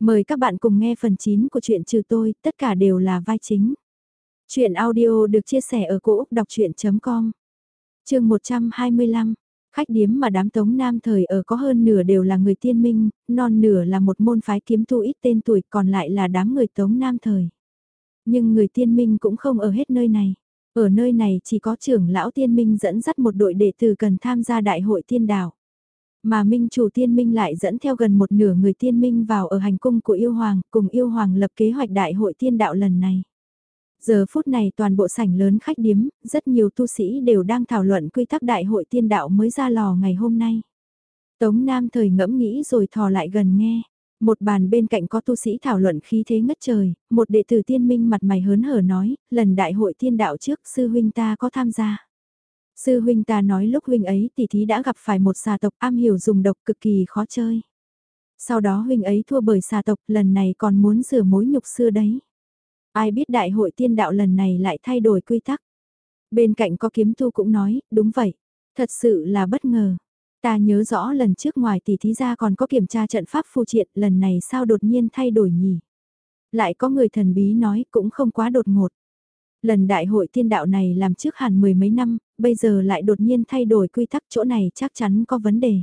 Mời các bạn cùng nghe phần 9 của truyện trừ tôi, tất cả đều là vai chính. Chuyện audio được chia sẻ ở cỗ đọc chuyện.com Trường 125 Khách điếm mà đám tống nam thời ở có hơn nửa đều là người tiên minh, non nửa là một môn phái kiếm tu ít tên tuổi còn lại là đám người tống nam thời. Nhưng người tiên minh cũng không ở hết nơi này. Ở nơi này chỉ có trưởng lão tiên minh dẫn dắt một đội đệ tử cần tham gia đại hội tiên đảo. Mà minh chủ tiên minh lại dẫn theo gần một nửa người tiên minh vào ở hành cung của yêu hoàng, cùng yêu hoàng lập kế hoạch đại hội tiên đạo lần này. Giờ phút này toàn bộ sảnh lớn khách điếm, rất nhiều tu sĩ đều đang thảo luận quy tắc đại hội tiên đạo mới ra lò ngày hôm nay. Tống Nam thời ngẫm nghĩ rồi thò lại gần nghe. Một bàn bên cạnh có tu sĩ thảo luận khí thế ngất trời, một đệ tử tiên minh mặt mày hớn hở nói, lần đại hội tiên đạo trước sư huynh ta có tham gia. Sư huynh ta nói lúc huynh ấy tỷ thí đã gặp phải một xà tộc am hiểu dùng độc cực kỳ khó chơi. Sau đó huynh ấy thua bởi xà tộc lần này còn muốn rửa mối nhục xưa đấy. Ai biết đại hội tiên đạo lần này lại thay đổi quy tắc. Bên cạnh có kiếm tu cũng nói, đúng vậy. Thật sự là bất ngờ. Ta nhớ rõ lần trước ngoài tỷ thí ra còn có kiểm tra trận pháp phù triện, lần này sao đột nhiên thay đổi nhỉ? Lại có người thần bí nói cũng không quá đột ngột. Lần đại hội tiên đạo này làm trước hẳn mười mấy năm, bây giờ lại đột nhiên thay đổi quy tắc chỗ này chắc chắn có vấn đề.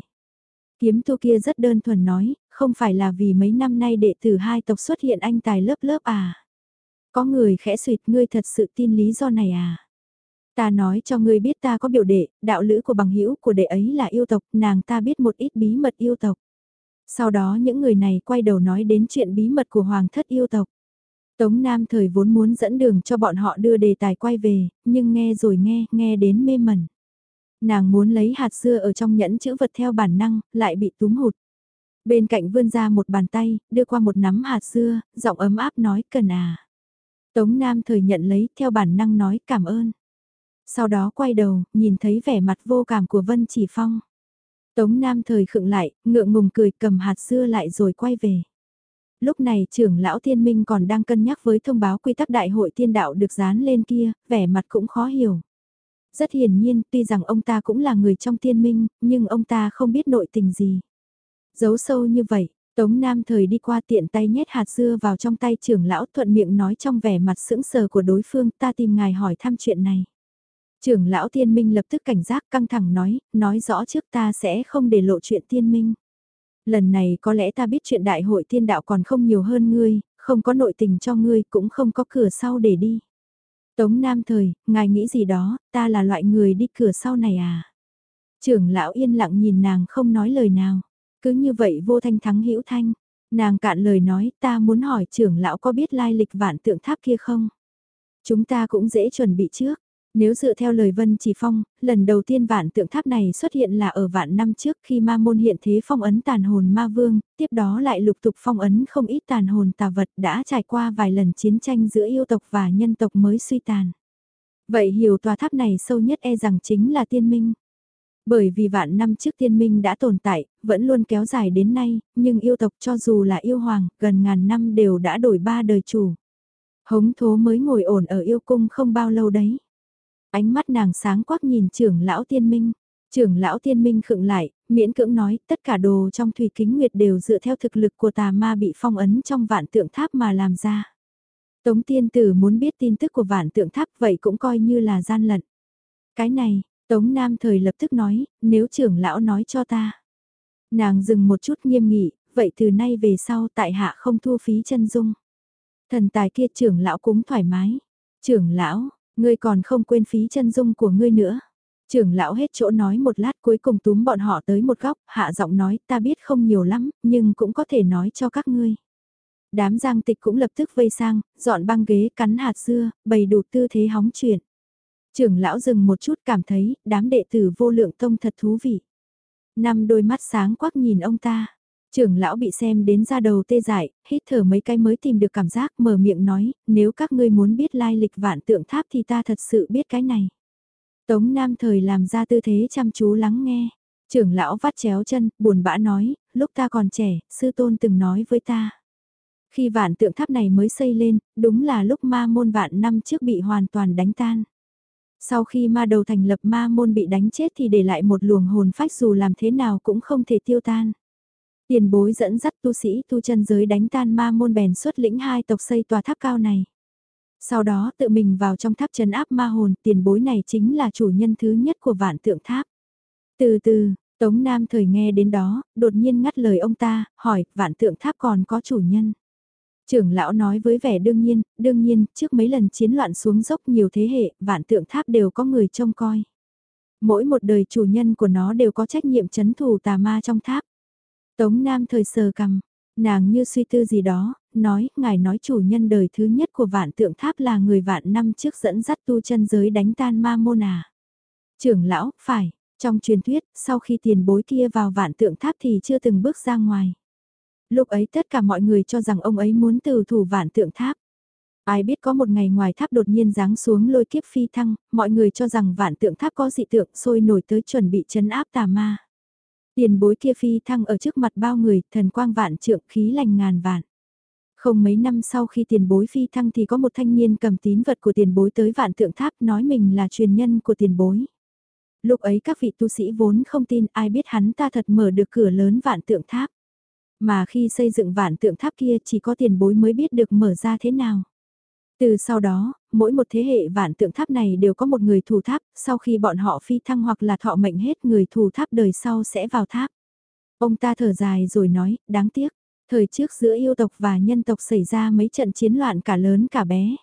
Kiếm tu kia rất đơn thuần nói, không phải là vì mấy năm nay đệ tử hai tộc xuất hiện anh tài lớp lớp à. Có người khẽ suyệt ngươi thật sự tin lý do này à. Ta nói cho ngươi biết ta có biểu đệ, đạo lữ của bằng hữu của đệ ấy là yêu tộc, nàng ta biết một ít bí mật yêu tộc. Sau đó những người này quay đầu nói đến chuyện bí mật của hoàng thất yêu tộc. Tống Nam thời vốn muốn dẫn đường cho bọn họ đưa đề tài quay về, nhưng nghe rồi nghe, nghe đến mê mẩn. Nàng muốn lấy hạt dưa ở trong nhẫn chữ vật theo bản năng, lại bị túm hụt. Bên cạnh vươn ra một bàn tay, đưa qua một nắm hạt dưa, giọng ấm áp nói cần à. Tống Nam thời nhận lấy, theo bản năng nói cảm ơn. Sau đó quay đầu, nhìn thấy vẻ mặt vô cảm của Vân Chỉ Phong. Tống Nam thời khựng lại, ngượng ngùng cười cầm hạt dưa lại rồi quay về. Lúc này trưởng lão thiên minh còn đang cân nhắc với thông báo quy tắc đại hội thiên đạo được dán lên kia, vẻ mặt cũng khó hiểu. Rất hiển nhiên, tuy rằng ông ta cũng là người trong thiên minh, nhưng ông ta không biết nội tình gì. Giấu sâu như vậy, Tống Nam thời đi qua tiện tay nhét hạt dưa vào trong tay trưởng lão thuận miệng nói trong vẻ mặt sững sờ của đối phương ta tìm ngài hỏi thăm chuyện này. Trưởng lão thiên minh lập tức cảnh giác căng thẳng nói, nói rõ trước ta sẽ không để lộ chuyện thiên minh lần này có lẽ ta biết chuyện đại hội tiên đạo còn không nhiều hơn ngươi, không có nội tình cho ngươi cũng không có cửa sau để đi. Tống Nam Thời, ngài nghĩ gì đó, ta là loại người đi cửa sau này à? Trưởng lão yên lặng nhìn nàng không nói lời nào, cứ như vậy vô thanh thắng hữu thanh. Nàng cạn lời nói ta muốn hỏi trưởng lão có biết lai lịch vạn tượng tháp kia không? Chúng ta cũng dễ chuẩn bị trước. Nếu dựa theo lời Vân Chỉ Phong, lần đầu tiên vạn tượng tháp này xuất hiện là ở vạn năm trước khi ma môn hiện thế phong ấn tàn hồn ma vương, tiếp đó lại lục tục phong ấn không ít tàn hồn tà vật đã trải qua vài lần chiến tranh giữa yêu tộc và nhân tộc mới suy tàn. Vậy hiểu tòa tháp này sâu nhất e rằng chính là tiên minh. Bởi vì vạn năm trước tiên minh đã tồn tại, vẫn luôn kéo dài đến nay, nhưng yêu tộc cho dù là yêu hoàng, gần ngàn năm đều đã đổi ba đời chủ. Hống thố mới ngồi ổn ở yêu cung không bao lâu đấy. Ánh mắt nàng sáng quắc nhìn trưởng lão tiên minh. Trưởng lão tiên minh khựng lại, miễn cưỡng nói tất cả đồ trong thủy kính nguyệt đều dựa theo thực lực của tà ma bị phong ấn trong vạn tượng tháp mà làm ra. Tống tiên tử muốn biết tin tức của vạn tượng tháp vậy cũng coi như là gian lận. Cái này, Tống Nam thời lập tức nói, nếu trưởng lão nói cho ta. Nàng dừng một chút nghiêm nghị, vậy từ nay về sau tại hạ không thu phí chân dung. Thần tài kia trưởng lão cũng thoải mái. Trưởng lão, Ngươi còn không quên phí chân dung của ngươi nữa. Trưởng lão hết chỗ nói một lát cuối cùng túm bọn họ tới một góc, hạ giọng nói ta biết không nhiều lắm, nhưng cũng có thể nói cho các ngươi. Đám giang tịch cũng lập tức vây sang, dọn băng ghế cắn hạt dưa, bày đủ tư thế hóng chuyện. Trưởng lão dừng một chút cảm thấy, đám đệ tử vô lượng tông thật thú vị. Năm đôi mắt sáng quắc nhìn ông ta. Trưởng lão bị xem đến ra đầu tê dại, hít thở mấy cái mới tìm được cảm giác mở miệng nói, nếu các ngươi muốn biết lai lịch vạn tượng tháp thì ta thật sự biết cái này. Tống Nam thời làm ra tư thế chăm chú lắng nghe. Trưởng lão vắt chéo chân, buồn bã nói, lúc ta còn trẻ, sư tôn từng nói với ta. Khi vạn tượng tháp này mới xây lên, đúng là lúc ma môn vạn năm trước bị hoàn toàn đánh tan. Sau khi ma đầu thành lập ma môn bị đánh chết thì để lại một luồng hồn phách dù làm thế nào cũng không thể tiêu tan. Tiền bối dẫn dắt tu sĩ tu chân giới đánh tan ma môn bèn xuất lĩnh hai tộc xây tòa tháp cao này. Sau đó tự mình vào trong tháp trấn áp ma hồn, tiền bối này chính là chủ nhân thứ nhất của vạn tượng tháp. Từ từ, Tống Nam thời nghe đến đó, đột nhiên ngắt lời ông ta, hỏi, vạn tượng tháp còn có chủ nhân. Trưởng lão nói với vẻ đương nhiên, đương nhiên, trước mấy lần chiến loạn xuống dốc nhiều thế hệ, vạn tượng tháp đều có người trông coi. Mỗi một đời chủ nhân của nó đều có trách nhiệm chấn thủ tà ma trong tháp. Tống Nam thời sờ cầm, nàng như suy tư gì đó, nói, ngài nói chủ nhân đời thứ nhất của vạn tượng tháp là người vạn năm trước dẫn dắt tu chân giới đánh tan ma môn à. Trưởng lão, phải, trong truyền thuyết, sau khi tiền bối kia vào vạn tượng tháp thì chưa từng bước ra ngoài. Lúc ấy tất cả mọi người cho rằng ông ấy muốn từ thủ vạn tượng tháp. Ai biết có một ngày ngoài tháp đột nhiên giáng xuống lôi kiếp phi thăng, mọi người cho rằng vạn tượng tháp có dị tượng sôi nổi tới chuẩn bị chấn áp tà ma. Tiền bối kia phi thăng ở trước mặt bao người, thần quang vạn trượng khí lành ngàn vạn. Không mấy năm sau khi tiền bối phi thăng thì có một thanh niên cầm tín vật của tiền bối tới vạn tượng tháp nói mình là truyền nhân của tiền bối. Lúc ấy các vị tu sĩ vốn không tin ai biết hắn ta thật mở được cửa lớn vạn tượng tháp. Mà khi xây dựng vạn tượng tháp kia chỉ có tiền bối mới biết được mở ra thế nào. Từ sau đó, mỗi một thế hệ vạn tượng tháp này đều có một người thủ tháp, sau khi bọn họ phi thăng hoặc là thọ mệnh hết người thủ tháp đời sau sẽ vào tháp. Ông ta thở dài rồi nói, đáng tiếc, thời trước giữa yêu tộc và nhân tộc xảy ra mấy trận chiến loạn cả lớn cả bé.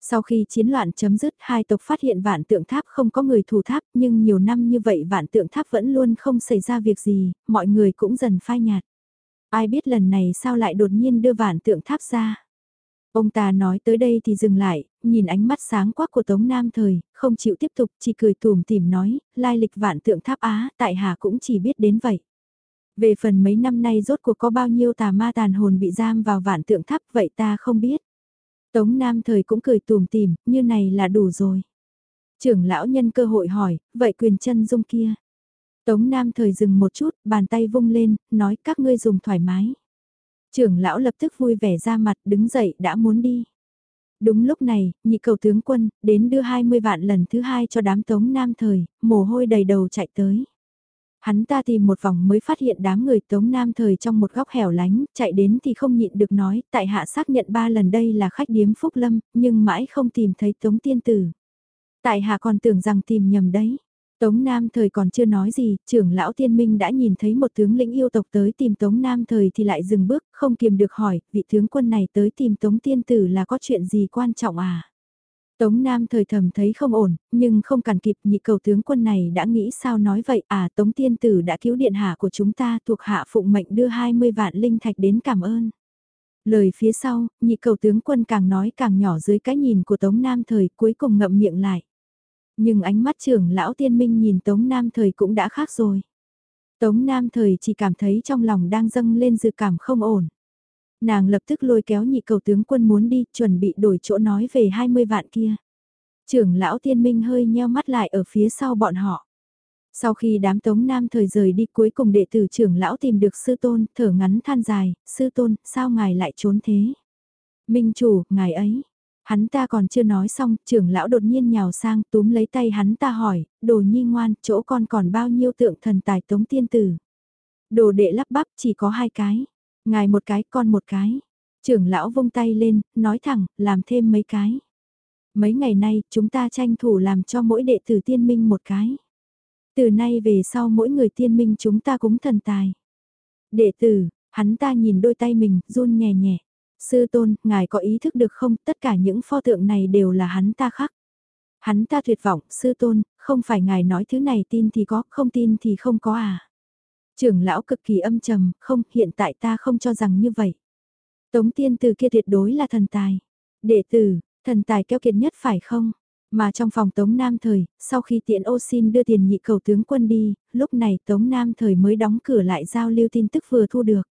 Sau khi chiến loạn chấm dứt hai tộc phát hiện vạn tượng tháp không có người thủ tháp nhưng nhiều năm như vậy vạn tượng tháp vẫn luôn không xảy ra việc gì, mọi người cũng dần phai nhạt. Ai biết lần này sao lại đột nhiên đưa vạn tượng tháp ra. Ông ta nói tới đây thì dừng lại, nhìn ánh mắt sáng quắc của Tống Nam Thời, không chịu tiếp tục, chỉ cười tùm tìm nói, lai lịch vạn tượng tháp Á, tại Hà cũng chỉ biết đến vậy. Về phần mấy năm nay rốt cuộc có bao nhiêu tà ma tàn hồn bị giam vào vạn tượng tháp vậy ta không biết. Tống Nam Thời cũng cười tùm tìm, như này là đủ rồi. Trưởng lão nhân cơ hội hỏi, vậy quyền chân dung kia. Tống Nam Thời dừng một chút, bàn tay vung lên, nói các ngươi dùng thoải mái. Trưởng lão lập tức vui vẻ ra mặt đứng dậy đã muốn đi. Đúng lúc này, nhị cầu tướng quân, đến đưa 20 vạn lần thứ hai cho đám tống nam thời, mồ hôi đầy đầu chạy tới. Hắn ta tìm một vòng mới phát hiện đám người tống nam thời trong một góc hẻo lánh, chạy đến thì không nhịn được nói, tại hạ xác nhận ba lần đây là khách điếm Phúc Lâm, nhưng mãi không tìm thấy tống tiên tử. Tại hạ còn tưởng rằng tìm nhầm đấy. Tống Nam thời còn chưa nói gì, trưởng lão tiên minh đã nhìn thấy một tướng lĩnh yêu tộc tới tìm Tống Nam thời thì lại dừng bước, không kiềm được hỏi, vị tướng quân này tới tìm Tống tiên tử là có chuyện gì quan trọng à? Tống Nam thời thầm thấy không ổn, nhưng không cản kịp nhị cầu tướng quân này đã nghĩ sao nói vậy à Tống tiên tử đã cứu điện hạ của chúng ta thuộc hạ phụng mệnh đưa 20 vạn linh thạch đến cảm ơn. Lời phía sau, nhị cầu tướng quân càng nói càng nhỏ dưới cái nhìn của Tống Nam thời cuối cùng ngậm miệng lại. Nhưng ánh mắt trưởng lão tiên minh nhìn Tống Nam Thời cũng đã khác rồi. Tống Nam Thời chỉ cảm thấy trong lòng đang dâng lên dự cảm không ổn. Nàng lập tức lôi kéo nhị cầu tướng quân muốn đi, chuẩn bị đổi chỗ nói về 20 vạn kia. Trưởng lão tiên minh hơi nheo mắt lại ở phía sau bọn họ. Sau khi đám tống nam thời rời đi cuối cùng đệ tử trưởng lão tìm được sư tôn, thở ngắn than dài, sư tôn, sao ngài lại trốn thế? Minh chủ, ngài ấy, Hắn ta còn chưa nói xong, trưởng lão đột nhiên nhào sang túm lấy tay hắn ta hỏi, đồ nhi ngoan, chỗ con còn bao nhiêu tượng thần tài tống tiên tử. Đồ đệ lắp bắp chỉ có hai cái, ngài một cái, con một cái. Trưởng lão vung tay lên, nói thẳng, làm thêm mấy cái. Mấy ngày nay, chúng ta tranh thủ làm cho mỗi đệ tử tiên minh một cái. Từ nay về sau mỗi người tiên minh chúng ta cũng thần tài. Đệ tử, hắn ta nhìn đôi tay mình, run nhẹ nhẹ. Sư tôn, ngài có ý thức được không, tất cả những pho tượng này đều là hắn ta khắc. Hắn ta tuyệt vọng, sư tôn, không phải ngài nói thứ này tin thì có, không tin thì không có à. Trưởng lão cực kỳ âm trầm, không, hiện tại ta không cho rằng như vậy. Tống tiên từ kia tuyệt đối là thần tài. Đệ tử, thần tài keo kiệt nhất phải không? Mà trong phòng Tống Nam Thời, sau khi tiện ô xin đưa tiền nhị cầu tướng quân đi, lúc này Tống Nam Thời mới đóng cửa lại giao lưu tin tức vừa thu được.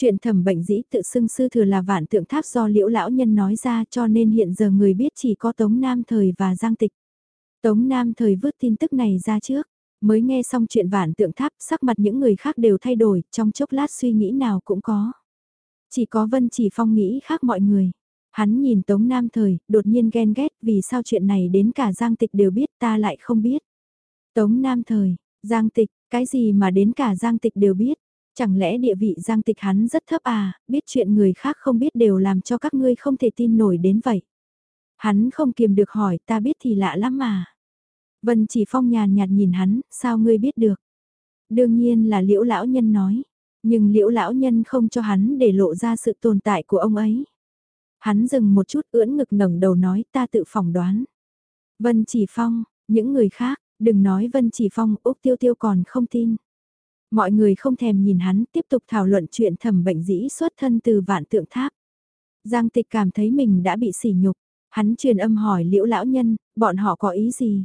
Chuyện thẩm bệnh dĩ tự xưng sư thừa là vạn tượng tháp do liễu lão nhân nói ra cho nên hiện giờ người biết chỉ có Tống Nam Thời và Giang Tịch. Tống Nam Thời vứt tin tức này ra trước, mới nghe xong chuyện vạn tượng tháp sắc mặt những người khác đều thay đổi, trong chốc lát suy nghĩ nào cũng có. Chỉ có Vân Chỉ Phong nghĩ khác mọi người. Hắn nhìn Tống Nam Thời, đột nhiên ghen ghét vì sao chuyện này đến cả Giang Tịch đều biết ta lại không biết. Tống Nam Thời, Giang Tịch, cái gì mà đến cả Giang Tịch đều biết. Chẳng lẽ địa vị giang tịch hắn rất thấp à, biết chuyện người khác không biết đều làm cho các ngươi không thể tin nổi đến vậy. Hắn không kiềm được hỏi ta biết thì lạ lắm mà. Vân chỉ phong nhàn nhạt nhìn hắn, sao ngươi biết được? Đương nhiên là liễu lão nhân nói, nhưng liễu lão nhân không cho hắn để lộ ra sự tồn tại của ông ấy. Hắn dừng một chút ưỡn ngực ngẩng đầu nói ta tự phỏng đoán. Vân chỉ phong, những người khác, đừng nói Vân chỉ phong, Úc Tiêu Tiêu còn không tin. Mọi người không thèm nhìn hắn tiếp tục thảo luận chuyện thẩm bệnh dĩ xuất thân từ vạn tượng tháp. Giang tịch cảm thấy mình đã bị sỉ nhục, hắn truyền âm hỏi liễu lão nhân, bọn họ có ý gì?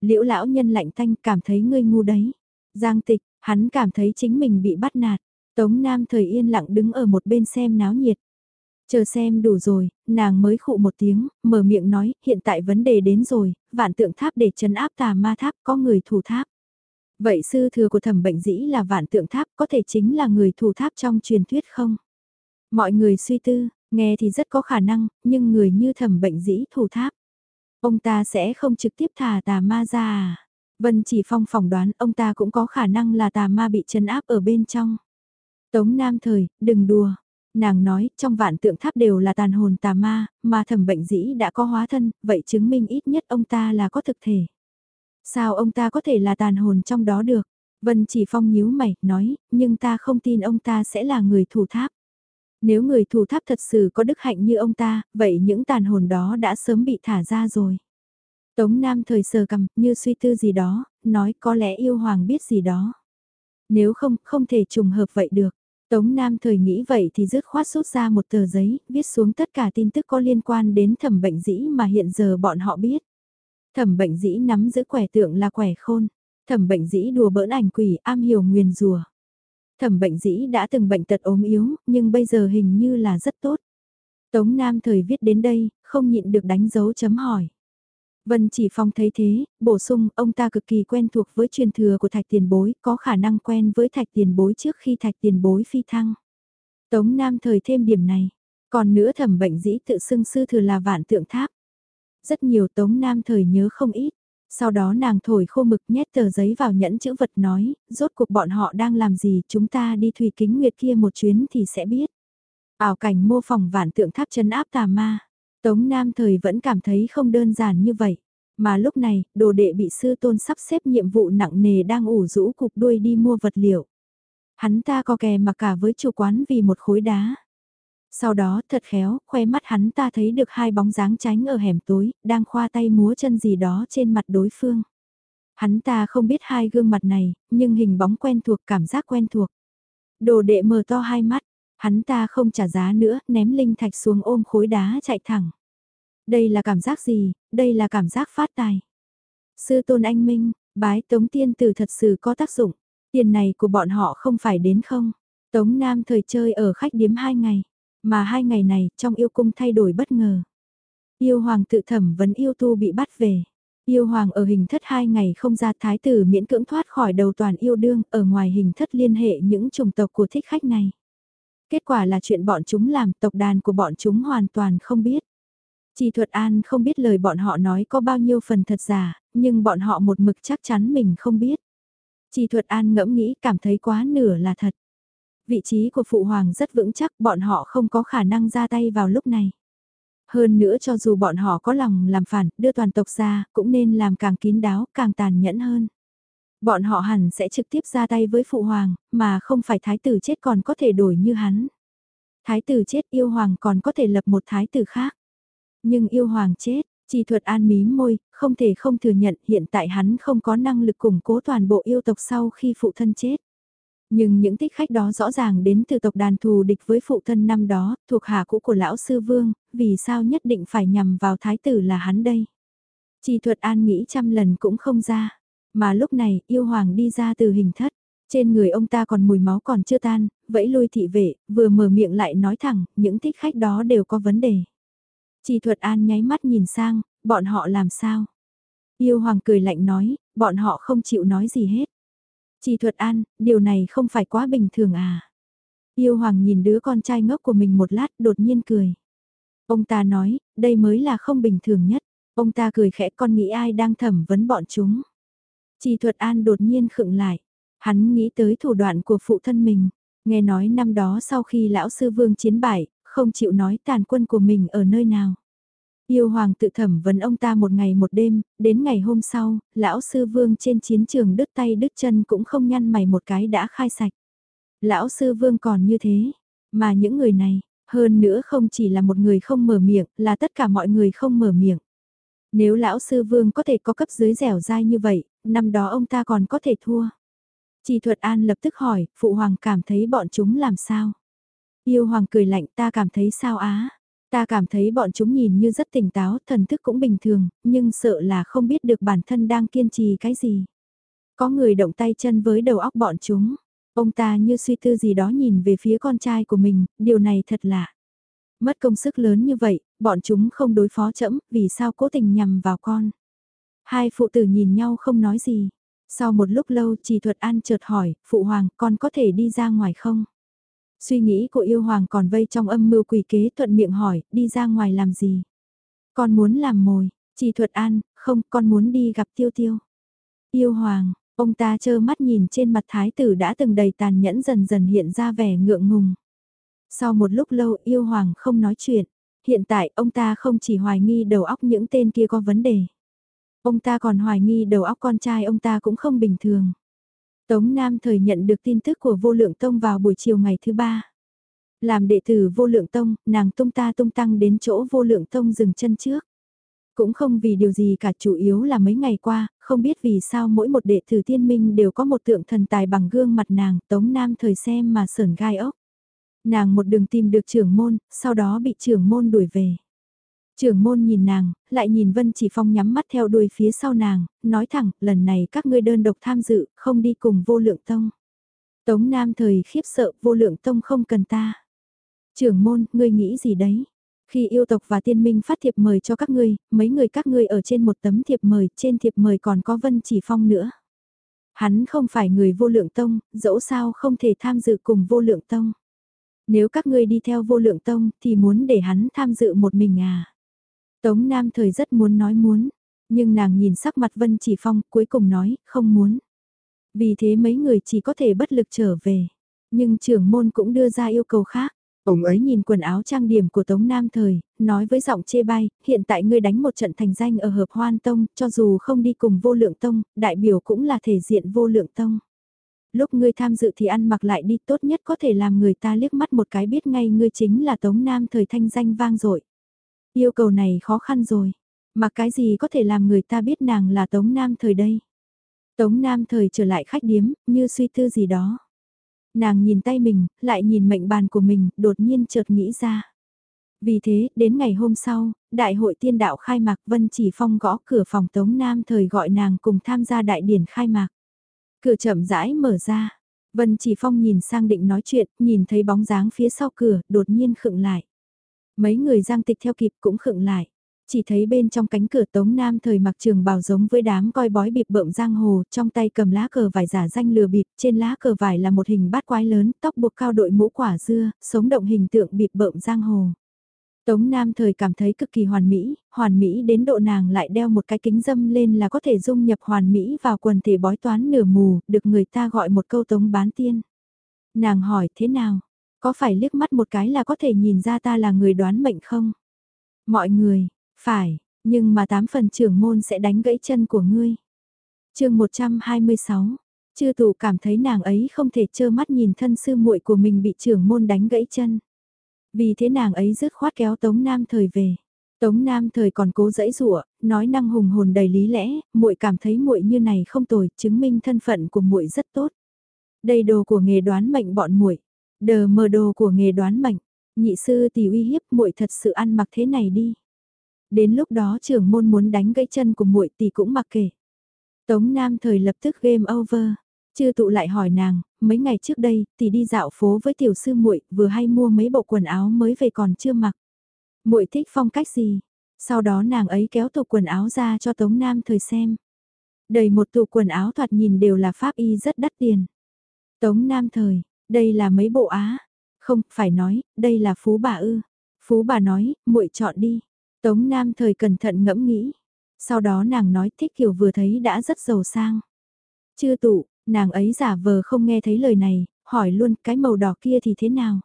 Liễu lão nhân lạnh tanh cảm thấy ngươi ngu đấy. Giang tịch, hắn cảm thấy chính mình bị bắt nạt. Tống Nam thời yên lặng đứng ở một bên xem náo nhiệt. Chờ xem đủ rồi, nàng mới khụ một tiếng, mở miệng nói, hiện tại vấn đề đến rồi, vạn tượng tháp để chấn áp tà ma tháp có người thủ tháp. Vậy sư thừa của thẩm bệnh dĩ là vạn tượng tháp có thể chính là người thủ tháp trong truyền thuyết không? Mọi người suy tư, nghe thì rất có khả năng, nhưng người như thẩm bệnh dĩ thủ tháp. Ông ta sẽ không trực tiếp thả tà ma ra à? Vân chỉ phong phỏng đoán ông ta cũng có khả năng là tà ma bị chấn áp ở bên trong. Tống Nam Thời, đừng đùa. Nàng nói, trong vạn tượng tháp đều là tàn hồn tà ma, mà thẩm bệnh dĩ đã có hóa thân, vậy chứng minh ít nhất ông ta là có thực thể. Sao ông ta có thể là tàn hồn trong đó được? Vân chỉ phong nhíu mày, nói, nhưng ta không tin ông ta sẽ là người thủ tháp. Nếu người thủ tháp thật sự có đức hạnh như ông ta, vậy những tàn hồn đó đã sớm bị thả ra rồi. Tống Nam thời sờ cầm, như suy tư gì đó, nói có lẽ yêu hoàng biết gì đó. Nếu không, không thể trùng hợp vậy được. Tống Nam thời nghĩ vậy thì dứt khoát rút ra một tờ giấy, viết xuống tất cả tin tức có liên quan đến thẩm bệnh dĩ mà hiện giờ bọn họ biết. Thẩm bệnh dĩ nắm giữ quẻ tượng là quẻ khôn. Thẩm bệnh dĩ đùa bỡn ảnh quỷ am hiểu nguyền rùa. Thẩm bệnh dĩ đã từng bệnh tật ốm yếu, nhưng bây giờ hình như là rất tốt. Tống Nam thời viết đến đây, không nhịn được đánh dấu chấm hỏi. Vân chỉ phong thấy thế, bổ sung ông ta cực kỳ quen thuộc với truyền thừa của thạch tiền bối, có khả năng quen với thạch tiền bối trước khi thạch tiền bối phi thăng. Tống Nam thời thêm điểm này, còn nữa thẩm bệnh dĩ tự xưng sư thừa là vạn tượng tháp. Rất nhiều Tống Nam thời nhớ không ít, sau đó nàng thổi khô mực nhét tờ giấy vào nhẫn chữ vật nói, rốt cuộc bọn họ đang làm gì chúng ta đi thủy kính nguyệt kia một chuyến thì sẽ biết. Ảo cảnh mô phỏng vạn tượng tháp chân áp tà ma. Tống Nam thời vẫn cảm thấy không đơn giản như vậy. Mà lúc này, đồ đệ bị sư tôn sắp xếp nhiệm vụ nặng nề đang ủ rũ cục đuôi đi mua vật liệu. Hắn ta có kè mà cả với chủ quán vì một khối đá. Sau đó thật khéo, khoe mắt hắn ta thấy được hai bóng dáng tránh ở hẻm tối, đang khoa tay múa chân gì đó trên mặt đối phương. Hắn ta không biết hai gương mặt này, nhưng hình bóng quen thuộc cảm giác quen thuộc. Đồ đệ mở to hai mắt, hắn ta không trả giá nữa, ném linh thạch xuống ôm khối đá chạy thẳng. Đây là cảm giác gì, đây là cảm giác phát tài. Sư tôn anh Minh, bái tống tiên tử thật sự có tác dụng, tiền này của bọn họ không phải đến không. Tống Nam thời chơi ở khách điếm hai ngày. Mà hai ngày này, trong yêu cung thay đổi bất ngờ. Yêu hoàng tự thẩm vấn yêu tu bị bắt về. Yêu hoàng ở hình thất hai ngày không ra thái tử miễn cưỡng thoát khỏi đầu toàn yêu đương, ở ngoài hình thất liên hệ những chủng tộc của thích khách này. Kết quả là chuyện bọn chúng làm tộc đàn của bọn chúng hoàn toàn không biết. Chỉ thuật an không biết lời bọn họ nói có bao nhiêu phần thật giả, nhưng bọn họ một mực chắc chắn mình không biết. Chỉ thuật an ngẫm nghĩ cảm thấy quá nửa là thật vị trí của phụ hoàng rất vững chắc bọn họ không có khả năng ra tay vào lúc này. Hơn nữa cho dù bọn họ có lòng làm phản, đưa toàn tộc ra, cũng nên làm càng kín đáo, càng tàn nhẫn hơn. Bọn họ hẳn sẽ trực tiếp ra tay với phụ hoàng, mà không phải thái tử chết còn có thể đổi như hắn. Thái tử chết yêu hoàng còn có thể lập một thái tử khác. Nhưng yêu hoàng chết, chỉ thuật an mím môi, không thể không thừa nhận hiện tại hắn không có năng lực củng cố toàn bộ yêu tộc sau khi phụ thân chết. Nhưng những thích khách đó rõ ràng đến từ tộc đàn thù địch với phụ thân năm đó, thuộc hạ cũ của lão sư vương, vì sao nhất định phải nhằm vào thái tử là hắn đây? Chỉ thuật an nghĩ trăm lần cũng không ra. Mà lúc này, yêu hoàng đi ra từ hình thất. Trên người ông ta còn mùi máu còn chưa tan, vẫy lui thị vệ, vừa mở miệng lại nói thẳng, những thích khách đó đều có vấn đề. Chỉ thuật an nháy mắt nhìn sang, bọn họ làm sao? Yêu hoàng cười lạnh nói, bọn họ không chịu nói gì hết. Chỉ thuật an, điều này không phải quá bình thường à. Yêu hoàng nhìn đứa con trai ngốc của mình một lát đột nhiên cười. Ông ta nói, đây mới là không bình thường nhất. Ông ta cười khẽ con nghĩ ai đang thẩm vấn bọn chúng. Chỉ thuật an đột nhiên khựng lại. Hắn nghĩ tới thủ đoạn của phụ thân mình, nghe nói năm đó sau khi lão sư vương chiến bại, không chịu nói tàn quân của mình ở nơi nào. Yêu hoàng tự thẩm vấn ông ta một ngày một đêm, đến ngày hôm sau, lão sư vương trên chiến trường đứt tay đứt chân cũng không nhăn mày một cái đã khai sạch. Lão sư vương còn như thế, mà những người này, hơn nữa không chỉ là một người không mở miệng, là tất cả mọi người không mở miệng. Nếu lão sư vương có thể có cấp dưới dẻo dai như vậy, năm đó ông ta còn có thể thua. Chỉ thuật an lập tức hỏi, phụ hoàng cảm thấy bọn chúng làm sao? Yêu hoàng cười lạnh ta cảm thấy sao á? Ta cảm thấy bọn chúng nhìn như rất tỉnh táo, thần thức cũng bình thường, nhưng sợ là không biết được bản thân đang kiên trì cái gì. Có người động tay chân với đầu óc bọn chúng. Ông ta như suy tư gì đó nhìn về phía con trai của mình, điều này thật lạ. Mất công sức lớn như vậy, bọn chúng không đối phó chẫm, vì sao cố tình nhằm vào con. Hai phụ tử nhìn nhau không nói gì. Sau một lúc lâu trì thuật an chợt hỏi, phụ hoàng, con có thể đi ra ngoài không? Suy nghĩ của yêu hoàng còn vây trong âm mưu quỷ kế thuận miệng hỏi, đi ra ngoài làm gì? Con muốn làm mồi, chỉ thuật an, không, con muốn đi gặp tiêu tiêu. Yêu hoàng, ông ta chơ mắt nhìn trên mặt thái tử đã từng đầy tàn nhẫn dần dần hiện ra vẻ ngượng ngùng. Sau một lúc lâu yêu hoàng không nói chuyện, hiện tại ông ta không chỉ hoài nghi đầu óc những tên kia có vấn đề. Ông ta còn hoài nghi đầu óc con trai ông ta cũng không bình thường. Tống Nam thời nhận được tin tức của vô lượng tông vào buổi chiều ngày thứ ba. Làm đệ tử vô lượng tông, nàng tung ta tung tăng đến chỗ vô lượng tông dừng chân trước. Cũng không vì điều gì cả chủ yếu là mấy ngày qua, không biết vì sao mỗi một đệ tử tiên minh đều có một tượng thần tài bằng gương mặt nàng, Tống Nam thời xem mà sờn gai ốc. Nàng một đường tìm được trưởng môn, sau đó bị trưởng môn đuổi về. Trưởng môn nhìn nàng, lại nhìn Vân Chỉ Phong nhắm mắt theo đuôi phía sau nàng, nói thẳng, lần này các ngươi đơn độc tham dự, không đi cùng vô lượng tông. Tống Nam thời khiếp sợ, vô lượng tông không cần ta. Trưởng môn, ngươi nghĩ gì đấy? Khi yêu tộc và tiên minh phát thiệp mời cho các ngươi, mấy người các ngươi ở trên một tấm thiệp mời, trên thiệp mời còn có Vân Chỉ Phong nữa. Hắn không phải người vô lượng tông, dẫu sao không thể tham dự cùng vô lượng tông. Nếu các ngươi đi theo vô lượng tông thì muốn để hắn tham dự một mình à? Tống Nam thời rất muốn nói muốn, nhưng nàng nhìn sắc mặt Vân Chỉ Phong cuối cùng nói không muốn. Vì thế mấy người chỉ có thể bất lực trở về. Nhưng trưởng môn cũng đưa ra yêu cầu khác. Ông ấy nhìn quần áo trang điểm của Tống Nam Thời, nói với giọng chê bai, hiện tại ngươi đánh một trận thành danh ở hợp hoan tông, cho dù không đi cùng vô lượng tông, đại biểu cũng là thể diện vô lượng tông. Lúc ngươi tham dự thì ăn mặc lại đi tốt nhất có thể làm người ta liếc mắt một cái biết ngay ngươi chính là Tống Nam Thời thanh danh vang dội Yêu cầu này khó khăn rồi. Mà cái gì có thể làm người ta biết nàng là Tống Nam thời đây? Tống Nam thời trở lại khách điếm, như suy tư gì đó. Nàng nhìn tay mình, lại nhìn mệnh bàn của mình, đột nhiên chợt nghĩ ra. Vì thế, đến ngày hôm sau, đại hội tiên đạo khai mạc Vân Chỉ Phong gõ cửa phòng Tống Nam thời gọi nàng cùng tham gia đại điển khai mạc. Cửa chậm rãi mở ra. Vân Chỉ Phong nhìn sang định nói chuyện, nhìn thấy bóng dáng phía sau cửa, đột nhiên khựng lại. Mấy người giang tịch theo kịp cũng khựng lại. Chỉ thấy bên trong cánh cửa Tống Nam thời mặc trường bào giống với đám coi bói bịp bợm giang hồ, trong tay cầm lá cờ vải giả danh lừa bịp, trên lá cờ vải là một hình bát quái lớn, tóc buộc cao đội mũ quả dưa, sống động hình tượng bịp bợm giang hồ. Tống Nam thời cảm thấy cực kỳ hoàn mỹ, hoàn mỹ đến độ nàng lại đeo một cái kính dâm lên là có thể dung nhập hoàn mỹ vào quần thể bói toán nửa mù, được người ta gọi một câu tống bán tiên. Nàng hỏi thế nào, có phải liếc mắt một cái là có thể nhìn ra ta là người đoán mệnh không? Mọi người, phải, nhưng mà tám phần trưởng môn sẽ đánh gãy chân của ngươi. chương 126, chư tụ cảm thấy nàng ấy không thể trơ mắt nhìn thân sư muội của mình bị trưởng môn đánh gãy chân. Vì thế nàng ấy rứt khoát kéo Tống Nam Thời về. Tống Nam Thời còn cố dẫy dụa, nói năng hùng hồn đầy lý lẽ, muội cảm thấy muội như này không tồi, chứng minh thân phận của muội rất tốt. Đây đồ của nghề đoán mệnh bọn muội, Đờ mờ đồ của nghề đoán mệnh, nhị sư tỷ uy hiếp muội thật sự ăn mặc thế này đi. Đến lúc đó trưởng môn muốn đánh gãy chân của muội tỷ cũng mặc kệ. Tống Nam thời lập tức game over. Chư tụ lại hỏi nàng, mấy ngày trước đây, tỷ đi dạo phố với tiểu sư muội, vừa hay mua mấy bộ quần áo mới về còn chưa mặc. Muội thích phong cách gì? Sau đó nàng ấy kéo tủ quần áo ra cho Tống Nam thời xem. Đầy một tủ quần áo thoạt nhìn đều là pháp y rất đắt tiền. Tống Nam thời, đây là mấy bộ á? Không, phải nói, đây là phú bà ư. Phú bà nói, muội chọn đi. Tống Nam thời cẩn thận ngẫm nghĩ. Sau đó nàng nói thích kiểu vừa thấy đã rất giàu sang. Chưa tụ, Nàng ấy giả vờ không nghe thấy lời này, hỏi luôn cái màu đỏ kia thì thế nào.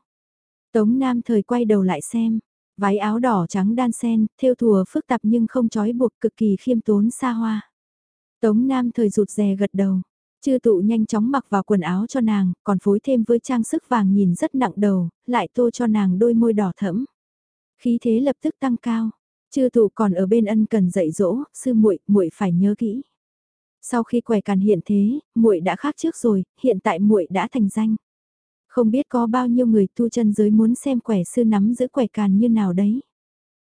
Tống Nam thời quay đầu lại xem, váy áo đỏ trắng đan sen, thêu thùa phức tạp nhưng không trói buộc cực kỳ khiêm tốn xa hoa. Tống Nam thời rụt rè gật đầu, chư tụ nhanh chóng mặc vào quần áo cho nàng, còn phối thêm với trang sức vàng nhìn rất nặng đầu, lại tô cho nàng đôi môi đỏ thẫm. Khí thế lập tức tăng cao, chư tụ còn ở bên ân cần dạy dỗ, sư muội muội phải nhớ kỹ. Sau khi quẻ càn hiện thế, muội đã khác trước rồi, hiện tại muội đã thành danh. Không biết có bao nhiêu người tu chân giới muốn xem quẻ sư nắm giữ quẻ càn như nào đấy.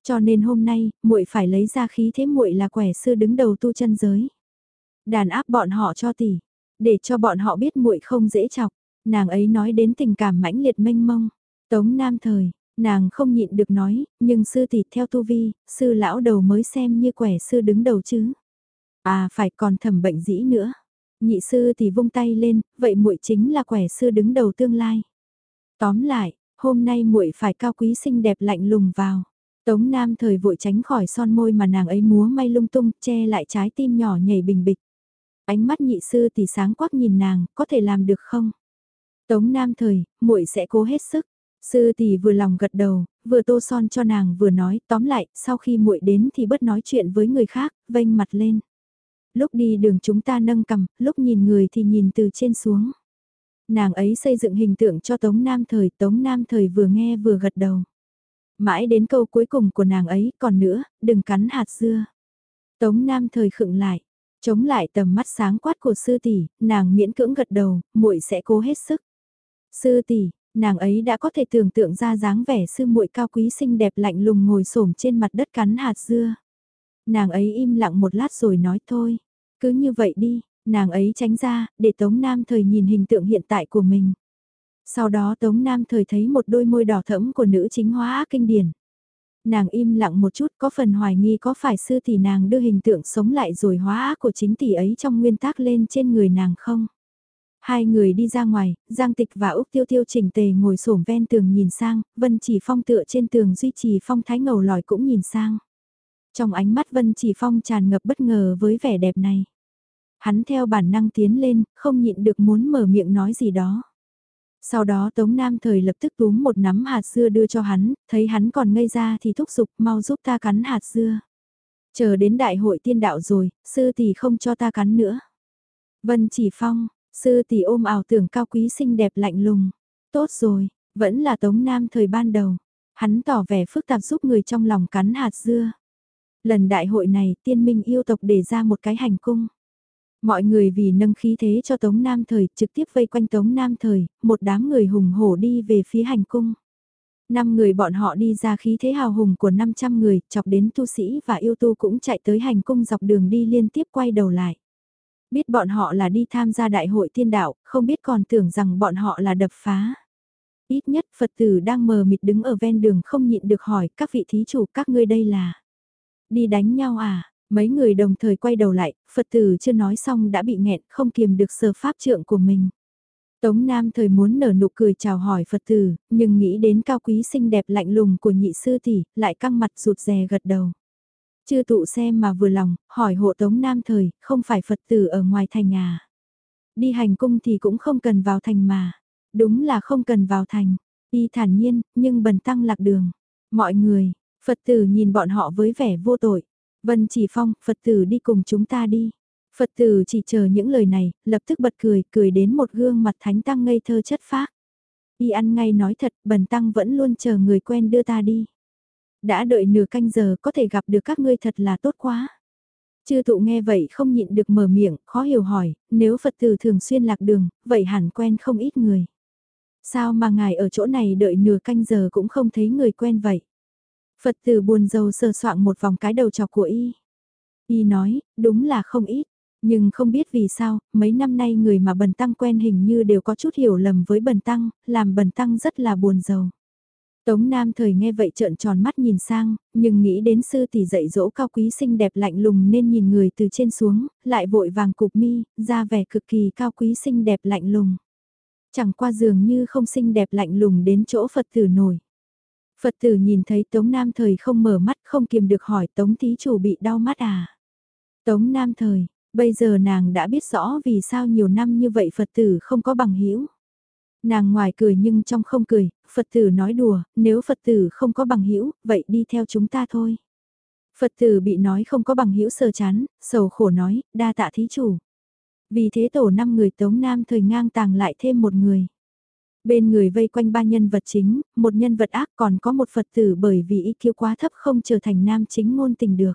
Cho nên hôm nay, muội phải lấy ra khí thế muội là quẻ sư đứng đầu tu chân giới. Đàn áp bọn họ cho tỷ, để cho bọn họ biết muội không dễ chọc. Nàng ấy nói đến tình cảm mãnh liệt mênh mông. Tống Nam thời, nàng không nhịn được nói, nhưng sư tỷ theo tu vi, sư lão đầu mới xem như quẻ sư đứng đầu chứ. À phải còn thẩm bệnh dĩ nữa. Nhị sư thì vung tay lên, vậy muội chính là quẻ sư đứng đầu tương lai. Tóm lại, hôm nay muội phải cao quý xinh đẹp lạnh lùng vào. Tống Nam thời vội tránh khỏi son môi mà nàng ấy múa may lung tung, che lại trái tim nhỏ nhảy bình bịch. Ánh mắt nhị sư thì sáng quắc nhìn nàng, có thể làm được không? Tống Nam thời, muội sẽ cố hết sức. Sư tỷ vừa lòng gật đầu, vừa tô son cho nàng vừa nói, tóm lại, sau khi muội đến thì bớt nói chuyện với người khác, vênh mặt lên lúc đi đường chúng ta nâng cầm, lúc nhìn người thì nhìn từ trên xuống. Nàng ấy xây dựng hình tượng cho Tống Nam Thời, Tống Nam Thời vừa nghe vừa gật đầu. Mãi đến câu cuối cùng của nàng ấy, còn nữa, đừng cắn hạt dưa. Tống Nam Thời khựng lại, chống lại tầm mắt sáng quát của sư tỷ, nàng miễn cưỡng gật đầu, muội sẽ cố hết sức. Sư tỷ, nàng ấy đã có thể tưởng tượng ra dáng vẻ sư muội cao quý xinh đẹp lạnh lùng ngồi xổm trên mặt đất cắn hạt dưa. Nàng ấy im lặng một lát rồi nói thôi. Cứ như vậy đi, nàng ấy tránh ra, để Tống Nam Thời nhìn hình tượng hiện tại của mình. Sau đó Tống Nam Thời thấy một đôi môi đỏ thẫm của nữ chính hóa kinh điển. Nàng im lặng một chút có phần hoài nghi có phải sư tỷ nàng đưa hình tượng sống lại rồi hóa của chính tỷ ấy trong nguyên tác lên trên người nàng không? Hai người đi ra ngoài, Giang Tịch và Úc Tiêu Tiêu chỉnh tề ngồi xổm ven tường nhìn sang, Vân Chỉ Phong tựa trên tường duy trì phong thái ngầu lòi cũng nhìn sang. Trong ánh mắt Vân Chỉ Phong tràn ngập bất ngờ với vẻ đẹp này. Hắn theo bản năng tiến lên, không nhịn được muốn mở miệng nói gì đó. Sau đó Tống Nam Thời lập tức túm một nắm hạt dưa đưa cho hắn, thấy hắn còn ngây ra thì thúc giục mau giúp ta cắn hạt dưa. Chờ đến đại hội tiên đạo rồi, sư tỷ không cho ta cắn nữa. Vân Chỉ Phong, sư tỷ ôm ảo tưởng cao quý xinh đẹp lạnh lùng. Tốt rồi, vẫn là Tống Nam Thời ban đầu. Hắn tỏ vẻ phức tạp giúp người trong lòng cắn hạt dưa. Lần đại hội này tiên minh yêu tộc đề ra một cái hành cung. Mọi người vì nâng khí thế cho Tống Nam Thời trực tiếp vây quanh Tống Nam Thời, một đám người hùng hổ đi về phía hành cung. Năm người bọn họ đi ra khí thế hào hùng của 500 người, chọc đến tu sĩ và yêu tu cũng chạy tới hành cung dọc đường đi liên tiếp quay đầu lại. Biết bọn họ là đi tham gia đại hội tiên đạo, không biết còn tưởng rằng bọn họ là đập phá. Ít nhất Phật tử đang mờ mịt đứng ở ven đường không nhịn được hỏi các vị thí chủ các ngươi đây là. Đi đánh nhau à? Mấy người đồng thời quay đầu lại, Phật tử chưa nói xong đã bị nghẹn không kiềm được sờ pháp trượng của mình. Tống Nam thời muốn nở nụ cười chào hỏi Phật tử, nhưng nghĩ đến cao quý xinh đẹp lạnh lùng của nhị sư tỷ, lại căng mặt rụt rè gật đầu. Chưa tụ xem mà vừa lòng, hỏi hộ Tống Nam thời, không phải Phật tử ở ngoài thành à. Đi hành cung thì cũng không cần vào thành mà. Đúng là không cần vào thành. Y thản nhiên, nhưng bần tăng lạc đường. Mọi người, Phật tử nhìn bọn họ với vẻ vô tội. Vân chỉ phong, Phật tử đi cùng chúng ta đi. Phật tử chỉ chờ những lời này, lập tức bật cười, cười đến một gương mặt thánh tăng ngây thơ chất phác. Y ăn ngay nói thật, bần tăng vẫn luôn chờ người quen đưa ta đi. Đã đợi nửa canh giờ có thể gặp được các ngươi thật là tốt quá. Chư thụ nghe vậy không nhịn được mở miệng, khó hiểu hỏi, nếu Phật tử thường xuyên lạc đường, vậy hẳn quen không ít người. Sao mà ngài ở chỗ này đợi nửa canh giờ cũng không thấy người quen vậy? Phật tử buồn rầu sờ soạng một vòng cái đầu chọc của y. Y nói, đúng là không ít. Nhưng không biết vì sao, mấy năm nay người mà bần tăng quen hình như đều có chút hiểu lầm với bần tăng, làm bần tăng rất là buồn rầu. Tống Nam thời nghe vậy trợn tròn mắt nhìn sang, nhưng nghĩ đến sư tỷ dạy dỗ cao quý xinh đẹp lạnh lùng nên nhìn người từ trên xuống, lại vội vàng cục mi, ra vẻ cực kỳ cao quý xinh đẹp lạnh lùng. Chẳng qua dường như không xinh đẹp lạnh lùng đến chỗ Phật tử nổi. Phật tử nhìn thấy Tống Nam Thời không mở mắt không kiềm được hỏi Tống Thí Chủ bị đau mắt à? Tống Nam Thời, Bây giờ nàng đã biết rõ vì sao nhiều năm như vậy Phật tử không có bằng hữu Nàng ngoài cười nhưng trong không cười, Phật tử nói đùa, nếu Phật tử không có bằng hữu vậy đi theo chúng ta thôi. Phật tử bị nói không có bằng hữu sờ chán, sầu khổ nói, đa tạ thí chủ. Vì thế tổ năm người Tống Nam thời ngang tàng lại thêm một người. Bên người vây quanh ba nhân vật chính, một nhân vật ác còn có một Phật tử bởi vì ý kiêu quá thấp không trở thành nam chính ngôn tình được.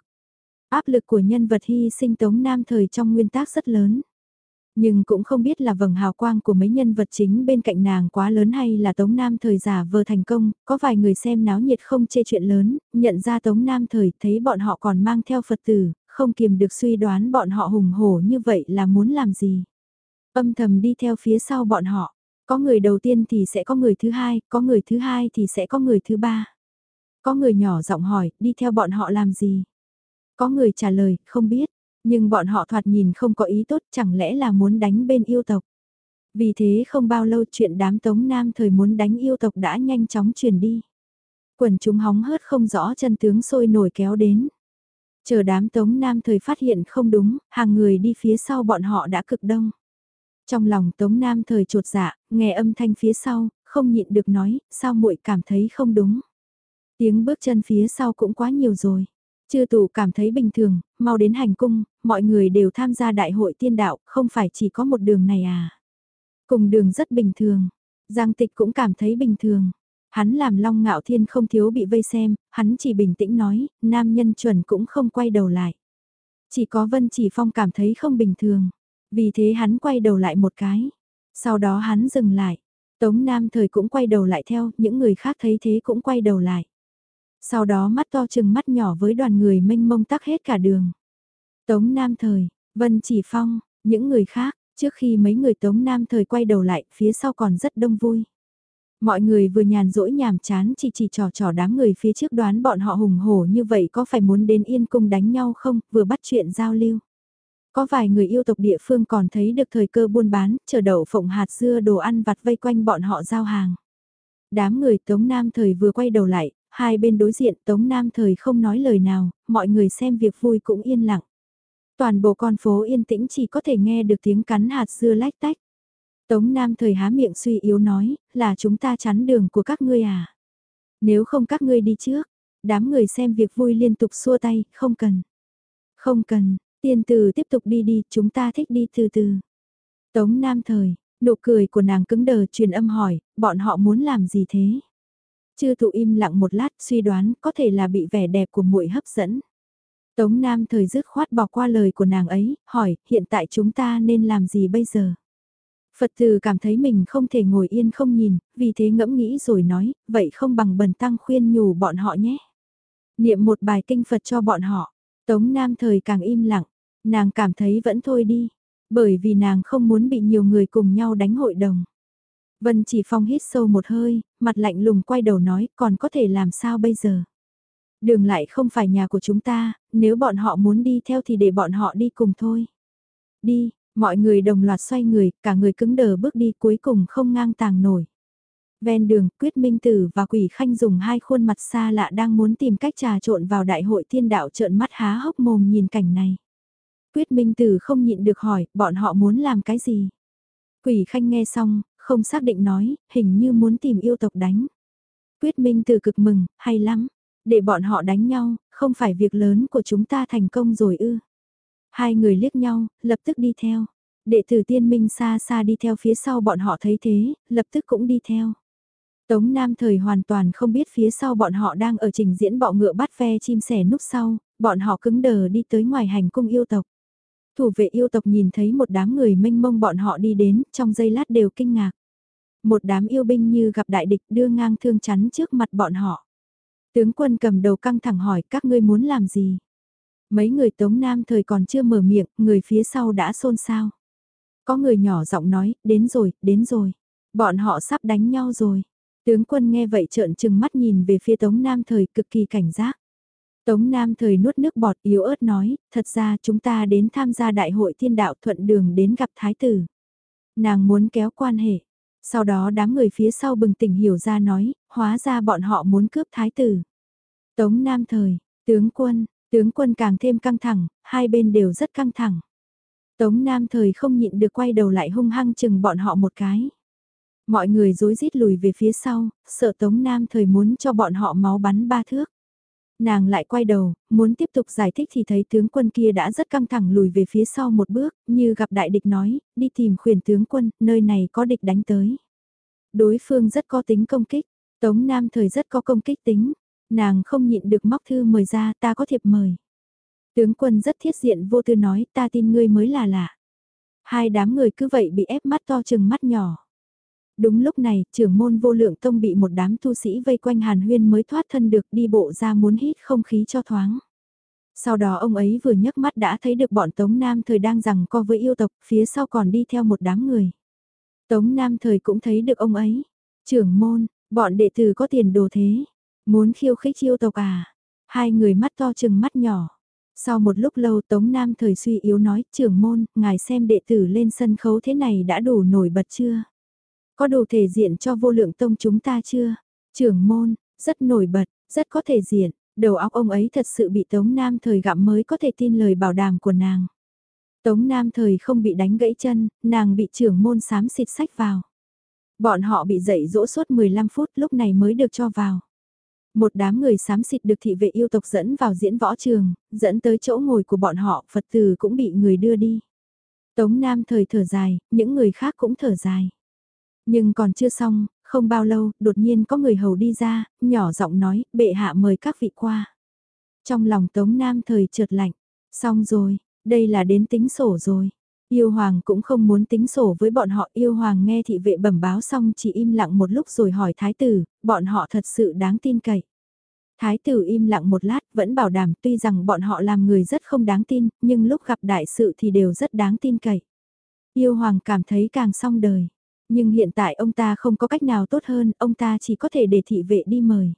Áp lực của nhân vật hy sinh Tống Nam thời trong nguyên tác rất lớn. Nhưng cũng không biết là vầng hào quang của mấy nhân vật chính bên cạnh nàng quá lớn hay là Tống Nam thời giả vờ thành công, có vài người xem náo nhiệt không chê chuyện lớn, nhận ra Tống Nam thời thấy bọn họ còn mang theo Phật tử, không kiềm được suy đoán bọn họ hùng hổ như vậy là muốn làm gì. Âm thầm đi theo phía sau bọn họ, có người đầu tiên thì sẽ có người thứ hai, có người thứ hai thì sẽ có người thứ ba. Có người nhỏ giọng hỏi, đi theo bọn họ làm gì? Có người trả lời, không biết, nhưng bọn họ thoạt nhìn không có ý tốt chẳng lẽ là muốn đánh bên yêu tộc. Vì thế không bao lâu chuyện đám tống nam thời muốn đánh yêu tộc đã nhanh chóng truyền đi. Quần chúng hóng hớt không rõ chân tướng sôi nổi kéo đến. Chờ đám tống nam thời phát hiện không đúng, hàng người đi phía sau bọn họ đã cực đông. Trong lòng tống nam thời trột dạ, nghe âm thanh phía sau, không nhịn được nói, sao muội cảm thấy không đúng. Tiếng bước chân phía sau cũng quá nhiều rồi. Chư tụ cảm thấy bình thường, mau đến hành cung, mọi người đều tham gia đại hội tiên đạo, không phải chỉ có một đường này à. Cùng đường rất bình thường, Giang Tịch cũng cảm thấy bình thường. Hắn làm long ngạo thiên không thiếu bị vây xem, hắn chỉ bình tĩnh nói, nam nhân chuẩn cũng không quay đầu lại. Chỉ có Vân Chỉ Phong cảm thấy không bình thường, vì thế hắn quay đầu lại một cái. Sau đó hắn dừng lại, Tống Nam thời cũng quay đầu lại theo, những người khác thấy thế cũng quay đầu lại. Sau đó mắt to chừng mắt nhỏ với đoàn người mênh mông tắc hết cả đường. Tống Nam Thời, Vân Chỉ Phong, những người khác, trước khi mấy người Tống Nam Thời quay đầu lại, phía sau còn rất đông vui. Mọi người vừa nhàn rỗi nhàm chán chỉ chỉ trò trò đám người phía trước đoán bọn họ hùng hổ như vậy có phải muốn đến yên cung đánh nhau không, vừa bắt chuyện giao lưu. Có vài người yêu tộc địa phương còn thấy được thời cơ buôn bán, chờ đậu phộng hạt dưa đồ ăn vặt vây quanh bọn họ giao hàng. Đám người Tống Nam thời vừa quay đầu lại, Hai bên đối diện Tống Nam thời không nói lời nào, mọi người xem việc vui cũng yên lặng. Toàn bộ con phố yên tĩnh chỉ có thể nghe được tiếng cắn hạt dưa lách tách. Tống Nam thời há miệng suy yếu nói, là chúng ta chắn đường của các ngươi à. Nếu không các ngươi đi trước, đám người xem việc vui liên tục xua tay, không cần. Không cần, tiên từ tiếp tục đi đi, chúng ta thích đi từ từ. Tống Nam thời, nụ cười của nàng cứng đờ truyền âm hỏi, bọn họ muốn làm gì thế? Chư thụ im lặng một lát suy đoán có thể là bị vẻ đẹp của muội hấp dẫn. Tống Nam thời dứt khoát bỏ qua lời của nàng ấy, hỏi hiện tại chúng ta nên làm gì bây giờ? Phật tử cảm thấy mình không thể ngồi yên không nhìn, vì thế ngẫm nghĩ rồi nói, vậy không bằng bần tăng khuyên nhủ bọn họ nhé. Niệm một bài kinh Phật cho bọn họ, Tống Nam thời càng im lặng, nàng cảm thấy vẫn thôi đi, bởi vì nàng không muốn bị nhiều người cùng nhau đánh hội đồng. Vân Chỉ Phong hít sâu một hơi, mặt lạnh lùng quay đầu nói còn có thể làm sao bây giờ. Đường lại không phải nhà của chúng ta, nếu bọn họ muốn đi theo thì để bọn họ đi cùng thôi. Đi, mọi người đồng loạt xoay người, cả người cứng đờ bước đi cuối cùng không ngang tàng nổi. Ven đường, Quyết Minh Tử và Quỷ Khanh dùng hai khuôn mặt xa lạ đang muốn tìm cách trà trộn vào đại hội thiên đạo trợn mắt há hốc mồm nhìn cảnh này. Quyết Minh Tử không nhịn được hỏi, bọn họ muốn làm cái gì? Quỷ Khanh nghe xong, không xác định nói, hình như muốn tìm yêu tộc đánh. Quyết Minh Tử cực mừng, hay lắm, để bọn họ đánh nhau, không phải việc lớn của chúng ta thành công rồi ư. Hai người liếc nhau, lập tức đi theo. Đệ tử tiên minh xa xa đi theo phía sau bọn họ thấy thế, lập tức cũng đi theo. Tống Nam thời hoàn toàn không biết phía sau bọn họ đang ở trình diễn bọ ngựa bắt ve chim sẻ núp sau, bọn họ cứng đờ đi tới ngoài hành cung yêu tộc. Thủ vệ yêu tộc nhìn thấy một đám người mênh mông bọn họ đi đến, trong giây lát đều kinh ngạc. Một đám yêu binh như gặp đại địch đưa ngang thương chắn trước mặt bọn họ. Tướng quân cầm đầu căng thẳng hỏi các ngươi muốn làm gì? Mấy người Tống Nam thời còn chưa mở miệng, người phía sau đã xôn xao. Có người nhỏ giọng nói, đến rồi, đến rồi. Bọn họ sắp đánh nhau rồi. Tướng quân nghe vậy trợn trừng mắt nhìn về phía Tống Nam thời cực kỳ cảnh giác. Tống Nam thời nuốt nước bọt yếu ớt nói, thật ra chúng ta đến tham gia đại hội thiên đạo thuận đường đến gặp thái tử. Nàng muốn kéo quan hệ. Sau đó đám người phía sau bừng tỉnh hiểu ra nói, hóa ra bọn họ muốn cướp thái tử. Tống Nam thời, tướng quân, tướng quân càng thêm căng thẳng, hai bên đều rất căng thẳng. Tống Nam thời không nhịn được quay đầu lại hung hăng chừng bọn họ một cái. Mọi người rối rít lùi về phía sau, sợ Tống Nam thời muốn cho bọn họ máu bắn ba thước. Nàng lại quay đầu, muốn tiếp tục giải thích thì thấy tướng quân kia đã rất căng thẳng lùi về phía sau một bước, như gặp đại địch nói, đi tìm khuyển tướng quân, nơi này có địch đánh tới. Đối phương rất có tính công kích, Tống Nam thời rất có công kích tính, nàng không nhịn được móc thư mời ra ta có thiệp mời. Tướng quân rất thiết diện vô tư nói ta tin ngươi mới là lạ. Hai đám người cứ vậy bị ép mắt to chừng mắt nhỏ. Đúng lúc này, trưởng môn vô lượng tông bị một đám tu sĩ vây quanh hàn huyên mới thoát thân được đi bộ ra muốn hít không khí cho thoáng. Sau đó ông ấy vừa nhấc mắt đã thấy được bọn Tống Nam thời đang rằng co với yêu tộc, phía sau còn đi theo một đám người. Tống Nam thời cũng thấy được ông ấy. Trưởng môn, bọn đệ tử có tiền đồ thế. Muốn khiêu khích yêu tộc à? Hai người mắt to chừng mắt nhỏ. Sau một lúc lâu Tống Nam thời suy yếu nói, trưởng môn, ngài xem đệ tử lên sân khấu thế này đã đủ nổi bật chưa? Có đủ thể diện cho vô lượng tông chúng ta chưa? Trưởng môn, rất nổi bật, rất có thể diện, đầu óc ông ấy thật sự bị Tống Nam thời gặm mới có thể tin lời bảo đảm của nàng. Tống Nam thời không bị đánh gãy chân, nàng bị trưởng môn sám xịt sách vào. Bọn họ bị dậy dỗ suốt 15 phút lúc này mới được cho vào. Một đám người sám xịt được thị vệ yêu tộc dẫn vào diễn võ trường, dẫn tới chỗ ngồi của bọn họ, Phật tử cũng bị người đưa đi. Tống Nam thời thở dài, những người khác cũng thở dài. Nhưng còn chưa xong, không bao lâu, đột nhiên có người hầu đi ra, nhỏ giọng nói, bệ hạ mời các vị qua. Trong lòng Tống Nam thời trượt lạnh, xong rồi, đây là đến tính sổ rồi. Yêu Hoàng cũng không muốn tính sổ với bọn họ. Yêu Hoàng nghe thị vệ bẩm báo xong chỉ im lặng một lúc rồi hỏi Thái tử, bọn họ thật sự đáng tin cậy. Thái tử im lặng một lát vẫn bảo đảm tuy rằng bọn họ làm người rất không đáng tin, nhưng lúc gặp đại sự thì đều rất đáng tin cậy. Yêu Hoàng cảm thấy càng xong đời. Nhưng hiện tại ông ta không có cách nào tốt hơn, ông ta chỉ có thể để thị vệ đi mời.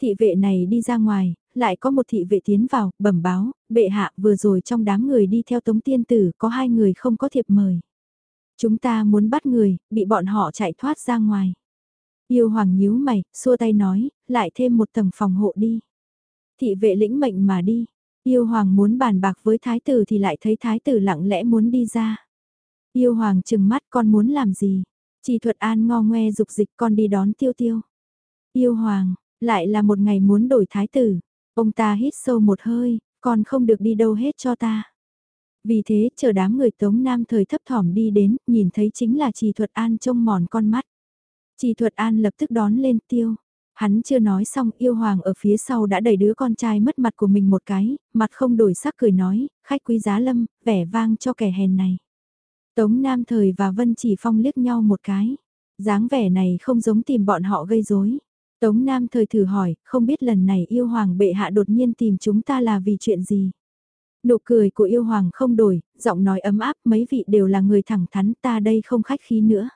Thị vệ này đi ra ngoài, lại có một thị vệ tiến vào, bẩm báo, bệ hạ vừa rồi trong đám người đi theo tống tiên tử có hai người không có thiệp mời. Chúng ta muốn bắt người, bị bọn họ chạy thoát ra ngoài. Yêu hoàng nhíu mày, xua tay nói, lại thêm một tầng phòng hộ đi. Thị vệ lĩnh mệnh mà đi. Yêu hoàng muốn bàn bạc với thái tử thì lại thấy thái tử lặng lẽ muốn đi ra. Yêu hoàng chừng mắt con muốn làm gì? Chỉ thuật an ngo ngoe dục dịch con đi đón tiêu tiêu. Yêu hoàng, lại là một ngày muốn đổi thái tử. Ông ta hít sâu một hơi, còn không được đi đâu hết cho ta. Vì thế, chờ đám người Tống Nam thời thấp thỏm đi đến, nhìn thấy chính là Trì Thuật An trông mòn con mắt. Trì Thuật An lập tức đón lên tiêu. Hắn chưa nói xong yêu hoàng ở phía sau đã đẩy đứa con trai mất mặt của mình một cái, mặt không đổi sắc cười nói, khách quý giá lâm, vẻ vang cho kẻ hèn này. Tống Nam Thời và Vân Chỉ Phong liếc nhau một cái. dáng vẻ này không giống tìm bọn họ gây rối. Tống Nam Thời thử hỏi, không biết lần này yêu hoàng bệ hạ đột nhiên tìm chúng ta là vì chuyện gì? Nụ cười của yêu hoàng không đổi, giọng nói ấm áp mấy vị đều là người thẳng thắn ta đây không khách khí nữa.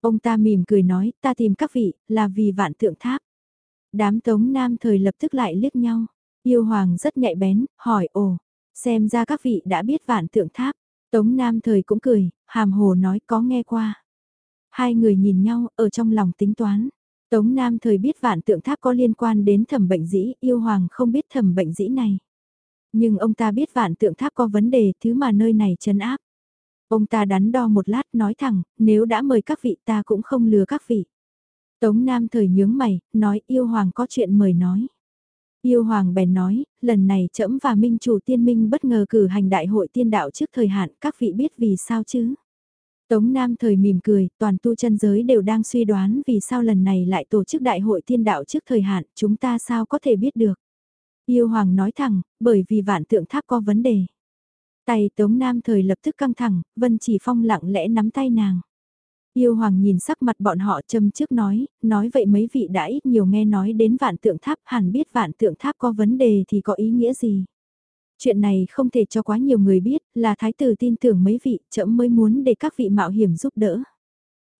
Ông ta mỉm cười nói, ta tìm các vị, là vì vạn tượng tháp. Đám tống nam thời lập tức lại liếc nhau. Yêu hoàng rất nhạy bén, hỏi ồ, xem ra các vị đã biết vạn tượng tháp. Tống nam thời cũng cười, hàm hồ nói có nghe qua. Hai người nhìn nhau, ở trong lòng tính toán. Tống Nam thời biết vạn tượng tháp có liên quan đến thẩm bệnh dĩ, yêu hoàng không biết thẩm bệnh dĩ này. Nhưng ông ta biết vạn tượng tháp có vấn đề, thứ mà nơi này chấn áp. Ông ta đắn đo một lát nói thẳng, nếu đã mời các vị ta cũng không lừa các vị. Tống Nam thời nhướng mày, nói yêu hoàng có chuyện mời nói. Yêu hoàng bèn nói, lần này trẫm và minh chủ tiên minh bất ngờ cử hành đại hội tiên đạo trước thời hạn, các vị biết vì sao chứ? Tống Nam thời mỉm cười, toàn tu chân giới đều đang suy đoán vì sao lần này lại tổ chức đại hội tiên đạo trước thời hạn, chúng ta sao có thể biết được. Yêu Hoàng nói thẳng, bởi vì vạn tượng tháp có vấn đề. Tay Tống Nam thời lập tức căng thẳng, Vân Chỉ Phong lặng lẽ nắm tay nàng. Yêu Hoàng nhìn sắc mặt bọn họ châm trước nói, nói vậy mấy vị đã ít nhiều nghe nói đến vạn tượng tháp hẳn biết vạn tượng tháp có vấn đề thì có ý nghĩa gì. Chuyện này không thể cho quá nhiều người biết, là thái tử tin tưởng mấy vị, chậm mới muốn để các vị mạo hiểm giúp đỡ.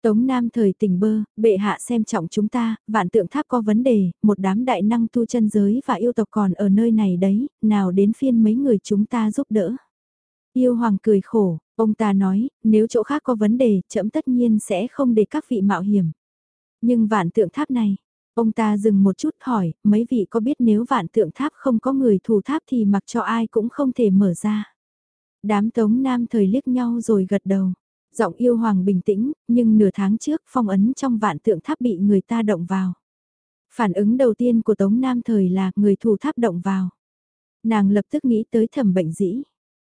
Tống Nam thời tình bơ, bệ hạ xem trọng chúng ta, vạn tượng tháp có vấn đề, một đám đại năng tu chân giới và yêu tộc còn ở nơi này đấy, nào đến phiên mấy người chúng ta giúp đỡ. Yêu hoàng cười khổ, ông ta nói, nếu chỗ khác có vấn đề, chậm tất nhiên sẽ không để các vị mạo hiểm. Nhưng vạn tượng tháp này, Ông ta dừng một chút hỏi, mấy vị có biết nếu vạn tượng tháp không có người thủ tháp thì mặc cho ai cũng không thể mở ra. Đám tống nam thời liếc nhau rồi gật đầu. Giọng yêu hoàng bình tĩnh, nhưng nửa tháng trước phong ấn trong vạn tượng tháp bị người ta động vào. Phản ứng đầu tiên của tống nam thời là người thủ tháp động vào. Nàng lập tức nghĩ tới thẩm bệnh dĩ.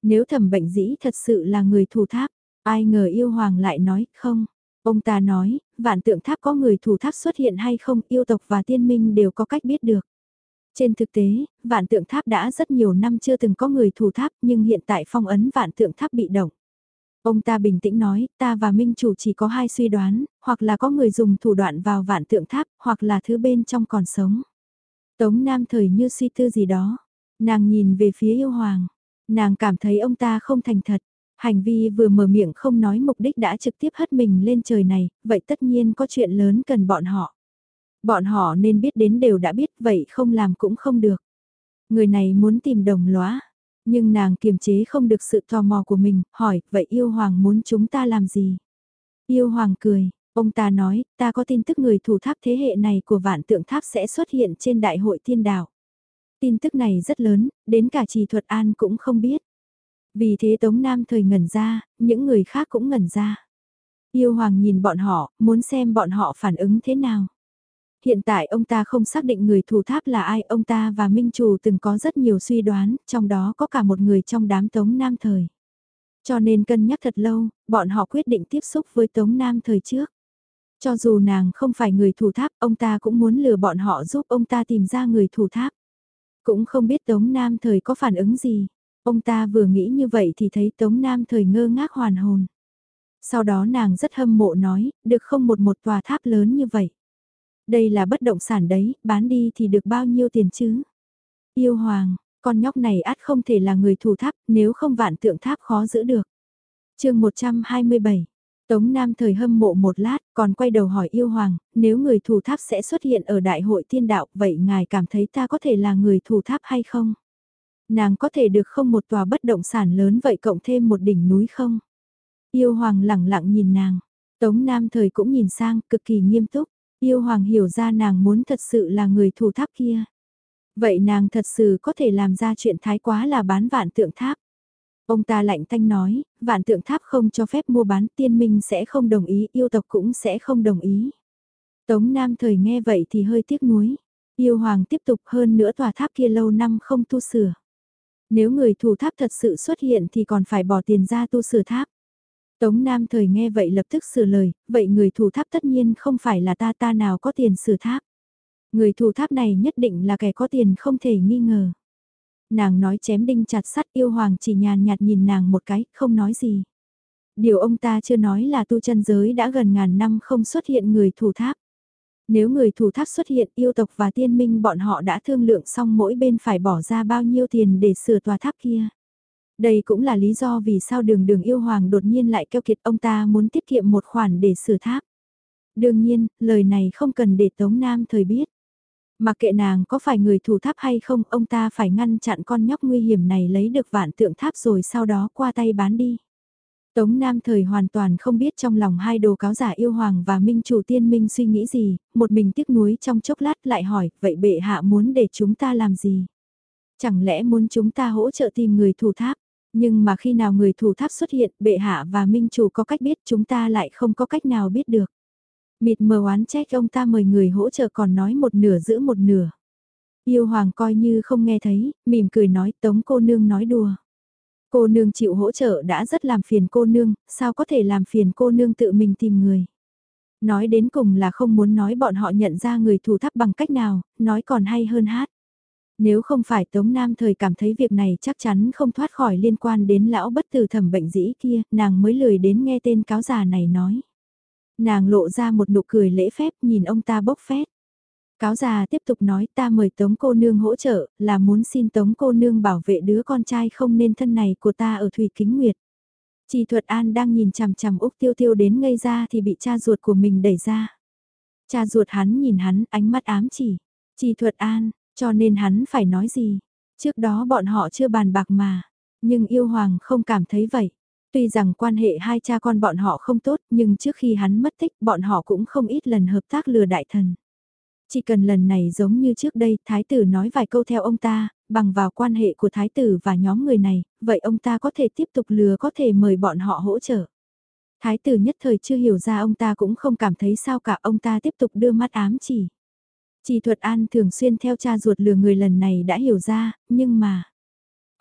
Nếu thẩm bệnh dĩ thật sự là người thủ tháp, ai ngờ yêu hoàng lại nói không. Ông ta nói, vạn tượng tháp có người thủ tháp xuất hiện hay không, yêu tộc và tiên minh đều có cách biết được. Trên thực tế, vạn tượng tháp đã rất nhiều năm chưa từng có người thủ tháp nhưng hiện tại phong ấn vạn tượng tháp bị động. Ông ta bình tĩnh nói, ta và Minh Chủ chỉ có hai suy đoán, hoặc là có người dùng thủ đoạn vào vạn tượng tháp, hoặc là thứ bên trong còn sống. Tống Nam thời như suy tư gì đó. Nàng nhìn về phía yêu hoàng. Nàng cảm thấy ông ta không thành thật. Hành vi vừa mở miệng không nói mục đích đã trực tiếp hất mình lên trời này, vậy tất nhiên có chuyện lớn cần bọn họ. Bọn họ nên biết đến đều đã biết vậy không làm cũng không được. Người này muốn tìm đồng lóa, nhưng nàng kiềm chế không được sự tò mò của mình, hỏi, vậy yêu hoàng muốn chúng ta làm gì? Yêu hoàng cười, ông ta nói, ta có tin tức người thủ tháp thế hệ này của vạn tượng tháp sẽ xuất hiện trên đại hội thiên đạo. Tin tức này rất lớn, đến cả trì thuật an cũng không biết. Vì thế Tống Nam thời ngẩn ra, những người khác cũng ngẩn ra. Yêu hoàng nhìn bọn họ, muốn xem bọn họ phản ứng thế nào. Hiện tại ông ta không xác định người thủ tháp là ai, ông ta và Minh Chủ từng có rất nhiều suy đoán, trong đó có cả một người trong đám Tống Nam Thời. Cho nên cân nhắc thật lâu, bọn họ quyết định tiếp xúc với Tống Nam Thời trước. Cho dù nàng không phải người thủ tháp, ông ta cũng muốn lừa bọn họ giúp ông ta tìm ra người thủ tháp. Cũng không biết Tống Nam Thời có phản ứng gì. Ông ta vừa nghĩ như vậy thì thấy Tống Nam Thời ngơ ngác hoàn hồn. Sau đó nàng rất hâm mộ nói, được không một một tòa tháp lớn như vậy. Đây là bất động sản đấy, bán đi thì được bao nhiêu tiền chứ? Yêu hoàng, con nhóc này át không thể là người thủ tháp, nếu không vạn tượng tháp khó giữ được. chương 127 Tống Nam thời hâm mộ một lát, còn quay đầu hỏi yêu hoàng, nếu người thủ tháp sẽ xuất hiện ở đại hội thiên đạo, vậy ngài cảm thấy ta có thể là người thủ tháp hay không? Nàng có thể được không một tòa bất động sản lớn vậy cộng thêm một đỉnh núi không? Yêu hoàng lẳng lặng nhìn nàng, Tống Nam thời cũng nhìn sang, cực kỳ nghiêm túc. Yêu hoàng hiểu ra nàng muốn thật sự là người thủ tháp kia. Vậy nàng thật sự có thể làm ra chuyện thái quá là bán vạn tượng tháp. Ông ta lạnh tanh nói, vạn tượng tháp không cho phép mua bán tiên minh sẽ không đồng ý, yêu tộc cũng sẽ không đồng ý. Tống Nam thời nghe vậy thì hơi tiếc nuối. Yêu hoàng tiếp tục hơn nữa tòa tháp kia lâu năm không tu sửa. Nếu người thủ tháp thật sự xuất hiện thì còn phải bỏ tiền ra tu sửa tháp. Tống Nam thời nghe vậy lập tức sửa lời, vậy người thủ tháp tất nhiên không phải là ta ta nào có tiền sửa tháp. Người thủ tháp này nhất định là kẻ có tiền không thể nghi ngờ. Nàng nói chém đinh chặt sắt yêu hoàng chỉ nhàn nhạt nhìn nàng một cái, không nói gì. Điều ông ta chưa nói là tu chân giới đã gần ngàn năm không xuất hiện người thủ tháp. Nếu người thủ tháp xuất hiện yêu tộc và tiên minh bọn họ đã thương lượng xong mỗi bên phải bỏ ra bao nhiêu tiền để sửa tòa tháp kia. Đây cũng là lý do vì sao đường đường yêu hoàng đột nhiên lại keo kiệt ông ta muốn tiết kiệm một khoản để sửa tháp. Đương nhiên, lời này không cần để Tống Nam thời biết. Mà kệ nàng có phải người thủ tháp hay không, ông ta phải ngăn chặn con nhóc nguy hiểm này lấy được vạn tượng tháp rồi sau đó qua tay bán đi. Tống Nam thời hoàn toàn không biết trong lòng hai đồ cáo giả yêu hoàng và minh chủ tiên minh suy nghĩ gì, một mình tiếc nuối trong chốc lát lại hỏi, vậy bệ hạ muốn để chúng ta làm gì? Chẳng lẽ muốn chúng ta hỗ trợ tìm người thủ tháp? Nhưng mà khi nào người thủ tháp xuất hiện, bệ hạ và minh chủ có cách biết chúng ta lại không có cách nào biết được. Mịt mờ oán trách ông ta mời người hỗ trợ còn nói một nửa giữ một nửa. Yêu hoàng coi như không nghe thấy, mỉm cười nói tống cô nương nói đùa. Cô nương chịu hỗ trợ đã rất làm phiền cô nương, sao có thể làm phiền cô nương tự mình tìm người. Nói đến cùng là không muốn nói bọn họ nhận ra người thù tháp bằng cách nào, nói còn hay hơn hát. Nếu không phải Tống Nam thời cảm thấy việc này chắc chắn không thoát khỏi liên quan đến lão bất tử thẩm bệnh dĩ kia, nàng mới lười đến nghe tên cáo già này nói. Nàng lộ ra một nụ cười lễ phép nhìn ông ta bốc phét. Cáo già tiếp tục nói ta mời Tống cô nương hỗ trợ, là muốn xin Tống cô nương bảo vệ đứa con trai không nên thân này của ta ở Thủy Kính Nguyệt. Chi Thuật An đang nhìn chằm chằm Úc Tiêu Tiêu đến ngây ra thì bị cha ruột của mình đẩy ra. Cha ruột hắn nhìn hắn ánh mắt ám chỉ. Chi Thuật An, cho nên hắn phải nói gì? Trước đó bọn họ chưa bàn bạc mà. Nhưng yêu hoàng không cảm thấy vậy. Tuy rằng quan hệ hai cha con bọn họ không tốt nhưng trước khi hắn mất tích bọn họ cũng không ít lần hợp tác lừa đại thần. Chỉ cần lần này giống như trước đây, thái tử nói vài câu theo ông ta, bằng vào quan hệ của thái tử và nhóm người này, vậy ông ta có thể tiếp tục lừa có thể mời bọn họ hỗ trợ. Thái tử nhất thời chưa hiểu ra ông ta cũng không cảm thấy sao cả ông ta tiếp tục đưa mắt ám chỉ. Chỉ thuật an thường xuyên theo cha ruột lừa người lần này đã hiểu ra, nhưng mà...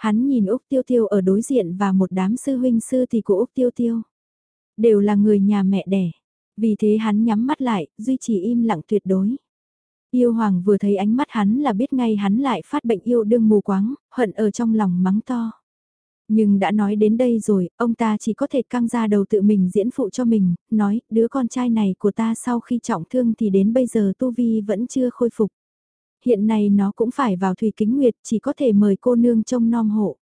Hắn nhìn Úc Tiêu Tiêu ở đối diện và một đám sư huynh sư thì của Úc Tiêu Tiêu. Đều là người nhà mẹ đẻ. Vì thế hắn nhắm mắt lại, duy trì im lặng tuyệt đối. Yêu hoàng vừa thấy ánh mắt hắn là biết ngay hắn lại phát bệnh yêu đương mù quáng, hận ở trong lòng mắng to. Nhưng đã nói đến đây rồi, ông ta chỉ có thể căng ra đầu tự mình diễn phụ cho mình, nói, đứa con trai này của ta sau khi trọng thương thì đến bây giờ Tu Vi vẫn chưa khôi phục. Hiện nay nó cũng phải vào Thủy Kính Nguyệt, chỉ có thể mời cô nương trông nom hộ.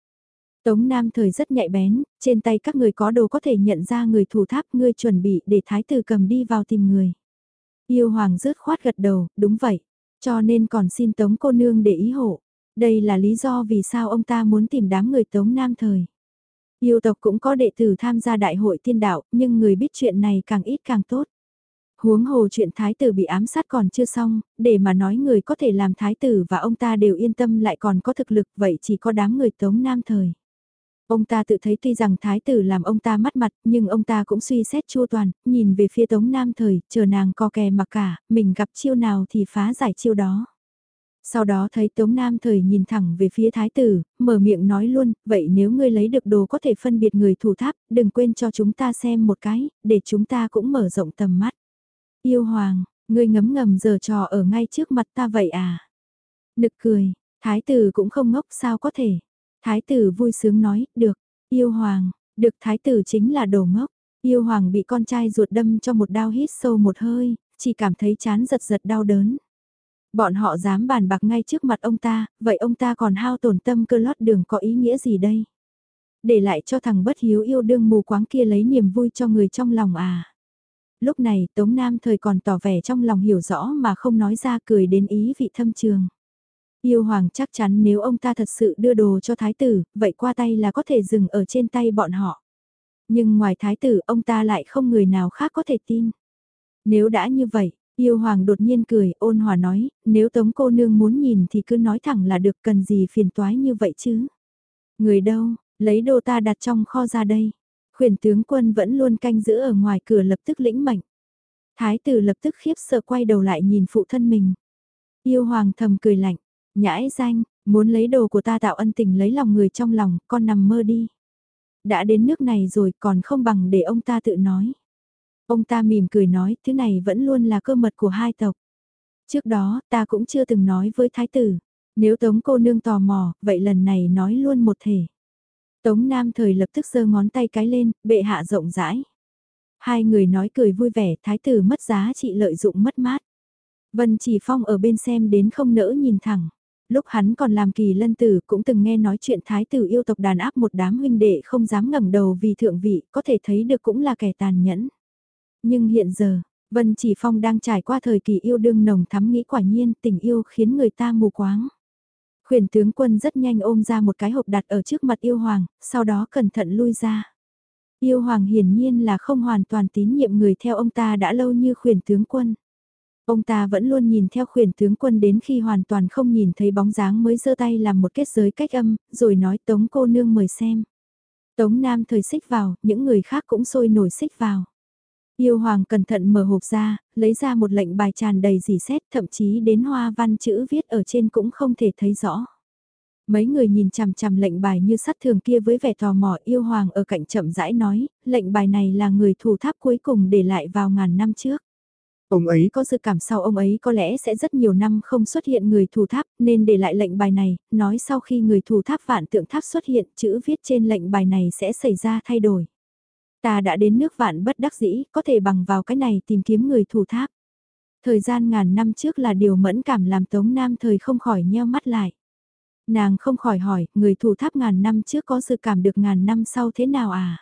Tống Nam thời rất nhạy bén, trên tay các người có đồ có thể nhận ra người thủ tháp ngươi chuẩn bị để thái tử cầm đi vào tìm người. Yêu hoàng rớt khoát gật đầu, đúng vậy, cho nên còn xin Tống cô nương để ý hộ. Đây là lý do vì sao ông ta muốn tìm đám người Tống Nam thời. Yêu tộc cũng có đệ tử tham gia đại hội tiên đạo, nhưng người biết chuyện này càng ít càng tốt. Huống hồ chuyện thái tử bị ám sát còn chưa xong, để mà nói người có thể làm thái tử và ông ta đều yên tâm lại còn có thực lực vậy chỉ có đám người Tống Nam thời. Ông ta tự thấy tuy rằng thái tử làm ông ta mắt mặt, nhưng ông ta cũng suy xét chua toàn, nhìn về phía Tống Nam thời, chờ nàng co kè mặc cả, mình gặp chiêu nào thì phá giải chiêu đó. Sau đó thấy Tống Nam thời nhìn thẳng về phía thái tử, mở miệng nói luôn, vậy nếu ngươi lấy được đồ có thể phân biệt người thủ tháp, đừng quên cho chúng ta xem một cái, để chúng ta cũng mở rộng tầm mắt. Yêu hoàng, ngươi ngấm ngầm giờ trò ở ngay trước mặt ta vậy à? Nực cười, thái tử cũng không ngốc sao có thể. Thái tử vui sướng nói, được, yêu hoàng, được thái tử chính là đồ ngốc. Yêu hoàng bị con trai ruột đâm cho một đau hít sâu một hơi, chỉ cảm thấy chán giật giật đau đớn. Bọn họ dám bàn bạc ngay trước mặt ông ta, vậy ông ta còn hao tổn tâm cơ lót đường có ý nghĩa gì đây? Để lại cho thằng bất hiếu yêu đương mù quáng kia lấy niềm vui cho người trong lòng à? Lúc này Tống Nam thời còn tỏ vẻ trong lòng hiểu rõ mà không nói ra cười đến ý vị thâm trường. Yêu hoàng chắc chắn nếu ông ta thật sự đưa đồ cho thái tử, vậy qua tay là có thể dừng ở trên tay bọn họ. Nhưng ngoài thái tử ông ta lại không người nào khác có thể tin. Nếu đã như vậy, yêu hoàng đột nhiên cười ôn hòa nói, nếu tống cô nương muốn nhìn thì cứ nói thẳng là được cần gì phiền toái như vậy chứ. Người đâu, lấy đồ ta đặt trong kho ra đây. Quyền tướng quân vẫn luôn canh giữ ở ngoài cửa lập tức lĩnh mệnh. Thái tử lập tức khiếp sợ quay đầu lại nhìn phụ thân mình. Yêu hoàng thầm cười lạnh, Nhãi danh, muốn lấy đồ của ta tạo ân tình lấy lòng người trong lòng, con nằm mơ đi. Đã đến nước này rồi còn không bằng để ông ta tự nói. Ông ta mỉm cười nói, thứ này vẫn luôn là cơ mật của hai tộc. Trước đó, ta cũng chưa từng nói với thái tử. Nếu tống cô nương tò mò, vậy lần này nói luôn một thể. Tống Nam thời lập tức giơ ngón tay cái lên, bệ hạ rộng rãi. Hai người nói cười vui vẻ, thái tử mất giá trị lợi dụng mất mát. Vân Chỉ Phong ở bên xem đến không nỡ nhìn thẳng lúc hắn còn làm kỳ lân tử cũng từng nghe nói chuyện thái tử yêu tộc đàn áp một đám huynh đệ không dám ngẩng đầu vì thượng vị, có thể thấy được cũng là kẻ tàn nhẫn. Nhưng hiện giờ, Vân Chỉ Phong đang trải qua thời kỳ yêu đương nồng thắm nghĩ quả nhiên tình yêu khiến người ta mù quáng. Khuyển tướng quân rất nhanh ôm ra một cái hộp đặt ở trước mặt yêu hoàng, sau đó cẩn thận lui ra. Yêu hoàng hiển nhiên là không hoàn toàn tín nhiệm người theo ông ta đã lâu như khuyển tướng quân. Ông ta vẫn luôn nhìn theo khuyển tướng quân đến khi hoàn toàn không nhìn thấy bóng dáng mới giơ tay làm một kết giới cách âm, rồi nói tống cô nương mời xem. Tống Nam thời xích vào, những người khác cũng sôi nổi xích vào. Yêu hoàng cẩn thận mở hộp ra, lấy ra một lệnh bài tràn đầy dì xét, thậm chí đến hoa văn chữ viết ở trên cũng không thể thấy rõ. Mấy người nhìn chằm chằm lệnh bài như sắt thường kia với vẻ tò mò yêu hoàng ở cạnh chậm rãi nói, lệnh bài này là người thủ tháp cuối cùng để lại vào ngàn năm trước. Ông ấy có dự cảm sau ông ấy có lẽ sẽ rất nhiều năm không xuất hiện người thủ tháp nên để lại lệnh bài này, nói sau khi người thủ tháp vạn tượng tháp xuất hiện chữ viết trên lệnh bài này sẽ xảy ra thay đổi. Ta đã đến nước vạn bất đắc dĩ, có thể bằng vào cái này tìm kiếm người thủ tháp. Thời gian ngàn năm trước là điều mẫn cảm làm Tống Nam thời không khỏi nheo mắt lại. Nàng không khỏi hỏi, người thủ tháp ngàn năm trước có dự cảm được ngàn năm sau thế nào à?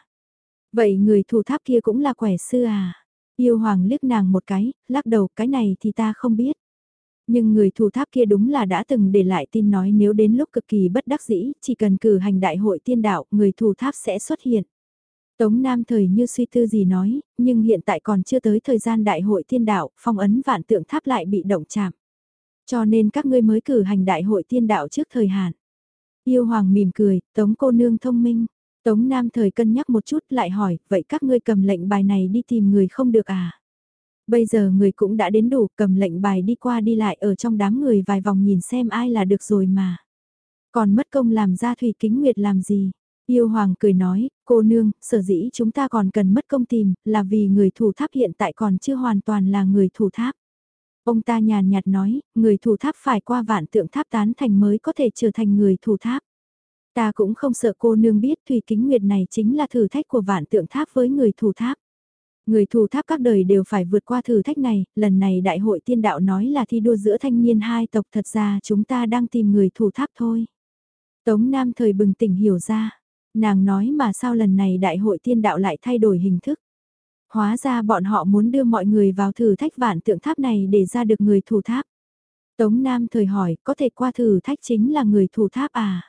Vậy người thủ tháp kia cũng là quẻ sư à? Yêu hoàng liếc nàng một cái, lắc đầu cái này thì ta không biết. Nhưng người thủ tháp kia đúng là đã từng để lại tin nói nếu đến lúc cực kỳ bất đắc dĩ, chỉ cần cử hành đại hội tiên đạo, người thủ tháp sẽ xuất hiện. Tống Nam thời như suy tư gì nói, nhưng hiện tại còn chưa tới thời gian đại hội tiên đạo, phong ấn vạn tượng tháp lại bị động chạm. Cho nên các ngươi mới cử hành đại hội tiên đạo trước thời hạn. Yêu Hoàng mỉm cười, Tống cô nương thông minh. Tống Nam thời cân nhắc một chút lại hỏi, vậy các ngươi cầm lệnh bài này đi tìm người không được à? Bây giờ người cũng đã đến đủ, cầm lệnh bài đi qua đi lại ở trong đám người vài vòng nhìn xem ai là được rồi mà. Còn mất công làm ra Thủy Kính Nguyệt làm gì? Yêu Hoàng cười nói, cô nương, sở dĩ chúng ta còn cần mất công tìm, là vì người thủ tháp hiện tại còn chưa hoàn toàn là người thủ tháp. Ông ta nhàn nhạt nói, người thủ tháp phải qua vạn tượng tháp tán thành mới có thể trở thành người thủ tháp. Ta cũng không sợ cô nương biết Thủy Kính Nguyệt này chính là thử thách của vạn tượng tháp với người thủ tháp. Người thủ tháp các đời đều phải vượt qua thử thách này, lần này đại hội tiên đạo nói là thi đua giữa thanh niên hai tộc thật ra chúng ta đang tìm người thủ tháp thôi. Tống Nam thời bừng tỉnh hiểu ra, nàng nói mà sao lần này đại hội tiên đạo lại thay đổi hình thức. Hóa ra bọn họ muốn đưa mọi người vào thử thách vạn tượng tháp này để ra được người thủ tháp. Tống Nam thời hỏi có thể qua thử thách chính là người thủ tháp à?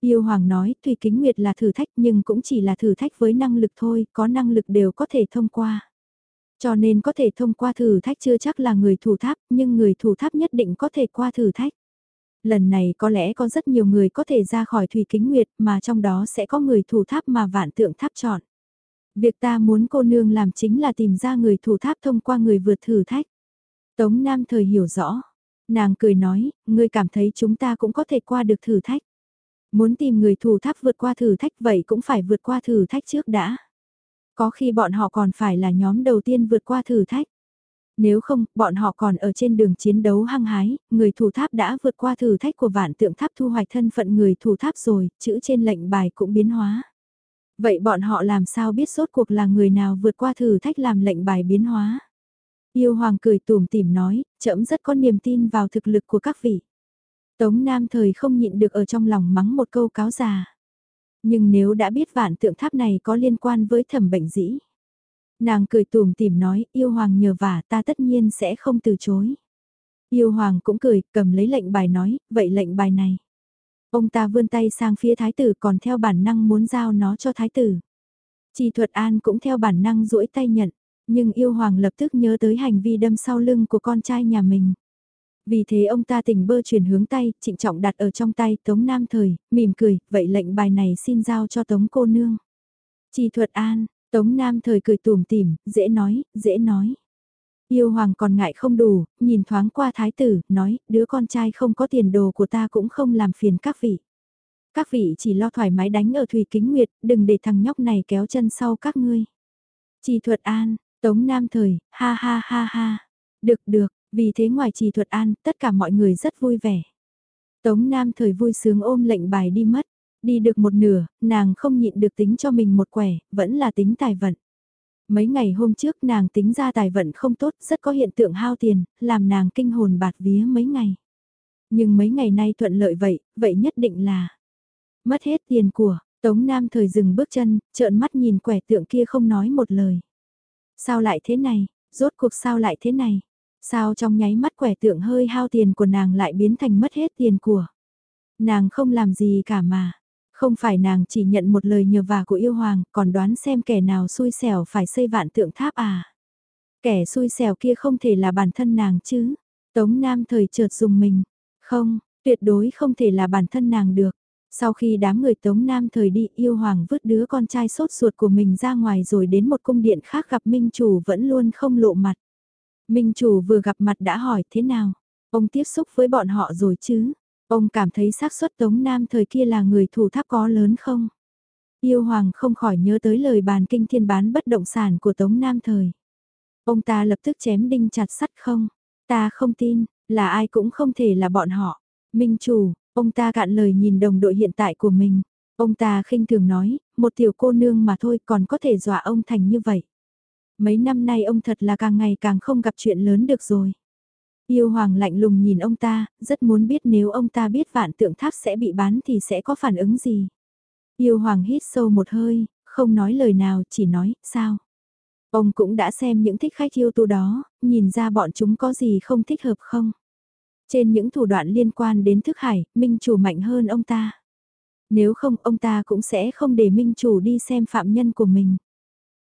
Yêu Hoàng nói, Thủy Kính Nguyệt là thử thách nhưng cũng chỉ là thử thách với năng lực thôi, có năng lực đều có thể thông qua. Cho nên có thể thông qua thử thách chưa chắc là người thủ tháp, nhưng người thủ tháp nhất định có thể qua thử thách. Lần này có lẽ có rất nhiều người có thể ra khỏi Thủy Kính Nguyệt mà trong đó sẽ có người thủ tháp mà vạn tượng tháp chọn. Việc ta muốn cô nương làm chính là tìm ra người thủ tháp thông qua người vượt thử thách. Tống Nam thời hiểu rõ. Nàng cười nói, ngươi cảm thấy chúng ta cũng có thể qua được thử thách. Muốn tìm người thủ tháp vượt qua thử thách vậy cũng phải vượt qua thử thách trước đã. Có khi bọn họ còn phải là nhóm đầu tiên vượt qua thử thách. Nếu không, bọn họ còn ở trên đường chiến đấu hăng hái, người thủ tháp đã vượt qua thử thách của vạn tượng tháp thu hoạch thân phận người thủ tháp rồi, chữ trên lệnh bài cũng biến hóa. Vậy bọn họ làm sao biết sốt cuộc là người nào vượt qua thử thách làm lệnh bài biến hóa? Yêu Hoàng cười tủm tỉm nói, trẫm rất có niềm tin vào thực lực của các vị. Tống Nam thời không nhịn được ở trong lòng mắng một câu cáo già. Nhưng nếu đã biết vạn tượng tháp này có liên quan với thẩm bệnh dĩ. Nàng cười tùm tìm nói, yêu hoàng nhờ vả ta tất nhiên sẽ không từ chối. Yêu hoàng cũng cười, cầm lấy lệnh bài nói, vậy lệnh bài này. Ông ta vươn tay sang phía thái tử còn theo bản năng muốn giao nó cho thái tử. Chi thuật an cũng theo bản năng duỗi tay nhận, nhưng yêu hoàng lập tức nhớ tới hành vi đâm sau lưng của con trai nhà mình. Vì thế ông ta tỉnh bơ chuyển hướng tay, trịnh trọng đặt ở trong tay Tống Nam Thời, mỉm cười, vậy lệnh bài này xin giao cho Tống cô nương. Chi thuật an, Tống Nam Thời cười tùm tỉm, dễ nói, dễ nói. Yêu hoàng còn ngại không đủ, nhìn thoáng qua thái tử, nói, đứa con trai không có tiền đồ của ta cũng không làm phiền các vị. Các vị chỉ lo thoải mái đánh ở Thủy Kính Nguyệt, đừng để thằng nhóc này kéo chân sau các ngươi. Chỉ thuật an, Tống Nam Thời, ha ha ha ha. Được được, vì thế ngoài trì thuật an, tất cả mọi người rất vui vẻ. Tống Nam thời vui sướng ôm lệnh bài đi mất. Đi được một nửa, nàng không nhịn được tính cho mình một quẻ, vẫn là tính tài vận. Mấy ngày hôm trước nàng tính ra tài vận không tốt, rất có hiện tượng hao tiền, làm nàng kinh hồn bạt vía mấy ngày. Nhưng mấy ngày nay thuận lợi vậy, vậy nhất định là mất hết tiền của, Tống Nam thời dừng bước chân, trợn mắt nhìn quẻ tượng kia không nói một lời. Sao lại thế này, rốt cuộc sao lại thế này? Sao trong nháy mắt quẻ tượng hơi hao tiền của nàng lại biến thành mất hết tiền của. Nàng không làm gì cả mà. Không phải nàng chỉ nhận một lời nhờ vả của yêu hoàng, còn đoán xem kẻ nào xui xẻo phải xây vạn tượng tháp à. Kẻ xui xẻo kia không thể là bản thân nàng chứ. Tống Nam thời chợt dùng mình. Không, tuyệt đối không thể là bản thân nàng được. Sau khi đám người Tống Nam thời đi yêu hoàng vứt đứa con trai sốt ruột của mình ra ngoài rồi đến một cung điện khác gặp Minh Chủ vẫn luôn không lộ mặt. Minh chủ vừa gặp mặt đã hỏi thế nào? Ông tiếp xúc với bọn họ rồi chứ? Ông cảm thấy xác suất Tống Nam thời kia là người thủ tháp có lớn không? Yêu Hoàng không khỏi nhớ tới lời bàn kinh thiên bán bất động sản của Tống Nam thời. Ông ta lập tức chém đinh chặt sắt không? Ta không tin, là ai cũng không thể là bọn họ. Minh chủ, ông ta cạn lời nhìn đồng đội hiện tại của mình. Ông ta khinh thường nói, một tiểu cô nương mà thôi còn có thể dọa ông thành như vậy. Mấy năm nay ông thật là càng ngày càng không gặp chuyện lớn được rồi. Yêu hoàng lạnh lùng nhìn ông ta, rất muốn biết nếu ông ta biết vạn tượng tháp sẽ bị bán thì sẽ có phản ứng gì. Yêu hoàng hít sâu một hơi, không nói lời nào, chỉ nói, sao? Ông cũng đã xem những thích khách yêu tu đó, nhìn ra bọn chúng có gì không thích hợp không? Trên những thủ đoạn liên quan đến thức hải, Minh Chủ mạnh hơn ông ta. Nếu không, ông ta cũng sẽ không để Minh Chủ đi xem phạm nhân của mình.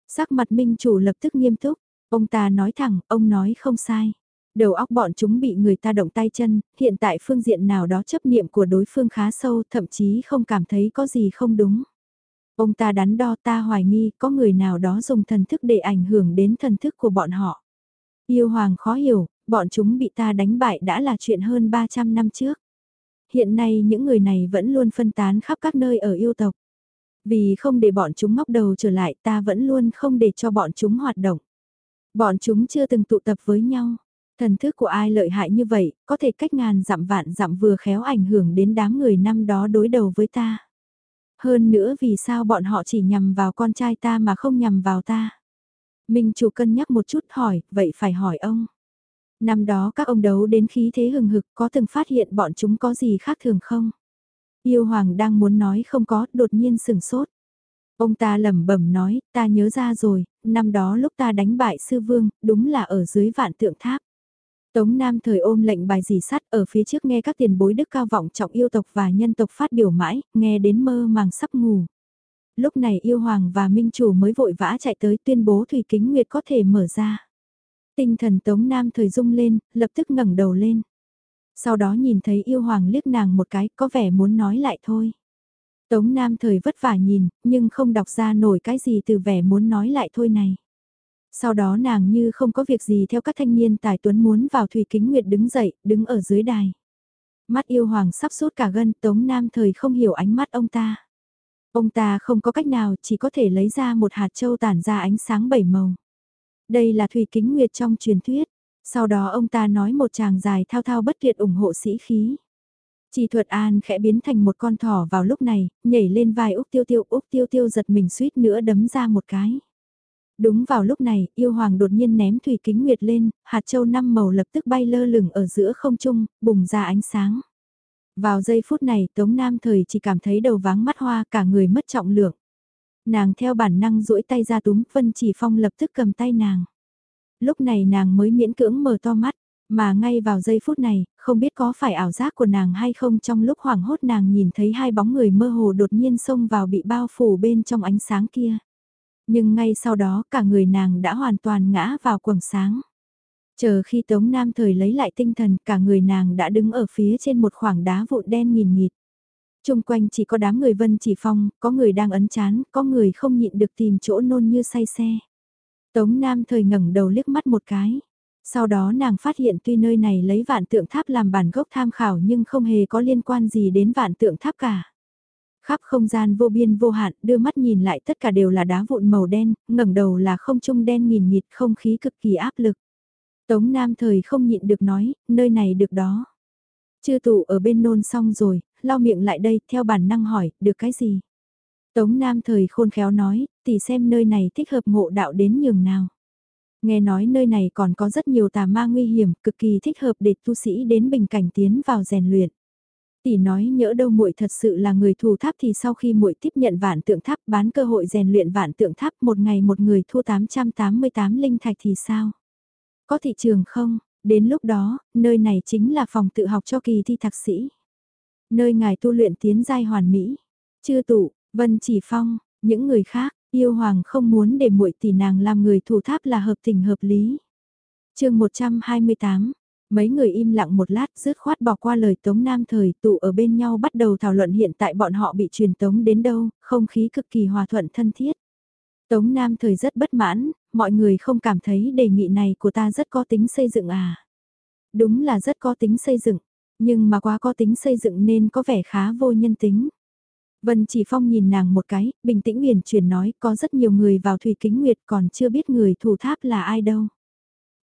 Sắc mặt minh chủ lập tức nghiêm túc, ông ta nói thẳng, ông nói không sai. Đầu óc bọn chúng bị người ta động tay chân, hiện tại phương diện nào đó chấp niệm của đối phương khá sâu, thậm chí không cảm thấy có gì không đúng. Ông ta đắn đo ta hoài nghi có người nào đó dùng thần thức để ảnh hưởng đến thần thức của bọn họ. Yêu hoàng khó hiểu, bọn chúng bị ta đánh bại đã là chuyện hơn 300 năm trước. Hiện nay những người này vẫn luôn phân tán khắp các nơi ở yêu tộc. Vì không để bọn chúng ngóc đầu trở lại ta vẫn luôn không để cho bọn chúng hoạt động. Bọn chúng chưa từng tụ tập với nhau. Thần thức của ai lợi hại như vậy, có thể cách ngàn dặm vạn dặm vừa khéo ảnh hưởng đến đám người năm đó đối đầu với ta. Hơn nữa vì sao bọn họ chỉ nhằm vào con trai ta mà không nhằm vào ta. Minh chủ cân nhắc một chút hỏi, vậy phải hỏi ông. Năm đó các ông đấu đến khí thế hừng hực có từng phát hiện bọn chúng có gì khác thường không? Yêu hoàng đang muốn nói không có, đột nhiên sừng sốt. Ông ta lẩm bẩm nói, ta nhớ ra rồi, năm đó lúc ta đánh bại sư vương, đúng là ở dưới vạn tượng tháp. Tống Nam thời ôm lệnh bài dì sắt ở phía trước nghe các tiền bối đức cao vọng trọng yêu tộc và nhân tộc phát biểu mãi, nghe đến mơ màng sắp ngủ. Lúc này yêu hoàng và minh chủ mới vội vã chạy tới tuyên bố Thủy Kính Nguyệt có thể mở ra. Tinh thần Tống Nam thời rung lên, lập tức ngẩng đầu lên. Sau đó nhìn thấy yêu hoàng liếc nàng một cái, có vẻ muốn nói lại thôi. Tống Nam thời vất vả nhìn, nhưng không đọc ra nổi cái gì từ vẻ muốn nói lại thôi này. Sau đó nàng như không có việc gì theo các thanh niên tài tuấn muốn vào Thủy Kính Nguyệt đứng dậy, đứng ở dưới đài. Mắt yêu hoàng sắp sút cả gân, Tống Nam thời không hiểu ánh mắt ông ta. Ông ta không có cách nào chỉ có thể lấy ra một hạt châu tản ra ánh sáng bảy màu. Đây là Thủy Kính Nguyệt trong truyền thuyết. Sau đó ông ta nói một chàng dài thao thao bất tuyệt ủng hộ sĩ khí. Chỉ thuật an khẽ biến thành một con thỏ vào lúc này, nhảy lên vai Úc Tiêu Tiêu, Úc Tiêu Tiêu giật mình suýt nữa đấm ra một cái. Đúng vào lúc này, yêu hoàng đột nhiên ném thủy kính nguyệt lên, hạt châu năm màu lập tức bay lơ lửng ở giữa không trung, bùng ra ánh sáng. Vào giây phút này Tống Nam Thời chỉ cảm thấy đầu váng mắt hoa cả người mất trọng lượng. Nàng theo bản năng duỗi tay ra túm Vân Chỉ Phong lập tức cầm tay nàng. Lúc này nàng mới miễn cưỡng mở to mắt, mà ngay vào giây phút này, không biết có phải ảo giác của nàng hay không trong lúc hoảng hốt nàng nhìn thấy hai bóng người mơ hồ đột nhiên xông vào bị bao phủ bên trong ánh sáng kia. Nhưng ngay sau đó cả người nàng đã hoàn toàn ngã vào quầng sáng. Chờ khi Tống Nam Thời lấy lại tinh thần cả người nàng đã đứng ở phía trên một khoảng đá vụn đen nghìn nghịt. Trung quanh chỉ có đám người vân chỉ phong, có người đang ấn chán, có người không nhịn được tìm chỗ nôn như say xe. Tống Nam Thời ngẩng đầu liếc mắt một cái. Sau đó nàng phát hiện tuy nơi này lấy vạn tượng tháp làm bản gốc tham khảo nhưng không hề có liên quan gì đến vạn tượng tháp cả. Khắp không gian vô biên vô hạn, đưa mắt nhìn lại tất cả đều là đá vụn màu đen, ngẩng đầu là không trung đen nghìn nghịt không khí cực kỳ áp lực. Tống Nam thời không nhịn được nói, nơi này được đó. Chư tụ ở bên nôn xong rồi, lau miệng lại đây, theo bản năng hỏi, được cái gì? Tống Nam thời khôn khéo nói, tỷ xem nơi này thích hợp ngộ đạo đến nhường nào. Nghe nói nơi này còn có rất nhiều tà ma nguy hiểm, cực kỳ thích hợp để tu sĩ đến bình cảnh tiến vào rèn luyện tỷ nói nhỡ đâu muội thật sự là người thù tháp thì sau khi muội tiếp nhận vạn tượng tháp bán cơ hội rèn luyện vạn tượng tháp một ngày một người thua 888 linh thạch thì sao? Có thị trường không? Đến lúc đó, nơi này chính là phòng tự học cho kỳ thi thạc sĩ. Nơi ngài tu luyện tiến giai hoàn mỹ. Chưa tụ, Vân Chỉ Phong, những người khác, yêu hoàng không muốn để muội tỷ nàng làm người thủ tháp là hợp tình hợp lý. chương 128, Mấy người im lặng một lát rứt khoát bỏ qua lời Tống Nam thời tụ ở bên nhau bắt đầu thảo luận hiện tại bọn họ bị truyền tống đến đâu, không khí cực kỳ hòa thuận thân thiết. Tống Nam thời rất bất mãn, mọi người không cảm thấy đề nghị này của ta rất có tính xây dựng à. Đúng là rất có tính xây dựng, nhưng mà quá có tính xây dựng nên có vẻ khá vô nhân tính. Vân Chỉ Phong nhìn nàng một cái, bình tĩnh huyền truyền nói có rất nhiều người vào Thủy Kính Nguyệt còn chưa biết người thủ tháp là ai đâu.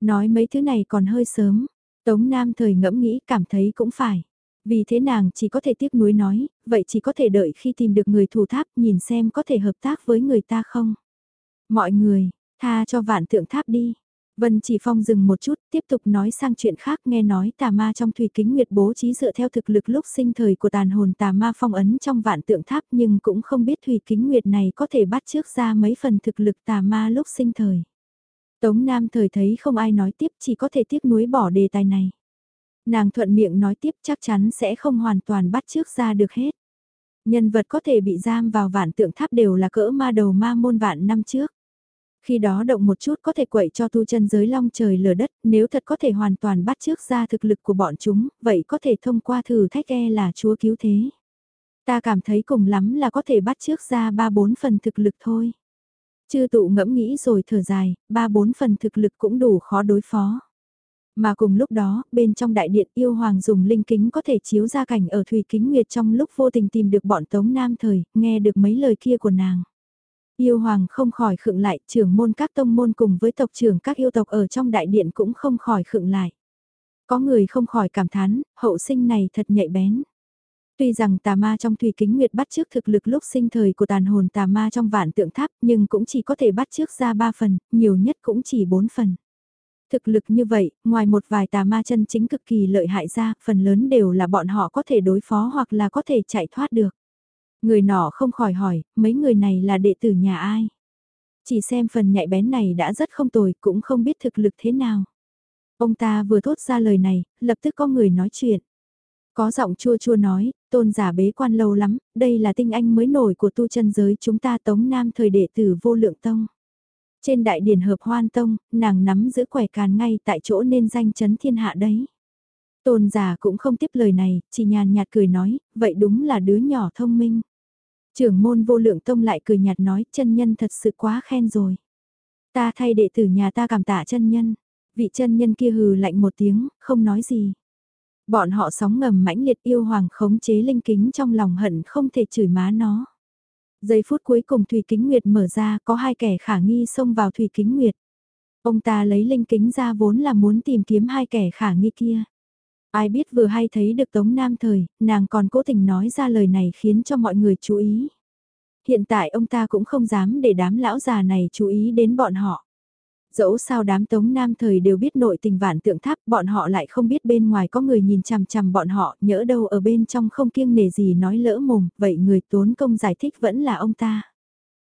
Nói mấy thứ này còn hơi sớm, Tống Nam thời ngẫm nghĩ cảm thấy cũng phải. Vì thế nàng chỉ có thể tiếc nuối nói, vậy chỉ có thể đợi khi tìm được người thủ tháp nhìn xem có thể hợp tác với người ta không. Mọi người, tha cho vạn tượng tháp đi. Vân chỉ phong dừng một chút, tiếp tục nói sang chuyện khác nghe nói tà ma trong thủy kính nguyệt bố trí dựa theo thực lực lúc sinh thời của tàn hồn tà ma phong ấn trong vạn tượng tháp nhưng cũng không biết thủy kính nguyệt này có thể bắt trước ra mấy phần thực lực tà ma lúc sinh thời. Tống Nam thời thấy không ai nói tiếp chỉ có thể tiếc nuối bỏ đề tài này. Nàng thuận miệng nói tiếp chắc chắn sẽ không hoàn toàn bắt trước ra được hết. Nhân vật có thể bị giam vào vạn tượng tháp đều là cỡ ma đầu ma môn vạn năm trước. Khi đó động một chút có thể quậy cho tu chân giới long trời lở đất, nếu thật có thể hoàn toàn bắt trước ra thực lực của bọn chúng, vậy có thể thông qua thử thách e là chúa cứu thế. Ta cảm thấy cùng lắm là có thể bắt trước ra ba bốn phần thực lực thôi. Chư tụ ngẫm nghĩ rồi thở dài, ba bốn phần thực lực cũng đủ khó đối phó. Mà cùng lúc đó, bên trong đại điện yêu hoàng dùng linh kính có thể chiếu ra cảnh ở Thủy Kính Nguyệt trong lúc vô tình tìm được bọn Tống Nam Thời, nghe được mấy lời kia của nàng. Yêu hoàng không khỏi khựng lại, trưởng môn các tông môn cùng với tộc trưởng các yêu tộc ở trong đại điện cũng không khỏi khựng lại. Có người không khỏi cảm thán, hậu sinh này thật nhạy bén. Tuy rằng tà ma trong thủy kính nguyệt bắt trước thực lực lúc sinh thời của tàn hồn tà ma trong vạn tượng tháp nhưng cũng chỉ có thể bắt trước ra 3 phần, nhiều nhất cũng chỉ 4 phần. Thực lực như vậy, ngoài một vài tà ma chân chính cực kỳ lợi hại ra, phần lớn đều là bọn họ có thể đối phó hoặc là có thể chạy thoát được. Người nọ không khỏi hỏi, mấy người này là đệ tử nhà ai? Chỉ xem phần nhạy bén này đã rất không tồi, cũng không biết thực lực thế nào. Ông ta vừa thốt ra lời này, lập tức có người nói chuyện. Có giọng chua chua nói, tôn giả bế quan lâu lắm, đây là tinh anh mới nổi của tu chân giới chúng ta tống nam thời đệ tử vô lượng tông. Trên đại điển hợp hoan tông, nàng nắm giữ quẻ càn ngay tại chỗ nên danh chấn thiên hạ đấy. Tôn giả cũng không tiếp lời này, chỉ nhàn nhạt cười nói, vậy đúng là đứa nhỏ thông minh. Trưởng môn vô lượng tông lại cười nhạt nói, chân nhân thật sự quá khen rồi. Ta thay đệ tử nhà ta cảm tạ chân nhân. Vị chân nhân kia hừ lạnh một tiếng, không nói gì. Bọn họ sóng ngầm mãnh liệt yêu hoàng khống chế linh kính trong lòng hận không thể chửi má nó. Giây phút cuối cùng Thủy Kính Nguyệt mở ra có hai kẻ khả nghi xông vào Thủy Kính Nguyệt. Ông ta lấy linh kính ra vốn là muốn tìm kiếm hai kẻ khả nghi kia. Ai biết vừa hay thấy được Tống Nam Thời, nàng còn cố tình nói ra lời này khiến cho mọi người chú ý. Hiện tại ông ta cũng không dám để đám lão già này chú ý đến bọn họ. Dẫu sao đám Tống Nam Thời đều biết nội tình vạn tượng tháp, bọn họ lại không biết bên ngoài có người nhìn chằm chằm bọn họ, nhỡ đâu ở bên trong không kiêng nề gì nói lỡ mồm, vậy người tốn công giải thích vẫn là ông ta.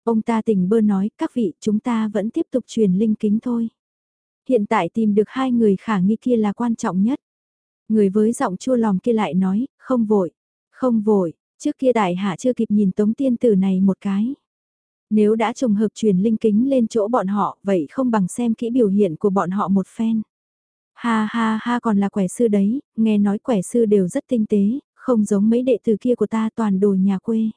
Ông ta tình bơ nói, các vị, chúng ta vẫn tiếp tục truyền linh kính thôi. Hiện tại tìm được hai người khả nghi kia là quan trọng nhất. Người với giọng chua lòng kia lại nói, không vội, không vội, trước kia đại hạ chưa kịp nhìn tống tiên tử này một cái. Nếu đã trùng hợp truyền linh kính lên chỗ bọn họ, vậy không bằng xem kỹ biểu hiện của bọn họ một phen. Ha ha ha còn là quẻ sư đấy, nghe nói quẻ sư đều rất tinh tế, không giống mấy đệ tử kia của ta toàn đồ nhà quê.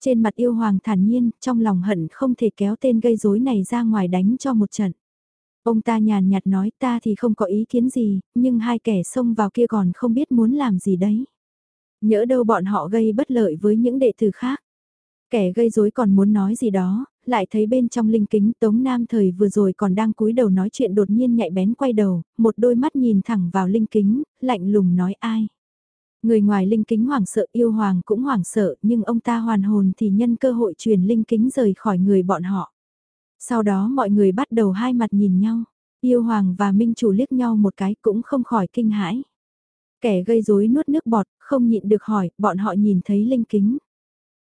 Trên mặt yêu hoàng thản nhiên, trong lòng hận không thể kéo tên gây rối này ra ngoài đánh cho một trận. Ông ta nhàn nhạt nói ta thì không có ý kiến gì, nhưng hai kẻ xông vào kia còn không biết muốn làm gì đấy. Nhỡ đâu bọn họ gây bất lợi với những đệ tử khác. Kẻ gây rối còn muốn nói gì đó, lại thấy bên trong linh kính Tống Nam thời vừa rồi còn đang cúi đầu nói chuyện đột nhiên nhạy bén quay đầu, một đôi mắt nhìn thẳng vào linh kính, lạnh lùng nói ai. Người ngoài linh kính hoảng sợ yêu hoàng cũng hoảng sợ nhưng ông ta hoàn hồn thì nhân cơ hội truyền linh kính rời khỏi người bọn họ. Sau đó mọi người bắt đầu hai mặt nhìn nhau, yêu hoàng và minh chủ liếc nhau một cái cũng không khỏi kinh hãi. Kẻ gây rối nuốt nước bọt, không nhịn được hỏi, bọn họ nhìn thấy linh kính.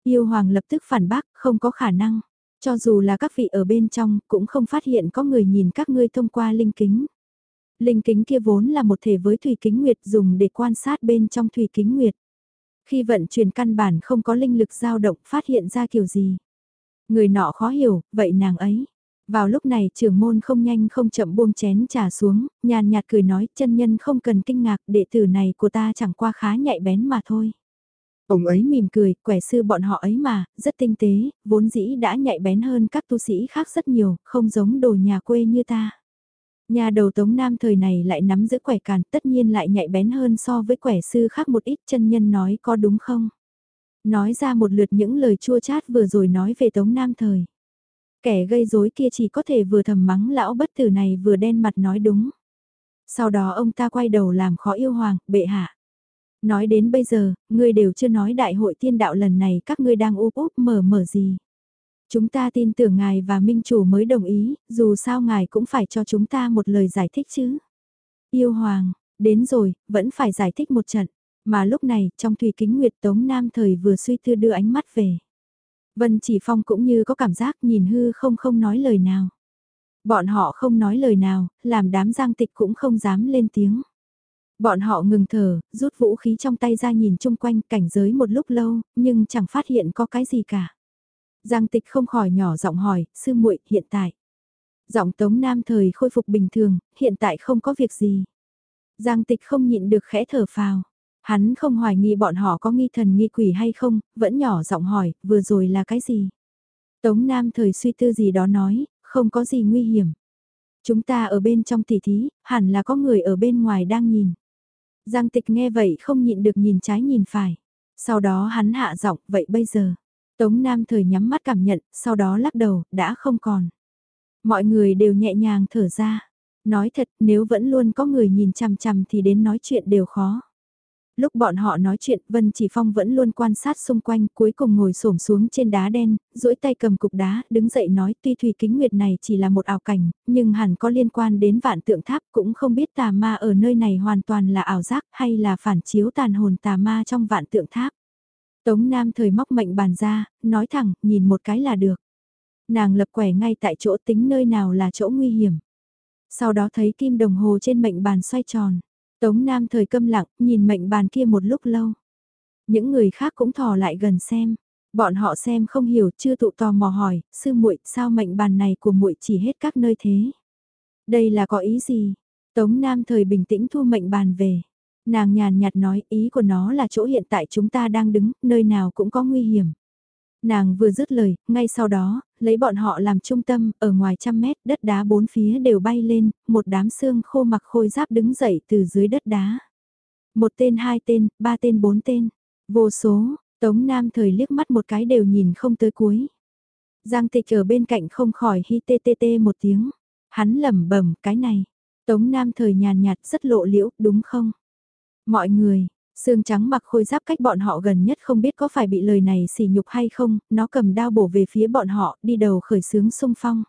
Yêu hoàng lập tức phản bác, không có khả năng. Cho dù là các vị ở bên trong, cũng không phát hiện có người nhìn các ngươi thông qua linh kính. Linh kính kia vốn là một thể với thủy kính nguyệt dùng để quan sát bên trong thủy kính nguyệt. Khi vận chuyển căn bản không có linh lực dao động phát hiện ra kiểu gì. Người nọ khó hiểu, vậy nàng ấy. Vào lúc này trưởng môn không nhanh không chậm buông chén trà xuống, nhàn nhạt cười nói chân nhân không cần kinh ngạc đệ tử này của ta chẳng qua khá nhạy bén mà thôi. Ông ấy mỉm cười, quẻ sư bọn họ ấy mà, rất tinh tế, vốn dĩ đã nhạy bén hơn các tu sĩ khác rất nhiều, không giống đồ nhà quê như ta. Nhà đầu tống nam thời này lại nắm giữ quẻ càn, tất nhiên lại nhạy bén hơn so với quẻ sư khác một ít chân nhân nói có đúng không? Nói ra một lượt những lời chua chát vừa rồi nói về tống nam thời. Kẻ gây rối kia chỉ có thể vừa thầm mắng lão bất tử này vừa đen mặt nói đúng. Sau đó ông ta quay đầu làm khó yêu hoàng, bệ hạ. Nói đến bây giờ, ngươi đều chưa nói đại hội tiên đạo lần này các ngươi đang úp úp mở mở gì. Chúng ta tin tưởng ngài và minh chủ mới đồng ý, dù sao ngài cũng phải cho chúng ta một lời giải thích chứ. Yêu hoàng, đến rồi, vẫn phải giải thích một trận. Mà lúc này, trong thủy kính nguyệt tống nam thời vừa suy tư đưa ánh mắt về. Vân chỉ phong cũng như có cảm giác nhìn hư không không nói lời nào. Bọn họ không nói lời nào, làm đám giang tịch cũng không dám lên tiếng. Bọn họ ngừng thở, rút vũ khí trong tay ra nhìn chung quanh cảnh giới một lúc lâu, nhưng chẳng phát hiện có cái gì cả. Giang tịch không khỏi nhỏ giọng hỏi, sư muội hiện tại. Giọng Tống Nam thời khôi phục bình thường, hiện tại không có việc gì. Giang tịch không nhịn được khẽ thở phào. Hắn không hoài nghi bọn họ có nghi thần nghi quỷ hay không, vẫn nhỏ giọng hỏi, vừa rồi là cái gì? Tống Nam thời suy tư gì đó nói, không có gì nguy hiểm. Chúng ta ở bên trong tỷ thí, hẳn là có người ở bên ngoài đang nhìn. Giang tịch nghe vậy không nhịn được nhìn trái nhìn phải. Sau đó hắn hạ giọng, vậy bây giờ? Tống Nam thời nhắm mắt cảm nhận, sau đó lắc đầu, đã không còn. Mọi người đều nhẹ nhàng thở ra. Nói thật, nếu vẫn luôn có người nhìn chằm chằm thì đến nói chuyện đều khó. Lúc bọn họ nói chuyện, Vân Chỉ Phong vẫn luôn quan sát xung quanh, cuối cùng ngồi xổm xuống trên đá đen, duỗi tay cầm cục đá, đứng dậy nói tuy thủy kính nguyệt này chỉ là một ảo cảnh, nhưng hẳn có liên quan đến vạn tượng tháp, cũng không biết tà ma ở nơi này hoàn toàn là ảo giác hay là phản chiếu tàn hồn tà ma trong vạn tượng tháp. Tống Nam thời móc mệnh bàn ra, nói thẳng, nhìn một cái là được. Nàng lập quẻ ngay tại chỗ tính nơi nào là chỗ nguy hiểm. Sau đó thấy kim đồng hồ trên mệnh bàn xoay tròn. Tống Nam thời câm lặng, nhìn mệnh bàn kia một lúc lâu. Những người khác cũng thò lại gần xem. Bọn họ xem không hiểu, chưa tụ tò mò hỏi, sư muội, sao mệnh bàn này của muội chỉ hết các nơi thế? Đây là có ý gì? Tống Nam thời bình tĩnh thu mệnh bàn về. Nàng nhàn nhạt nói ý của nó là chỗ hiện tại chúng ta đang đứng, nơi nào cũng có nguy hiểm. Nàng vừa dứt lời, ngay sau đó, lấy bọn họ làm trung tâm, ở ngoài trăm mét, đất đá bốn phía đều bay lên, một đám xương khô mặc khôi giáp đứng dậy từ dưới đất đá. Một tên, hai tên, ba tên, bốn tên, vô số, Tống Nam thời liếc mắt một cái đều nhìn không tới cuối. Giang tịch ở bên cạnh không khỏi hi tê tê tê một tiếng. Hắn lẩm bẩm cái này. Tống Nam thời nhàn nhạt rất lộ liễu, đúng không? Mọi người, Sương trắng mặc khôi giáp cách bọn họ gần nhất không biết có phải bị lời này xỉ nhục hay không, nó cầm đao bổ về phía bọn họ, đi đầu khởi sướng xung phong.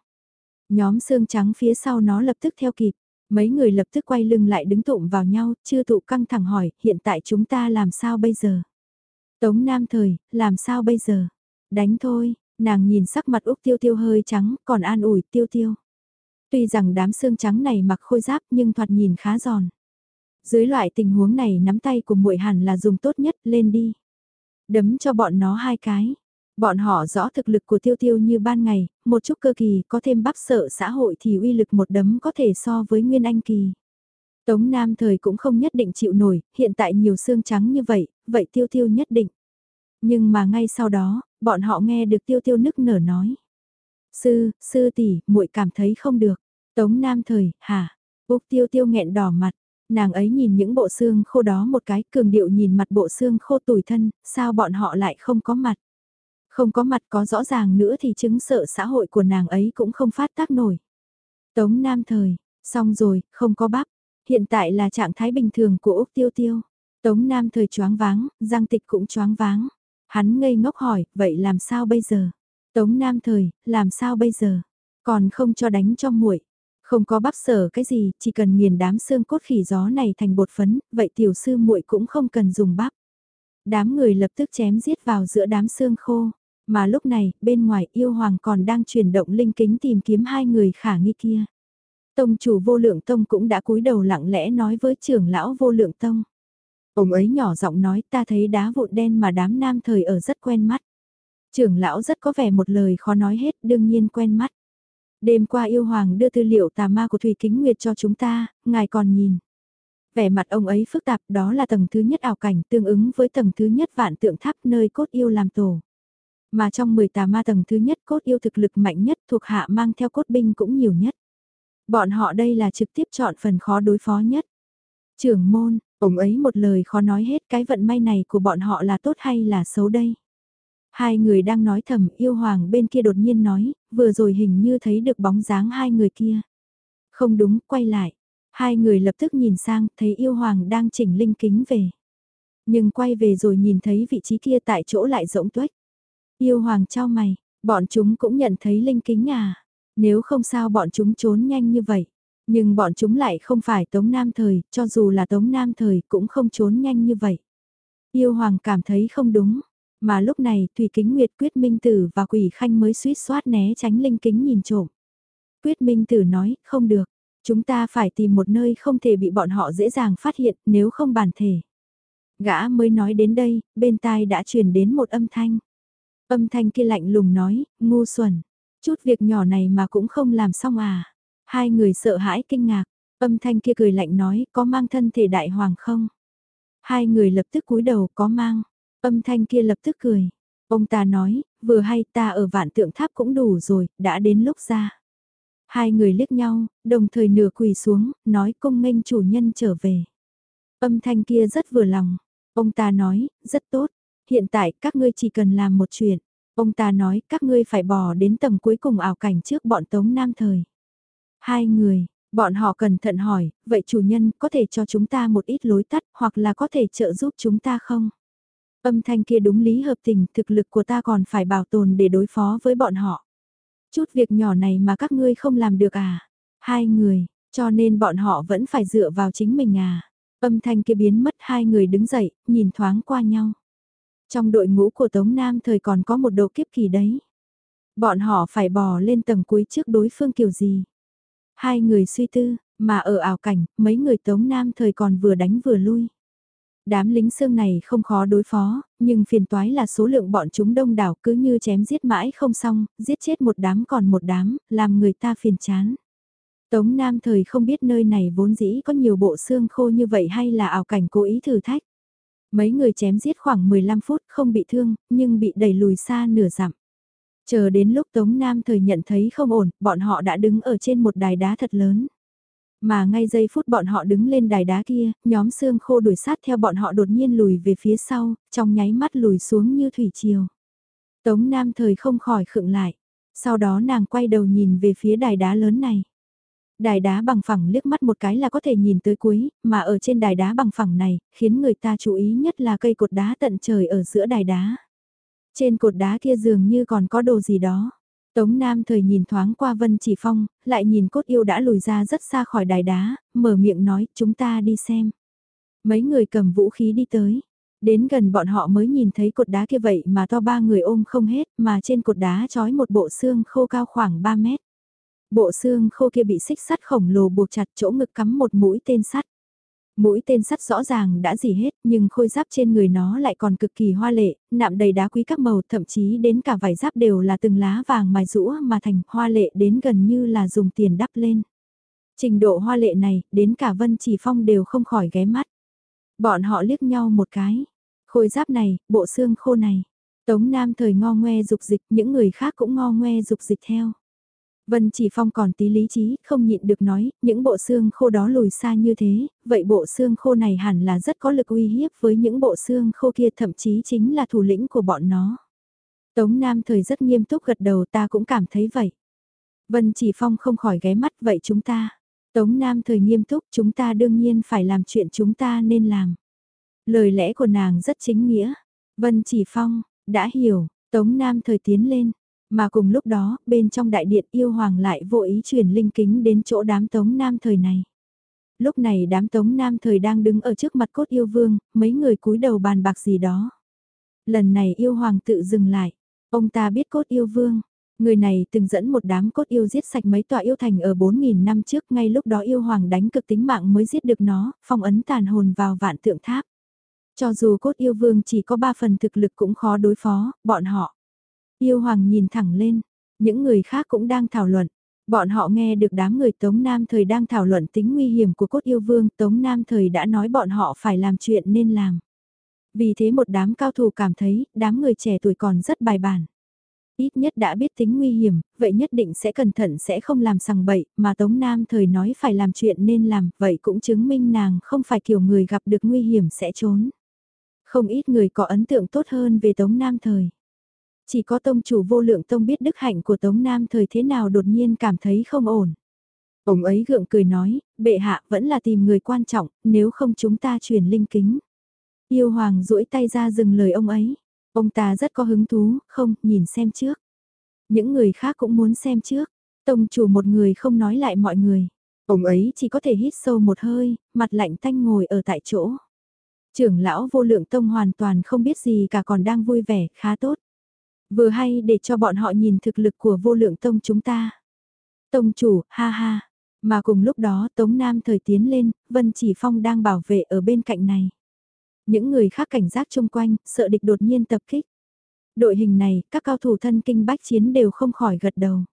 Nhóm sương trắng phía sau nó lập tức theo kịp, mấy người lập tức quay lưng lại đứng tụm vào nhau, chưa tụ căng thẳng hỏi, hiện tại chúng ta làm sao bây giờ? Tống Nam Thời, làm sao bây giờ? Đánh thôi, nàng nhìn sắc mặt Úc Tiêu Tiêu hơi trắng, còn an ủi Tiêu Tiêu. Tuy rằng đám xương trắng này mặc khôi giáp nhưng thoạt nhìn khá giòn. Dưới loại tình huống này nắm tay của muội hẳn là dùng tốt nhất, lên đi. Đấm cho bọn nó hai cái. Bọn họ rõ thực lực của tiêu tiêu như ban ngày, một chút cơ kỳ có thêm bắp sợ xã hội thì uy lực một đấm có thể so với nguyên anh kỳ. Tống Nam thời cũng không nhất định chịu nổi, hiện tại nhiều xương trắng như vậy, vậy tiêu tiêu nhất định. Nhưng mà ngay sau đó, bọn họ nghe được tiêu tiêu nức nở nói. Sư, sư tỷ, muội cảm thấy không được. Tống Nam thời, hả? Úc tiêu tiêu nghẹn đỏ mặt, nàng ấy nhìn những bộ xương khô đó một cái cường điệu nhìn mặt bộ xương khô tủi thân, sao bọn họ lại không có mặt. Không có mặt có rõ ràng nữa thì chứng sợ xã hội của nàng ấy cũng không phát tác nổi. Tống Nam Thời, xong rồi, không có bắp. Hiện tại là trạng thái bình thường của Úc Tiêu Tiêu. Tống Nam Thời choáng váng, Giang Tịch cũng choáng váng. Hắn ngây ngốc hỏi, vậy làm sao bây giờ? Tống Nam Thời, làm sao bây giờ? Còn không cho đánh cho muội không có bắp sở cái gì, chỉ cần nghiền đám xương cốt khỉ gió này thành bột phấn, vậy tiểu sư muội cũng không cần dùng bắp. Đám người lập tức chém giết vào giữa đám xương khô, mà lúc này, bên ngoài yêu hoàng còn đang chuyển động linh kính tìm kiếm hai người khả nghi kia. Tông chủ vô lượng tông cũng đã cúi đầu lặng lẽ nói với trưởng lão vô lượng tông. Ông ấy nhỏ giọng nói ta thấy đá vụn đen mà đám nam thời ở rất quen mắt. Trưởng lão rất có vẻ một lời khó nói hết đương nhiên quen mắt. Đêm qua yêu hoàng đưa tư liệu tà ma của Thủy Kính Nguyệt cho chúng ta, ngài còn nhìn. Vẻ mặt ông ấy phức tạp đó là tầng thứ nhất ảo cảnh tương ứng với tầng thứ nhất vạn tượng tháp nơi cốt yêu làm tổ. Mà trong 10 tà ma tầng thứ nhất cốt yêu thực lực mạnh nhất thuộc hạ mang theo cốt binh cũng nhiều nhất. Bọn họ đây là trực tiếp chọn phần khó đối phó nhất. Trưởng môn, ông ấy một lời khó nói hết cái vận may này của bọn họ là tốt hay là xấu đây. Hai người đang nói thầm yêu hoàng bên kia đột nhiên nói, vừa rồi hình như thấy được bóng dáng hai người kia. Không đúng, quay lại. Hai người lập tức nhìn sang, thấy yêu hoàng đang chỉnh linh kính về. Nhưng quay về rồi nhìn thấy vị trí kia tại chỗ lại rỗng tuếch. Yêu hoàng trao mày, bọn chúng cũng nhận thấy linh kính à. Nếu không sao bọn chúng trốn nhanh như vậy. Nhưng bọn chúng lại không phải Tống Nam Thời, cho dù là Tống Nam Thời cũng không trốn nhanh như vậy. Yêu Hoàng cảm thấy không đúng, mà lúc này Thủy Kính Nguyệt Quyết Minh Tử và Quỷ Khanh mới suýt soát né tránh linh kính nhìn trộm. Quyết Minh Tử nói, không được, chúng ta phải tìm một nơi không thể bị bọn họ dễ dàng phát hiện nếu không bản thể. Gã mới nói đến đây, bên tai đã truyền đến một âm thanh. Âm thanh kia lạnh lùng nói, ngu xuẩn, chút việc nhỏ này mà cũng không làm xong à. Hai người sợ hãi kinh ngạc, âm thanh kia cười lạnh nói có mang thân thể đại hoàng không? Hai người lập tức cúi đầu có mang, âm thanh kia lập tức cười. Ông ta nói, vừa hay ta ở vạn tượng tháp cũng đủ rồi, đã đến lúc ra. Hai người liếc nhau, đồng thời nửa quỳ xuống, nói công nghênh chủ nhân trở về. Âm thanh kia rất vừa lòng. Ông ta nói, rất tốt. Hiện tại các ngươi chỉ cần làm một chuyện. Ông ta nói các ngươi phải bỏ đến tầng cuối cùng ảo cảnh trước bọn Tống Nam Thời. Hai người, bọn họ cẩn thận hỏi, vậy chủ nhân có thể cho chúng ta một ít lối tắt hoặc là có thể trợ giúp chúng ta không? Âm thanh kia đúng lý hợp tình, thực lực của ta còn phải bảo tồn để đối phó với bọn họ. Chút việc nhỏ này mà các ngươi không làm được à? Hai người, cho nên bọn họ vẫn phải dựa vào chính mình à? Âm thanh kia biến mất hai người đứng dậy, nhìn thoáng qua nhau. Trong đội ngũ của Tống Nam thời còn có một độ kiếp kỳ đấy. Bọn họ phải bò lên tầng cuối trước đối phương kiểu gì. Hai người suy tư, mà ở ảo cảnh, mấy người Tống Nam thời còn vừa đánh vừa lui. Đám lính xương này không khó đối phó, nhưng phiền toái là số lượng bọn chúng đông đảo cứ như chém giết mãi không xong, giết chết một đám còn một đám, làm người ta phiền chán. Tống Nam thời không biết nơi này vốn dĩ có nhiều bộ xương khô như vậy hay là ảo cảnh cố ý thử thách. Mấy người chém giết khoảng 15 phút không bị thương, nhưng bị đẩy lùi xa nửa dặm. Chờ đến lúc Tống Nam thời nhận thấy không ổn, bọn họ đã đứng ở trên một đài đá thật lớn. Mà ngay giây phút bọn họ đứng lên đài đá kia, nhóm xương khô đuổi sát theo bọn họ đột nhiên lùi về phía sau, trong nháy mắt lùi xuống như thủy triều. Tống Nam thời không khỏi khựng lại. Sau đó nàng quay đầu nhìn về phía đài đá lớn này. Đài đá bằng phẳng liếc mắt một cái là có thể nhìn tới cuối, mà ở trên đài đá bằng phẳng này, khiến người ta chú ý nhất là cây cột đá tận trời ở giữa đài đá. Trên cột đá kia dường như còn có đồ gì đó. Tống Nam thời nhìn thoáng qua Vân Chỉ Phong, lại nhìn cốt yêu đã lùi ra rất xa khỏi đài đá, mở miệng nói chúng ta đi xem. Mấy người cầm vũ khí đi tới. Đến gần bọn họ mới nhìn thấy cột đá kia vậy mà to ba người ôm không hết mà trên cột đá trói một bộ xương khô cao khoảng 3 mét. Bộ xương khô kia bị xích sắt khổng lồ buộc chặt chỗ ngực cắm một mũi tên sắt. Mũi tên sắt rõ ràng đã dì hết nhưng khôi giáp trên người nó lại còn cực kỳ hoa lệ, nạm đầy đá quý các màu thậm chí đến cả vải giáp đều là từng lá vàng mài rũa mà thành hoa lệ đến gần như là dùng tiền đắp lên. Trình độ hoa lệ này, đến cả Vân Chỉ Phong đều không khỏi ghé mắt. Bọn họ liếc nhau một cái. Khôi giáp này, bộ xương khô này. Tống Nam thời ngo ngoe dục dịch, những người khác cũng ngo ngoe dục dịch theo. Vân Chỉ Phong còn tí lý trí, không nhịn được nói, những bộ xương khô đó lùi xa như thế, vậy bộ xương khô này hẳn là rất có lực uy hiếp với những bộ xương khô kia thậm chí chính là thủ lĩnh của bọn nó. Tống Nam thời rất nghiêm túc gật đầu ta cũng cảm thấy vậy. Vân Chỉ Phong không khỏi ghé mắt vậy chúng ta. Tống Nam thời nghiêm túc chúng ta đương nhiên phải làm chuyện chúng ta nên làm. Lời lẽ của nàng rất chính nghĩa. Vân Chỉ Phong, đã hiểu, Tống Nam thời tiến lên, mà cùng lúc đó, bên trong đại điện yêu hoàng lại vô ý truyền linh kính đến chỗ đám tống nam thời này. Lúc này đám tống nam thời đang đứng ở trước mặt cốt yêu vương, mấy người cúi đầu bàn bạc gì đó. Lần này yêu hoàng tự dừng lại, ông ta biết cốt yêu vương. Người này từng dẫn một đám cốt yêu giết sạch mấy tòa yêu thành ở 4.000 năm trước ngay lúc đó yêu hoàng đánh cực tính mạng mới giết được nó, phong ấn tàn hồn vào vạn tượng tháp. Cho dù cốt yêu vương chỉ có 3 phần thực lực cũng khó đối phó, bọn họ. Yêu Hoàng nhìn thẳng lên, những người khác cũng đang thảo luận. Bọn họ nghe được đám người Tống Nam Thời đang thảo luận tính nguy hiểm của cốt yêu vương, Tống Nam Thời đã nói bọn họ phải làm chuyện nên làm. Vì thế một đám cao thủ cảm thấy, đám người trẻ tuổi còn rất bài bản. Ít nhất đã biết tính nguy hiểm, vậy nhất định sẽ cẩn thận sẽ không làm sằng bậy, mà Tống Nam Thời nói phải làm chuyện nên làm, vậy cũng chứng minh nàng không phải kiểu người gặp được nguy hiểm sẽ trốn. Không ít người có ấn tượng tốt hơn về Tống Nam Thời. Chỉ có tông chủ vô lượng tông biết đức hạnh của Tống Nam thời thế nào đột nhiên cảm thấy không ổn. Ông ấy gượng cười nói, bệ hạ vẫn là tìm người quan trọng, nếu không chúng ta truyền linh kính. Yêu hoàng duỗi tay ra dừng lời ông ấy. Ông ta rất có hứng thú, không, nhìn xem trước. Những người khác cũng muốn xem trước. Tông chủ một người không nói lại mọi người. Ông ấy chỉ có thể hít sâu một hơi, mặt lạnh tanh ngồi ở tại chỗ. Trưởng lão vô lượng tông hoàn toàn không biết gì cả còn đang vui vẻ, khá tốt. Vừa hay để cho bọn họ nhìn thực lực của vô lượng tông chúng ta. Tông chủ, ha ha. Mà cùng lúc đó Tống Nam thời tiến lên, Vân Chỉ Phong đang bảo vệ ở bên cạnh này. Những người khác cảnh giác chung quanh, sợ địch đột nhiên tập kích. Đội hình này, các cao thủ thân kinh bách chiến đều không khỏi gật đầu.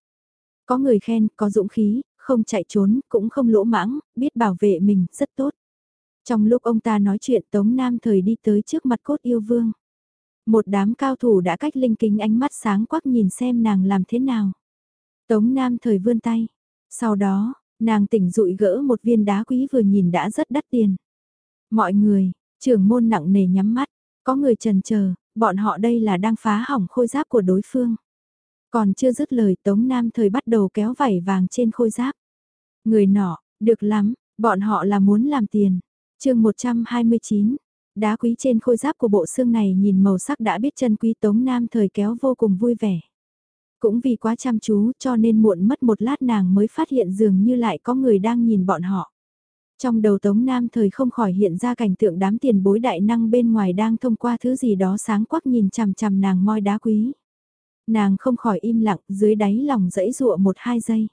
Có người khen, có dũng khí, không chạy trốn, cũng không lỗ mãng, biết bảo vệ mình, rất tốt. Trong lúc ông ta nói chuyện Tống Nam thời đi tới trước mặt cốt yêu vương. Một đám cao thủ đã cách linh kính ánh mắt sáng quắc nhìn xem nàng làm thế nào. Tống Nam thời vươn tay. Sau đó, nàng tỉnh dụi gỡ một viên đá quý vừa nhìn đã rất đắt tiền. Mọi người, trưởng môn nặng nề nhắm mắt, có người trần chờ bọn họ đây là đang phá hỏng khôi giáp của đối phương. Còn chưa dứt lời Tống Nam thời bắt đầu kéo vảy vàng trên khôi giáp. Người nọ, được lắm, bọn họ là muốn làm tiền. chương 129, đá quý trên khôi giáp của bộ xương này nhìn màu sắc đã biết chân quý Tống Nam thời kéo vô cùng vui vẻ. Cũng vì quá chăm chú cho nên muộn mất một lát nàng mới phát hiện dường như lại có người đang nhìn bọn họ. Trong đầu Tống Nam thời không khỏi hiện ra cảnh tượng đám tiền bối đại năng bên ngoài đang thông qua thứ gì đó sáng quắc nhìn chằm chằm nàng moi đá quý. Nàng không khỏi im lặng dưới đáy lòng dẫy dụa một hai giây.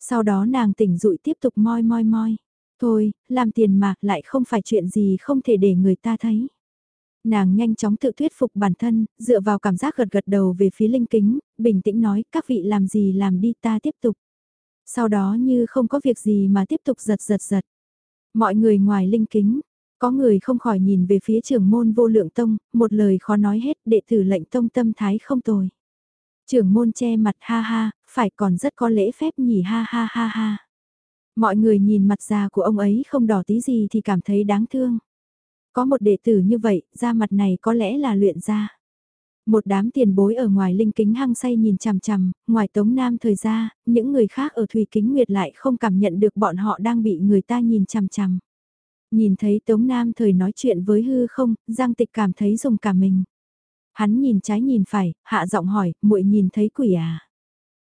Sau đó nàng tỉnh rụi tiếp tục moi moi moi. Thôi, làm tiền mà lại không phải chuyện gì không thể để người ta thấy. Nàng nhanh chóng tự thuyết phục bản thân, dựa vào cảm giác gật gật đầu về phía linh kính, bình tĩnh nói các vị làm gì làm đi ta tiếp tục. Sau đó như không có việc gì mà tiếp tục giật giật giật. Mọi người ngoài linh kính, có người không khỏi nhìn về phía trưởng môn vô lượng tông, một lời khó nói hết đệ tử lệnh tông tâm thái không tồi. Trưởng môn che mặt ha ha, phải còn rất có lễ phép nhỉ ha ha ha ha. Mọi người nhìn mặt già của ông ấy không đỏ tí gì thì cảm thấy đáng thương. Có một đệ tử như vậy, da mặt này có lẽ là luyện ra. Một đám tiền bối ở ngoài linh kính hăng say nhìn chằm chằm, ngoài Tống Nam thời ra, những người khác ở Thùy Kính Nguyệt lại không cảm nhận được bọn họ đang bị người ta nhìn chằm chằm. Nhìn thấy Tống Nam thời nói chuyện với hư không, Giang Tịch cảm thấy dùng cả mình. Hắn nhìn trái nhìn phải, hạ giọng hỏi, muội nhìn thấy quỷ à?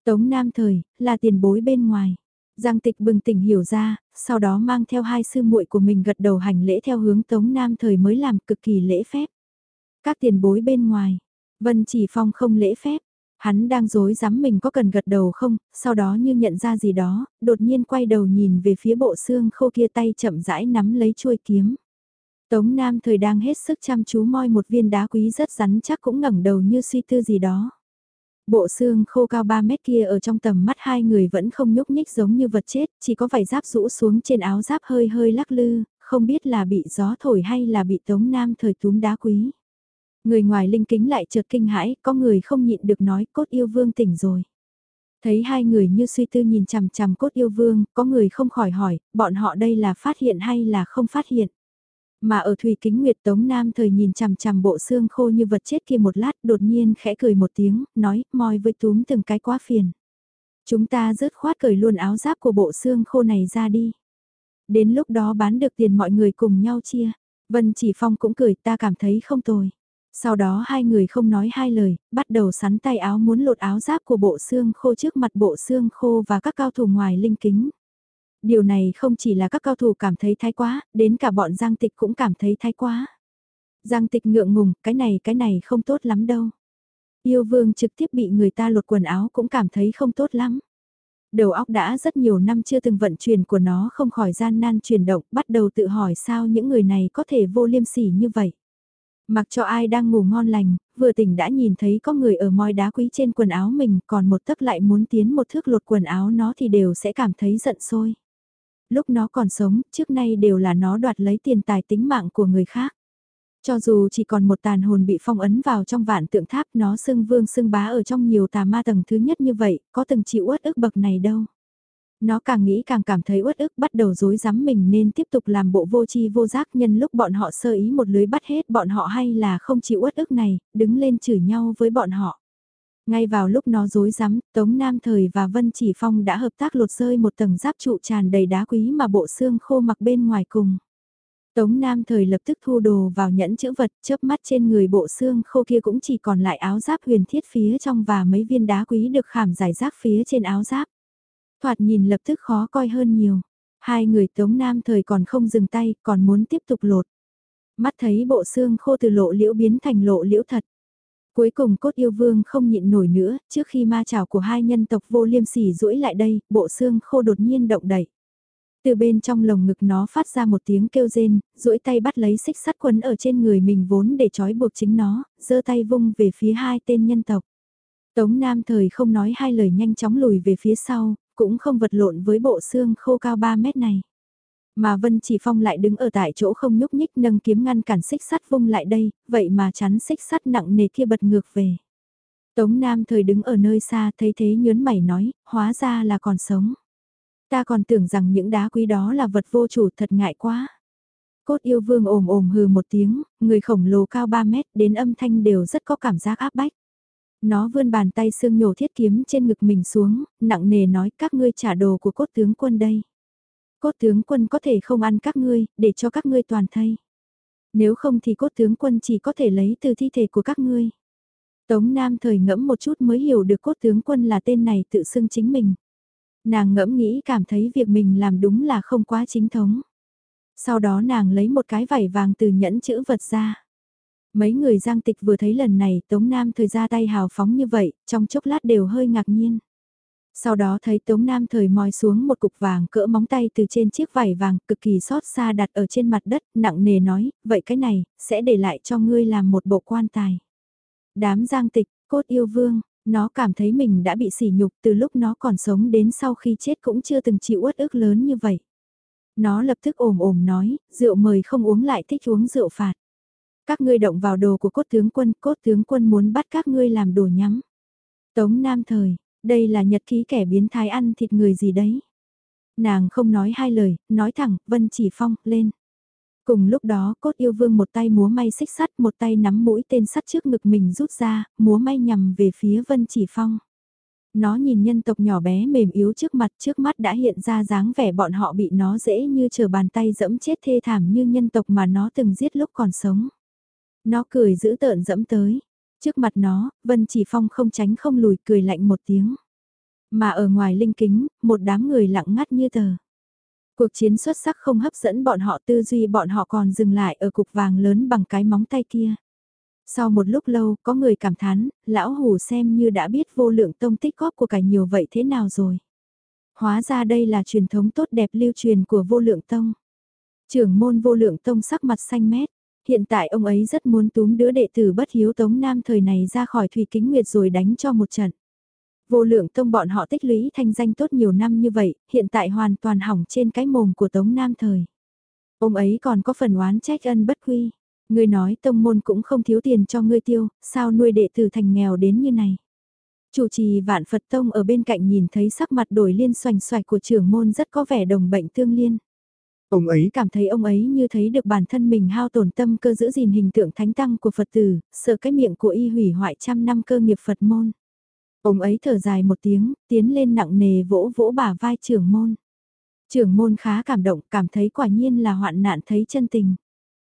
Tống Nam thời, là tiền bối bên ngoài. Giang Tịch bừng tỉnh hiểu ra, sau đó mang theo hai sư muội của mình gật đầu hành lễ theo hướng Tống Nam thời mới làm cực kỳ lễ phép. Các tiền bối bên ngoài, Vân Chỉ Phong không lễ phép, hắn đang dối dám mình có cần gật đầu không, sau đó như nhận ra gì đó, đột nhiên quay đầu nhìn về phía bộ xương khô kia tay chậm rãi nắm lấy chuôi kiếm. Tống Nam thời đang hết sức chăm chú moi một viên đá quý rất rắn chắc cũng ngẩng đầu như suy tư gì đó. Bộ xương khô cao 3 mét kia ở trong tầm mắt hai người vẫn không nhúc nhích giống như vật chết, chỉ có vải giáp rũ xuống trên áo giáp hơi hơi lắc lư, không biết là bị gió thổi hay là bị Tống Nam thời túm đá quý. Người ngoài linh kính lại chợt kinh hãi, có người không nhịn được nói cốt yêu vương tỉnh rồi. Thấy hai người như suy tư nhìn chằm chằm cốt yêu vương, có người không khỏi hỏi, bọn họ đây là phát hiện hay là không phát hiện. Mà ở Thủy Kính Nguyệt Tống Nam thời nhìn chằm chằm bộ xương khô như vật chết kia một lát đột nhiên khẽ cười một tiếng, nói, moi với túm từng cái quá phiền. Chúng ta rớt khoát cởi luôn áo giáp của bộ xương khô này ra đi. Đến lúc đó bán được tiền mọi người cùng nhau chia. Vân Chỉ Phong cũng cười ta cảm thấy không tồi. Sau đó hai người không nói hai lời, bắt đầu sắn tay áo muốn lột áo giáp của bộ xương khô trước mặt bộ xương khô và các cao thủ ngoài linh kính. Điều này không chỉ là các cao thủ cảm thấy thái quá, đến cả bọn Giang Tịch cũng cảm thấy thái quá. Giang Tịch ngượng ngùng, cái này cái này không tốt lắm đâu. Yêu vương trực tiếp bị người ta lột quần áo cũng cảm thấy không tốt lắm. Đầu óc đã rất nhiều năm chưa từng vận chuyển của nó không khỏi gian nan chuyển động, bắt đầu tự hỏi sao những người này có thể vô liêm sỉ như vậy. Mặc cho ai đang ngủ ngon lành, vừa tỉnh đã nhìn thấy có người ở moi đá quý trên quần áo mình còn một tấc lại muốn tiến một thước lột quần áo nó thì đều sẽ cảm thấy giận sôi lúc nó còn sống, trước nay đều là nó đoạt lấy tiền tài tính mạng của người khác. Cho dù chỉ còn một tàn hồn bị phong ấn vào trong vạn tượng tháp nó xưng vương xưng bá ở trong nhiều tà ma tầng thứ nhất như vậy, có từng chịu uất ức bậc này đâu. Nó càng nghĩ càng cảm thấy uất ức bắt đầu dối rắm mình nên tiếp tục làm bộ vô chi vô giác nhân lúc bọn họ sơ ý một lưới bắt hết bọn họ hay là không chịu uất ức này, đứng lên chửi nhau với bọn họ. Ngay vào lúc nó rối rắm, Tống Nam Thời và Vân Chỉ Phong đã hợp tác lột rơi một tầng giáp trụ tràn đầy đá quý mà bộ xương khô mặc bên ngoài cùng. Tống Nam Thời lập tức thu đồ vào nhẫn chữ vật, chớp mắt trên người bộ xương khô kia cũng chỉ còn lại áo giáp huyền thiết phía trong và mấy viên đá quý được khảm giải rác phía trên áo giáp. Thoạt nhìn lập tức khó coi hơn nhiều. Hai người Tống Nam Thời còn không dừng tay, còn muốn tiếp tục lột. Mắt thấy bộ xương khô từ lộ liễu biến thành lộ liễu thật. Cuối cùng cốt yêu vương không nhịn nổi nữa, trước khi ma chảo của hai nhân tộc vô liêm sỉ duỗi lại đây, bộ xương khô đột nhiên động đẩy. Từ bên trong lồng ngực nó phát ra một tiếng kêu rên, duỗi tay bắt lấy xích sắt quấn ở trên người mình vốn để trói buộc chính nó, giơ tay vung về phía hai tên nhân tộc. Tống Nam thời không nói hai lời nhanh chóng lùi về phía sau, cũng không vật lộn với bộ xương khô cao 3 mét này. Mà Vân Chỉ Phong lại đứng ở tại chỗ không nhúc nhích nâng kiếm ngăn cản xích sắt vung lại đây, vậy mà chắn xích sắt nặng nề kia bật ngược về. Tống Nam thời đứng ở nơi xa thấy thế nhớn mày nói, hóa ra là còn sống. Ta còn tưởng rằng những đá quý đó là vật vô chủ thật ngại quá. Cốt yêu vương ồm ồm hừ một tiếng, người khổng lồ cao 3 mét đến âm thanh đều rất có cảm giác áp bách. Nó vươn bàn tay xương nhổ thiết kiếm trên ngực mình xuống, nặng nề nói các ngươi trả đồ của cốt tướng quân đây. Cốt tướng quân có thể không ăn các ngươi, để cho các ngươi toàn thây. Nếu không thì cốt tướng quân chỉ có thể lấy từ thi thể của các ngươi. Tống Nam thời ngẫm một chút mới hiểu được cốt tướng quân là tên này tự xưng chính mình. Nàng ngẫm nghĩ cảm thấy việc mình làm đúng là không quá chính thống. Sau đó nàng lấy một cái vải vàng từ nhẫn chữ vật ra. Mấy người giang tịch vừa thấy lần này Tống Nam thời ra tay hào phóng như vậy, trong chốc lát đều hơi ngạc nhiên. Sau đó thấy Tống Nam thời moi xuống một cục vàng cỡ móng tay từ trên chiếc vải vàng cực kỳ xót xa đặt ở trên mặt đất, nặng nề nói, vậy cái này, sẽ để lại cho ngươi làm một bộ quan tài. Đám giang tịch, cốt yêu vương, nó cảm thấy mình đã bị sỉ nhục từ lúc nó còn sống đến sau khi chết cũng chưa từng chịu uất ức lớn như vậy. Nó lập tức ồm ồm nói, rượu mời không uống lại thích uống rượu phạt. Các ngươi động vào đồ của cốt tướng quân, cốt tướng quân muốn bắt các ngươi làm đồ nhắm. Tống Nam Thời, đây là nhật ký kẻ biến thái ăn thịt người gì đấy. Nàng không nói hai lời, nói thẳng, Vân Chỉ Phong, lên. Cùng lúc đó, cốt yêu vương một tay múa may xích sắt, một tay nắm mũi tên sắt trước ngực mình rút ra, múa may nhằm về phía Vân Chỉ Phong. Nó nhìn nhân tộc nhỏ bé mềm yếu trước mặt trước mắt đã hiện ra dáng vẻ bọn họ bị nó dễ như chờ bàn tay dẫm chết thê thảm như nhân tộc mà nó từng giết lúc còn sống. Nó cười giữ tợn dẫm tới. Trước mặt nó, Vân Chỉ Phong không tránh không lùi cười lạnh một tiếng. Mà ở ngoài linh kính, một đám người lặng ngắt như tờ. Cuộc chiến xuất sắc không hấp dẫn bọn họ tư duy bọn họ còn dừng lại ở cục vàng lớn bằng cái móng tay kia. Sau một lúc lâu, có người cảm thán, lão hủ xem như đã biết vô lượng tông tích góp của cải nhiều vậy thế nào rồi. Hóa ra đây là truyền thống tốt đẹp lưu truyền của vô lượng tông. Trưởng môn vô lượng tông sắc mặt xanh mét, hiện tại ông ấy rất muốn túm đứa đệ tử bất hiếu tống nam thời này ra khỏi thủy kính nguyệt rồi đánh cho một trận. Vô lượng tông bọn họ tích lũy thanh danh tốt nhiều năm như vậy, hiện tại hoàn toàn hỏng trên cái mồm của tống nam thời. Ông ấy còn có phần oán trách ân bất quy. Ngươi nói tông môn cũng không thiếu tiền cho ngươi tiêu, sao nuôi đệ tử thành nghèo đến như này. Chủ trì vạn Phật Tông ở bên cạnh nhìn thấy sắc mặt đổi liên xoành xoạch của trưởng môn rất có vẻ đồng bệnh tương liên. Ông ấy cảm thấy ông ấy như thấy được bản thân mình hao tổn tâm cơ giữ gìn hình tượng thánh tăng của Phật tử, sợ cái miệng của y hủy hoại trăm năm cơ nghiệp Phật môn. Ông ấy thở dài một tiếng, tiến lên nặng nề vỗ vỗ bả vai trưởng môn. Trưởng môn khá cảm động, cảm thấy quả nhiên là hoạn nạn thấy chân tình.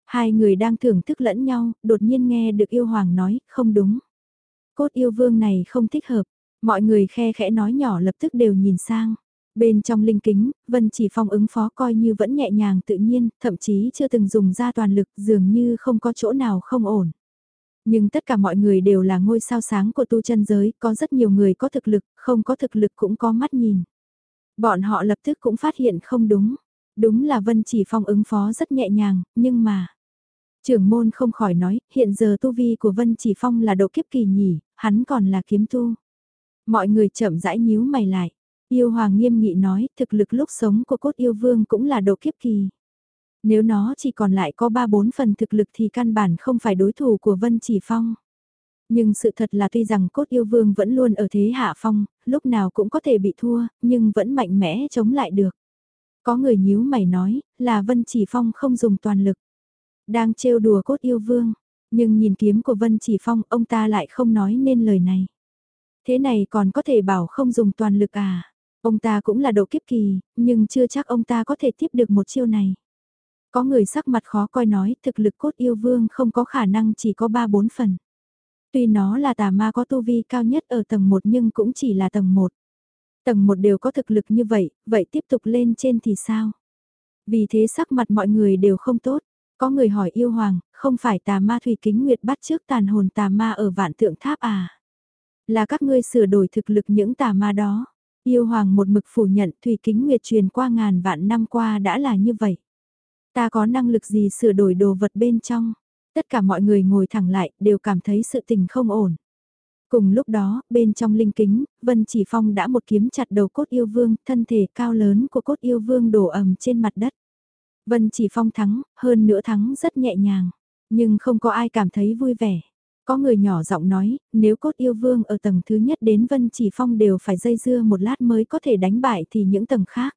Hai người đang thưởng thức lẫn nhau, đột nhiên nghe được yêu hoàng nói, không đúng. Cốt yêu vương này không thích hợp, mọi người khe khẽ nói nhỏ lập tức đều nhìn sang. Bên trong linh kính, Vân chỉ phong ứng phó coi như vẫn nhẹ nhàng tự nhiên, thậm chí chưa từng dùng ra toàn lực dường như không có chỗ nào không ổn. Nhưng tất cả mọi người đều là ngôi sao sáng của tu chân giới, có rất nhiều người có thực lực, không có thực lực cũng có mắt nhìn. Bọn họ lập tức cũng phát hiện không đúng. Đúng là Vân chỉ phong ứng phó rất nhẹ nhàng, nhưng mà... Trưởng môn không khỏi nói, hiện giờ tu vi của Vân Chỉ Phong là độ kiếp kỳ nhỉ, hắn còn là kiếm tu. Mọi người chậm rãi nhíu mày lại. Yêu Hoàng nghiêm nghị nói, thực lực lúc sống của cốt yêu vương cũng là độ kiếp kỳ. Nếu nó chỉ còn lại có 3-4 phần thực lực thì căn bản không phải đối thủ của Vân Chỉ Phong. Nhưng sự thật là tuy rằng cốt yêu vương vẫn luôn ở thế hạ phong, lúc nào cũng có thể bị thua, nhưng vẫn mạnh mẽ chống lại được. Có người nhíu mày nói, là Vân Chỉ Phong không dùng toàn lực. Đang trêu đùa cốt yêu vương, nhưng nhìn kiếm của Vân Chỉ Phong ông ta lại không nói nên lời này. Thế này còn có thể bảo không dùng toàn lực à? Ông ta cũng là độ kiếp kỳ, nhưng chưa chắc ông ta có thể tiếp được một chiêu này. Có người sắc mặt khó coi nói thực lực cốt yêu vương không có khả năng chỉ có 3-4 phần. Tuy nó là tà ma có tu vi cao nhất ở tầng 1 nhưng cũng chỉ là tầng 1. Tầng 1 đều có thực lực như vậy, vậy tiếp tục lên trên thì sao? Vì thế sắc mặt mọi người đều không tốt. Có người hỏi yêu hoàng, không phải tà ma thủy kính nguyệt bắt trước tàn hồn tà ma ở vạn tượng tháp à? Là các ngươi sửa đổi thực lực những tà ma đó. Yêu hoàng một mực phủ nhận thủy kính nguyệt truyền qua ngàn vạn năm qua đã là như vậy. Ta có năng lực gì sửa đổi đồ vật bên trong? Tất cả mọi người ngồi thẳng lại đều cảm thấy sự tình không ổn. Cùng lúc đó, bên trong linh kính, Vân Chỉ Phong đã một kiếm chặt đầu cốt yêu vương, thân thể cao lớn của cốt yêu vương đổ ầm trên mặt đất. Vân Chỉ Phong thắng, hơn nữa thắng rất nhẹ nhàng, nhưng không có ai cảm thấy vui vẻ. Có người nhỏ giọng nói, nếu cốt yêu vương ở tầng thứ nhất đến Vân Chỉ Phong đều phải dây dưa một lát mới có thể đánh bại thì những tầng khác.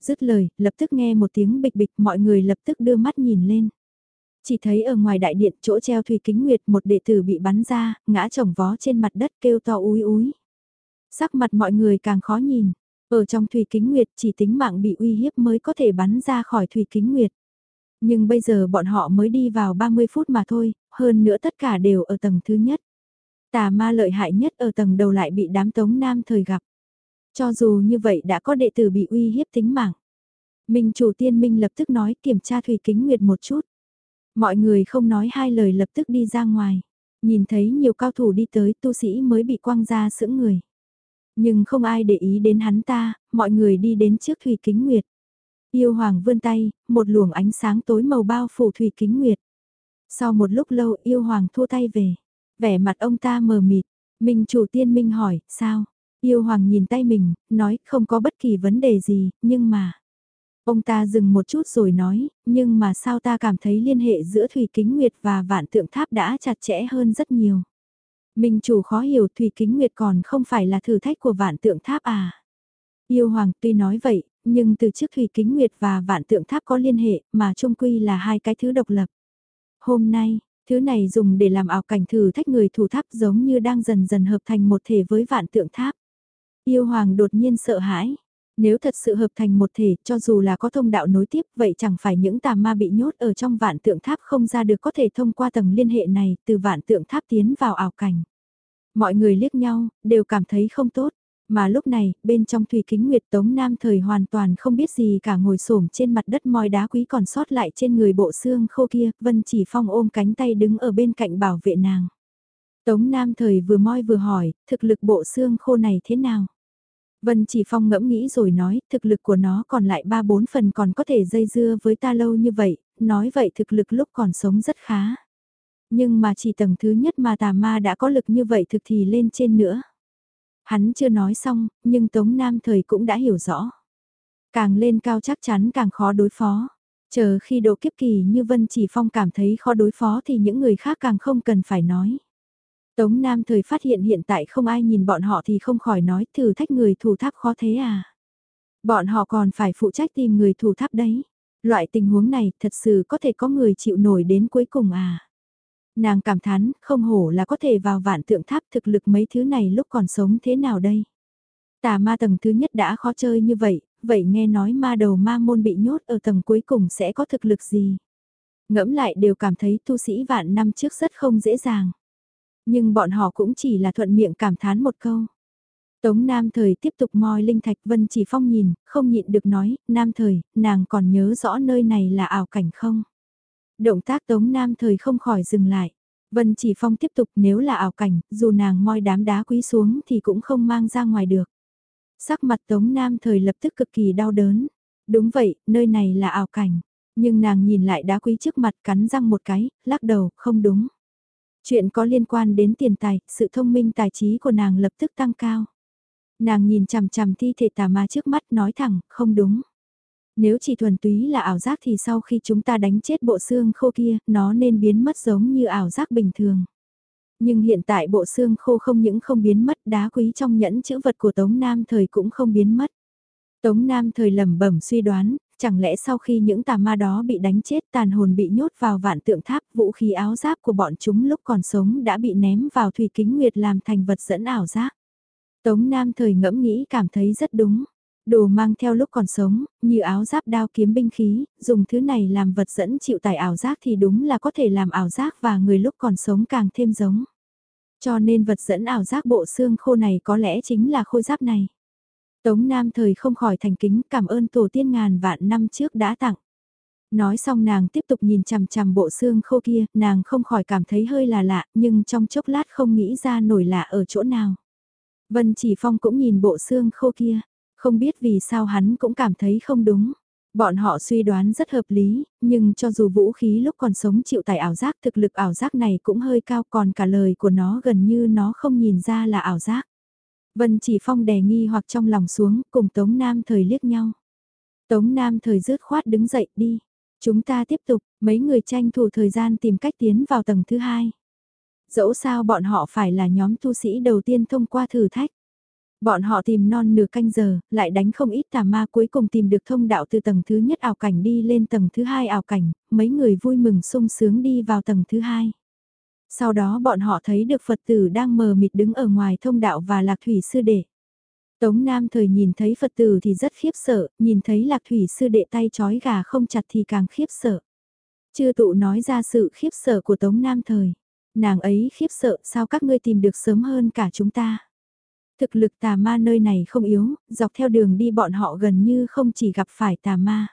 Dứt lời, lập tức nghe một tiếng bịch bịch mọi người lập tức đưa mắt nhìn lên. Chỉ thấy ở ngoài đại điện chỗ treo Thủy Kính Nguyệt một đệ tử bị bắn ra, ngã chồng vó trên mặt đất kêu to úi úi. Sắc mặt mọi người càng khó nhìn, ở trong Thủy Kính Nguyệt chỉ tính mạng bị uy hiếp mới có thể bắn ra khỏi Thủy Kính Nguyệt. Nhưng bây giờ bọn họ mới đi vào 30 phút mà thôi, hơn nữa tất cả đều ở tầng thứ nhất. Tà ma lợi hại nhất ở tầng đầu lại bị đám tống nam thời gặp. Cho dù như vậy đã có đệ tử bị uy hiếp tính mạng. Minh chủ tiên minh lập tức nói kiểm tra Thủy Kính Nguyệt một chút. Mọi người không nói hai lời lập tức đi ra ngoài. Nhìn thấy nhiều cao thủ đi tới tu sĩ mới bị quăng ra sững người. Nhưng không ai để ý đến hắn ta, mọi người đi đến trước Thủy Kính Nguyệt. Yêu Hoàng vươn tay, một luồng ánh sáng tối màu bao phủ Thủy Kính Nguyệt. Sau một lúc lâu Yêu Hoàng thua tay về. Vẻ mặt ông ta mờ mịt. Minh chủ tiên minh hỏi, sao? Yêu Hoàng nhìn tay mình, nói không có bất kỳ vấn đề gì, nhưng mà... Ông ta dừng một chút rồi nói, nhưng mà sao ta cảm thấy liên hệ giữa Thủy Kính Nguyệt và Vạn Tượng Tháp đã chặt chẽ hơn rất nhiều. Minh chủ khó hiểu Thủy Kính Nguyệt còn không phải là thử thách của Vạn Tượng Tháp à. Yêu Hoàng tuy nói vậy, nhưng từ trước Thủy Kính Nguyệt và Vạn Tượng Tháp có liên hệ mà chung quy là hai cái thứ độc lập. Hôm nay, thứ này dùng để làm ảo cảnh thử thách người thủ tháp giống như đang dần dần hợp thành một thể với Vạn Tượng Tháp. Yêu Hoàng đột nhiên sợ hãi. Nếu thật sự hợp thành một thể, cho dù là có thông đạo nối tiếp, vậy chẳng phải những tà ma bị nhốt ở trong vạn tượng tháp không ra được có thể thông qua tầng liên hệ này, từ vạn tượng tháp tiến vào ảo cảnh. Mọi người liếc nhau, đều cảm thấy không tốt. Mà lúc này, bên trong thủy kính nguyệt tống nam thời hoàn toàn không biết gì cả ngồi xổm trên mặt đất moi đá quý còn sót lại trên người bộ xương khô kia, Vân chỉ phong ôm cánh tay đứng ở bên cạnh bảo vệ nàng. Tống nam thời vừa moi vừa hỏi, thực lực bộ xương khô này thế nào? Vân Chỉ Phong ngẫm nghĩ rồi nói, thực lực của nó còn lại 3-4 phần còn có thể dây dưa với ta lâu như vậy, nói vậy thực lực lúc còn sống rất khá. Nhưng mà chỉ tầng thứ nhất mà tà ma đã có lực như vậy thực thì lên trên nữa. Hắn chưa nói xong, nhưng Tống Nam Thời cũng đã hiểu rõ. Càng lên cao chắc chắn càng khó đối phó. Chờ khi độ kiếp kỳ như Vân Chỉ Phong cảm thấy khó đối phó thì những người khác càng không cần phải nói. Tống Nam thời phát hiện hiện tại không ai nhìn bọn họ thì không khỏi nói thử thách người thủ tháp khó thế à. Bọn họ còn phải phụ trách tìm người thủ tháp đấy. Loại tình huống này thật sự có thể có người chịu nổi đến cuối cùng à. Nàng cảm thán, không hổ là có thể vào vạn tượng tháp thực lực mấy thứ này lúc còn sống thế nào đây. Tà ma tầng thứ nhất đã khó chơi như vậy, vậy nghe nói ma đầu ma môn bị nhốt ở tầng cuối cùng sẽ có thực lực gì. Ngẫm lại đều cảm thấy tu sĩ vạn năm trước rất không dễ dàng. Nhưng bọn họ cũng chỉ là thuận miệng cảm thán một câu. Tống Nam Thời tiếp tục moi linh thạch Vân Chỉ Phong nhìn, không nhịn được nói, Nam Thời, nàng còn nhớ rõ nơi này là ảo cảnh không? Động tác Tống Nam Thời không khỏi dừng lại. Vân Chỉ Phong tiếp tục nếu là ảo cảnh, dù nàng moi đám đá quý xuống thì cũng không mang ra ngoài được. Sắc mặt Tống Nam Thời lập tức cực kỳ đau đớn. Đúng vậy, nơi này là ảo cảnh. Nhưng nàng nhìn lại đá quý trước mặt cắn răng một cái, lắc đầu, không đúng. Chuyện có liên quan đến tiền tài, sự thông minh tài trí của nàng lập tức tăng cao. Nàng nhìn chằm chằm thi thể tà ma trước mắt nói thẳng, không đúng. Nếu chỉ thuần túy là ảo giác thì sau khi chúng ta đánh chết bộ xương khô kia, nó nên biến mất giống như ảo giác bình thường. Nhưng hiện tại bộ xương khô không những không biến mất đá quý trong nhẫn chữ vật của Tống Nam thời cũng không biến mất. Tống Nam thời lẩm bẩm suy đoán, chẳng lẽ sau khi những tà ma đó bị đánh chết tàn hồn bị nhốt vào vạn tượng tháp vũ khí áo giáp của bọn chúng lúc còn sống đã bị ném vào thủy kính nguyệt làm thành vật dẫn ảo giác. Tống Nam thời ngẫm nghĩ cảm thấy rất đúng. Đồ mang theo lúc còn sống, như áo giáp đao kiếm binh khí, dùng thứ này làm vật dẫn chịu tải ảo giác thì đúng là có thể làm ảo giác và người lúc còn sống càng thêm giống. Cho nên vật dẫn ảo giác bộ xương khô này có lẽ chính là khôi giáp này. Tống Nam thời không khỏi thành kính cảm ơn tổ tiên ngàn vạn năm trước đã tặng. Nói xong nàng tiếp tục nhìn chằm chằm bộ xương khô kia, nàng không khỏi cảm thấy hơi là lạ, nhưng trong chốc lát không nghĩ ra nổi lạ ở chỗ nào. Vân Chỉ Phong cũng nhìn bộ xương khô kia, không biết vì sao hắn cũng cảm thấy không đúng. Bọn họ suy đoán rất hợp lý, nhưng cho dù vũ khí lúc còn sống chịu tải ảo giác thực lực ảo giác này cũng hơi cao còn cả lời của nó gần như nó không nhìn ra là ảo giác. Vân chỉ phong đè nghi hoặc trong lòng xuống cùng Tống Nam thời liếc nhau. Tống Nam thời rứt khoát đứng dậy đi. Chúng ta tiếp tục, mấy người tranh thủ thời gian tìm cách tiến vào tầng thứ hai. Dẫu sao bọn họ phải là nhóm tu sĩ đầu tiên thông qua thử thách. Bọn họ tìm non nửa canh giờ, lại đánh không ít tà ma cuối cùng tìm được thông đạo từ tầng thứ nhất ảo cảnh đi lên tầng thứ hai ảo cảnh, mấy người vui mừng sung sướng đi vào tầng thứ hai. Sau đó bọn họ thấy được Phật tử đang mờ mịt đứng ở ngoài thông đạo và lạc thủy sư đệ. Tống Nam thời nhìn thấy Phật tử thì rất khiếp sợ, nhìn thấy lạc thủy sư đệ tay chói gà không chặt thì càng khiếp sợ. Chư tụ nói ra sự khiếp sợ của Tống Nam thời. Nàng ấy khiếp sợ sao các ngươi tìm được sớm hơn cả chúng ta. Thực lực tà ma nơi này không yếu, dọc theo đường đi bọn họ gần như không chỉ gặp phải tà ma.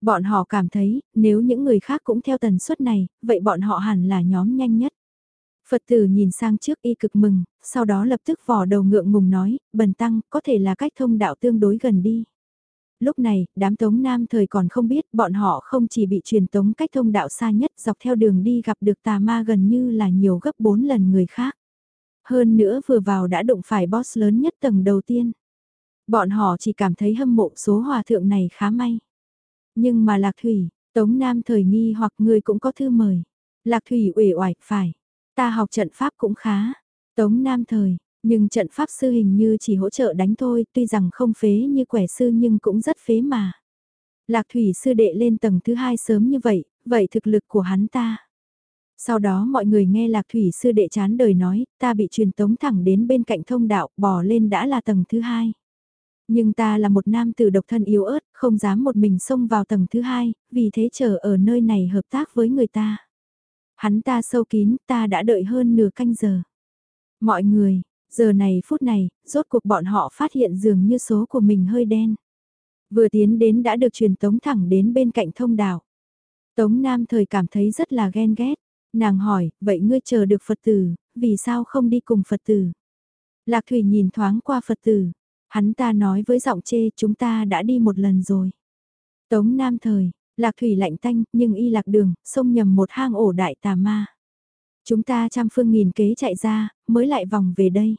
Bọn họ cảm thấy, nếu những người khác cũng theo tần suất này, vậy bọn họ hẳn là nhóm nhanh nhất. Phật tử nhìn sang trước y cực mừng, sau đó lập tức vò đầu ngượng ngùng nói, bần tăng, có thể là cách thông đạo tương đối gần đi. Lúc này, đám tống nam thời còn không biết bọn họ không chỉ bị truyền tống cách thông đạo xa nhất dọc theo đường đi gặp được tà ma gần như là nhiều gấp 4 lần người khác. Hơn nữa vừa vào đã đụng phải boss lớn nhất tầng đầu tiên. Bọn họ chỉ cảm thấy hâm mộ số hòa thượng này khá may. Nhưng mà Lạc Thủy, Tống Nam thời nghi hoặc người cũng có thư mời. Lạc Thủy uể oải, phải. Ta học trận pháp cũng khá. Tống Nam thời, nhưng trận pháp sư hình như chỉ hỗ trợ đánh thôi, tuy rằng không phế như quẻ sư nhưng cũng rất phế mà. Lạc Thủy sư đệ lên tầng thứ hai sớm như vậy, vậy thực lực của hắn ta. Sau đó mọi người nghe Lạc Thủy sư đệ chán đời nói, ta bị truyền tống thẳng đến bên cạnh thông đạo, bò lên đã là tầng thứ hai. Nhưng ta là một nam tử độc thân yếu ớt, không dám một mình xông vào tầng thứ hai, vì thế chờ ở nơi này hợp tác với người ta. Hắn ta sâu kín, ta đã đợi hơn nửa canh giờ. Mọi người, giờ này phút này, rốt cuộc bọn họ phát hiện dường như số của mình hơi đen. Vừa tiến đến đã được truyền tống thẳng đến bên cạnh thông đạo. Tống Nam thời cảm thấy rất là ghen ghét. Nàng hỏi, vậy ngươi chờ được Phật tử, vì sao không đi cùng Phật tử? Lạc Thủy nhìn thoáng qua Phật tử, hắn ta nói với giọng chê chúng ta đã đi một lần rồi. Tống Nam Thời, Lạc Thủy lạnh tanh nhưng y lạc đường, xông nhầm một hang ổ đại tà ma. Chúng ta trăm phương nghìn kế chạy ra, mới lại vòng về đây.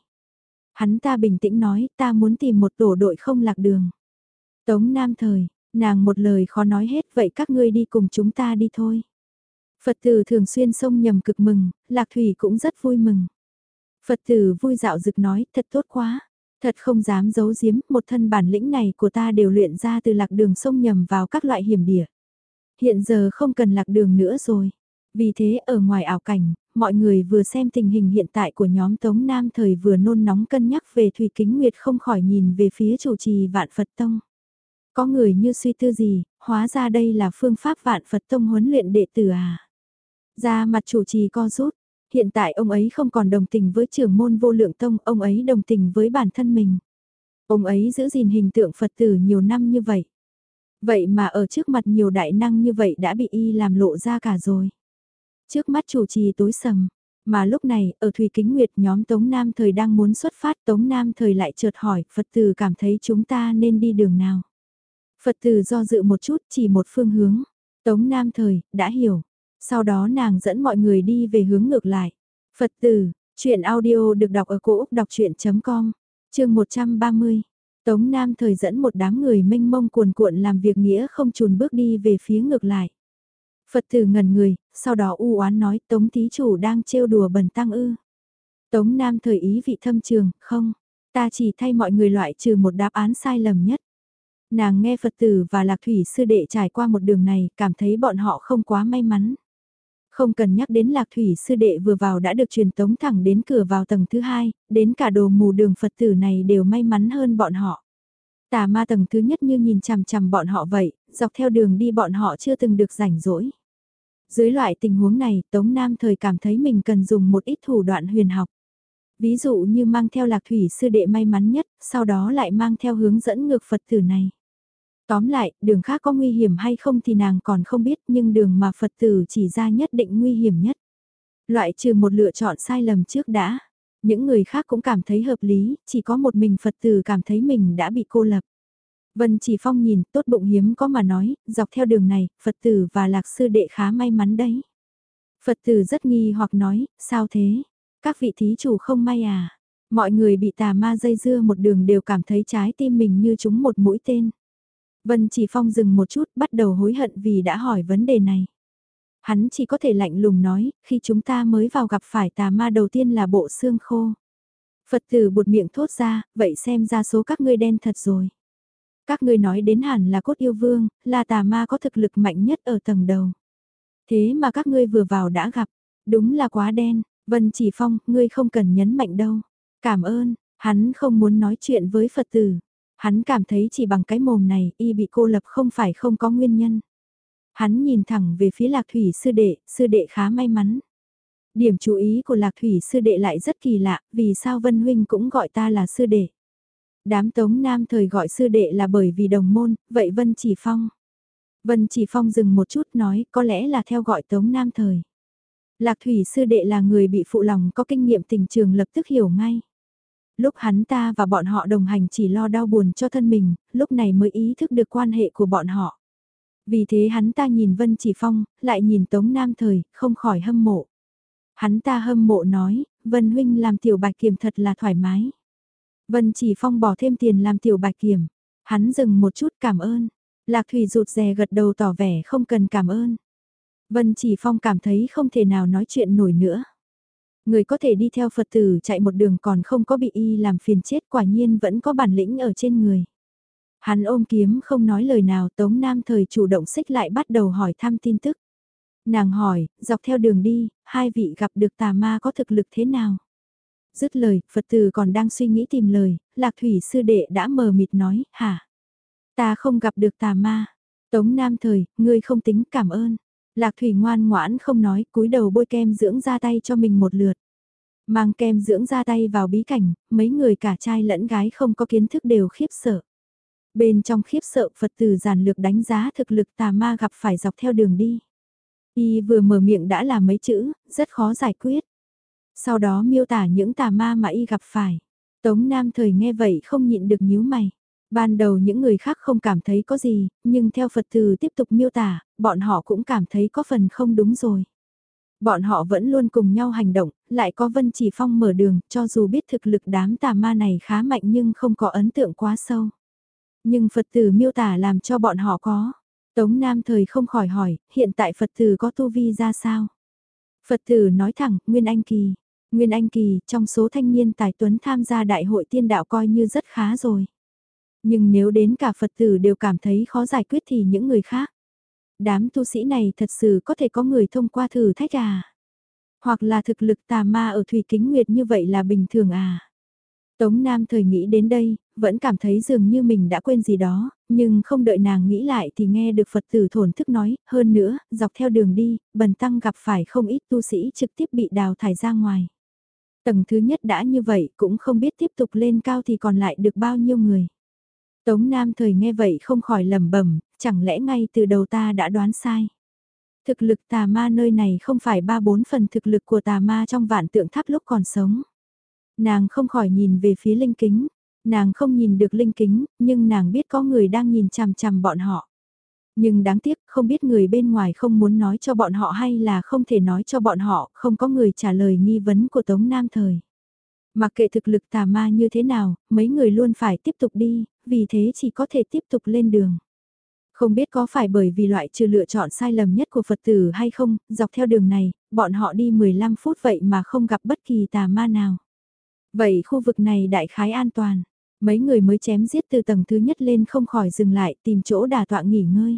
Hắn ta bình tĩnh nói ta muốn tìm một tổ đội không lạc đường. Tống Nam Thời, nàng một lời khó nói hết vậy các ngươi đi cùng chúng ta đi thôi. Phật tử thường xuyên sông nhầm cực mừng, Lạc Thủy cũng rất vui mừng. Phật tử vui dạo dực nói, thật tốt quá. Thật không dám giấu giếm, một thân bản lĩnh này của ta đều luyện ra từ lạc đường sông nhầm vào các loại hiểm địa. Hiện giờ không cần lạc đường nữa rồi. Vì thế ở ngoài ảo cảnh, mọi người vừa xem tình hình hiện tại của nhóm Tống Nam thời vừa nôn nóng cân nhắc về Thủy Kính Nguyệt không khỏi nhìn về phía chủ trì Vạn Phật Tông. Có người như suy tư gì, hóa ra đây là phương pháp Vạn Phật Tông huấn luyện đệ tử à. Ra mặt chủ trì co rút, hiện tại ông ấy không còn đồng tình với trưởng môn vô lượng tông, ông ấy đồng tình với bản thân mình. Ông ấy giữ gìn hình tượng Phật tử nhiều năm như vậy. Vậy mà ở trước mặt nhiều đại năng như vậy đã bị y làm lộ ra cả rồi. Trước mắt chủ trì tối sầm, mà lúc này ở Thủy Kính Nguyệt nhóm Tống Nam Thời đang muốn xuất phát Tống Nam Thời lại chợt hỏi Phật tử cảm thấy chúng ta nên đi đường nào. Phật tử do dự một chút chỉ một phương hướng. Tống Nam Thời, đã hiểu. Sau đó nàng dẫn mọi người đi về hướng ngược lại. Phật tử, chuyện audio được đọc ở cổ Úc đọc chuyện.com, chương 130. Tống Nam thời dẫn một đám người mênh mông cuồn cuộn làm việc nghĩa không chùn bước đi về phía ngược lại. Phật tử ngần người, sau đó u oán nói Tống Thí Chủ đang trêu đùa bần tăng ư. Tống Nam thời ý vị thâm trường, không, ta chỉ thay mọi người loại trừ một đáp án sai lầm nhất. Nàng nghe Phật tử và Lạc Thủy sư đệ trải qua một đường này, cảm thấy bọn họ không quá may mắn. Không cần nhắc đến lạc thủy sư đệ vừa vào đã được truyền tống thẳng đến cửa vào tầng thứ hai, đến cả đồ mù đường Phật tử này đều may mắn hơn bọn họ. Tà ma tầng thứ nhất như nhìn chằm chằm bọn họ vậy, dọc theo đường đi bọn họ chưa từng được rảnh rỗi. Dưới loại tình huống này, Tống Nam thời cảm thấy mình cần dùng một ít thủ đoạn huyền học. Ví dụ như mang theo lạc thủy sư đệ may mắn nhất, sau đó lại mang theo hướng dẫn ngược Phật tử này. Tóm lại, đường khác có nguy hiểm hay không thì nàng còn không biết nhưng đường mà Phật tử chỉ ra nhất định nguy hiểm nhất. Loại trừ một lựa chọn sai lầm trước đã. Những người khác cũng cảm thấy hợp lý, chỉ có một mình Phật tử cảm thấy mình đã bị cô lập. Vân Chỉ Phong nhìn, tốt bụng hiếm có mà nói, dọc theo đường này, Phật tử và lạc sư đệ khá may mắn đấy. Phật tử rất nghi hoặc nói, sao thế? Các vị thí chủ không may à? Mọi người bị tà ma dây dưa một đường đều cảm thấy trái tim mình như chúng một mũi tên. Vân Chỉ Phong dừng một chút, bắt đầu hối hận vì đã hỏi vấn đề này. Hắn chỉ có thể lạnh lùng nói, khi chúng ta mới vào gặp phải tà ma đầu tiên là bộ xương khô. Phật tử bụt miệng thốt ra, vậy xem ra số các ngươi đen thật rồi. Các ngươi nói đến hẳn là cốt yêu vương, là tà ma có thực lực mạnh nhất ở tầng đầu. Thế mà các ngươi vừa vào đã gặp, đúng là quá đen, Vân Chỉ Phong, ngươi không cần nhấn mạnh đâu. Cảm ơn, hắn không muốn nói chuyện với Phật tử. Hắn cảm thấy chỉ bằng cái mồm này y bị cô lập không phải không có nguyên nhân. Hắn nhìn thẳng về phía lạc thủy sư đệ, sư đệ khá may mắn. Điểm chú ý của lạc thủy sư đệ lại rất kỳ lạ, vì sao Vân Huynh cũng gọi ta là sư đệ. Đám tống nam thời gọi sư đệ là bởi vì đồng môn, vậy Vân Chỉ Phong. Vân Chỉ Phong dừng một chút nói có lẽ là theo gọi tống nam thời. Lạc thủy sư đệ là người bị phụ lòng có kinh nghiệm tình trường lập tức hiểu ngay. Lúc hắn ta và bọn họ đồng hành chỉ lo đau buồn cho thân mình, lúc này mới ý thức được quan hệ của bọn họ. Vì thế hắn ta nhìn Vân Chỉ Phong, lại nhìn Tống Nam Thời, không khỏi hâm mộ. Hắn ta hâm mộ nói, Vân Huynh làm tiểu bạch kiểm thật là thoải mái. Vân Chỉ Phong bỏ thêm tiền làm tiểu bạch kiểm. Hắn dừng một chút cảm ơn. Lạc Thủy rụt rè gật đầu tỏ vẻ không cần cảm ơn. Vân Chỉ Phong cảm thấy không thể nào nói chuyện nổi nữa. Người có thể đi theo Phật tử chạy một đường còn không có bị y làm phiền chết quả nhiên vẫn có bản lĩnh ở trên người. Hắn ôm kiếm không nói lời nào Tống Nam thời chủ động xích lại bắt đầu hỏi thăm tin tức. Nàng hỏi, dọc theo đường đi, hai vị gặp được tà ma có thực lực thế nào? Dứt lời, Phật tử còn đang suy nghĩ tìm lời, Lạc Thủy sư đệ đã mờ mịt nói, hả? Ta không gặp được tà ma. Tống Nam thời, ngươi không tính cảm ơn. Lạc Thủy ngoan ngoãn không nói, cúi đầu bôi kem dưỡng ra tay cho mình một lượt. Mang kem dưỡng ra tay vào bí cảnh, mấy người cả trai lẫn gái không có kiến thức đều khiếp sợ. Bên trong khiếp sợ Phật tử giản lược đánh giá thực lực tà ma gặp phải dọc theo đường đi. Y vừa mở miệng đã là mấy chữ, rất khó giải quyết. Sau đó miêu tả những tà ma mà y gặp phải. Tống Nam thời nghe vậy không nhịn được nhíu mày. Ban đầu những người khác không cảm thấy có gì, nhưng theo Phật tử tiếp tục miêu tả, bọn họ cũng cảm thấy có phần không đúng rồi. Bọn họ vẫn luôn cùng nhau hành động, lại có Vân Chỉ Phong mở đường, cho dù biết thực lực đám tà ma này khá mạnh nhưng không có ấn tượng quá sâu. Nhưng Phật tử miêu tả làm cho bọn họ có. Tống Nam thời không khỏi hỏi, hiện tại Phật tử có tu vi ra sao? Phật tử nói thẳng, Nguyên Anh Kỳ. Nguyên Anh Kỳ, trong số thanh niên tài tuấn tham gia đại hội tiên đạo coi như rất khá rồi. Nhưng nếu đến cả Phật tử đều cảm thấy khó giải quyết thì những người khác. Đám tu sĩ này thật sự có thể có người thông qua thử thách à? Hoặc là thực lực tà ma ở Thủy Kính Nguyệt như vậy là bình thường à? Tống Nam thời nghĩ đến đây, vẫn cảm thấy dường như mình đã quên gì đó, nhưng không đợi nàng nghĩ lại thì nghe được Phật tử thổn thức nói, hơn nữa, dọc theo đường đi, bần tăng gặp phải không ít tu sĩ trực tiếp bị đào thải ra ngoài. Tầng thứ nhất đã như vậy cũng không biết tiếp tục lên cao thì còn lại được bao nhiêu người. Tống Nam thời nghe vậy không khỏi lầm bẩm chẳng lẽ ngay từ đầu ta đã đoán sai. Thực lực tà ma nơi này không phải ba bốn phần thực lực của tà ma trong vạn tượng tháp lúc còn sống. Nàng không khỏi nhìn về phía linh kính, nàng không nhìn được linh kính, nhưng nàng biết có người đang nhìn chằm chằm bọn họ. Nhưng đáng tiếc không biết người bên ngoài không muốn nói cho bọn họ hay là không thể nói cho bọn họ, không có người trả lời nghi vấn của Tống Nam Thời. Mặc kệ thực lực tà ma như thế nào, mấy người luôn phải tiếp tục đi, vì thế chỉ có thể tiếp tục lên đường. Không biết có phải bởi vì loại trừ lựa chọn sai lầm nhất của Phật tử hay không, dọc theo đường này, bọn họ đi 15 phút vậy mà không gặp bất kỳ tà ma nào. Vậy khu vực này đại khái an toàn, mấy người mới chém giết từ tầng thứ nhất lên không khỏi dừng lại tìm chỗ đà tọa nghỉ ngơi.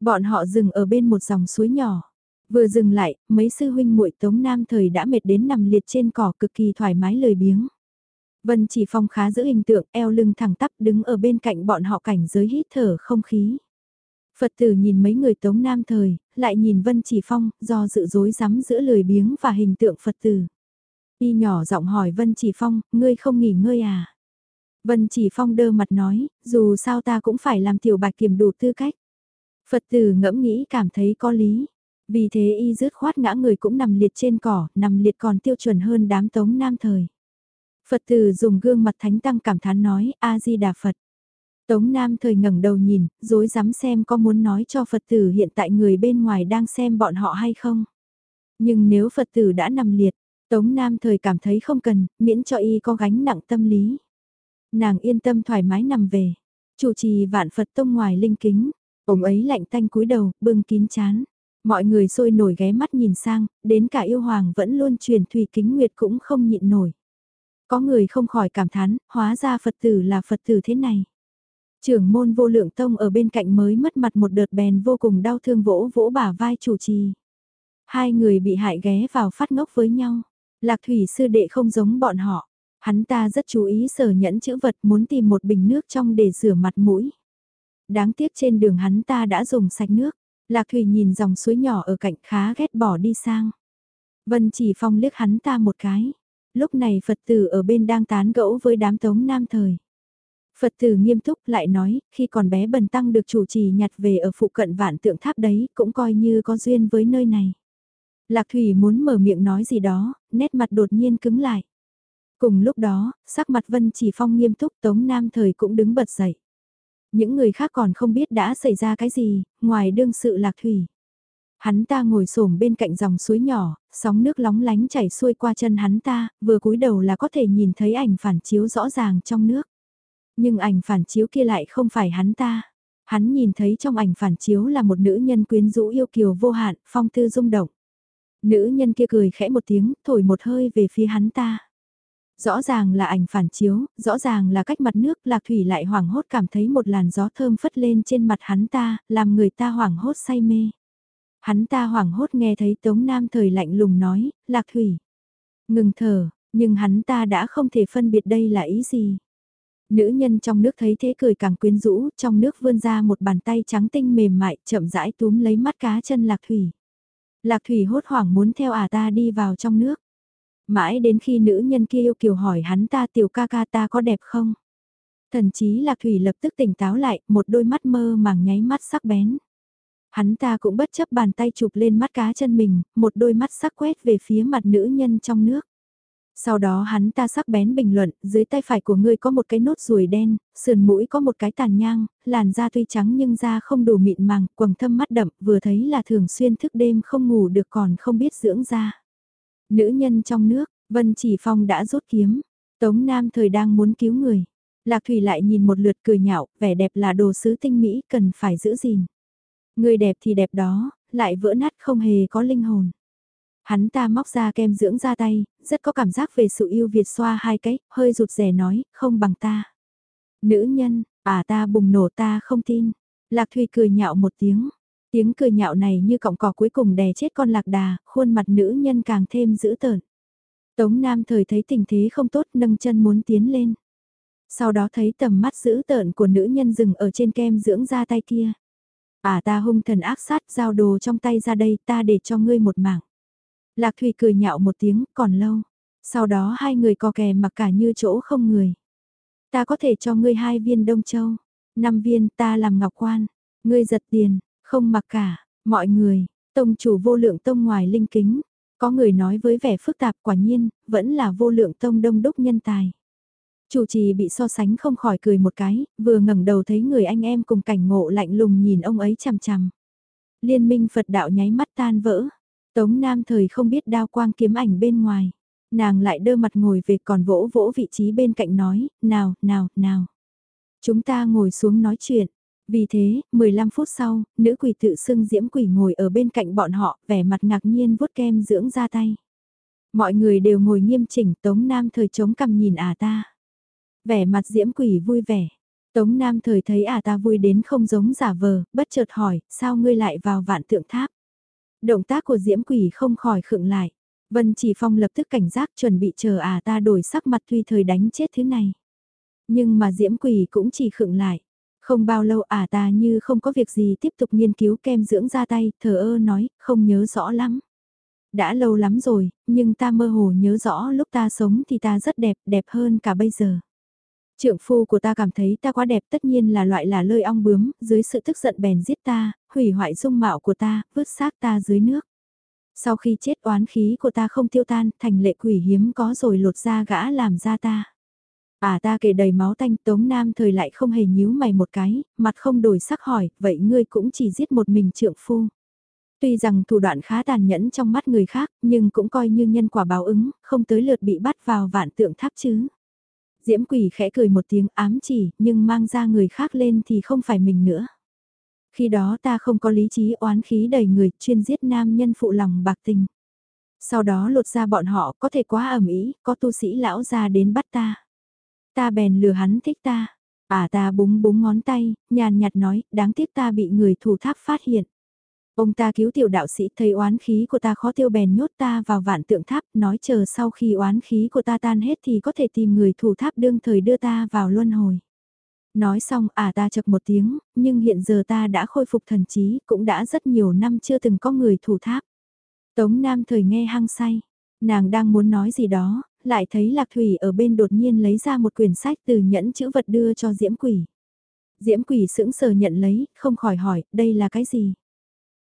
Bọn họ dừng ở bên một dòng suối nhỏ. Vừa dừng lại, mấy sư huynh muội Tống Nam thời đã mệt đến nằm liệt trên cỏ cực kỳ thoải mái lời biếng. Vân chỉ phong khá giữ hình tượng, eo lưng thẳng tắp đứng ở bên cạnh bọn họ cảnh giới hít thở không khí. Phật tử nhìn mấy người Tống Nam thời, lại nhìn Vân Chỉ Phong, do dự dối rắm giữa lười biếng và hình tượng Phật tử. Y nhỏ giọng hỏi Vân Chỉ Phong, ngươi không nghỉ ngơi à? Vân Chỉ Phong đơ mặt nói, dù sao ta cũng phải làm tiểu bạch kiểm đủ tư cách. Phật tử ngẫm nghĩ cảm thấy có lý. Vì thế y rứt khoát ngã người cũng nằm liệt trên cỏ, nằm liệt còn tiêu chuẩn hơn đám tống nam thời. Phật tử dùng gương mặt thánh tăng cảm thán nói, A-di-đà Phật. Tống Nam thời ngẩng đầu nhìn, dối dám xem có muốn nói cho Phật tử hiện tại người bên ngoài đang xem bọn họ hay không. Nhưng nếu Phật tử đã nằm liệt, Tống Nam thời cảm thấy không cần, miễn cho y có gánh nặng tâm lý. Nàng yên tâm thoải mái nằm về. Chủ trì vạn Phật tông ngoài linh kính, ông ấy lạnh tanh cúi đầu, bưng kín chán. Mọi người sôi nổi ghé mắt nhìn sang, đến cả yêu hoàng vẫn luôn truyền thủy kính nguyệt cũng không nhịn nổi. Có người không khỏi cảm thán, hóa ra Phật tử là Phật tử thế này. Trưởng môn vô lượng tông ở bên cạnh mới mất mặt một đợt bèn vô cùng đau thương vỗ vỗ bả vai chủ trì. Hai người bị hại ghé vào phát ngốc với nhau. Lạc thủy sư đệ không giống bọn họ. Hắn ta rất chú ý sở nhẫn chữ vật muốn tìm một bình nước trong để rửa mặt mũi. Đáng tiếc trên đường hắn ta đã dùng sạch nước. Lạc thủy nhìn dòng suối nhỏ ở cạnh khá ghét bỏ đi sang. Vân chỉ phong liếc hắn ta một cái. Lúc này Phật tử ở bên đang tán gẫu với đám tống nam thời. Phật tử nghiêm túc lại nói, khi còn bé bần tăng được chủ trì nhặt về ở phụ cận vạn tượng tháp đấy, cũng coi như có duyên với nơi này. Lạc Thủy muốn mở miệng nói gì đó, nét mặt đột nhiên cứng lại. Cùng lúc đó, sắc mặt Vân Chỉ Phong nghiêm túc Tống Nam Thời cũng đứng bật dậy. Những người khác còn không biết đã xảy ra cái gì, ngoài đương sự Lạc Thủy. Hắn ta ngồi xổm bên cạnh dòng suối nhỏ, sóng nước lóng lánh chảy xuôi qua chân hắn ta, vừa cúi đầu là có thể nhìn thấy ảnh phản chiếu rõ ràng trong nước. Nhưng ảnh phản chiếu kia lại không phải hắn ta. Hắn nhìn thấy trong ảnh phản chiếu là một nữ nhân quyến rũ yêu kiều vô hạn, phong tư rung động. Nữ nhân kia cười khẽ một tiếng, thổi một hơi về phía hắn ta. Rõ ràng là ảnh phản chiếu, rõ ràng là cách mặt nước lạc thủy lại hoảng hốt cảm thấy một làn gió thơm phất lên trên mặt hắn ta, làm người ta hoảng hốt say mê. Hắn ta hoảng hốt nghe thấy Tống Nam thời lạnh lùng nói, lạc thủy. Ngừng thở, nhưng hắn ta đã không thể phân biệt đây là ý gì. Nữ nhân trong nước thấy thế cười càng quyến rũ, trong nước vươn ra một bàn tay trắng tinh mềm mại, chậm rãi túm lấy mắt cá chân lạc thủy. Lạc thủy hốt hoảng muốn theo ả ta đi vào trong nước. Mãi đến khi nữ nhân kia yêu kiều hỏi hắn ta tiểu ca ca ta có đẹp không? Thần chí lạc thủy lập tức tỉnh táo lại, một đôi mắt mơ màng nháy mắt sắc bén. Hắn ta cũng bất chấp bàn tay chụp lên mắt cá chân mình, một đôi mắt sắc quét về phía mặt nữ nhân trong nước. Sau đó hắn ta sắc bén bình luận, dưới tay phải của ngươi có một cái nốt ruồi đen, sườn mũi có một cái tàn nhang, làn da tuy trắng nhưng da không đủ mịn màng, quầng thâm mắt đậm, vừa thấy là thường xuyên thức đêm không ngủ được còn không biết dưỡng da. Nữ nhân trong nước, Vân Chỉ Phong đã rút kiếm, Tống Nam thời đang muốn cứu người. Lạc Thủy lại nhìn một lượt cười nhạo, vẻ đẹp là đồ sứ tinh mỹ cần phải giữ gìn. Người đẹp thì đẹp đó, lại vỡ nát không hề có linh hồn. Hắn ta móc ra kem dưỡng da tay, rất có cảm giác về sự yêu Việt xoa hai cái, hơi rụt rè nói, không bằng ta. Nữ nhân, à ta bùng nổ ta không tin. Lạc Thùy cười nhạo một tiếng. Tiếng cười nhạo này như cọng cỏ cuối cùng đè chết con lạc đà, khuôn mặt nữ nhân càng thêm dữ tợn. Tống Nam thời thấy tình thế không tốt nâng chân muốn tiến lên. Sau đó thấy tầm mắt dữ tợn của nữ nhân dừng ở trên kem dưỡng da tay kia. À ta hung thần ác sát giao đồ trong tay ra đây ta để cho ngươi một mảng. Lạc Thủy cười nhạo một tiếng, còn lâu. Sau đó hai người co kè mặc cả như chỗ không người. Ta có thể cho ngươi hai viên đông châu. Năm viên ta làm ngọc quan. Ngươi giật tiền, không mặc cả. Mọi người, tông chủ vô lượng tông ngoài linh kính. Có người nói với vẻ phức tạp quả nhiên, vẫn là vô lượng tông đông đúc nhân tài. Chủ trì bị so sánh không khỏi cười một cái, vừa ngẩng đầu thấy người anh em cùng cảnh ngộ lạnh lùng nhìn ông ấy chằm chằm. Liên minh Phật đạo nháy mắt tan vỡ. Tống Nam thời không biết đao quang kiếm ảnh bên ngoài. Nàng lại đơ mặt ngồi về còn vỗ vỗ vị trí bên cạnh nói, nào, nào, nào. Chúng ta ngồi xuống nói chuyện. Vì thế, 15 phút sau, nữ quỷ tự xưng diễm quỷ ngồi ở bên cạnh bọn họ, vẻ mặt ngạc nhiên vuốt kem dưỡng ra tay. Mọi người đều ngồi nghiêm chỉnh, Tống Nam thời chống cằm nhìn à ta. Vẻ mặt diễm quỷ vui vẻ. Tống Nam thời thấy à ta vui đến không giống giả vờ, bất chợt hỏi, sao ngươi lại vào vạn tượng tháp? Động tác của diễm quỷ không khỏi khựng lại. Vân Chỉ Phong lập tức cảnh giác chuẩn bị chờ à ta đổi sắc mặt tuy thời đánh chết thứ này. Nhưng mà diễm quỷ cũng chỉ khựng lại. Không bao lâu à ta như không có việc gì tiếp tục nghiên cứu kem dưỡng da tay, thờ ơ nói, không nhớ rõ lắm. Đã lâu lắm rồi, nhưng ta mơ hồ nhớ rõ lúc ta sống thì ta rất đẹp, đẹp hơn cả bây giờ. Trượng phu của ta cảm thấy ta quá đẹp tất nhiên là loại là lơi ong bướm, dưới sự tức giận bèn giết ta, hủy hoại dung mạo của ta, vứt xác ta dưới nước. Sau khi chết oán khí của ta không tiêu tan, thành lệ quỷ hiếm có rồi lột ra gã làm ra ta. À ta kể đầy máu tanh Tống Nam thời lại không hề nhíu mày một cái, mặt không đổi sắc hỏi, vậy ngươi cũng chỉ giết một mình trượng phu. Tuy rằng thủ đoạn khá tàn nhẫn trong mắt người khác, nhưng cũng coi như nhân quả báo ứng, không tới lượt bị bắt vào vạn tượng tháp chứ. Diễm quỷ khẽ cười một tiếng ám chỉ, nhưng mang ra người khác lên thì không phải mình nữa. Khi đó ta không có lý trí oán khí đầy người, chuyên giết nam nhân phụ lòng bạc tình. Sau đó lột ra bọn họ có thể quá ẩm ý, có tu sĩ lão ra đến bắt ta. Ta bèn lừa hắn thích ta. À ta búng búng ngón tay, nhàn nhạt nói, đáng tiếc ta bị người thủ tháp phát hiện. Ông ta cứu tiểu đạo sĩ thấy oán khí của ta khó tiêu bèn nhốt ta vào vạn tượng tháp, nói chờ sau khi oán khí của ta tan hết thì có thể tìm người thủ tháp đương thời đưa ta vào luân hồi. Nói xong à ta chập một tiếng, nhưng hiện giờ ta đã khôi phục thần trí, cũng đã rất nhiều năm chưa từng có người thủ tháp. Tống Nam thời nghe hăng say, nàng đang muốn nói gì đó, lại thấy Lạc Thủy ở bên đột nhiên lấy ra một quyển sách từ nhẫn chữ vật đưa cho Diễm Quỷ. Diễm Quỷ sững sờ nhận lấy, không khỏi hỏi, đây là cái gì?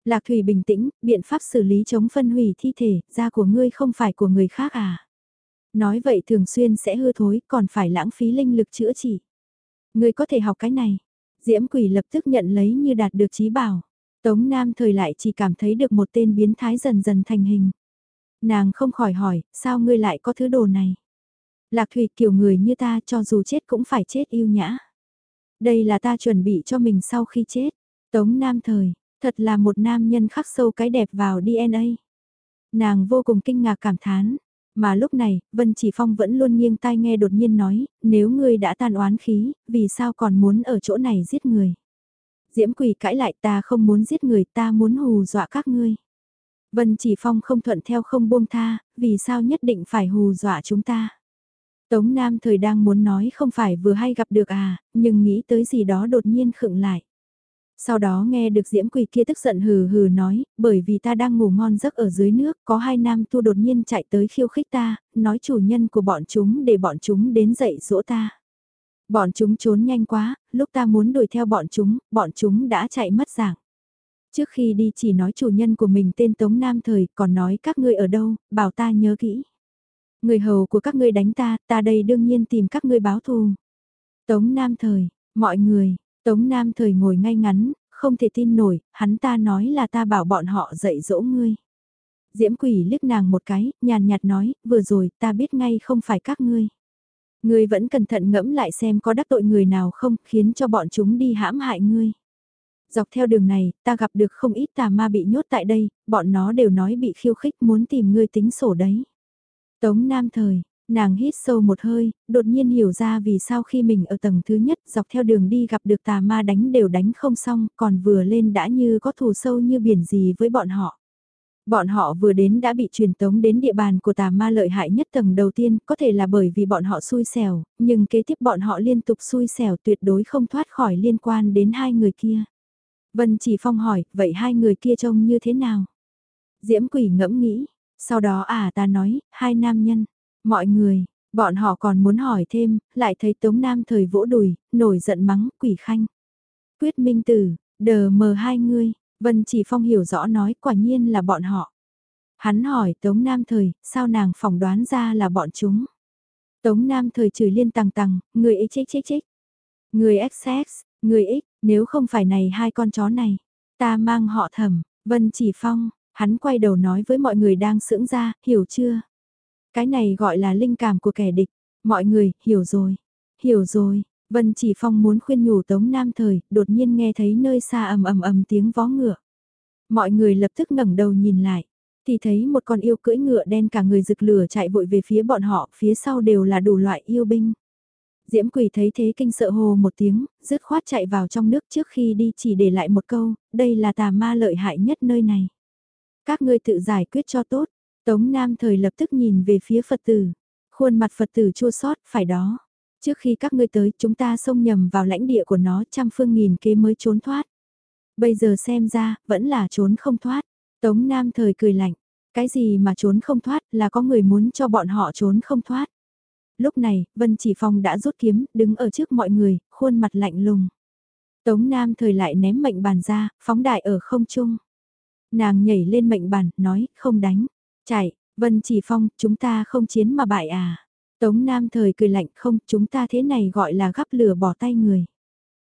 Lạc Thủy bình tĩnh, biện pháp xử lý chống phân hủy thi thể, da của ngươi không phải của người khác à? Nói vậy thường xuyên sẽ hư thối, còn phải lãng phí linh lực chữa trị. Ngươi có thể học cái này. Diễm quỷ lập tức nhận lấy như đạt được trí bảo. Tống Nam thời lại chỉ cảm thấy được một tên biến thái dần dần thành hình. Nàng không khỏi hỏi, sao ngươi lại có thứ đồ này? Lạc Thủy kiểu người như ta cho dù chết cũng phải chết yêu nhã. Đây là ta chuẩn bị cho mình sau khi chết. Tống Nam thời, thật là một nam nhân khắc sâu cái đẹp vào DNA. Nàng vô cùng kinh ngạc cảm thán, mà lúc này, Vân Chỉ Phong vẫn luôn nghiêng tai nghe đột nhiên nói, nếu ngươi đã tan oán khí, vì sao còn muốn ở chỗ này giết người? Diễm quỷ cãi lại ta không muốn giết người ta muốn hù dọa các ngươi. Vân Chỉ Phong không thuận theo không buông tha, vì sao nhất định phải hù dọa chúng ta? Tống Nam thời đang muốn nói không phải vừa hay gặp được à, nhưng nghĩ tới gì đó đột nhiên khựng lại. Sau đó nghe được diễm quỷ kia tức giận hừ hừ nói, bởi vì ta đang ngủ ngon giấc ở dưới nước, có hai nam tu đột nhiên chạy tới khiêu khích ta, nói chủ nhân của bọn chúng để bọn chúng đến dậy dỗ ta. Bọn chúng trốn nhanh quá, lúc ta muốn đuổi theo bọn chúng, bọn chúng đã chạy mất dạng. Trước khi đi chỉ nói chủ nhân của mình tên Tống Nam Thời, còn nói các ngươi ở đâu, bảo ta nhớ kỹ. Người hầu của các ngươi đánh ta, ta đây đương nhiên tìm các ngươi báo thù. Tống Nam Thời, mọi người, Tống Nam thời ngồi ngay ngắn, không thể tin nổi, hắn ta nói là ta bảo bọn họ dạy dỗ ngươi. Diễm quỷ liếc nàng một cái, nhàn nhạt nói, vừa rồi ta biết ngay không phải các ngươi. Ngươi vẫn cẩn thận ngẫm lại xem có đắc tội người nào không, khiến cho bọn chúng đi hãm hại ngươi. Dọc theo đường này, ta gặp được không ít tà ma bị nhốt tại đây, bọn nó đều nói bị khiêu khích muốn tìm ngươi tính sổ đấy. Tống Nam Thời, Nàng hít sâu một hơi, đột nhiên hiểu ra vì sao khi mình ở tầng thứ nhất dọc theo đường đi gặp được tà ma đánh đều đánh không xong, còn vừa lên đã như có thù sâu như biển gì với bọn họ. Bọn họ vừa đến đã bị truyền tống đến địa bàn của tà ma lợi hại nhất tầng đầu tiên, có thể là bởi vì bọn họ xui xẻo, nhưng kế tiếp bọn họ liên tục xui xẻo tuyệt đối không thoát khỏi liên quan đến hai người kia. Vân Chỉ Phong hỏi, vậy hai người kia trông như thế nào? Diễm quỷ ngẫm nghĩ, sau đó à ta nói, hai nam nhân, Mọi người, bọn họ còn muốn hỏi thêm, lại thấy Tống Nam thời vỗ đùi, nổi giận mắng, quỷ khanh. Quyết minh tử, đờ mờ hai ngươi, Vân Chỉ Phong hiểu rõ nói quả nhiên là bọn họ. Hắn hỏi Tống Nam thời, sao nàng phỏng đoán ra là bọn chúng. Tống Nam thời chửi liên tằng tằng, người ấy chích chích chích. Người XX, người X, nếu không phải này hai con chó này, ta mang họ thầm, Vân Chỉ Phong, hắn quay đầu nói với mọi người đang sững ra, hiểu chưa? Cái này gọi là linh cảm của kẻ địch. Mọi người, hiểu rồi. Hiểu rồi. Vân Chỉ Phong muốn khuyên nhủ Tống Nam Thời, đột nhiên nghe thấy nơi xa ầm ầm ầm tiếng vó ngựa. Mọi người lập tức ngẩng đầu nhìn lại, thì thấy một con yêu cưỡi ngựa đen cả người rực lửa chạy vội về phía bọn họ, phía sau đều là đủ loại yêu binh. Diễm Quỳ thấy thế kinh sợ hồ một tiếng, dứt khoát chạy vào trong nước trước khi đi chỉ để lại một câu, đây là tà ma lợi hại nhất nơi này. Các ngươi tự giải quyết cho tốt, Tống Nam thời lập tức nhìn về phía Phật tử. Khuôn mặt Phật tử chua sót, phải đó. Trước khi các ngươi tới, chúng ta xông nhầm vào lãnh địa của nó trăm phương nghìn kế mới trốn thoát. Bây giờ xem ra, vẫn là trốn không thoát. Tống Nam thời cười lạnh. Cái gì mà trốn không thoát là có người muốn cho bọn họ trốn không thoát. Lúc này, Vân Chỉ Phong đã rút kiếm, đứng ở trước mọi người, khuôn mặt lạnh lùng. Tống Nam thời lại ném mệnh bàn ra, phóng đại ở không trung. Nàng nhảy lên mệnh bàn, nói, không đánh. Chạy, Vân Chỉ Phong, chúng ta không chiến mà bại à. Tống Nam thời cười lạnh không, chúng ta thế này gọi là gắp lửa bỏ tay người.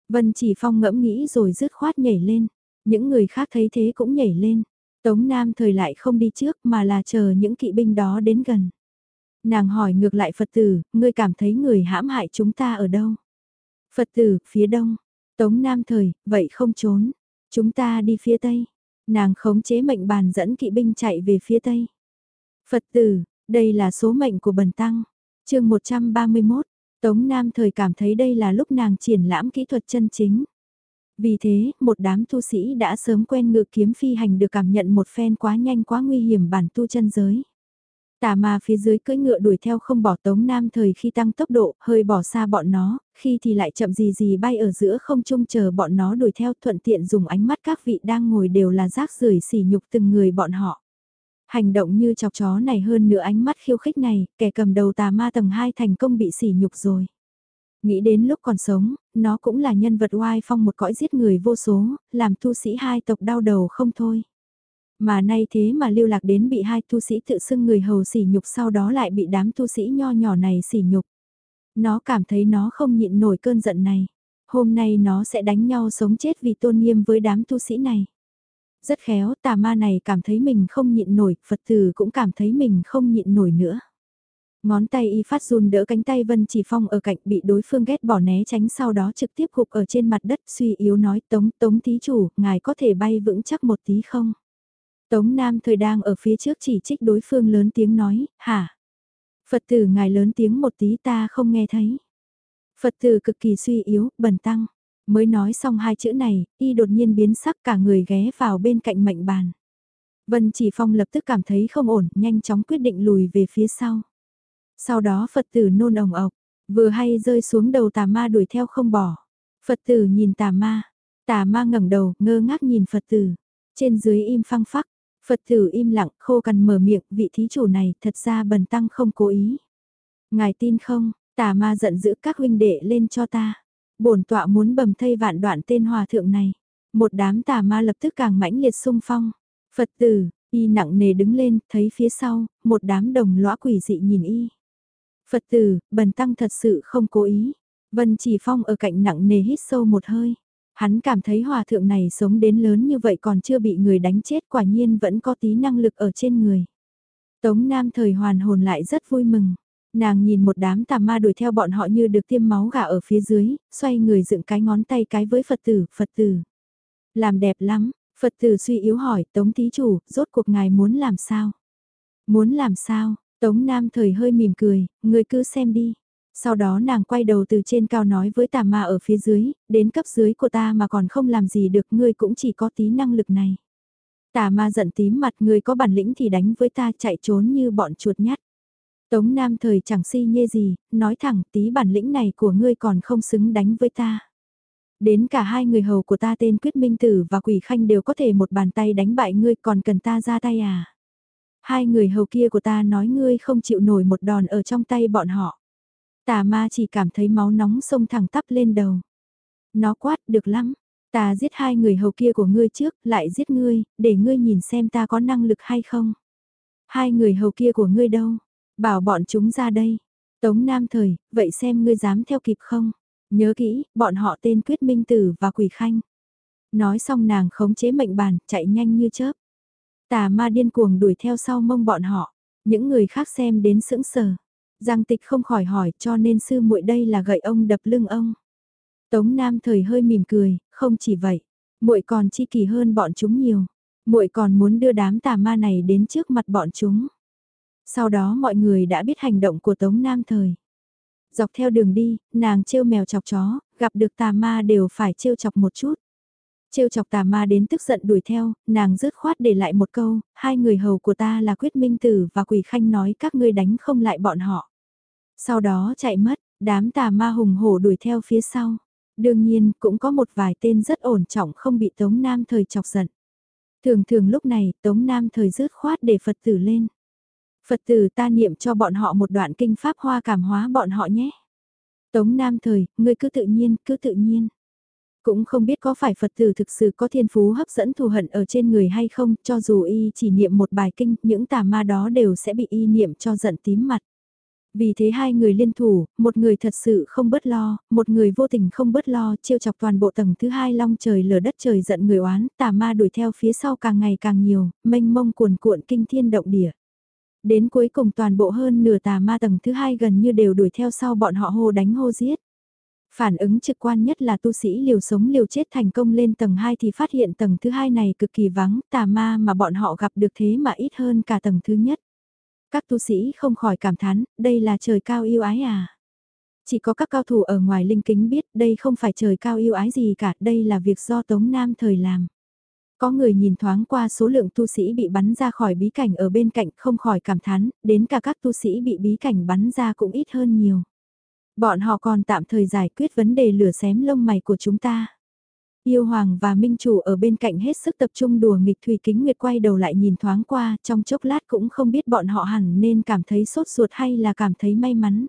Vân Chỉ Phong ngẫm nghĩ rồi rứt khoát nhảy lên. Những người khác thấy thế cũng nhảy lên. Tống Nam thời lại không đi trước mà là chờ những kỵ binh đó đến gần. Nàng hỏi ngược lại Phật tử, ngươi cảm thấy người hãm hại chúng ta ở đâu? Phật tử, phía đông. Tống Nam thời, vậy không trốn. Chúng ta đi phía tây. Nàng khống chế mệnh bàn dẫn kỵ binh chạy về phía tây. Phật tử, đây là số mệnh của bần tăng. chương 131, Tống Nam thời cảm thấy đây là lúc nàng triển lãm kỹ thuật chân chính. Vì thế, một đám tu sĩ đã sớm quen ngự kiếm phi hành được cảm nhận một phen quá nhanh quá nguy hiểm bản tu chân giới. Tà ma phía dưới cưỡi ngựa đuổi theo không bỏ tống nam thời khi tăng tốc độ, hơi bỏ xa bọn nó, khi thì lại chậm gì gì bay ở giữa không trung chờ bọn nó đuổi theo thuận tiện dùng ánh mắt các vị đang ngồi đều là rác rưởi xỉ nhục từng người bọn họ. Hành động như chọc chó này hơn nữa ánh mắt khiêu khích này, kẻ cầm đầu tà ma tầng 2 thành công bị sỉ nhục rồi. Nghĩ đến lúc còn sống, nó cũng là nhân vật oai phong một cõi giết người vô số, làm tu sĩ hai tộc đau đầu không thôi. Mà nay thế mà lưu lạc đến bị hai tu sĩ tự xưng người hầu sỉ nhục sau đó lại bị đám tu sĩ nho nhỏ này sỉ nhục. Nó cảm thấy nó không nhịn nổi cơn giận này. Hôm nay nó sẽ đánh nhau sống chết vì tôn nghiêm với đám tu sĩ này. Rất khéo tà ma này cảm thấy mình không nhịn nổi, Phật tử cũng cảm thấy mình không nhịn nổi nữa. Ngón tay y phát run đỡ cánh tay Vân Chỉ Phong ở cạnh bị đối phương ghét bỏ né tránh sau đó trực tiếp gục ở trên mặt đất suy yếu nói tống tống thí chủ, ngài có thể bay vững chắc một tí không? Tống Nam thời đang ở phía trước chỉ trích đối phương lớn tiếng nói, hả? Phật tử ngài lớn tiếng một tí ta không nghe thấy. Phật tử cực kỳ suy yếu, bần tăng. Mới nói xong hai chữ này, y đột nhiên biến sắc cả người ghé vào bên cạnh mệnh bàn. Vân Chỉ Phong lập tức cảm thấy không ổn, nhanh chóng quyết định lùi về phía sau. Sau đó Phật tử nôn ồng ọc, vừa hay rơi xuống đầu tà ma đuổi theo không bỏ. Phật tử nhìn tà ma, tà ma ngẩng đầu, ngơ ngác nhìn Phật tử. Trên dưới im phăng phắc, Phật tử im lặng, khô cằn mở miệng, vị thí chủ này thật ra bần tăng không cố ý. Ngài tin không, tà ma giận dữ các huynh đệ lên cho ta bổn tọa muốn bầm thây vạn đoạn tên hòa thượng này. Một đám tà ma lập tức càng mãnh liệt sung phong. Phật tử, y nặng nề đứng lên, thấy phía sau, một đám đồng lõa quỷ dị nhìn y. Phật tử, bần tăng thật sự không cố ý. Vân chỉ phong ở cạnh nặng nề hít sâu một hơi. Hắn cảm thấy hòa thượng này sống đến lớn như vậy còn chưa bị người đánh chết quả nhiên vẫn có tí năng lực ở trên người. Tống Nam thời hoàn hồn lại rất vui mừng. Nàng nhìn một đám tà ma đuổi theo bọn họ như được tiêm máu gà ở phía dưới, xoay người dựng cái ngón tay cái với Phật tử, Phật tử. Làm đẹp lắm, Phật tử suy yếu hỏi, Tống Thí Chủ, rốt cuộc ngài muốn làm sao? Muốn làm sao? Tống Nam thời hơi mỉm cười, người cứ xem đi. Sau đó nàng quay đầu từ trên cao nói với tà ma ở phía dưới, đến cấp dưới của ta mà còn không làm gì được ngươi cũng chỉ có tí năng lực này. Tà ma giận tím mặt ngươi có bản lĩnh thì đánh với ta chạy trốn như bọn chuột nhắt. Tống Nam thời chẳng si nhê gì, nói thẳng tí bản lĩnh này của ngươi còn không xứng đánh với ta. Đến cả hai người hầu của ta tên Quyết Minh Tử và Quỷ Khanh đều có thể một bàn tay đánh bại ngươi còn cần ta ra tay à. Hai người hầu kia của ta nói ngươi không chịu nổi một đòn ở trong tay bọn họ. Tà ma chỉ cảm thấy máu nóng sông thẳng tắp lên đầu. Nó quát được lắm, ta giết hai người hầu kia của ngươi trước, lại giết ngươi, để ngươi nhìn xem ta có năng lực hay không. Hai người hầu kia của ngươi đâu? Bảo bọn chúng ra đây. Tống Nam Thời, vậy xem ngươi dám theo kịp không? Nhớ kỹ, bọn họ tên Quyết Minh Tử và Quỷ Khanh. Nói xong nàng khống chế mệnh bàn, chạy nhanh như chớp. Tà ma điên cuồng đuổi theo sau mông bọn họ. Những người khác xem đến sững sờ. Giang tịch không khỏi hỏi cho nên sư muội đây là gậy ông đập lưng ông. Tống Nam thời hơi mỉm cười, không chỉ vậy, muội còn chi kỳ hơn bọn chúng nhiều. Muội còn muốn đưa đám tà ma này đến trước mặt bọn chúng. Sau đó mọi người đã biết hành động của Tống Nam thời. Dọc theo đường đi, nàng trêu mèo chọc chó, gặp được tà ma đều phải trêu chọc một chút. Trêu chọc tà ma đến tức giận đuổi theo, nàng rứt khoát để lại một câu, hai người hầu của ta là Quyết Minh Tử và Quỷ Khanh nói các ngươi đánh không lại bọn họ. Sau đó chạy mất, đám tà ma hùng hổ đuổi theo phía sau. Đương nhiên, cũng có một vài tên rất ổn trọng không bị Tống Nam thời chọc giận. Thường thường lúc này, Tống Nam thời rứt khoát để Phật tử lên. Phật tử ta niệm cho bọn họ một đoạn kinh pháp hoa cảm hóa bọn họ nhé. Tống Nam thời, ngươi cứ tự nhiên, cứ tự nhiên. Cũng không biết có phải Phật tử thực sự có thiên phú hấp dẫn thù hận ở trên người hay không, cho dù y chỉ niệm một bài kinh, những tà ma đó đều sẽ bị y niệm cho giận tím mặt. Vì thế hai người liên thủ, một người thật sự không bớt lo, một người vô tình không bớt lo, chiêu chọc toàn bộ tầng thứ hai long trời lở đất trời giận người oán, tà ma đuổi theo phía sau càng ngày càng nhiều, mênh mông cuồn cuộn kinh thiên động địa. Đến cuối cùng toàn bộ hơn nửa tà ma tầng thứ hai gần như đều đuổi theo sau bọn họ hô đánh hô giết. Phản ứng trực quan nhất là tu sĩ liều sống liều chết thành công lên tầng 2 thì phát hiện tầng thứ hai này cực kỳ vắng, tà ma mà bọn họ gặp được thế mà ít hơn cả tầng thứ nhất. Các tu sĩ không khỏi cảm thán, đây là trời cao yêu ái à. Chỉ có các cao thủ ở ngoài linh kính biết đây không phải trời cao yêu ái gì cả, đây là việc do Tống Nam thời làm. Có người nhìn thoáng qua số lượng tu sĩ bị bắn ra khỏi bí cảnh ở bên cạnh không khỏi cảm thán, đến cả các tu sĩ bị bí cảnh bắn ra cũng ít hơn nhiều. Bọn họ còn tạm thời giải quyết vấn đề lửa xém lông mày của chúng ta. Yêu Hoàng và Minh Chủ ở bên cạnh hết sức tập trung đùa nghịch Thủy Kính Nguyệt quay đầu lại nhìn thoáng qua, trong chốc lát cũng không biết bọn họ hẳn nên cảm thấy sốt ruột hay là cảm thấy may mắn.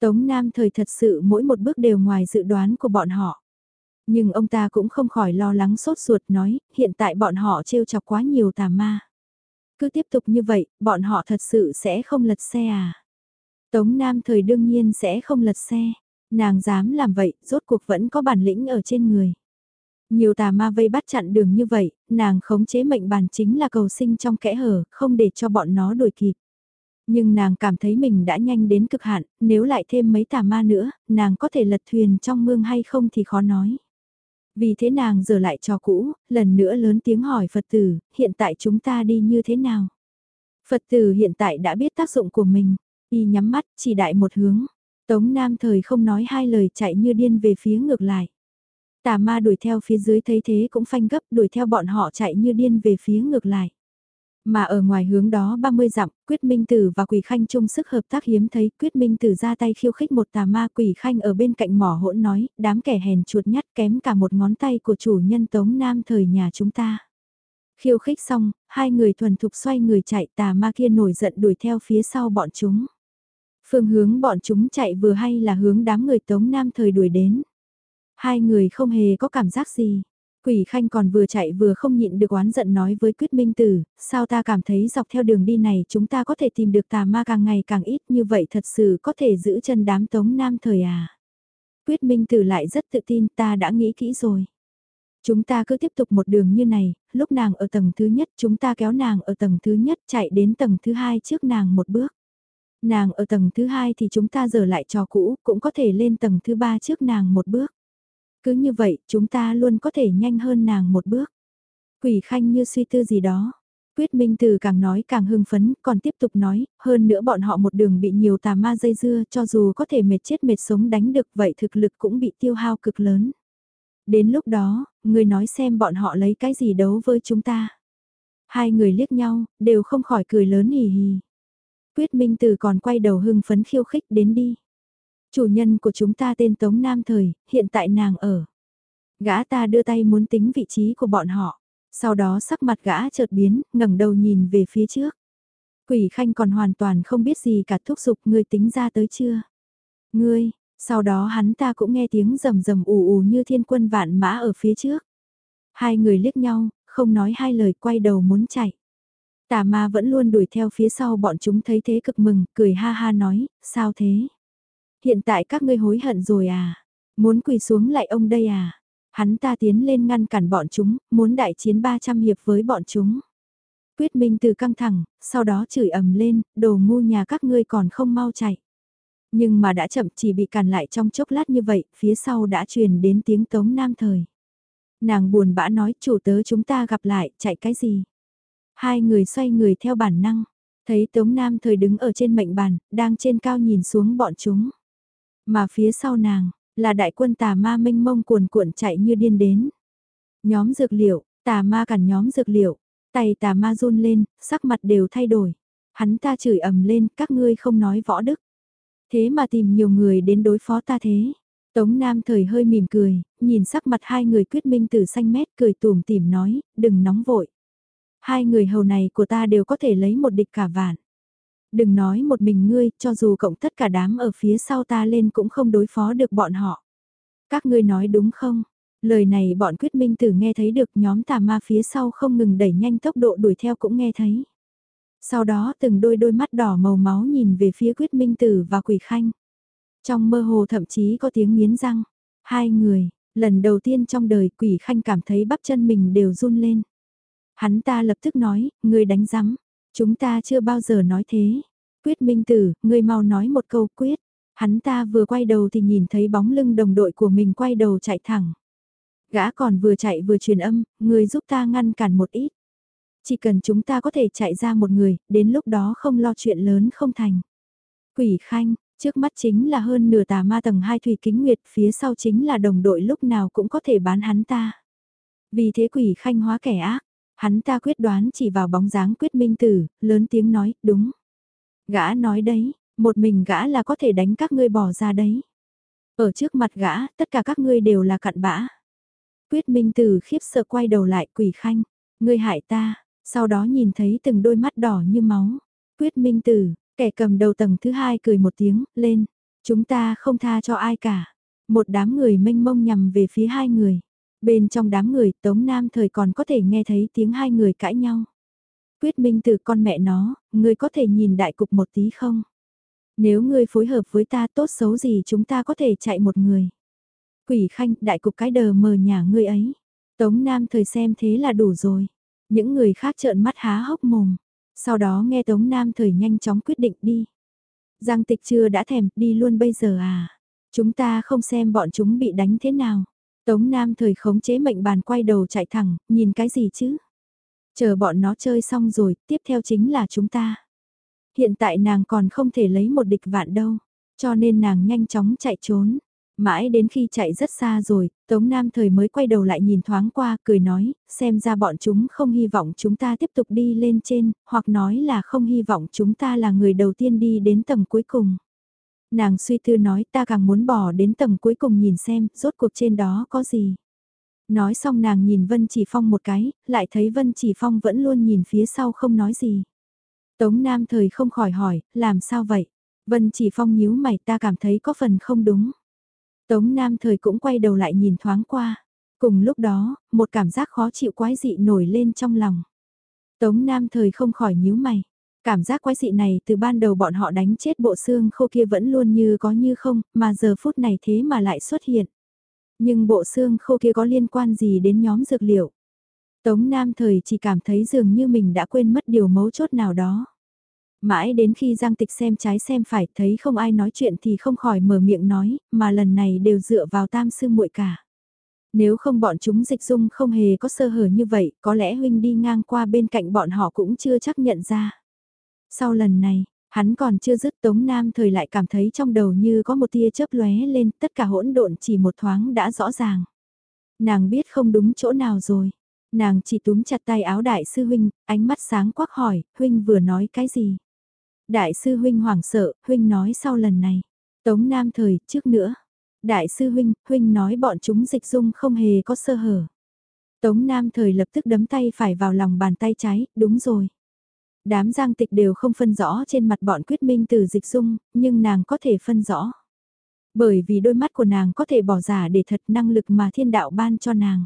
Tống Nam thời thật sự mỗi một bước đều ngoài dự đoán của bọn họ. Nhưng ông ta cũng không khỏi lo lắng sốt ruột nói, hiện tại bọn họ trêu chọc quá nhiều tà ma. Cứ tiếp tục như vậy, bọn họ thật sự sẽ không lật xe à. Tống Nam thời đương nhiên sẽ không lật xe. Nàng dám làm vậy, rốt cuộc vẫn có bản lĩnh ở trên người. Nhiều tà ma vây bắt chặn đường như vậy, nàng khống chế mệnh bàn chính là cầu sinh trong kẽ hở, không để cho bọn nó đuổi kịp. Nhưng nàng cảm thấy mình đã nhanh đến cực hạn, nếu lại thêm mấy tà ma nữa, nàng có thể lật thuyền trong mương hay không thì khó nói. Vì thế nàng giờ lại cho cũ, lần nữa lớn tiếng hỏi Phật tử, hiện tại chúng ta đi như thế nào? Phật tử hiện tại đã biết tác dụng của mình, y nhắm mắt, chỉ đại một hướng. Tống Nam thời không nói hai lời chạy như điên về phía ngược lại. Tà ma đuổi theo phía dưới thấy thế cũng phanh gấp đuổi theo bọn họ chạy như điên về phía ngược lại. Mà ở ngoài hướng đó 30 dặm, Quyết Minh Tử và Quỷ Khanh chung sức hợp tác hiếm thấy Quyết Minh Tử ra tay khiêu khích một tà ma Quỷ Khanh ở bên cạnh mỏ hỗn nói, đám kẻ hèn chuột nhắt kém cả một ngón tay của chủ nhân Tống Nam thời nhà chúng ta. Khiêu khích xong, hai người thuần thục xoay người chạy tà ma kia nổi giận đuổi theo phía sau bọn chúng. Phương hướng bọn chúng chạy vừa hay là hướng đám người Tống Nam thời đuổi đến. Hai người không hề có cảm giác gì. Quỷ khanh còn vừa chạy vừa không nhịn được oán giận nói với quyết minh tử, sao ta cảm thấy dọc theo đường đi này chúng ta có thể tìm được tà ma càng ngày càng ít như vậy thật sự có thể giữ chân đám tống nam thời à. Quyết minh tử lại rất tự tin ta đã nghĩ kỹ rồi. Chúng ta cứ tiếp tục một đường như này, lúc nàng ở tầng thứ nhất chúng ta kéo nàng ở tầng thứ nhất chạy đến tầng thứ hai trước nàng một bước. Nàng ở tầng thứ hai thì chúng ta giờ lại trò cũ, cũng có thể lên tầng thứ ba trước nàng một bước. Cứ như vậy, chúng ta luôn có thể nhanh hơn nàng một bước. Quỷ khanh như suy tư gì đó. Quyết Minh Từ càng nói càng hưng phấn, còn tiếp tục nói, hơn nữa bọn họ một đường bị nhiều tà ma dây dưa cho dù có thể mệt chết mệt sống đánh được vậy thực lực cũng bị tiêu hao cực lớn. Đến lúc đó, người nói xem bọn họ lấy cái gì đấu với chúng ta. Hai người liếc nhau, đều không khỏi cười lớn hì hì. Quyết Minh Từ còn quay đầu hưng phấn khiêu khích đến đi. Chủ nhân của chúng ta tên Tống Nam Thời, hiện tại nàng ở. Gã ta đưa tay muốn tính vị trí của bọn họ. Sau đó sắc mặt gã chợt biến, ngẩng đầu nhìn về phía trước. Quỷ khanh còn hoàn toàn không biết gì cả thúc giục ngươi tính ra tới chưa. Ngươi, sau đó hắn ta cũng nghe tiếng rầm rầm ù ù như thiên quân vạn mã ở phía trước. Hai người liếc nhau, không nói hai lời quay đầu muốn chạy. Tà ma vẫn luôn đuổi theo phía sau bọn chúng thấy thế cực mừng, cười ha ha nói, sao thế? Hiện tại các ngươi hối hận rồi à? Muốn quỳ xuống lại ông đây à? Hắn ta tiến lên ngăn cản bọn chúng, muốn đại chiến 300 hiệp với bọn chúng. Quyết Minh từ căng thẳng, sau đó chửi ầm lên, đồ ngu nhà các ngươi còn không mau chạy. Nhưng mà đã chậm chỉ bị cản lại trong chốc lát như vậy, phía sau đã truyền đến tiếng tống nam thời. Nàng buồn bã nói chủ tớ chúng ta gặp lại, chạy cái gì? Hai người xoay người theo bản năng, thấy tống nam thời đứng ở trên mệnh bàn, đang trên cao nhìn xuống bọn chúng. Mà phía sau nàng, là đại quân tà ma mênh mông cuồn cuộn chạy như điên đến. Nhóm dược liệu, tà ma cản nhóm dược liệu, tay tà ma run lên, sắc mặt đều thay đổi. Hắn ta chửi ầm lên, các ngươi không nói võ đức. Thế mà tìm nhiều người đến đối phó ta thế. Tống Nam thời hơi mỉm cười, nhìn sắc mặt hai người quyết minh từ xanh mét cười tùm tìm nói, đừng nóng vội. Hai người hầu này của ta đều có thể lấy một địch cả vạn. Đừng nói một mình ngươi, cho dù cộng tất cả đám ở phía sau ta lên cũng không đối phó được bọn họ. Các ngươi nói đúng không? Lời này bọn quyết minh tử nghe thấy được nhóm tà ma phía sau không ngừng đẩy nhanh tốc độ đuổi theo cũng nghe thấy. Sau đó từng đôi đôi mắt đỏ màu máu nhìn về phía quyết minh tử và quỷ khanh. Trong mơ hồ thậm chí có tiếng nghiến răng. Hai người, lần đầu tiên trong đời quỷ khanh cảm thấy bắp chân mình đều run lên. Hắn ta lập tức nói, người đánh rắm. Chúng ta chưa bao giờ nói thế. Quyết minh tử, người mau nói một câu quyết. Hắn ta vừa quay đầu thì nhìn thấy bóng lưng đồng đội của mình quay đầu chạy thẳng. Gã còn vừa chạy vừa truyền âm, người giúp ta ngăn cản một ít. Chỉ cần chúng ta có thể chạy ra một người, đến lúc đó không lo chuyện lớn không thành. Quỷ khanh, trước mắt chính là hơn nửa tà ma tầng 2 thủy kính nguyệt, phía sau chính là đồng đội lúc nào cũng có thể bán hắn ta. Vì thế quỷ khanh hóa kẻ ác, hắn ta quyết đoán chỉ vào bóng dáng quyết minh tử, lớn tiếng nói, đúng. Gã nói đấy, một mình gã là có thể đánh các ngươi bỏ ra đấy. Ở trước mặt gã, tất cả các ngươi đều là cặn bã. Quyết minh tử khiếp sợ quay đầu lại quỷ khanh, ngươi hại ta, sau đó nhìn thấy từng đôi mắt đỏ như máu. Quyết minh tử, kẻ cầm đầu tầng thứ hai cười một tiếng, lên. Chúng ta không tha cho ai cả. Một đám người mênh mông nhằm về phía hai người. Bên trong đám người, Tống Nam thời còn có thể nghe thấy tiếng hai người cãi nhau. Quyết minh từ con mẹ nó, ngươi có thể nhìn đại cục một tí không? Nếu ngươi phối hợp với ta tốt xấu gì chúng ta có thể chạy một người. Quỷ khanh, đại cục cái đờ mờ nhà ngươi ấy. Tống Nam thời xem thế là đủ rồi. Những người khác trợn mắt há hốc mồm. Sau đó nghe Tống Nam thời nhanh chóng quyết định đi. Giang tịch chưa đã thèm, đi luôn bây giờ à. Chúng ta không xem bọn chúng bị đánh thế nào. Tống Nam thời khống chế mệnh bàn quay đầu chạy thẳng, nhìn cái gì chứ? Chờ bọn nó chơi xong rồi, tiếp theo chính là chúng ta. Hiện tại nàng còn không thể lấy một địch vạn đâu, cho nên nàng nhanh chóng chạy trốn. Mãi đến khi chạy rất xa rồi, Tống Nam Thời mới quay đầu lại nhìn thoáng qua, cười nói, xem ra bọn chúng không hy vọng chúng ta tiếp tục đi lên trên, hoặc nói là không hy vọng chúng ta là người đầu tiên đi đến tầng cuối cùng. Nàng suy tư nói ta càng muốn bỏ đến tầng cuối cùng nhìn xem, rốt cuộc trên đó có gì. Nói xong nàng nhìn Vân Chỉ Phong một cái, lại thấy Vân Chỉ Phong vẫn luôn nhìn phía sau không nói gì. Tống Nam Thời không khỏi hỏi, làm sao vậy? Vân Chỉ Phong nhíu mày ta cảm thấy có phần không đúng. Tống Nam thời cũng quay đầu lại nhìn thoáng qua. Cùng lúc đó, một cảm giác khó chịu quái dị nổi lên trong lòng. Tống Nam thời không khỏi nhíu mày. Cảm giác quái dị này từ ban đầu bọn họ đánh chết bộ xương khô kia vẫn luôn như có như không, mà giờ phút này thế mà lại xuất hiện. Nhưng bộ xương khô kia có liên quan gì đến nhóm dược liệu? Tống Nam thời chỉ cảm thấy dường như mình đã quên mất điều mấu chốt nào đó. Mãi đến khi Giang Tịch xem trái xem phải thấy không ai nói chuyện thì không khỏi mở miệng nói, mà lần này đều dựa vào tam sư muội cả. Nếu không bọn chúng dịch dung không hề có sơ hở như vậy, có lẽ huynh đi ngang qua bên cạnh bọn họ cũng chưa chắc nhận ra. Sau lần này, hắn còn chưa dứt Tống Nam thời lại cảm thấy trong đầu như có một tia chớp lóe lên, tất cả hỗn độn chỉ một thoáng đã rõ ràng. Nàng biết không đúng chỗ nào rồi. Nàng chỉ túm chặt tay áo đại sư huynh, ánh mắt sáng quắc hỏi, huynh vừa nói cái gì? Đại sư huynh hoảng sợ, huynh nói sau lần này. Tống Nam thời, trước nữa. Đại sư huynh, huynh nói bọn chúng dịch dung không hề có sơ hở. Tống Nam thời lập tức đấm tay phải vào lòng bàn tay trái, đúng rồi. Đám giang tịch đều không phân rõ trên mặt bọn quyết minh từ dịch dung, nhưng nàng có thể phân rõ. Bởi vì đôi mắt của nàng có thể bỏ giả để thật năng lực mà thiên đạo ban cho nàng.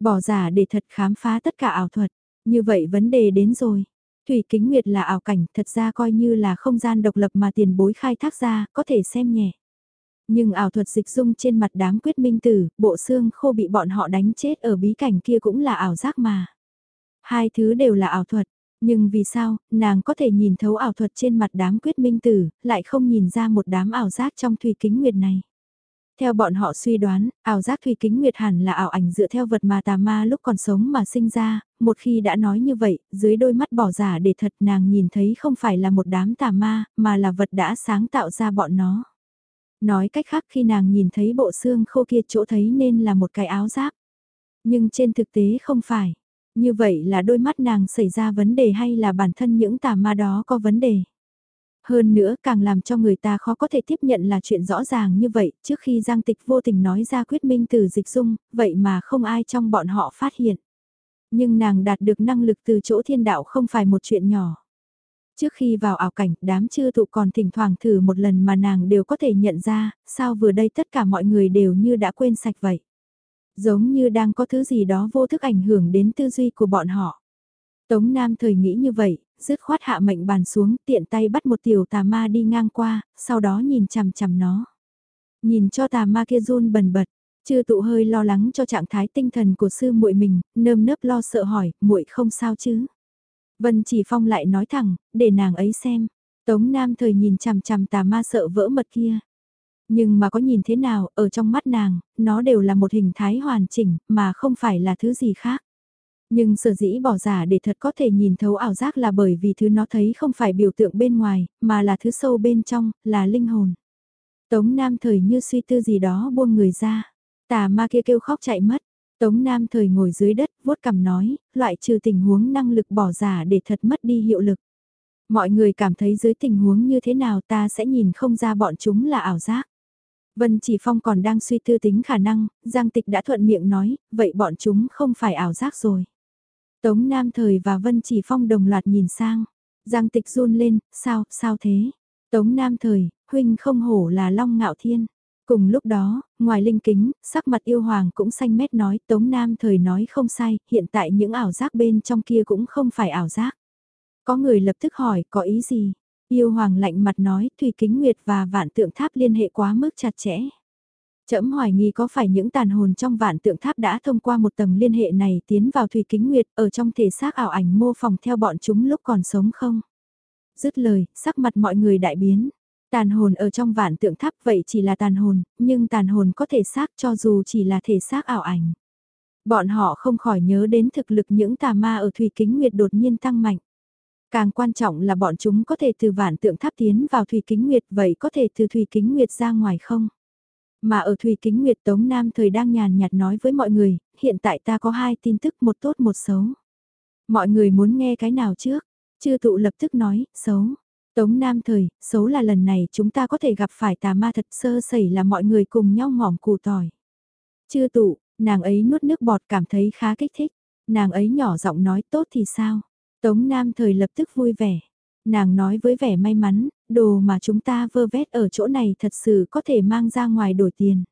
Bỏ giả để thật khám phá tất cả ảo thuật. Như vậy vấn đề đến rồi. Thủy kính nguyệt là ảo cảnh, thật ra coi như là không gian độc lập mà tiền bối khai thác ra, có thể xem nhẹ. Nhưng ảo thuật dịch dung trên mặt đám quyết minh tử, bộ xương khô bị bọn họ đánh chết ở bí cảnh kia cũng là ảo giác mà. Hai thứ đều là ảo thuật, nhưng vì sao, nàng có thể nhìn thấu ảo thuật trên mặt đám quyết minh tử, lại không nhìn ra một đám ảo giác trong thủy kính nguyệt này. Theo bọn họ suy đoán, ảo giác thủy kính nguyệt hẳn là ảo ảnh dựa theo vật mà tà ma lúc còn sống mà sinh ra, một khi đã nói như vậy, dưới đôi mắt bỏ giả để thật nàng nhìn thấy không phải là một đám tà ma, mà là vật đã sáng tạo ra bọn nó. Nói cách khác khi nàng nhìn thấy bộ xương khô kia chỗ thấy nên là một cái áo giáp. Nhưng trên thực tế không phải. Như vậy là đôi mắt nàng xảy ra vấn đề hay là bản thân những tà ma đó có vấn đề? Hơn nữa càng làm cho người ta khó có thể tiếp nhận là chuyện rõ ràng như vậy, trước khi Giang Tịch vô tình nói ra quyết minh từ dịch dung, vậy mà không ai trong bọn họ phát hiện. Nhưng nàng đạt được năng lực từ chỗ thiên đạo không phải một chuyện nhỏ. Trước khi vào ảo cảnh, đám chư tụ còn thỉnh thoảng thử một lần mà nàng đều có thể nhận ra, sao vừa đây tất cả mọi người đều như đã quên sạch vậy. Giống như đang có thứ gì đó vô thức ảnh hưởng đến tư duy của bọn họ. Tống Nam thời nghĩ như vậy, dứt khoát hạ mệnh bàn xuống, tiện tay bắt một tiểu tà ma đi ngang qua, sau đó nhìn chằm chằm nó. Nhìn cho tà ma kia run bần bật, chư tụ hơi lo lắng cho trạng thái tinh thần của sư muội mình, nơm nớp lo sợ hỏi, muội không sao chứ? Vân Chỉ Phong lại nói thẳng, để nàng ấy xem. Tống Nam thời nhìn chằm chằm tà ma sợ vỡ mật kia. Nhưng mà có nhìn thế nào, ở trong mắt nàng, nó đều là một hình thái hoàn chỉnh, mà không phải là thứ gì khác. Nhưng sở dĩ bỏ giả để thật có thể nhìn thấu ảo giác là bởi vì thứ nó thấy không phải biểu tượng bên ngoài, mà là thứ sâu bên trong, là linh hồn. Tống Nam thời như suy tư gì đó buông người ra. Tà ma kia kêu khóc chạy mất. Tống Nam thời ngồi dưới đất, vuốt cằm nói, loại trừ tình huống năng lực bỏ giả để thật mất đi hiệu lực. Mọi người cảm thấy dưới tình huống như thế nào ta sẽ nhìn không ra bọn chúng là ảo giác. Vân Chỉ Phong còn đang suy tư tính khả năng, Giang Tịch đã thuận miệng nói, vậy bọn chúng không phải ảo giác rồi. Tống Nam Thời và Vân Chỉ Phong đồng loạt nhìn sang. Giang Tịch run lên, sao, sao thế? Tống Nam Thời, huynh không hổ là Long Ngạo Thiên. Cùng lúc đó, ngoài linh kính, sắc mặt yêu hoàng cũng xanh mét nói Tống Nam Thời nói không sai, hiện tại những ảo giác bên trong kia cũng không phải ảo giác. Có người lập tức hỏi, có ý gì? Yêu hoàng lạnh mặt nói, Thủy Kính Nguyệt và Vạn Tượng Tháp liên hệ quá mức chặt chẽ. Chấm hoài nghi có phải những tàn hồn trong vạn tượng tháp đã thông qua một tầng liên hệ này tiến vào Thủy Kính Nguyệt ở trong thể xác ảo ảnh mô phỏng theo bọn chúng lúc còn sống không? Dứt lời, sắc mặt mọi người đại biến. Tàn hồn ở trong vạn tượng tháp vậy chỉ là tàn hồn, nhưng tàn hồn có thể xác cho dù chỉ là thể xác ảo ảnh. Bọn họ không khỏi nhớ đến thực lực những tà ma ở Thủy Kính Nguyệt đột nhiên tăng mạnh. Càng quan trọng là bọn chúng có thể từ vạn tượng tháp tiến vào Thủy Kính Nguyệt vậy có thể từ Thủy Kính Nguyệt ra ngoài không? Mà ở Thủy Kính Nguyệt Tống Nam thời đang nhàn nhạt nói với mọi người, hiện tại ta có hai tin tức một tốt một xấu. Mọi người muốn nghe cái nào trước? Chư tụ lập tức nói, xấu. Tống Nam thời, xấu là lần này chúng ta có thể gặp phải tà ma thật sơ sẩy là mọi người cùng nhau ngỏm củ tỏi. Chư tụ, nàng ấy nuốt nước bọt cảm thấy khá kích thích. Nàng ấy nhỏ giọng nói tốt thì sao? Tống Nam thời lập tức vui vẻ. Nàng nói với vẻ may mắn, đồ mà chúng ta vơ vét ở chỗ này thật sự có thể mang ra ngoài đổi tiền.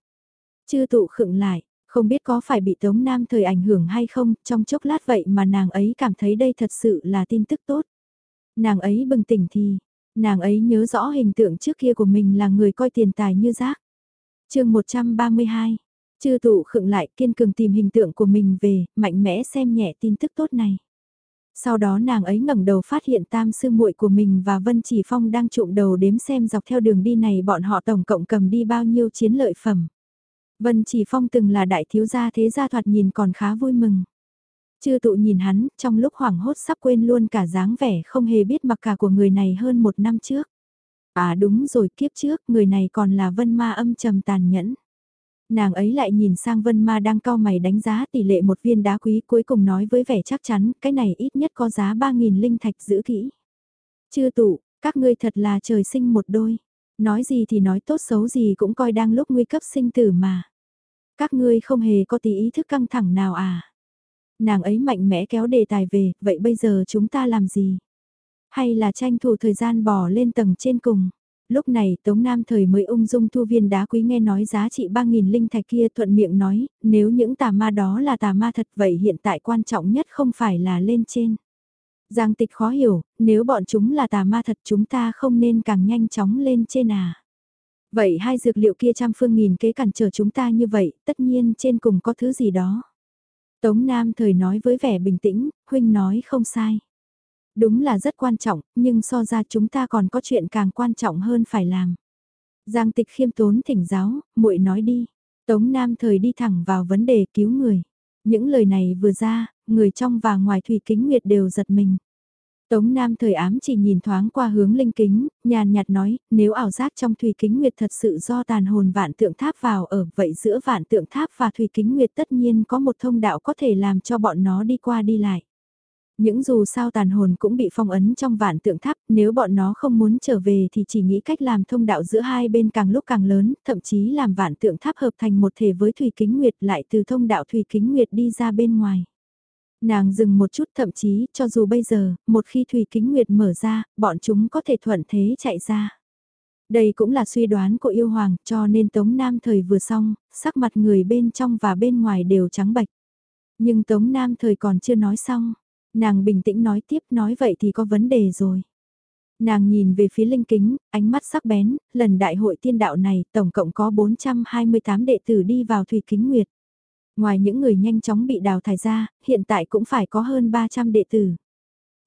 Chư tụ khựng lại, không biết có phải bị Tống Nam thời ảnh hưởng hay không, trong chốc lát vậy mà nàng ấy cảm thấy đây thật sự là tin tức tốt. Nàng ấy bừng tỉnh thì, nàng ấy nhớ rõ hình tượng trước kia của mình là người coi tiền tài như rác. chương 132, chư tụ khựng lại kiên cường tìm hình tượng của mình về, mạnh mẽ xem nhẹ tin tức tốt này. Sau đó nàng ấy ngẩng đầu phát hiện tam sư muội của mình và Vân Chỉ Phong đang trụm đầu đếm xem dọc theo đường đi này bọn họ tổng cộng cầm đi bao nhiêu chiến lợi phẩm. Vân Chỉ Phong từng là đại thiếu gia thế gia thoạt nhìn còn khá vui mừng. Chư tụ nhìn hắn, trong lúc hoảng hốt sắp quên luôn cả dáng vẻ không hề biết mặc cả của người này hơn một năm trước. À đúng rồi kiếp trước, người này còn là vân ma âm trầm tàn nhẫn. Nàng ấy lại nhìn sang Vân Ma đang cao mày đánh giá tỷ lệ một viên đá quý cuối cùng nói với vẻ chắc chắn, cái này ít nhất có giá 3.000 linh thạch giữ kỹ. Chưa tụ, các ngươi thật là trời sinh một đôi. Nói gì thì nói tốt xấu gì cũng coi đang lúc nguy cấp sinh tử mà. Các ngươi không hề có tí ý thức căng thẳng nào à. Nàng ấy mạnh mẽ kéo đề tài về, vậy bây giờ chúng ta làm gì? Hay là tranh thủ thời gian bỏ lên tầng trên cùng? Lúc này Tống Nam thời mới ung dung thu viên đá quý nghe nói giá trị 3.000 linh thạch kia thuận miệng nói, nếu những tà ma đó là tà ma thật vậy hiện tại quan trọng nhất không phải là lên trên. Giang tịch khó hiểu, nếu bọn chúng là tà ma thật chúng ta không nên càng nhanh chóng lên trên à. Vậy hai dược liệu kia trăm phương nghìn kế cản trở chúng ta như vậy, tất nhiên trên cùng có thứ gì đó. Tống Nam thời nói với vẻ bình tĩnh, huynh nói không sai. Đúng là rất quan trọng, nhưng so ra chúng ta còn có chuyện càng quan trọng hơn phải làm. Giang tịch khiêm tốn thỉnh giáo, muội nói đi. Tống Nam thời đi thẳng vào vấn đề cứu người. Những lời này vừa ra, người trong và ngoài Thủy Kính Nguyệt đều giật mình. Tống Nam thời ám chỉ nhìn thoáng qua hướng linh kính, nhàn nhạt nói, nếu ảo giác trong Thủy Kính Nguyệt thật sự do tàn hồn vạn tượng tháp vào ở, vậy giữa vạn tượng tháp và Thủy Kính Nguyệt tất nhiên có một thông đạo có thể làm cho bọn nó đi qua đi lại. Những dù sao tàn hồn cũng bị phong ấn trong vạn tượng tháp, nếu bọn nó không muốn trở về thì chỉ nghĩ cách làm thông đạo giữa hai bên càng lúc càng lớn, thậm chí làm vạn tượng tháp hợp thành một thể với Thủy Kính Nguyệt lại từ thông đạo Thủy Kính Nguyệt đi ra bên ngoài. Nàng dừng một chút thậm chí cho dù bây giờ, một khi Thủy Kính Nguyệt mở ra, bọn chúng có thể thuận thế chạy ra. Đây cũng là suy đoán của yêu hoàng cho nên Tống Nam thời vừa xong, sắc mặt người bên trong và bên ngoài đều trắng bạch. Nhưng Tống Nam thời còn chưa nói xong, Nàng bình tĩnh nói tiếp nói vậy thì có vấn đề rồi. Nàng nhìn về phía linh kính, ánh mắt sắc bén, lần đại hội tiên đạo này tổng cộng có 428 đệ tử đi vào Thủy Kính Nguyệt. Ngoài những người nhanh chóng bị đào thải ra, hiện tại cũng phải có hơn 300 đệ tử.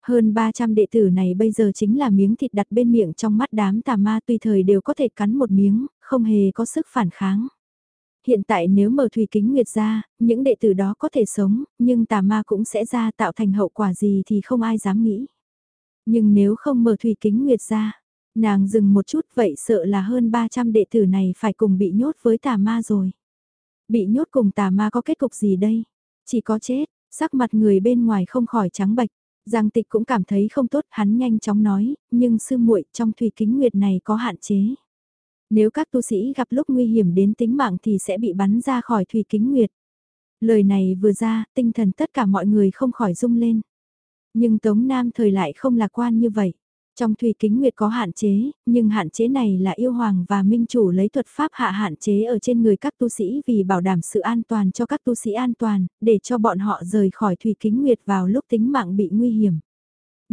Hơn 300 đệ tử này bây giờ chính là miếng thịt đặt bên miệng trong mắt đám tà ma tùy thời đều có thể cắn một miếng, không hề có sức phản kháng. Hiện tại nếu mở thủy kính nguyệt ra, những đệ tử đó có thể sống, nhưng tà ma cũng sẽ ra tạo thành hậu quả gì thì không ai dám nghĩ. Nhưng nếu không mở thủy kính nguyệt ra, nàng dừng một chút vậy sợ là hơn 300 đệ tử này phải cùng bị nhốt với tà ma rồi. Bị nhốt cùng tà ma có kết cục gì đây? Chỉ có chết, sắc mặt người bên ngoài không khỏi trắng bạch. Giang tịch cũng cảm thấy không tốt, hắn nhanh chóng nói, nhưng sư muội trong thủy kính nguyệt này có hạn chế. Nếu các tu sĩ gặp lúc nguy hiểm đến tính mạng thì sẽ bị bắn ra khỏi thủy kính nguyệt. Lời này vừa ra, tinh thần tất cả mọi người không khỏi rung lên. Nhưng Tống Nam thời lại không lạc quan như vậy. Trong thủy kính nguyệt có hạn chế, nhưng hạn chế này là yêu hoàng và minh chủ lấy thuật pháp hạ hạn chế ở trên người các tu sĩ vì bảo đảm sự an toàn cho các tu sĩ an toàn, để cho bọn họ rời khỏi thủy kính nguyệt vào lúc tính mạng bị nguy hiểm.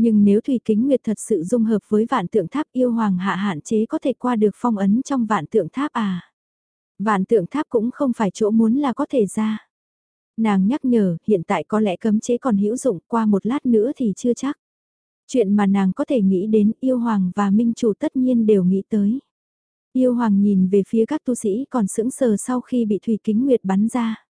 Nhưng nếu thủy kính nguyệt thật sự dung hợp với vạn tượng tháp yêu hoàng hạ hạn chế có thể qua được phong ấn trong vạn tượng tháp à? Vạn tượng tháp cũng không phải chỗ muốn là có thể ra. Nàng nhắc nhở, hiện tại có lẽ cấm chế còn hữu dụng qua một lát nữa thì chưa chắc. Chuyện mà nàng có thể nghĩ đến yêu hoàng và minh chủ tất nhiên đều nghĩ tới. Yêu hoàng nhìn về phía các tu sĩ còn sững sờ sau khi bị thủy kính nguyệt bắn ra.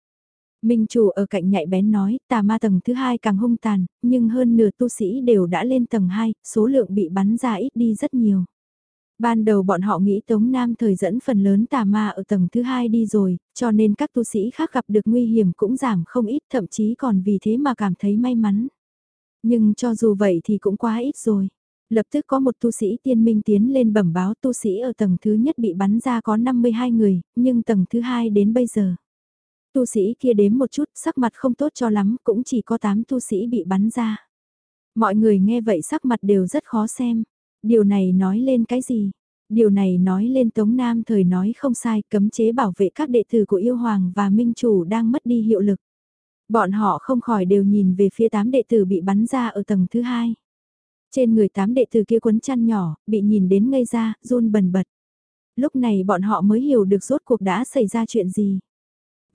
Minh chủ ở cạnh nhạy bén nói, tà ma tầng thứ hai càng hung tàn, nhưng hơn nửa tu sĩ đều đã lên tầng 2, số lượng bị bắn ra ít đi rất nhiều. Ban đầu bọn họ nghĩ Tống Nam thời dẫn phần lớn tà ma ở tầng thứ hai đi rồi, cho nên các tu sĩ khác gặp được nguy hiểm cũng giảm không ít thậm chí còn vì thế mà cảm thấy may mắn. Nhưng cho dù vậy thì cũng quá ít rồi. Lập tức có một tu sĩ tiên minh tiến lên bẩm báo tu sĩ ở tầng thứ nhất bị bắn ra có 52 người, nhưng tầng thứ hai đến bây giờ. Tu sĩ kia đếm một chút, sắc mặt không tốt cho lắm, cũng chỉ có 8 tu sĩ bị bắn ra. Mọi người nghe vậy sắc mặt đều rất khó xem. Điều này nói lên cái gì? Điều này nói lên Tống Nam thời nói không sai, cấm chế bảo vệ các đệ tử của yêu hoàng và minh chủ đang mất đi hiệu lực. Bọn họ không khỏi đều nhìn về phía tám đệ tử bị bắn ra ở tầng thứ hai. Trên người tám đệ tử kia quấn chăn nhỏ, bị nhìn đến ngây ra, run bần bật. Lúc này bọn họ mới hiểu được rốt cuộc đã xảy ra chuyện gì.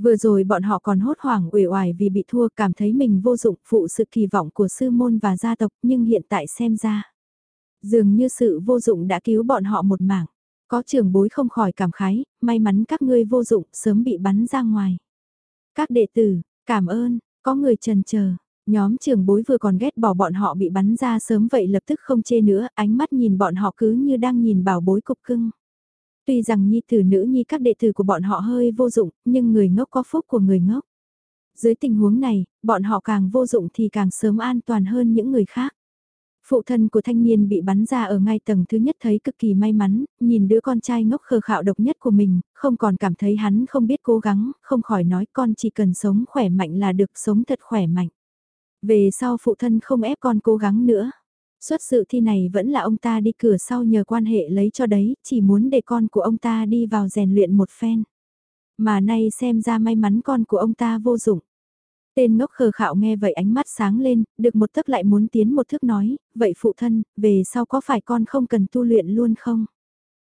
Vừa rồi bọn họ còn hốt hoảng uể oải vì bị thua cảm thấy mình vô dụng phụ sự kỳ vọng của sư môn và gia tộc nhưng hiện tại xem ra. Dường như sự vô dụng đã cứu bọn họ một mảng. Có trưởng bối không khỏi cảm khái, may mắn các ngươi vô dụng sớm bị bắn ra ngoài. Các đệ tử, Cảm ơn, có người trần chờ nhóm trưởng bối vừa còn ghét bỏ bọn họ bị bắn ra sớm vậy lập tức không chê nữa, ánh mắt nhìn bọn họ cứ như đang nhìn bảo bối cục cưng. Tuy rằng nhi tử nữ nhi các đệ tử của bọn họ hơi vô dụng, nhưng người ngốc có phúc của người ngốc. Dưới tình huống này, bọn họ càng vô dụng thì càng sớm an toàn hơn những người khác. Phụ thân của thanh niên bị bắn ra ở ngay tầng thứ nhất thấy cực kỳ may mắn, nhìn đứa con trai ngốc khờ khạo độc nhất của mình, không còn cảm thấy hắn không biết cố gắng, không khỏi nói con chỉ cần sống khỏe mạnh là được sống thật khỏe mạnh. Về sau phụ thân không ép con cố gắng nữa. Xuất sự thi này vẫn là ông ta đi cửa sau nhờ quan hệ lấy cho đấy, chỉ muốn để con của ông ta đi vào rèn luyện một phen. Mà nay xem ra may mắn con của ông ta vô dụng. Tên ngốc khờ khạo nghe vậy ánh mắt sáng lên, được một thức lại muốn tiến một thước nói, vậy phụ thân, về sau có phải con không cần tu luyện luôn không?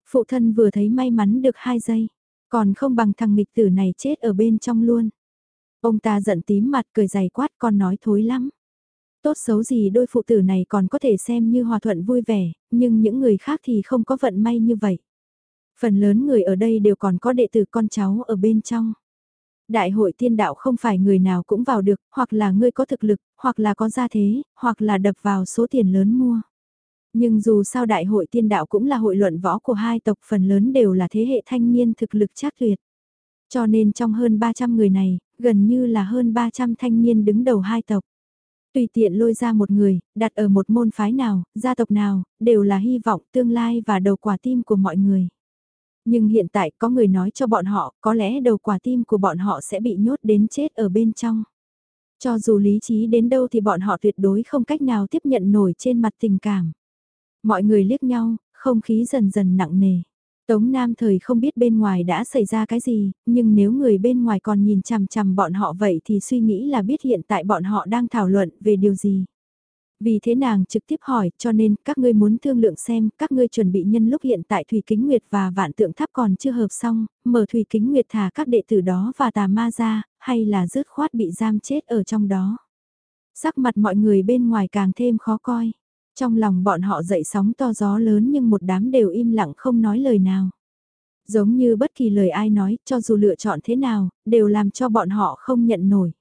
Phụ thân vừa thấy may mắn được hai giây, còn không bằng thằng nghịch tử này chết ở bên trong luôn. Ông ta giận tím mặt cười dày quát con nói thối lắm. Tốt xấu gì đôi phụ tử này còn có thể xem như hòa thuận vui vẻ, nhưng những người khác thì không có vận may như vậy. Phần lớn người ở đây đều còn có đệ tử con cháu ở bên trong. Đại hội tiên đạo không phải người nào cũng vào được, hoặc là ngươi có thực lực, hoặc là có gia thế, hoặc là đập vào số tiền lớn mua. Nhưng dù sao đại hội tiên đạo cũng là hội luận võ của hai tộc phần lớn đều là thế hệ thanh niên thực lực chắc tuyệt. Cho nên trong hơn 300 người này, gần như là hơn 300 thanh niên đứng đầu hai tộc. Tùy tiện lôi ra một người, đặt ở một môn phái nào, gia tộc nào, đều là hy vọng tương lai và đầu quả tim của mọi người. Nhưng hiện tại có người nói cho bọn họ, có lẽ đầu quả tim của bọn họ sẽ bị nhốt đến chết ở bên trong. Cho dù lý trí đến đâu thì bọn họ tuyệt đối không cách nào tiếp nhận nổi trên mặt tình cảm. Mọi người liếc nhau, không khí dần dần nặng nề. Tống Nam thời không biết bên ngoài đã xảy ra cái gì, nhưng nếu người bên ngoài còn nhìn chằm chằm bọn họ vậy thì suy nghĩ là biết hiện tại bọn họ đang thảo luận về điều gì. Vì thế nàng trực tiếp hỏi, cho nên các ngươi muốn thương lượng xem, các ngươi chuẩn bị nhân lúc hiện tại Thủy Kính Nguyệt và Vạn Tượng Tháp còn chưa hợp xong, mở Thủy Kính Nguyệt thả các đệ tử đó và tà ma ra, hay là rứt khoát bị giam chết ở trong đó. Sắc mặt mọi người bên ngoài càng thêm khó coi. Trong lòng bọn họ dậy sóng to gió lớn nhưng một đám đều im lặng không nói lời nào. Giống như bất kỳ lời ai nói, cho dù lựa chọn thế nào, đều làm cho bọn họ không nhận nổi.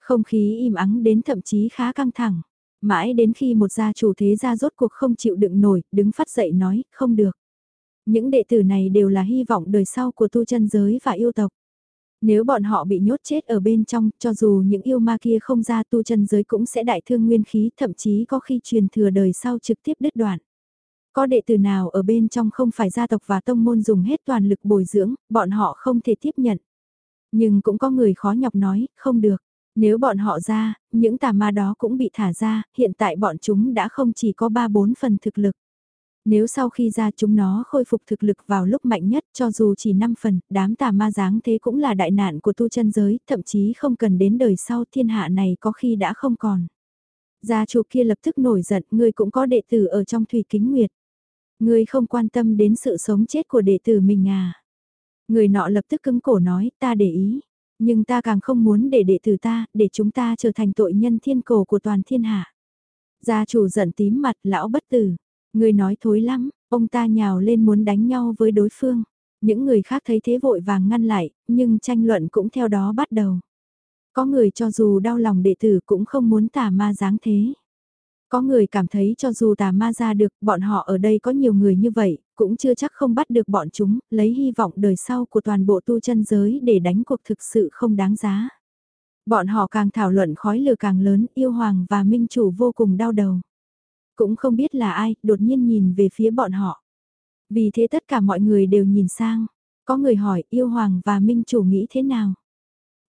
Không khí im ắng đến thậm chí khá căng thẳng. Mãi đến khi một gia chủ thế gia rốt cuộc không chịu đựng nổi, đứng phát dậy nói, không được. Những đệ tử này đều là hy vọng đời sau của tu chân giới và yêu tộc. Nếu bọn họ bị nhốt chết ở bên trong, cho dù những yêu ma kia không ra tu chân giới cũng sẽ đại thương nguyên khí, thậm chí có khi truyền thừa đời sau trực tiếp đứt đoạn. Có đệ tử nào ở bên trong không phải gia tộc và tông môn dùng hết toàn lực bồi dưỡng, bọn họ không thể tiếp nhận. Nhưng cũng có người khó nhọc nói, không được. Nếu bọn họ ra, những tà ma đó cũng bị thả ra, hiện tại bọn chúng đã không chỉ có 3-4 phần thực lực. Nếu sau khi ra chúng nó khôi phục thực lực vào lúc mạnh nhất cho dù chỉ 5 phần, đám tà ma dáng thế cũng là đại nạn của tu chân giới, thậm chí không cần đến đời sau thiên hạ này có khi đã không còn. Gia chủ kia lập tức nổi giận, ngươi cũng có đệ tử ở trong thủy kính nguyệt. ngươi không quan tâm đến sự sống chết của đệ tử mình à. Người nọ lập tức cứng cổ nói, ta để ý. Nhưng ta càng không muốn để đệ tử ta, để chúng ta trở thành tội nhân thiên cổ của toàn thiên hạ. Gia chủ giận tím mặt, lão bất tử. Người nói thối lắm, ông ta nhào lên muốn đánh nhau với đối phương. Những người khác thấy thế vội vàng ngăn lại, nhưng tranh luận cũng theo đó bắt đầu. Có người cho dù đau lòng đệ tử cũng không muốn tà ma dáng thế. Có người cảm thấy cho dù tà ma ra được, bọn họ ở đây có nhiều người như vậy, cũng chưa chắc không bắt được bọn chúng, lấy hy vọng đời sau của toàn bộ tu chân giới để đánh cuộc thực sự không đáng giá. Bọn họ càng thảo luận khói lửa càng lớn, yêu hoàng và minh chủ vô cùng đau đầu. Cũng không biết là ai, đột nhiên nhìn về phía bọn họ. Vì thế tất cả mọi người đều nhìn sang. Có người hỏi yêu hoàng và minh chủ nghĩ thế nào?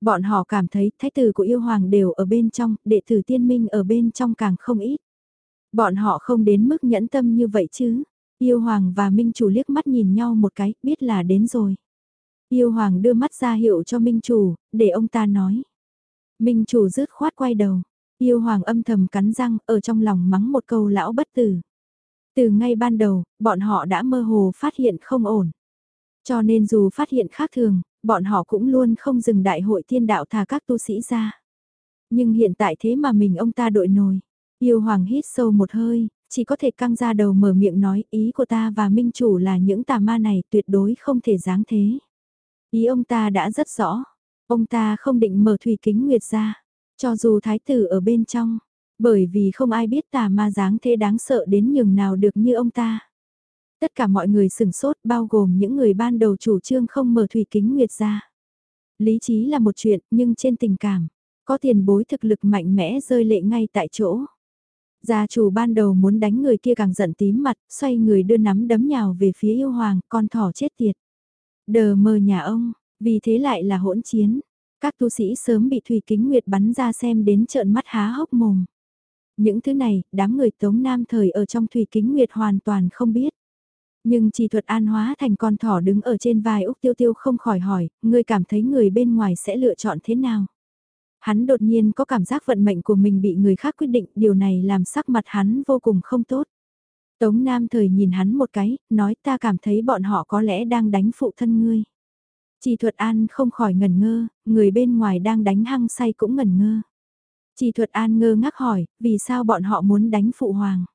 Bọn họ cảm thấy thái tử của yêu hoàng đều ở bên trong, đệ tử tiên minh ở bên trong càng không ít. Bọn họ không đến mức nhẫn tâm như vậy chứ. Yêu hoàng và minh chủ liếc mắt nhìn nhau một cái, biết là đến rồi. Yêu hoàng đưa mắt ra hiệu cho minh chủ, để ông ta nói. Minh chủ rứt khoát quay đầu. Yêu hoàng âm thầm cắn răng, ở trong lòng mắng một câu lão bất tử. Từ ngay ban đầu, bọn họ đã mơ hồ phát hiện không ổn. Cho nên dù phát hiện khác thường, bọn họ cũng luôn không dừng đại hội thiên đạo thả các tu sĩ ra. Nhưng hiện tại thế mà mình ông ta đội nồi. Yêu hoàng hít sâu một hơi, chỉ có thể căng ra đầu mở miệng nói ý của ta và minh chủ là những tà ma này tuyệt đối không thể dáng thế. Ý ông ta đã rất rõ, ông ta không định mở thủy kính nguyệt ra, cho dù thái tử ở bên trong, bởi vì không ai biết tà ma dáng thế đáng sợ đến nhường nào được như ông ta. Tất cả mọi người sửng sốt bao gồm những người ban đầu chủ trương không mở thủy kính nguyệt ra. Lý trí là một chuyện nhưng trên tình cảm, có tiền bối thực lực mạnh mẽ rơi lệ ngay tại chỗ. Gia chủ ban đầu muốn đánh người kia càng giận tím mặt, xoay người đưa nắm đấm nhào về phía yêu hoàng, con thỏ chết tiệt. Đờ mờ nhà ông, vì thế lại là hỗn chiến. Các tu sĩ sớm bị Thủy Kính Nguyệt bắn ra xem đến trợn mắt há hốc mồm. Những thứ này, đám người Tống Nam thời ở trong Thủy Kính Nguyệt hoàn toàn không biết. Nhưng chỉ thuật an hóa thành con thỏ đứng ở trên vai Úc Tiêu Tiêu không khỏi hỏi, ngươi cảm thấy người bên ngoài sẽ lựa chọn thế nào? Hắn đột nhiên có cảm giác vận mệnh của mình bị người khác quyết định, điều này làm sắc mặt hắn vô cùng không tốt. Tống Nam thời nhìn hắn một cái, nói ta cảm thấy bọn họ có lẽ đang đánh phụ thân ngươi. Chỉ thuật an không khỏi ngần ngơ, người bên ngoài đang đánh hăng say cũng ngần ngơ. Chỉ thuật an ngơ ngác hỏi, vì sao bọn họ muốn đánh phụ hoàng?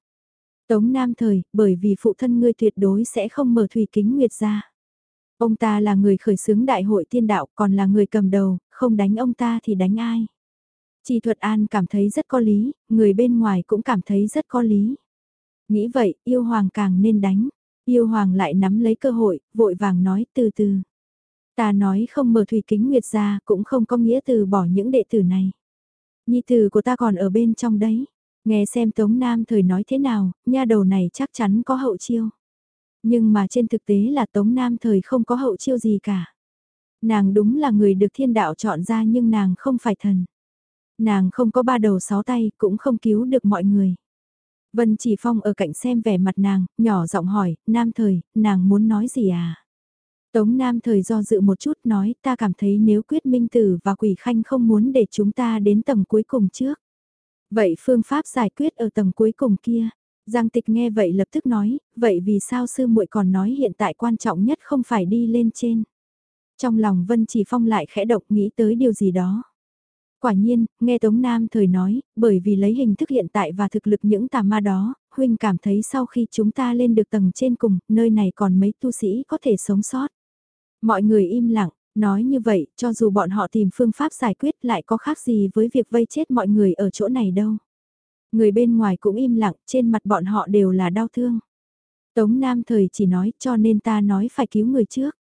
Tống Nam thời, bởi vì phụ thân ngươi tuyệt đối sẽ không mở thủy kính nguyệt ra. Ông ta là người khởi xướng đại hội tiên đạo, còn là người cầm đầu, không đánh ông ta thì đánh ai. Chỉ thuật an cảm thấy rất có lý, người bên ngoài cũng cảm thấy rất có lý. Nghĩ vậy, yêu hoàng càng nên đánh. Yêu hoàng lại nắm lấy cơ hội, vội vàng nói từ từ. Ta nói không mở thủy kính nguyệt ra, cũng không có nghĩa từ bỏ những đệ tử này. Nhi tử của ta còn ở bên trong đấy. Nghe xem Tống Nam thời nói thế nào, nha đầu này chắc chắn có hậu chiêu. Nhưng mà trên thực tế là Tống Nam thời không có hậu chiêu gì cả. Nàng đúng là người được thiên đạo chọn ra nhưng nàng không phải thần. Nàng không có ba đầu sáu tay cũng không cứu được mọi người. Vân Chỉ Phong ở cạnh xem vẻ mặt nàng, nhỏ giọng hỏi, Nam thời, nàng muốn nói gì à? Tống Nam thời do dự một chút nói ta cảm thấy nếu quyết minh tử và quỷ khanh không muốn để chúng ta đến tầng cuối cùng trước. Vậy phương pháp giải quyết ở tầng cuối cùng kia. Giang tịch nghe vậy lập tức nói, vậy vì sao sư muội còn nói hiện tại quan trọng nhất không phải đi lên trên. Trong lòng Vân Chỉ Phong lại khẽ động nghĩ tới điều gì đó. Quả nhiên, nghe Tống Nam thời nói, bởi vì lấy hình thức hiện tại và thực lực những tà ma đó, huynh cảm thấy sau khi chúng ta lên được tầng trên cùng, nơi này còn mấy tu sĩ có thể sống sót. Mọi người im lặng, nói như vậy, cho dù bọn họ tìm phương pháp giải quyết lại có khác gì với việc vây chết mọi người ở chỗ này đâu. Người bên ngoài cũng im lặng, trên mặt bọn họ đều là đau thương. Tống Nam thời chỉ nói cho nên ta nói phải cứu người trước.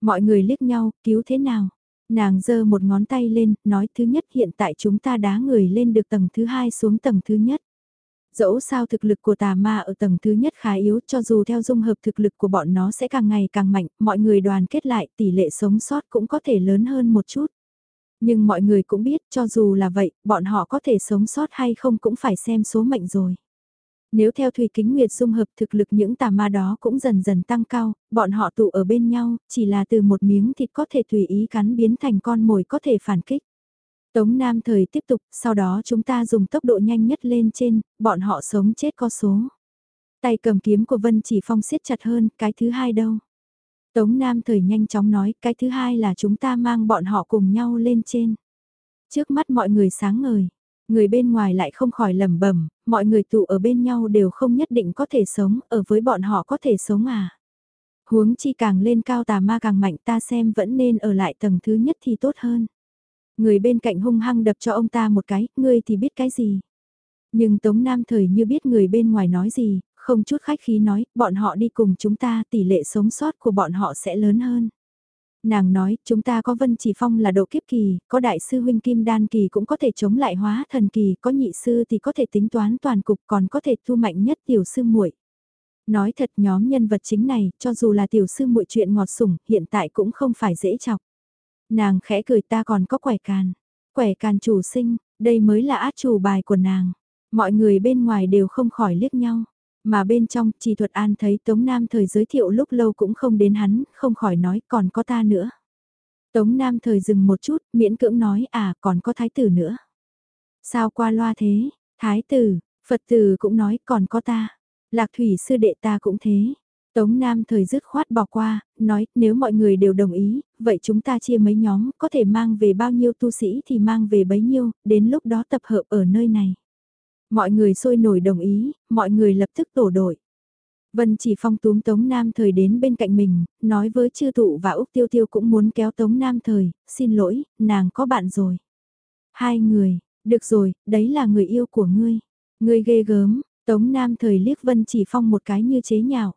Mọi người liếc nhau, cứu thế nào? Nàng giơ một ngón tay lên, nói thứ nhất hiện tại chúng ta đá người lên được tầng thứ hai xuống tầng thứ nhất. Dẫu sao thực lực của tà ma ở tầng thứ nhất khá yếu cho dù theo dung hợp thực lực của bọn nó sẽ càng ngày càng mạnh, mọi người đoàn kết lại tỷ lệ sống sót cũng có thể lớn hơn một chút. Nhưng mọi người cũng biết cho dù là vậy, bọn họ có thể sống sót hay không cũng phải xem số mệnh rồi. Nếu theo Thùy Kính Nguyệt dung hợp thực lực những tà ma đó cũng dần dần tăng cao, bọn họ tụ ở bên nhau, chỉ là từ một miếng thịt có thể tùy ý cắn biến thành con mồi có thể phản kích. Tống Nam thời tiếp tục, sau đó chúng ta dùng tốc độ nhanh nhất lên trên, bọn họ sống chết có số. Tay cầm kiếm của Vân Chỉ Phong siết chặt hơn, cái thứ hai đâu? Tống Nam thời nhanh chóng nói, cái thứ hai là chúng ta mang bọn họ cùng nhau lên trên. Trước mắt mọi người sáng ngời, người bên ngoài lại không khỏi lầm bẩm mọi người tụ ở bên nhau đều không nhất định có thể sống, ở với bọn họ có thể sống à. Huống chi càng lên cao tà ma càng mạnh ta xem vẫn nên ở lại tầng thứ nhất thì tốt hơn. Người bên cạnh hung hăng đập cho ông ta một cái, ngươi thì biết cái gì. Nhưng Tống Nam thời như biết người bên ngoài nói gì, không chút khách khí nói, bọn họ đi cùng chúng ta tỷ lệ sống sót của bọn họ sẽ lớn hơn. Nàng nói, chúng ta có Vân Chỉ Phong là độ kiếp kỳ, có đại sư huynh Kim Đan kỳ cũng có thể chống lại hóa thần kỳ, có nhị sư thì có thể tính toán toàn cục còn có thể thu mạnh nhất tiểu sư muội. Nói thật nhóm nhân vật chính này, cho dù là tiểu sư muội chuyện ngọt sủng, hiện tại cũng không phải dễ chọc. Nàng khẽ cười ta còn có quẻ càn. Quẻ càn chủ sinh, đây mới là át chủ bài của nàng. Mọi người bên ngoài đều không khỏi liếc nhau. Mà bên trong, chỉ thuật an thấy Tống Nam thời giới thiệu lúc lâu cũng không đến hắn, không khỏi nói còn có ta nữa. Tống Nam thời dừng một chút, miễn cưỡng nói à còn có thái tử nữa. Sao qua loa thế, thái tử, Phật tử cũng nói còn có ta. Lạc thủy sư đệ ta cũng thế. Tống Nam thời dứt khoát bỏ qua, nói nếu mọi người đều đồng ý, vậy chúng ta chia mấy nhóm, có thể mang về bao nhiêu tu sĩ thì mang về bấy nhiêu, đến lúc đó tập hợp ở nơi này. Mọi người sôi nổi đồng ý, mọi người lập tức tổ đội. Vân chỉ phong túm Tống Nam thời đến bên cạnh mình, nói với chư thụ và Úc Tiêu Tiêu cũng muốn kéo Tống Nam thời, xin lỗi, nàng có bạn rồi. Hai người, được rồi, đấy là người yêu của ngươi. Ngươi ghê gớm, Tống Nam thời liếc Vân chỉ phong một cái như chế nhạo.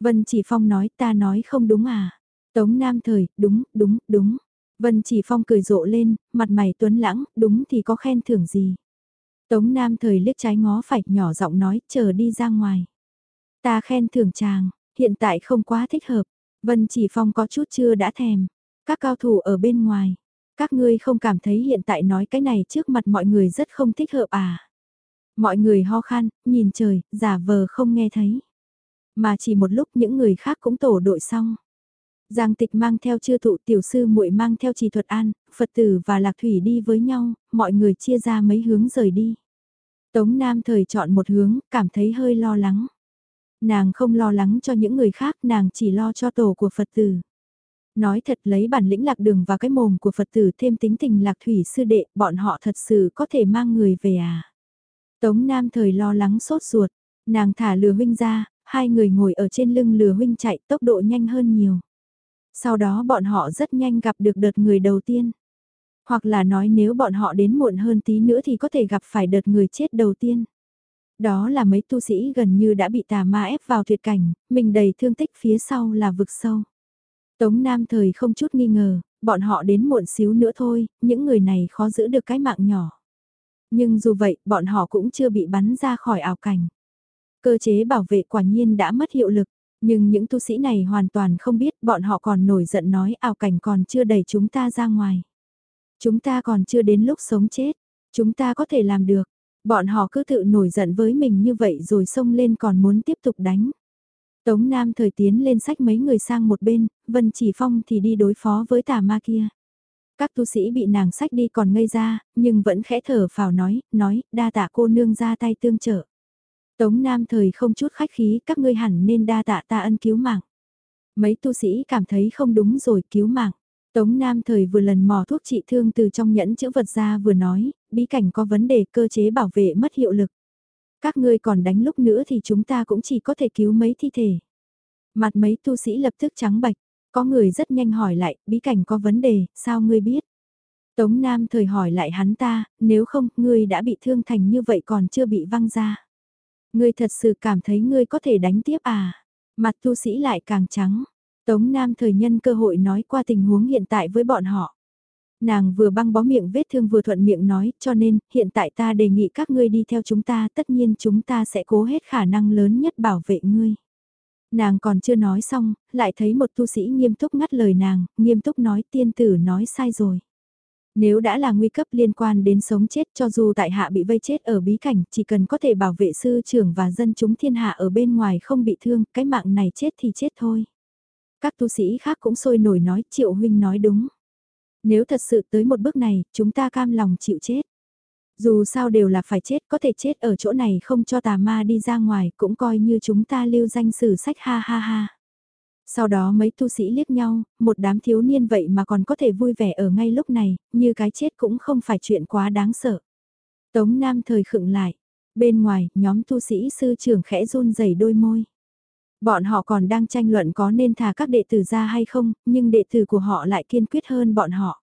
Vân Chỉ Phong nói ta nói không đúng à. Tống Nam Thời, đúng, đúng, đúng. Vân Chỉ Phong cười rộ lên, mặt mày tuấn lãng, đúng thì có khen thưởng gì. Tống Nam Thời liếc trái ngó phải, nhỏ giọng nói, chờ đi ra ngoài. Ta khen thưởng chàng, hiện tại không quá thích hợp. Vân Chỉ Phong có chút chưa đã thèm. Các cao thủ ở bên ngoài. Các ngươi không cảm thấy hiện tại nói cái này trước mặt mọi người rất không thích hợp à. Mọi người ho khan, nhìn trời, giả vờ không nghe thấy. Mà chỉ một lúc những người khác cũng tổ đội xong. Giang tịch mang theo chư thụ tiểu sư muội mang theo trì thuật an, Phật tử và Lạc Thủy đi với nhau, mọi người chia ra mấy hướng rời đi. Tống Nam thời chọn một hướng, cảm thấy hơi lo lắng. Nàng không lo lắng cho những người khác, nàng chỉ lo cho tổ của Phật tử. Nói thật lấy bản lĩnh lạc đường và cái mồm của Phật tử thêm tính tình lạc thủy sư đệ, bọn họ thật sự có thể mang người về à. Tống Nam thời lo lắng sốt ruột, nàng thả lừa huynh ra, hai người ngồi ở trên lưng lừa huynh chạy tốc độ nhanh hơn nhiều. Sau đó bọn họ rất nhanh gặp được đợt người đầu tiên. Hoặc là nói nếu bọn họ đến muộn hơn tí nữa thì có thể gặp phải đợt người chết đầu tiên. Đó là mấy tu sĩ gần như đã bị tà ma ép vào tuyệt cảnh, mình đầy thương tích phía sau là vực sâu. Tống Nam thời không chút nghi ngờ, bọn họ đến muộn xíu nữa thôi, những người này khó giữ được cái mạng nhỏ. Nhưng dù vậy, bọn họ cũng chưa bị bắn ra khỏi ảo cảnh. Cơ chế bảo vệ quả nhiên đã mất hiệu lực, nhưng những tu sĩ này hoàn toàn không biết bọn họ còn nổi giận nói ảo cảnh còn chưa đẩy chúng ta ra ngoài. Chúng ta còn chưa đến lúc sống chết, chúng ta có thể làm được. Bọn họ cứ tự nổi giận với mình như vậy rồi xông lên còn muốn tiếp tục đánh. Tống Nam thời tiến lên sách mấy người sang một bên, Vân Chỉ Phong thì đi đối phó với tà ma kia. Các tu sĩ bị nàng sách đi còn ngây ra, nhưng vẫn khẽ thở phào nói, nói, đa tạ cô nương ra tay tương trợ. Tống Nam thời không chút khách khí, các ngươi hẳn nên đa tạ ta ân cứu mạng. Mấy tu sĩ cảm thấy không đúng rồi cứu mạng. Tống Nam thời vừa lần mò thuốc trị thương từ trong nhẫn chữ vật ra vừa nói, bí cảnh có vấn đề cơ chế bảo vệ mất hiệu lực. Các ngươi còn đánh lúc nữa thì chúng ta cũng chỉ có thể cứu mấy thi thể. Mặt mấy tu sĩ lập tức trắng bạch, có người rất nhanh hỏi lại, bí cảnh có vấn đề, sao ngươi biết? Tống Nam thời hỏi lại hắn ta, nếu không, ngươi đã bị thương thành như vậy còn chưa bị văng ra. Ngươi thật sự cảm thấy ngươi có thể đánh tiếp à? Mặt tu sĩ lại càng trắng. Tống Nam thời nhân cơ hội nói qua tình huống hiện tại với bọn họ. Nàng vừa băng bó miệng vết thương vừa thuận miệng nói, cho nên, hiện tại ta đề nghị các ngươi đi theo chúng ta, tất nhiên chúng ta sẽ cố hết khả năng lớn nhất bảo vệ ngươi. Nàng còn chưa nói xong, lại thấy một tu sĩ nghiêm túc ngắt lời nàng, nghiêm túc nói tiên tử nói sai rồi. Nếu đã là nguy cấp liên quan đến sống chết cho dù tại hạ bị vây chết ở bí cảnh, chỉ cần có thể bảo vệ sư trưởng và dân chúng thiên hạ ở bên ngoài không bị thương, cái mạng này chết thì chết thôi. Các tu sĩ khác cũng sôi nổi nói triệu huynh nói đúng. Nếu thật sự tới một bước này, chúng ta cam lòng chịu chết. Dù sao đều là phải chết, có thể chết ở chỗ này không cho tà ma đi ra ngoài, cũng coi như chúng ta lưu danh sử sách ha ha ha. Sau đó mấy tu sĩ liếc nhau, một đám thiếu niên vậy mà còn có thể vui vẻ ở ngay lúc này, như cái chết cũng không phải chuyện quá đáng sợ. Tống Nam thời khựng lại, bên ngoài, nhóm tu sĩ sư trưởng khẽ run rẩy đôi môi. Bọn họ còn đang tranh luận có nên thả các đệ tử ra hay không, nhưng đệ tử của họ lại kiên quyết hơn bọn họ.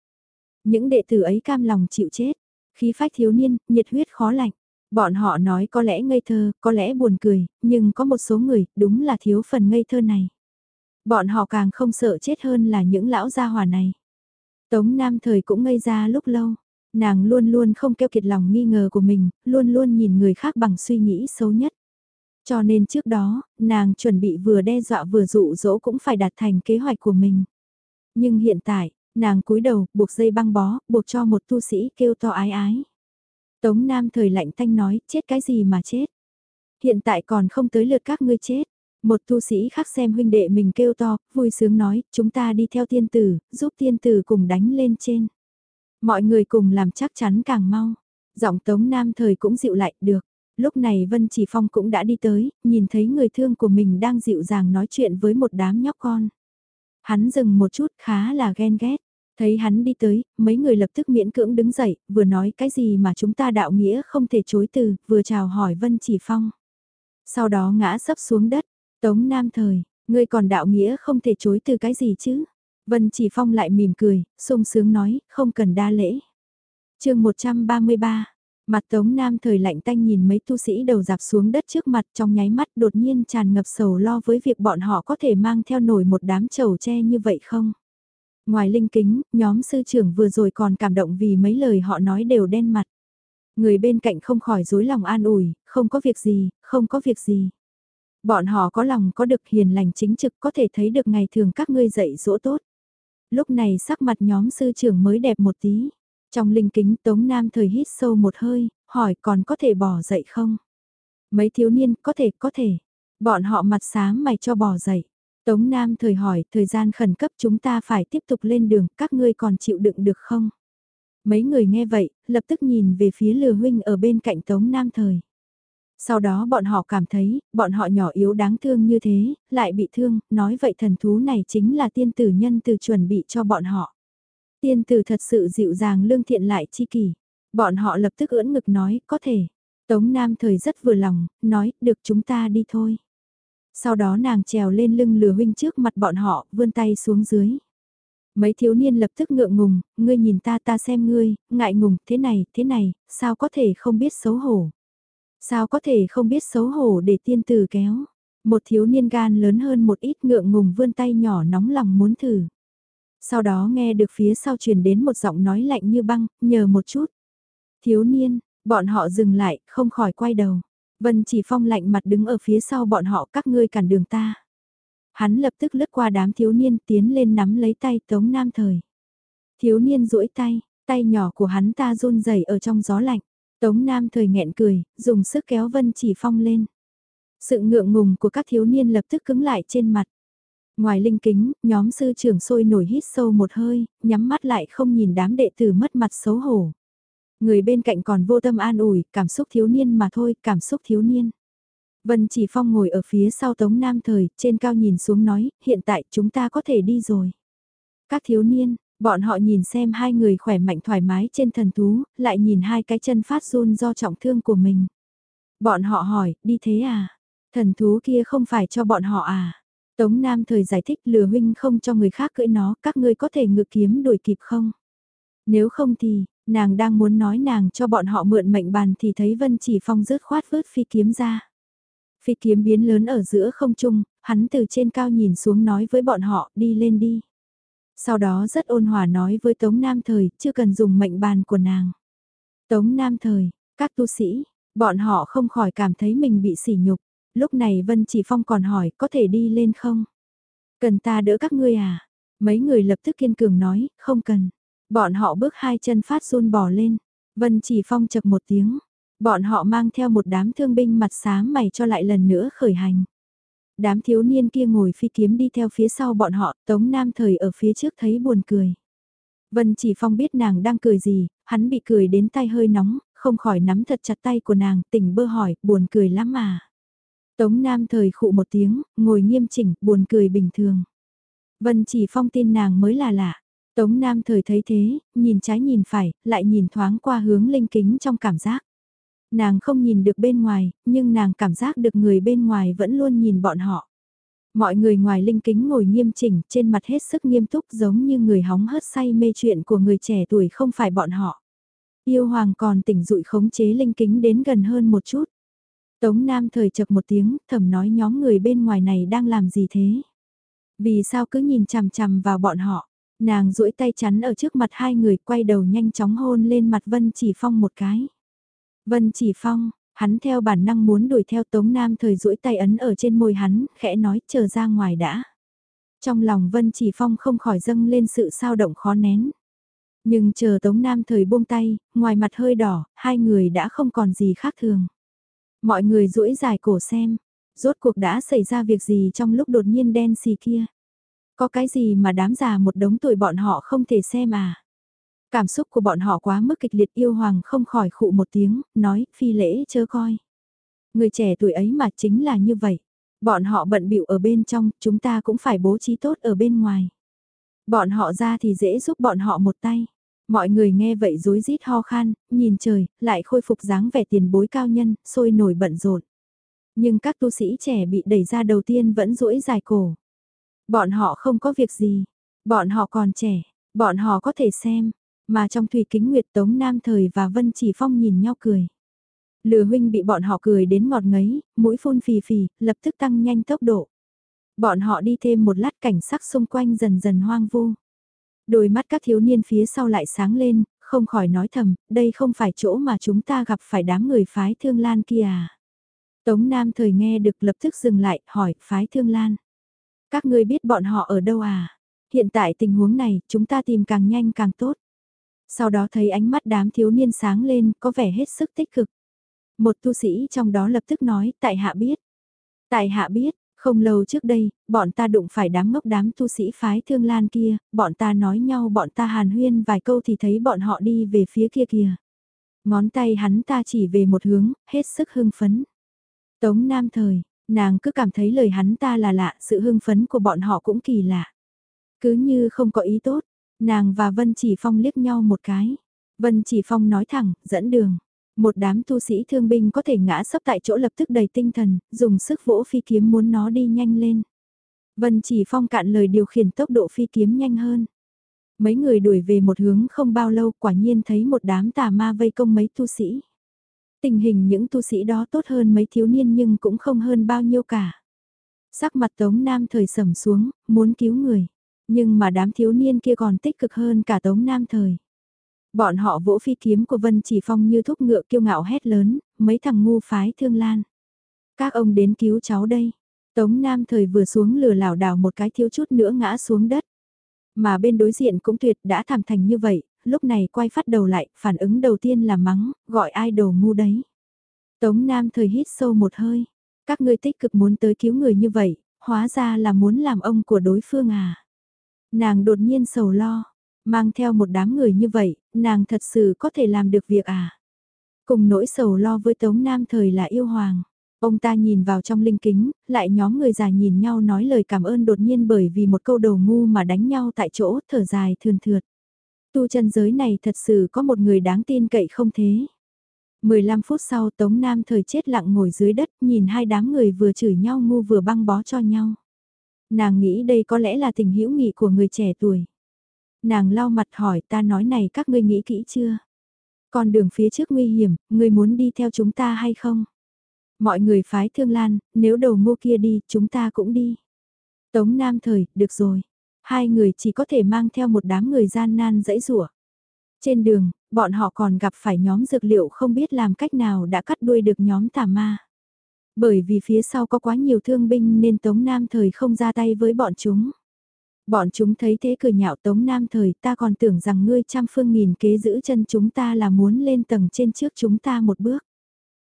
Những đệ tử ấy cam lòng chịu chết, khí phách thiếu niên, nhiệt huyết khó lạnh. Bọn họ nói có lẽ ngây thơ, có lẽ buồn cười, nhưng có một số người, đúng là thiếu phần ngây thơ này. Bọn họ càng không sợ chết hơn là những lão gia hòa này. Tống Nam thời cũng ngây ra lúc lâu, nàng luôn luôn không keo kiệt lòng nghi ngờ của mình, luôn luôn nhìn người khác bằng suy nghĩ xấu nhất. Cho nên trước đó, nàng chuẩn bị vừa đe dọa vừa dụ dỗ cũng phải đạt thành kế hoạch của mình. Nhưng hiện tại, nàng cúi đầu, buộc dây băng bó, buộc cho một tu sĩ kêu to ái ái. Tống Nam thời lạnh tanh nói, chết cái gì mà chết. Hiện tại còn không tới lượt các ngươi chết. Một tu sĩ khác xem huynh đệ mình kêu to, vui sướng nói, chúng ta đi theo tiên tử, giúp tiên tử cùng đánh lên trên. Mọi người cùng làm chắc chắn càng mau. Giọng Tống Nam thời cũng dịu lại, được. Lúc này Vân Chỉ Phong cũng đã đi tới, nhìn thấy người thương của mình đang dịu dàng nói chuyện với một đám nhóc con. Hắn dừng một chút khá là ghen ghét. Thấy hắn đi tới, mấy người lập tức miễn cưỡng đứng dậy, vừa nói cái gì mà chúng ta đạo nghĩa không thể chối từ, vừa chào hỏi Vân Chỉ Phong. Sau đó ngã sấp xuống đất, Tống Nam Thời, ngươi còn đạo nghĩa không thể chối từ cái gì chứ? Vân Chỉ Phong lại mỉm cười, sung sướng nói, không cần đa lễ. chương 133, mặt Tống Nam Thời lạnh tanh nhìn mấy tu sĩ đầu dạp xuống đất trước mặt trong nháy mắt đột nhiên tràn ngập sầu lo với việc bọn họ có thể mang theo nổi một đám trầu tre như vậy không? Ngoài linh kính, nhóm sư trưởng vừa rồi còn cảm động vì mấy lời họ nói đều đen mặt. Người bên cạnh không khỏi dối lòng an ủi, không có việc gì, không có việc gì. Bọn họ có lòng có được hiền lành chính trực có thể thấy được ngày thường các ngươi dạy dỗ tốt. Lúc này sắc mặt nhóm sư trưởng mới đẹp một tí. Trong linh kính Tống Nam thời hít sâu một hơi, hỏi còn có thể bỏ dậy không? Mấy thiếu niên có thể có thể. Bọn họ mặt sáng mày cho bỏ dậy. Tống Nam thời hỏi thời gian khẩn cấp chúng ta phải tiếp tục lên đường các ngươi còn chịu đựng được không? Mấy người nghe vậy, lập tức nhìn về phía lừa huynh ở bên cạnh Tống Nam thời. Sau đó bọn họ cảm thấy, bọn họ nhỏ yếu đáng thương như thế, lại bị thương, nói vậy thần thú này chính là tiên tử nhân từ chuẩn bị cho bọn họ. Tiên tử thật sự dịu dàng lương thiện lại chi kỷ. Bọn họ lập tức ưỡn ngực nói, có thể. Tống Nam thời rất vừa lòng, nói, được chúng ta đi thôi. Sau đó nàng trèo lên lưng lừa huynh trước mặt bọn họ, vươn tay xuống dưới. Mấy thiếu niên lập tức ngượng ngùng, ngươi nhìn ta ta xem ngươi, ngại ngùng, thế này, thế này, sao có thể không biết xấu hổ. Sao có thể không biết xấu hổ để tiên tử kéo. Một thiếu niên gan lớn hơn một ít ngượng ngùng vươn tay nhỏ nóng lòng muốn thử. Sau đó nghe được phía sau truyền đến một giọng nói lạnh như băng, nhờ một chút. Thiếu niên, bọn họ dừng lại, không khỏi quay đầu. Vân chỉ phong lạnh mặt đứng ở phía sau bọn họ các ngươi cản đường ta. Hắn lập tức lướt qua đám thiếu niên tiến lên nắm lấy tay Tống Nam Thời. Thiếu niên duỗi tay, tay nhỏ của hắn ta run rẩy ở trong gió lạnh. Tống Nam thời nghẹn cười, dùng sức kéo Vân Chỉ Phong lên. Sự ngượng ngùng của các thiếu niên lập tức cứng lại trên mặt. Ngoài linh kính, nhóm sư trưởng sôi nổi hít sâu một hơi, nhắm mắt lại không nhìn đám đệ tử mất mặt xấu hổ. Người bên cạnh còn vô tâm an ủi, cảm xúc thiếu niên mà thôi, cảm xúc thiếu niên. Vân Chỉ Phong ngồi ở phía sau Tống Nam Thời, trên cao nhìn xuống nói, hiện tại chúng ta có thể đi rồi. Các thiếu niên, bọn họ nhìn xem hai người khỏe mạnh thoải mái trên thần thú, lại nhìn hai cái chân phát run do trọng thương của mình. Bọn họ hỏi, đi thế à? Thần thú kia không phải cho bọn họ à? Tống Nam Thời giải thích lừa huynh không cho người khác cưỡi nó, các ngươi có thể ngự kiếm đuổi kịp không? Nếu không thì, nàng đang muốn nói nàng cho bọn họ mượn mệnh bàn thì thấy Vân Chỉ Phong rớt khoát vớt phi kiếm ra. Phi kiếm biến lớn ở giữa không trung, hắn từ trên cao nhìn xuống nói với bọn họ đi lên đi. Sau đó rất ôn hòa nói với Tống Nam Thời, chưa cần dùng mệnh bàn của nàng. Tống Nam Thời, các tu sĩ, bọn họ không khỏi cảm thấy mình bị sỉ nhục. Lúc này Vân Chỉ Phong còn hỏi có thể đi lên không? Cần ta đỡ các ngươi à? Mấy người lập tức kiên cường nói, không cần. Bọn họ bước hai chân phát run bò lên. Vân Chỉ Phong chập một tiếng. Bọn họ mang theo một đám thương binh mặt xám mày cho lại lần nữa khởi hành. Đám thiếu niên kia ngồi phi kiếm đi theo phía sau bọn họ, Tống Nam Thời ở phía trước thấy buồn cười. Vân Chỉ Phong biết nàng đang cười gì, hắn bị cười đến tay hơi nóng, không khỏi nắm thật chặt tay của nàng, tỉnh bơ hỏi, buồn cười lắm mà. Tống Nam Thời khụ một tiếng, ngồi nghiêm chỉnh, buồn cười bình thường. Vân Chỉ Phong tin nàng mới là lạ. Tống Nam Thời thấy thế, nhìn trái nhìn phải, lại nhìn thoáng qua hướng linh kính trong cảm giác. Nàng không nhìn được bên ngoài, nhưng nàng cảm giác được người bên ngoài vẫn luôn nhìn bọn họ. Mọi người ngoài linh kính ngồi nghiêm chỉnh, trên mặt hết sức nghiêm túc giống như người hóng hớt say mê chuyện của người trẻ tuổi không phải bọn họ. Yêu hoàng còn tỉnh dụi khống chế linh kính đến gần hơn một chút. Tống Nam thời chập một tiếng, thầm nói nhóm người bên ngoài này đang làm gì thế? Vì sao cứ nhìn chằm chằm vào bọn họ? Nàng duỗi tay chắn ở trước mặt hai người quay đầu nhanh chóng hôn lên mặt Vân Chỉ Phong một cái. Vân Chỉ Phong, hắn theo bản năng muốn đuổi theo Tống Nam thời duỗi tay ấn ở trên môi hắn, khẽ nói chờ ra ngoài đã. Trong lòng Vân Chỉ Phong không khỏi dâng lên sự sao động khó nén. Nhưng chờ Tống Nam thời buông tay, ngoài mặt hơi đỏ, hai người đã không còn gì khác thường. Mọi người duỗi dài cổ xem, rốt cuộc đã xảy ra việc gì trong lúc đột nhiên đen xì kia. Có cái gì mà đám già một đống tuổi bọn họ không thể xem à. Cảm xúc của bọn họ quá mức kịch liệt yêu hoàng không khỏi khụ một tiếng, nói phi lễ chớ coi. Người trẻ tuổi ấy mà chính là như vậy. Bọn họ bận bịu ở bên trong, chúng ta cũng phải bố trí tốt ở bên ngoài. Bọn họ ra thì dễ giúp bọn họ một tay. Mọi người nghe vậy rối rít ho khan, nhìn trời, lại khôi phục dáng vẻ tiền bối cao nhân, sôi nổi bận rộn. Nhưng các tu sĩ trẻ bị đẩy ra đầu tiên vẫn duỗi dài cổ. Bọn họ không có việc gì, bọn họ còn trẻ, bọn họ có thể xem, mà trong thủy kính nguyệt tống nam thời và vân chỉ phong nhìn nhau cười. Lừa huynh bị bọn họ cười đến ngọt ngấy, mũi phun phì phì, lập tức tăng nhanh tốc độ. Bọn họ đi thêm một lát cảnh sắc xung quanh dần dần hoang vu. Đôi mắt các thiếu niên phía sau lại sáng lên, không khỏi nói thầm, đây không phải chỗ mà chúng ta gặp phải đám người phái thương lan kia à. Tống Nam thời nghe được lập tức dừng lại, hỏi, phái thương lan. Các ngươi biết bọn họ ở đâu à? Hiện tại tình huống này, chúng ta tìm càng nhanh càng tốt. Sau đó thấy ánh mắt đám thiếu niên sáng lên, có vẻ hết sức tích cực. Một tu sĩ trong đó lập tức nói, tại hạ biết. Tại hạ biết, không lâu trước đây, bọn ta đụng phải đám ngốc đám tu sĩ phái thương lan kia, bọn ta nói nhau bọn ta hàn huyên vài câu thì thấy bọn họ đi về phía kia kìa. Ngón tay hắn ta chỉ về một hướng, hết sức hưng phấn. Tống Nam Thời, nàng cứ cảm thấy lời hắn ta là lạ, sự hưng phấn của bọn họ cũng kỳ lạ. Cứ như không có ý tốt, nàng và Vân Chỉ Phong liếc nhau một cái. Vân Chỉ Phong nói thẳng, dẫn đường. Một đám tu sĩ thương binh có thể ngã sấp tại chỗ lập tức đầy tinh thần, dùng sức vỗ phi kiếm muốn nó đi nhanh lên. Vân Chỉ Phong cạn lời điều khiển tốc độ phi kiếm nhanh hơn. Mấy người đuổi về một hướng không bao lâu quả nhiên thấy một đám tà ma vây công mấy tu sĩ. Tình hình những tu sĩ đó tốt hơn mấy thiếu niên nhưng cũng không hơn bao nhiêu cả. Sắc mặt Tống Nam thời sầm xuống, muốn cứu người. Nhưng mà đám thiếu niên kia còn tích cực hơn cả Tống Nam thời. Bọn họ vỗ phi kiếm của Vân Chỉ Phong như thúc ngựa kiêu ngạo hét lớn, mấy thằng ngu phái thương lan. Các ông đến cứu cháu đây. Tống Nam thời vừa xuống lừa lảo đảo một cái thiếu chút nữa ngã xuống đất. Mà bên đối diện cũng tuyệt đã thảm thành như vậy, lúc này quay phát đầu lại, phản ứng đầu tiên là mắng, gọi ai đồ ngu đấy. Tống Nam thời hít sâu một hơi. Các ngươi tích cực muốn tới cứu người như vậy, hóa ra là muốn làm ông của đối phương à. Nàng đột nhiên sầu lo, mang theo một đám người như vậy, nàng thật sự có thể làm được việc à. Cùng nỗi sầu lo với Tống Nam thời là yêu hoàng. Ông ta nhìn vào trong linh kính, lại nhóm người già nhìn nhau nói lời cảm ơn đột nhiên bởi vì một câu đầu ngu mà đánh nhau tại chỗ thở dài thườn thượt. Tu chân giới này thật sự có một người đáng tin cậy không thế. 15 phút sau Tống Nam thời chết lặng ngồi dưới đất nhìn hai đám người vừa chửi nhau ngu vừa băng bó cho nhau. Nàng nghĩ đây có lẽ là tình hữu nghị của người trẻ tuổi. Nàng lau mặt hỏi ta nói này các ngươi nghĩ kỹ chưa? Con đường phía trước nguy hiểm, ngươi muốn đi theo chúng ta hay không? Mọi người phái thương lan, nếu đầu ngô kia đi, chúng ta cũng đi. Tống Nam thời, được rồi. Hai người chỉ có thể mang theo một đám người gian nan dãy rủa. Trên đường, bọn họ còn gặp phải nhóm dược liệu không biết làm cách nào đã cắt đuôi được nhóm tà ma. Bởi vì phía sau có quá nhiều thương binh nên Tống Nam thời không ra tay với bọn chúng. Bọn chúng thấy thế cười nhạo Tống Nam thời ta còn tưởng rằng ngươi trăm phương nghìn kế giữ chân chúng ta là muốn lên tầng trên trước chúng ta một bước.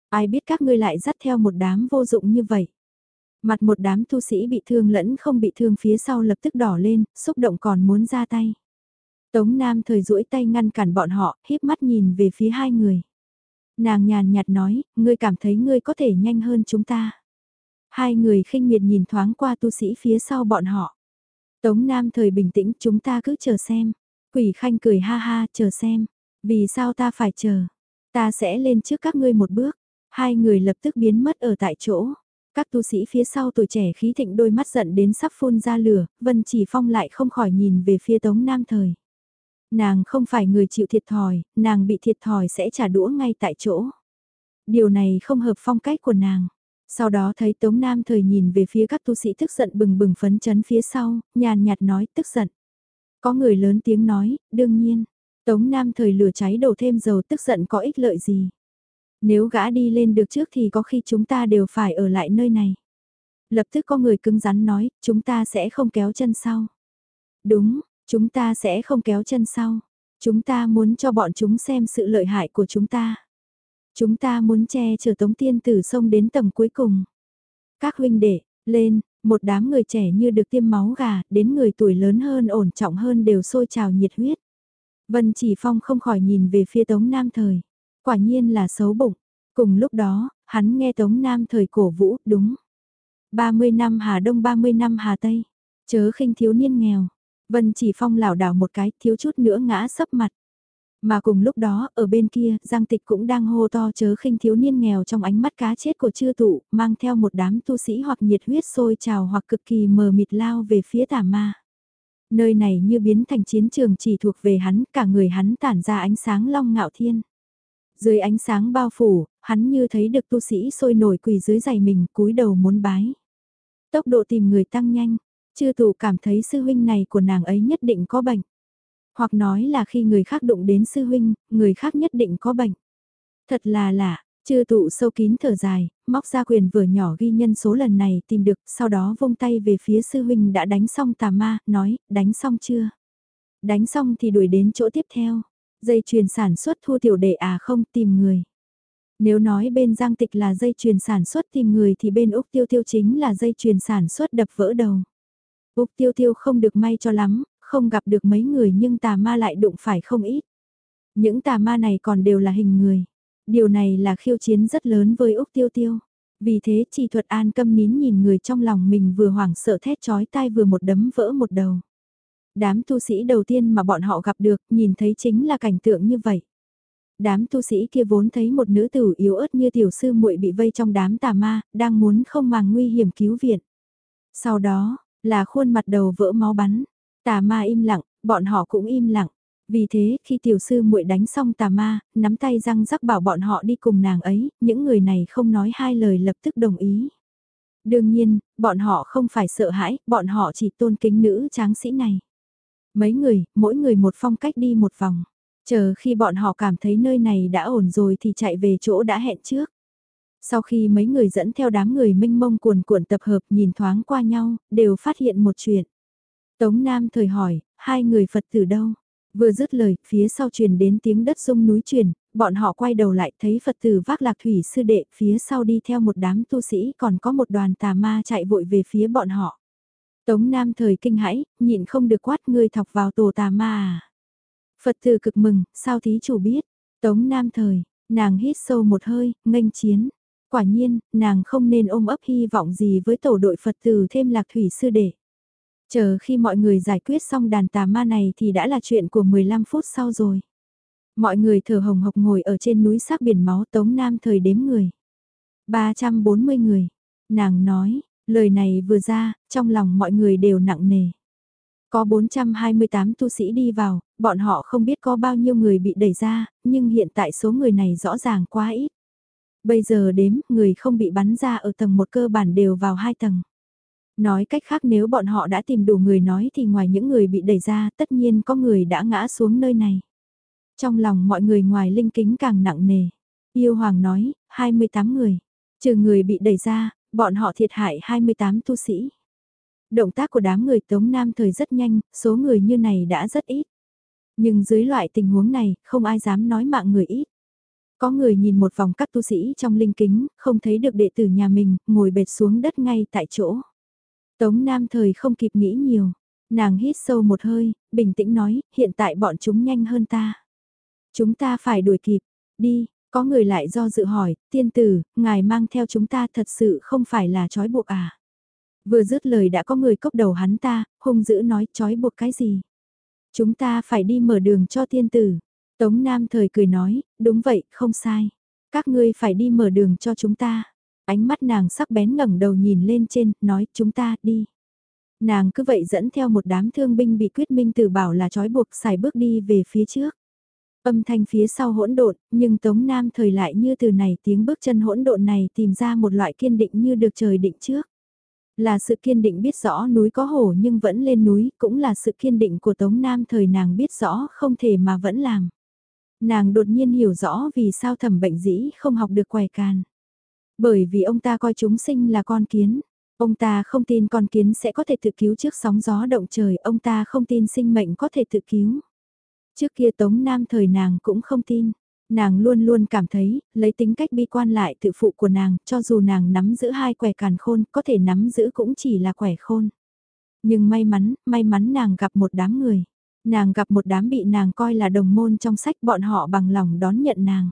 Ai biết các ngươi lại dắt theo một đám vô dụng như vậy. Mặt một đám tu sĩ bị thương lẫn không bị thương phía sau lập tức đỏ lên, xúc động còn muốn ra tay. Tống Nam thời duỗi tay ngăn cản bọn họ, híp mắt nhìn về phía hai người. Nàng nhàn nhạt nói, ngươi cảm thấy ngươi có thể nhanh hơn chúng ta. Hai người khinh miệt nhìn thoáng qua tu sĩ phía sau bọn họ. Tống Nam thời bình tĩnh chúng ta cứ chờ xem. Quỷ khanh cười ha ha chờ xem. Vì sao ta phải chờ? Ta sẽ lên trước các ngươi một bước. Hai người lập tức biến mất ở tại chỗ. Các tu sĩ phía sau tuổi trẻ khí thịnh đôi mắt giận đến sắp phun ra lửa, Vân Chỉ Phong lại không khỏi nhìn về phía Tống Nam Thời. Nàng không phải người chịu thiệt thòi, nàng bị thiệt thòi sẽ trả đũa ngay tại chỗ. Điều này không hợp phong cách của nàng. Sau đó thấy Tống Nam Thời nhìn về phía các tu sĩ tức giận bừng bừng phấn chấn phía sau, nhàn nhạt nói tức giận. Có người lớn tiếng nói, đương nhiên, Tống Nam Thời lửa cháy đổ thêm dầu tức giận có ích lợi gì. Nếu gã đi lên được trước thì có khi chúng ta đều phải ở lại nơi này. Lập tức có người cứng rắn nói, chúng ta sẽ không kéo chân sau. Đúng, chúng ta sẽ không kéo chân sau. Chúng ta muốn cho bọn chúng xem sự lợi hại của chúng ta. Chúng ta muốn che chở Tống Tiên Tử sông đến tầng cuối cùng. Các huynh đệ, lên, một đám người trẻ như được tiêm máu gà, đến người tuổi lớn hơn ổn trọng hơn đều sôi trào nhiệt huyết. Vân Chỉ Phong không khỏi nhìn về phía Tống Nam Thời. Quả nhiên là xấu bụng. Cùng lúc đó, hắn nghe Tống Nam Thời cổ vũ, đúng. 30 năm Hà Đông 30 năm Hà Tây. Chớ khinh thiếu niên nghèo. Vân Chỉ Phong lảo đảo một cái, thiếu chút nữa ngã sấp mặt. Mà cùng lúc đó, ở bên kia, Giang Tịch cũng đang hô to chớ khinh thiếu niên nghèo trong ánh mắt cá chết của chư tụ, mang theo một đám tu sĩ hoặc nhiệt huyết sôi trào hoặc cực kỳ mờ mịt lao về phía tà ma. Nơi này như biến thành chiến trường chỉ thuộc về hắn, cả người hắn tản ra ánh sáng long ngạo thiên. Dưới ánh sáng bao phủ, hắn như thấy được tu sĩ sôi nổi quỳ dưới giày mình cúi đầu muốn bái. Tốc độ tìm người tăng nhanh, chư tụ cảm thấy sư huynh này của nàng ấy nhất định có bệnh. Hoặc nói là khi người khác đụng đến sư huynh, người khác nhất định có bệnh. Thật là lạ, chư tụ sâu kín thở dài, móc ra quyền vừa nhỏ ghi nhân số lần này tìm được, sau đó vung tay về phía sư huynh đã đánh xong tà ma, nói, đánh xong chưa? Đánh xong thì đuổi đến chỗ tiếp theo. Dây chuyền sản xuất thu tiểu đệ à không tìm người. Nếu nói bên Giang Tịch là dây chuyền sản xuất tìm người thì bên Úc Tiêu Tiêu chính là dây chuyền sản xuất đập vỡ đầu. Úc Tiêu Tiêu không được may cho lắm, không gặp được mấy người nhưng tà ma lại đụng phải không ít. Những tà ma này còn đều là hình người. Điều này là khiêu chiến rất lớn với Úc Tiêu Tiêu. Vì thế chỉ thuật an câm nín nhìn người trong lòng mình vừa hoảng sợ thét chói tai vừa một đấm vỡ một đầu. Đám tu sĩ đầu tiên mà bọn họ gặp được nhìn thấy chính là cảnh tượng như vậy. Đám tu sĩ kia vốn thấy một nữ tử yếu ớt như tiểu sư muội bị vây trong đám tà ma, đang muốn không màng nguy hiểm cứu viện. Sau đó, là khuôn mặt đầu vỡ máu bắn, Tà ma im lặng, bọn họ cũng im lặng. Vì thế, khi tiểu sư muội đánh xong tà ma, nắm tay răng rắc bảo bọn họ đi cùng nàng ấy, những người này không nói hai lời lập tức đồng ý. Đương nhiên, bọn họ không phải sợ hãi, bọn họ chỉ tôn kính nữ tráng sĩ này. Mấy người, mỗi người một phong cách đi một vòng. Chờ khi bọn họ cảm thấy nơi này đã ổn rồi thì chạy về chỗ đã hẹn trước. Sau khi mấy người dẫn theo đám người minh mông cuồn cuộn tập hợp nhìn thoáng qua nhau, đều phát hiện một chuyện. Tống Nam thời hỏi, hai người Phật tử đâu? Vừa dứt lời, phía sau truyền đến tiếng đất rung núi truyền, Bọn họ quay đầu lại thấy Phật tử vác lạc thủy sư đệ phía sau đi theo một đám tu sĩ còn có một đoàn tà ma chạy vội về phía bọn họ. Tống Nam thời kinh hãi, nhịn không được quát ngươi thọc vào tổ tà ma à. Phật tử cực mừng, sao thí chủ biết. Tống Nam thời, nàng hít sâu một hơi, nghênh chiến. Quả nhiên, nàng không nên ôm ấp hy vọng gì với tổ đội Phật tử thêm lạc thủy sư đệ. Chờ khi mọi người giải quyết xong đàn tà ma này thì đã là chuyện của 15 phút sau rồi. Mọi người thở hồng hộc ngồi ở trên núi xác biển máu Tống Nam thời đếm người. 340 người. Nàng nói, lời này vừa ra, trong lòng mọi người đều nặng nề. Có 428 tu sĩ đi vào, bọn họ không biết có bao nhiêu người bị đẩy ra, nhưng hiện tại số người này rõ ràng quá ít. Bây giờ đếm, người không bị bắn ra ở tầng một cơ bản đều vào hai tầng. Nói cách khác nếu bọn họ đã tìm đủ người nói thì ngoài những người bị đẩy ra tất nhiên có người đã ngã xuống nơi này. Trong lòng mọi người ngoài linh kính càng nặng nề. Yêu Hoàng nói, 28 người. Trừ người bị đẩy ra, bọn họ thiệt hại 28 tu sĩ. Động tác của đám người Tống Nam thời rất nhanh, số người như này đã rất ít. Nhưng dưới loại tình huống này, không ai dám nói mạng người ít. Có người nhìn một vòng các tu sĩ trong linh kính, không thấy được đệ tử nhà mình, ngồi bệt xuống đất ngay tại chỗ. Tống Nam thời không kịp nghĩ nhiều. Nàng hít sâu một hơi, bình tĩnh nói, hiện tại bọn chúng nhanh hơn ta. Chúng ta phải đuổi kịp, đi, có người lại do dự hỏi, tiên tử, ngài mang theo chúng ta thật sự không phải là trói buộc à? Vừa dứt lời đã có người cốc đầu hắn ta, hung dữ nói trói buộc cái gì? Chúng ta phải đi mở đường cho tiên tử. Tống Nam thời cười nói, đúng vậy, không sai. Các ngươi phải đi mở đường cho chúng ta. Ánh mắt nàng sắc bén ngẩng đầu nhìn lên trên, nói chúng ta đi. Nàng cứ vậy dẫn theo một đám thương binh bị quyết minh tử bảo là trói buộc xài bước đi về phía trước. Âm thanh phía sau hỗn độn, nhưng Tống Nam thời lại như từ này tiếng bước chân hỗn độn này tìm ra một loại kiên định như được trời định trước. Là sự kiên định biết rõ núi có hổ nhưng vẫn lên núi, cũng là sự kiên định của Tống Nam thời nàng biết rõ không thể mà vẫn làm. Nàng đột nhiên hiểu rõ vì sao thẩm bệnh dĩ không học được quài càn. Bởi vì ông ta coi chúng sinh là con kiến. Ông ta không tin con kiến sẽ có thể tự cứu trước sóng gió động trời, ông ta không tin sinh mệnh có thể tự cứu. Trước kia Tống Nam thời nàng cũng không tin. Nàng luôn luôn cảm thấy, lấy tính cách bi quan lại tự phụ của nàng, cho dù nàng nắm giữ hai quẻ càn khôn, có thể nắm giữ cũng chỉ là quẻ khôn. Nhưng may mắn, may mắn nàng gặp một đám người. Nàng gặp một đám bị nàng coi là đồng môn trong sách bọn họ bằng lòng đón nhận nàng.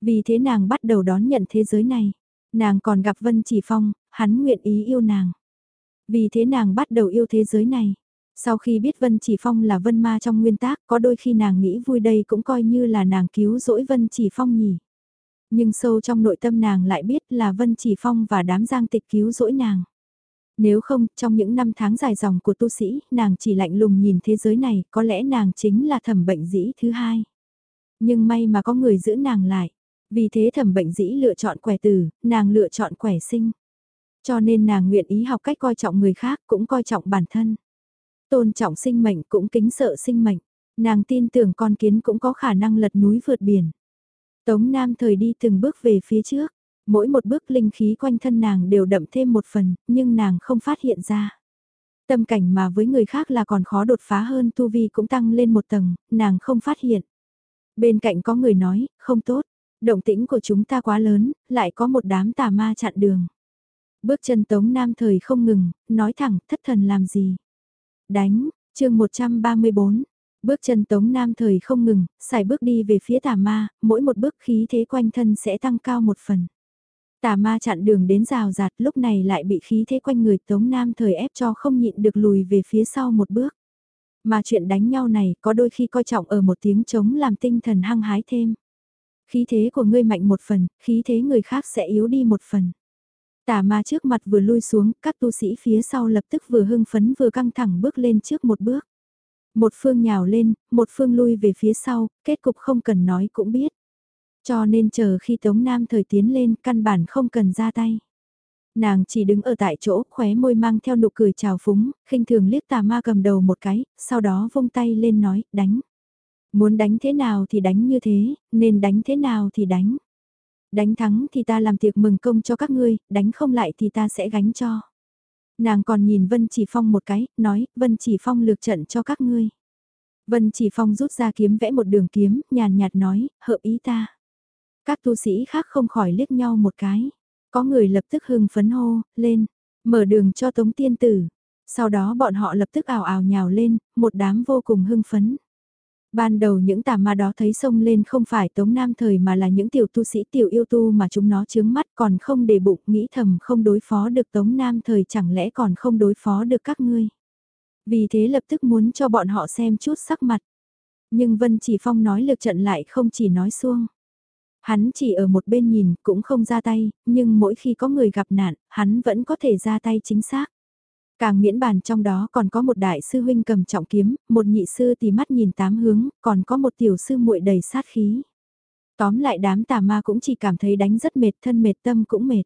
Vì thế nàng bắt đầu đón nhận thế giới này. Nàng còn gặp Vân Chỉ Phong, hắn nguyện ý yêu nàng. Vì thế nàng bắt đầu yêu thế giới này. Sau khi biết Vân Chỉ Phong là Vân Ma trong nguyên tác, có đôi khi nàng nghĩ vui đây cũng coi như là nàng cứu rỗi Vân Chỉ Phong nhỉ. Nhưng sâu trong nội tâm nàng lại biết là Vân Chỉ Phong và đám giang tịch cứu rỗi nàng. Nếu không, trong những năm tháng dài dòng của tu sĩ, nàng chỉ lạnh lùng nhìn thế giới này, có lẽ nàng chính là thẩm bệnh dĩ thứ hai. Nhưng may mà có người giữ nàng lại. Vì thế thẩm bệnh dĩ lựa chọn quẻ tử, nàng lựa chọn quẻ sinh. Cho nên nàng nguyện ý học cách coi trọng người khác cũng coi trọng bản thân. Tôn trọng sinh mệnh cũng kính sợ sinh mệnh. Nàng tin tưởng con kiến cũng có khả năng lật núi vượt biển. Tống Nam thời đi từng bước về phía trước. Mỗi một bước linh khí quanh thân nàng đều đậm thêm một phần, nhưng nàng không phát hiện ra. Tâm cảnh mà với người khác là còn khó đột phá hơn tu vi cũng tăng lên một tầng, nàng không phát hiện. Bên cạnh có người nói, không tốt, động tĩnh của chúng ta quá lớn, lại có một đám tà ma chặn đường. Bước chân Tống Nam thời không ngừng, nói thẳng, thất thần làm gì. Đánh, chương 134. Bước chân Tống Nam thời không ngừng, xài bước đi về phía tà ma, mỗi một bước khí thế quanh thân sẽ tăng cao một phần. Tà ma chặn đường đến rào rạt lúc này lại bị khí thế quanh người Tống Nam thời ép cho không nhịn được lùi về phía sau một bước. Mà chuyện đánh nhau này có đôi khi coi trọng ở một tiếng chống làm tinh thần hăng hái thêm. Khí thế của ngươi mạnh một phần, khí thế người khác sẽ yếu đi một phần. Tà ma trước mặt vừa lui xuống, các tu sĩ phía sau lập tức vừa hưng phấn vừa căng thẳng bước lên trước một bước. Một phương nhào lên, một phương lui về phía sau, kết cục không cần nói cũng biết. Cho nên chờ khi Tống Nam thời tiến lên căn bản không cần ra tay. Nàng chỉ đứng ở tại chỗ khóe môi mang theo nụ cười trào phúng, khinh thường liếc tà ma cầm đầu một cái, sau đó vung tay lên nói, đánh. Muốn đánh thế nào thì đánh như thế, nên đánh thế nào thì đánh. Đánh thắng thì ta làm tiệc mừng công cho các ngươi, đánh không lại thì ta sẽ gánh cho. Nàng còn nhìn Vân Chỉ Phong một cái, nói, Vân Chỉ Phong lược trận cho các ngươi. Vân Chỉ Phong rút ra kiếm vẽ một đường kiếm, nhàn nhạt nói, hợp ý ta. Các tu sĩ khác không khỏi liếc nhau một cái. Có người lập tức hưng phấn hô, lên, mở đường cho Tống Tiên Tử. Sau đó bọn họ lập tức ảo ảo nhào lên, một đám vô cùng hưng phấn. Ban đầu những tà ma đó thấy sông lên không phải Tống Nam Thời mà là những tiểu tu sĩ tiểu yêu tu mà chúng nó chướng mắt còn không để bụng nghĩ thầm không đối phó được Tống Nam Thời chẳng lẽ còn không đối phó được các ngươi. Vì thế lập tức muốn cho bọn họ xem chút sắc mặt. Nhưng Vân Chỉ Phong nói lực trận lại không chỉ nói xuông. Hắn chỉ ở một bên nhìn cũng không ra tay, nhưng mỗi khi có người gặp nạn, hắn vẫn có thể ra tay chính xác. Càng miễn bàn trong đó còn có một đại sư huynh cầm trọng kiếm, một nhị sư thì mắt nhìn tám hướng, còn có một tiểu sư muội đầy sát khí. Tóm lại đám tà ma cũng chỉ cảm thấy đánh rất mệt thân mệt tâm cũng mệt.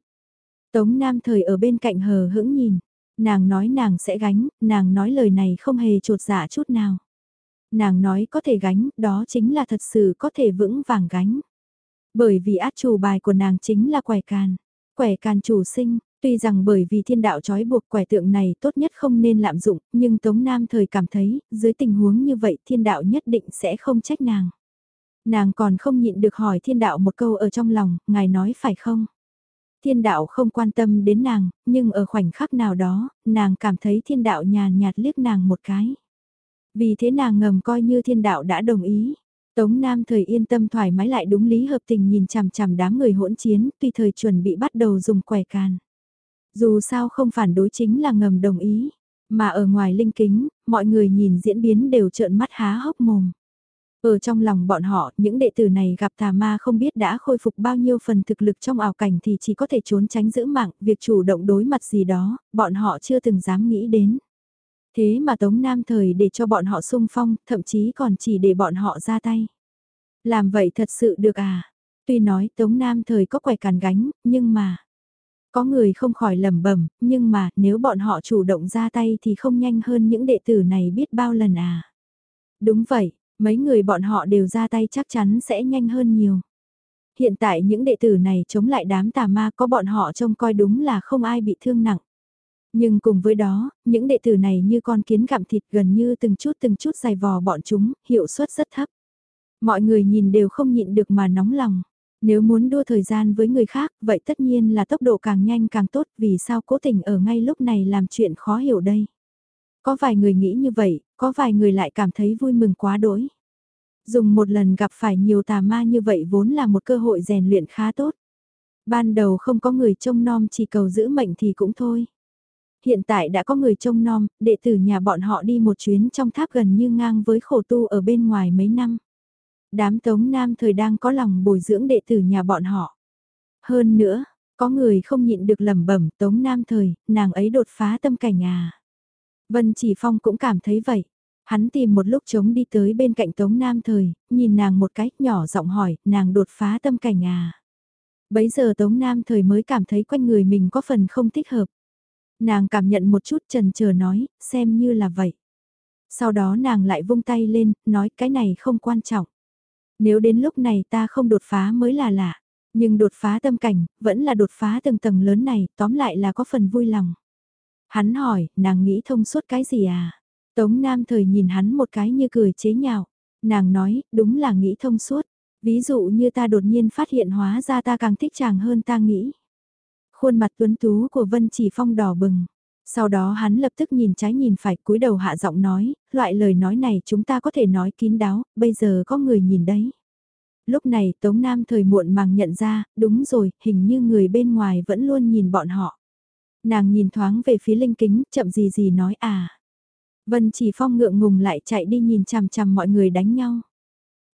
Tống Nam thời ở bên cạnh hờ hững nhìn, nàng nói nàng sẽ gánh, nàng nói lời này không hề trột dạ chút nào. Nàng nói có thể gánh, đó chính là thật sự có thể vững vàng gánh. Bởi vì át chủ bài của nàng chính là quẻ càn. Quẻ càn chủ sinh, tuy rằng bởi vì thiên đạo trói buộc quẻ tượng này tốt nhất không nên lạm dụng, nhưng Tống Nam thời cảm thấy, dưới tình huống như vậy thiên đạo nhất định sẽ không trách nàng. Nàng còn không nhịn được hỏi thiên đạo một câu ở trong lòng, ngài nói phải không? Thiên đạo không quan tâm đến nàng, nhưng ở khoảnh khắc nào đó, nàng cảm thấy thiên đạo nhàn nhạt liếc nàng một cái. Vì thế nàng ngầm coi như thiên đạo đã đồng ý. Tống Nam thời yên tâm thoải mái lại đúng lý hợp tình nhìn chằm chằm đám người hỗn chiến, tùy thời chuẩn bị bắt đầu dùng quẻ càn. Dù sao không phản đối chính là ngầm đồng ý, mà ở ngoài linh kính, mọi người nhìn diễn biến đều trợn mắt há hốc mồm. Ở trong lòng bọn họ, những đệ tử này gặp tà ma không biết đã khôi phục bao nhiêu phần thực lực trong ảo cảnh thì chỉ có thể trốn tránh giữ mạng, việc chủ động đối mặt gì đó, bọn họ chưa từng dám nghĩ đến. Thế mà Tống Nam thời để cho bọn họ sung phong, thậm chí còn chỉ để bọn họ ra tay. Làm vậy thật sự được à? Tuy nói Tống Nam thời có quẻ càn gánh, nhưng mà... Có người không khỏi lầm bẩm nhưng mà nếu bọn họ chủ động ra tay thì không nhanh hơn những đệ tử này biết bao lần à? Đúng vậy, mấy người bọn họ đều ra tay chắc chắn sẽ nhanh hơn nhiều. Hiện tại những đệ tử này chống lại đám tà ma có bọn họ trông coi đúng là không ai bị thương nặng. Nhưng cùng với đó, những đệ tử này như con kiến gặm thịt gần như từng chút từng chút dài vò bọn chúng, hiệu suất rất thấp. Mọi người nhìn đều không nhịn được mà nóng lòng. Nếu muốn đua thời gian với người khác, vậy tất nhiên là tốc độ càng nhanh càng tốt, vì sao cố tình ở ngay lúc này làm chuyện khó hiểu đây. Có vài người nghĩ như vậy, có vài người lại cảm thấy vui mừng quá đỗi. Dùng một lần gặp phải nhiều tà ma như vậy vốn là một cơ hội rèn luyện khá tốt. Ban đầu không có người trông nom chỉ cầu giữ mệnh thì cũng thôi. Hiện tại đã có người trông nom, đệ tử nhà bọn họ đi một chuyến trong tháp gần như ngang với khổ tu ở bên ngoài mấy năm. Đám tống nam thời đang có lòng bồi dưỡng đệ tử nhà bọn họ. Hơn nữa, có người không nhịn được lẩm bẩm tống nam thời, nàng ấy đột phá tâm cảnh à. Vân Chỉ Phong cũng cảm thấy vậy. Hắn tìm một lúc trống đi tới bên cạnh Tống Nam Thời, nhìn nàng một cách nhỏ giọng hỏi, nàng đột phá tâm cảnh à. Bấy giờ Tống Nam Thời mới cảm thấy quanh người mình có phần không thích hợp. Nàng cảm nhận một chút trần chờ nói, xem như là vậy. Sau đó nàng lại vung tay lên, nói cái này không quan trọng. Nếu đến lúc này ta không đột phá mới là lạ. Nhưng đột phá tâm cảnh, vẫn là đột phá từng tầng lớn này, tóm lại là có phần vui lòng. Hắn hỏi, nàng nghĩ thông suốt cái gì à? Tống Nam thời nhìn hắn một cái như cười chế nhạo. Nàng nói, đúng là nghĩ thông suốt. Ví dụ như ta đột nhiên phát hiện hóa ra ta càng thích chàng hơn ta nghĩ. Khuôn mặt tuấn tú của Vân Chỉ Phong đỏ bừng. Sau đó hắn lập tức nhìn trái nhìn phải cúi đầu hạ giọng nói, loại lời nói này chúng ta có thể nói kín đáo, bây giờ có người nhìn đấy. Lúc này Tống Nam thời muộn màng nhận ra, đúng rồi, hình như người bên ngoài vẫn luôn nhìn bọn họ. Nàng nhìn thoáng về phía linh kính, chậm gì gì nói à. Vân chỉ phong ngượng ngùng lại chạy đi nhìn chằm chằm mọi người đánh nhau.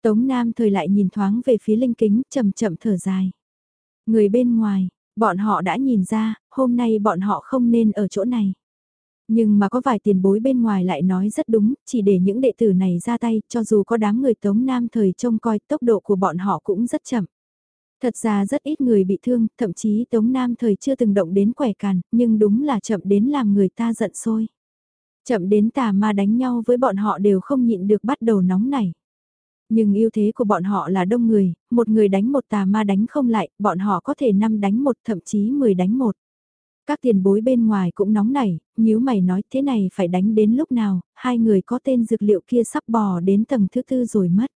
Tống Nam thời lại nhìn thoáng về phía linh kính, chậm chậm thở dài. Người bên ngoài, bọn họ đã nhìn ra, hôm nay bọn họ không nên ở chỗ này. Nhưng mà có vài tiền bối bên ngoài lại nói rất đúng, chỉ để những đệ tử này ra tay, cho dù có đám người Tống Nam thời trông coi tốc độ của bọn họ cũng rất chậm. Thật ra rất ít người bị thương, thậm chí Tống Nam thời chưa từng động đến quẻ càn, nhưng đúng là chậm đến làm người ta giận sôi. Chậm đến tà ma đánh nhau với bọn họ đều không nhịn được bắt đầu nóng nảy. Nhưng ưu thế của bọn họ là đông người, một người đánh một tà ma đánh không lại, bọn họ có thể năm đánh một thậm chí 10 đánh một. Các tiền bối bên ngoài cũng nóng nảy, nếu mày nói thế này phải đánh đến lúc nào, hai người có tên dược liệu kia sắp bò đến tầng thứ tư rồi mất.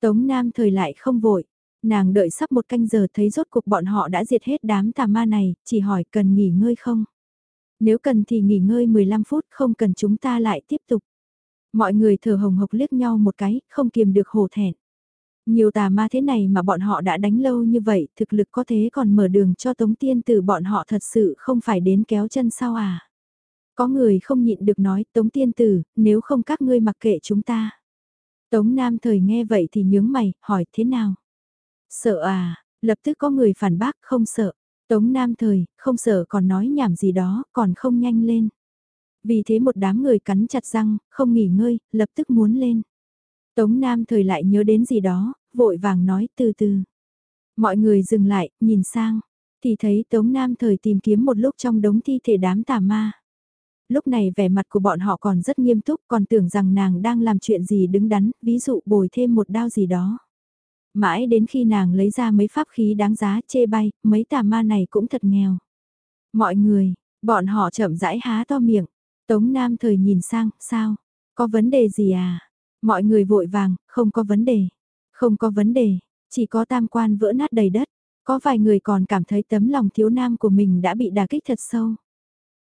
Tống Nam thời lại không vội, nàng đợi sắp một canh giờ thấy rốt cuộc bọn họ đã diệt hết đám tà ma này, chỉ hỏi cần nghỉ ngơi không? Nếu cần thì nghỉ ngơi 15 phút, không cần chúng ta lại tiếp tục. Mọi người thở hồng hộc liếc nhau một cái, không kiềm được hổ thẹn. Nhiều tà ma thế này mà bọn họ đã đánh lâu như vậy, thực lực có thế còn mở đường cho Tống Tiên Tử bọn họ thật sự không phải đến kéo chân sao à. Có người không nhịn được nói Tống Tiên Tử, nếu không các ngươi mặc kệ chúng ta. Tống Nam thời nghe vậy thì nhướng mày, hỏi thế nào? Sợ à, lập tức có người phản bác không sợ. Tống Nam thời, không sợ còn nói nhảm gì đó, còn không nhanh lên. Vì thế một đám người cắn chặt răng, không nghỉ ngơi, lập tức muốn lên. Tống Nam thời lại nhớ đến gì đó, vội vàng nói từ từ. Mọi người dừng lại, nhìn sang, thì thấy Tống Nam thời tìm kiếm một lúc trong đống thi thể đám tà ma. Lúc này vẻ mặt của bọn họ còn rất nghiêm túc, còn tưởng rằng nàng đang làm chuyện gì đứng đắn, ví dụ bồi thêm một đao gì đó. Mãi đến khi nàng lấy ra mấy pháp khí đáng giá chê bay, mấy tà ma này cũng thật nghèo. Mọi người, bọn họ chậm rãi há to miệng. Tống Nam thời nhìn sang, sao? Có vấn đề gì à? Mọi người vội vàng, không có vấn đề. Không có vấn đề, chỉ có tam quan vỡ nát đầy đất. Có vài người còn cảm thấy tấm lòng thiếu nam của mình đã bị đả kích thật sâu.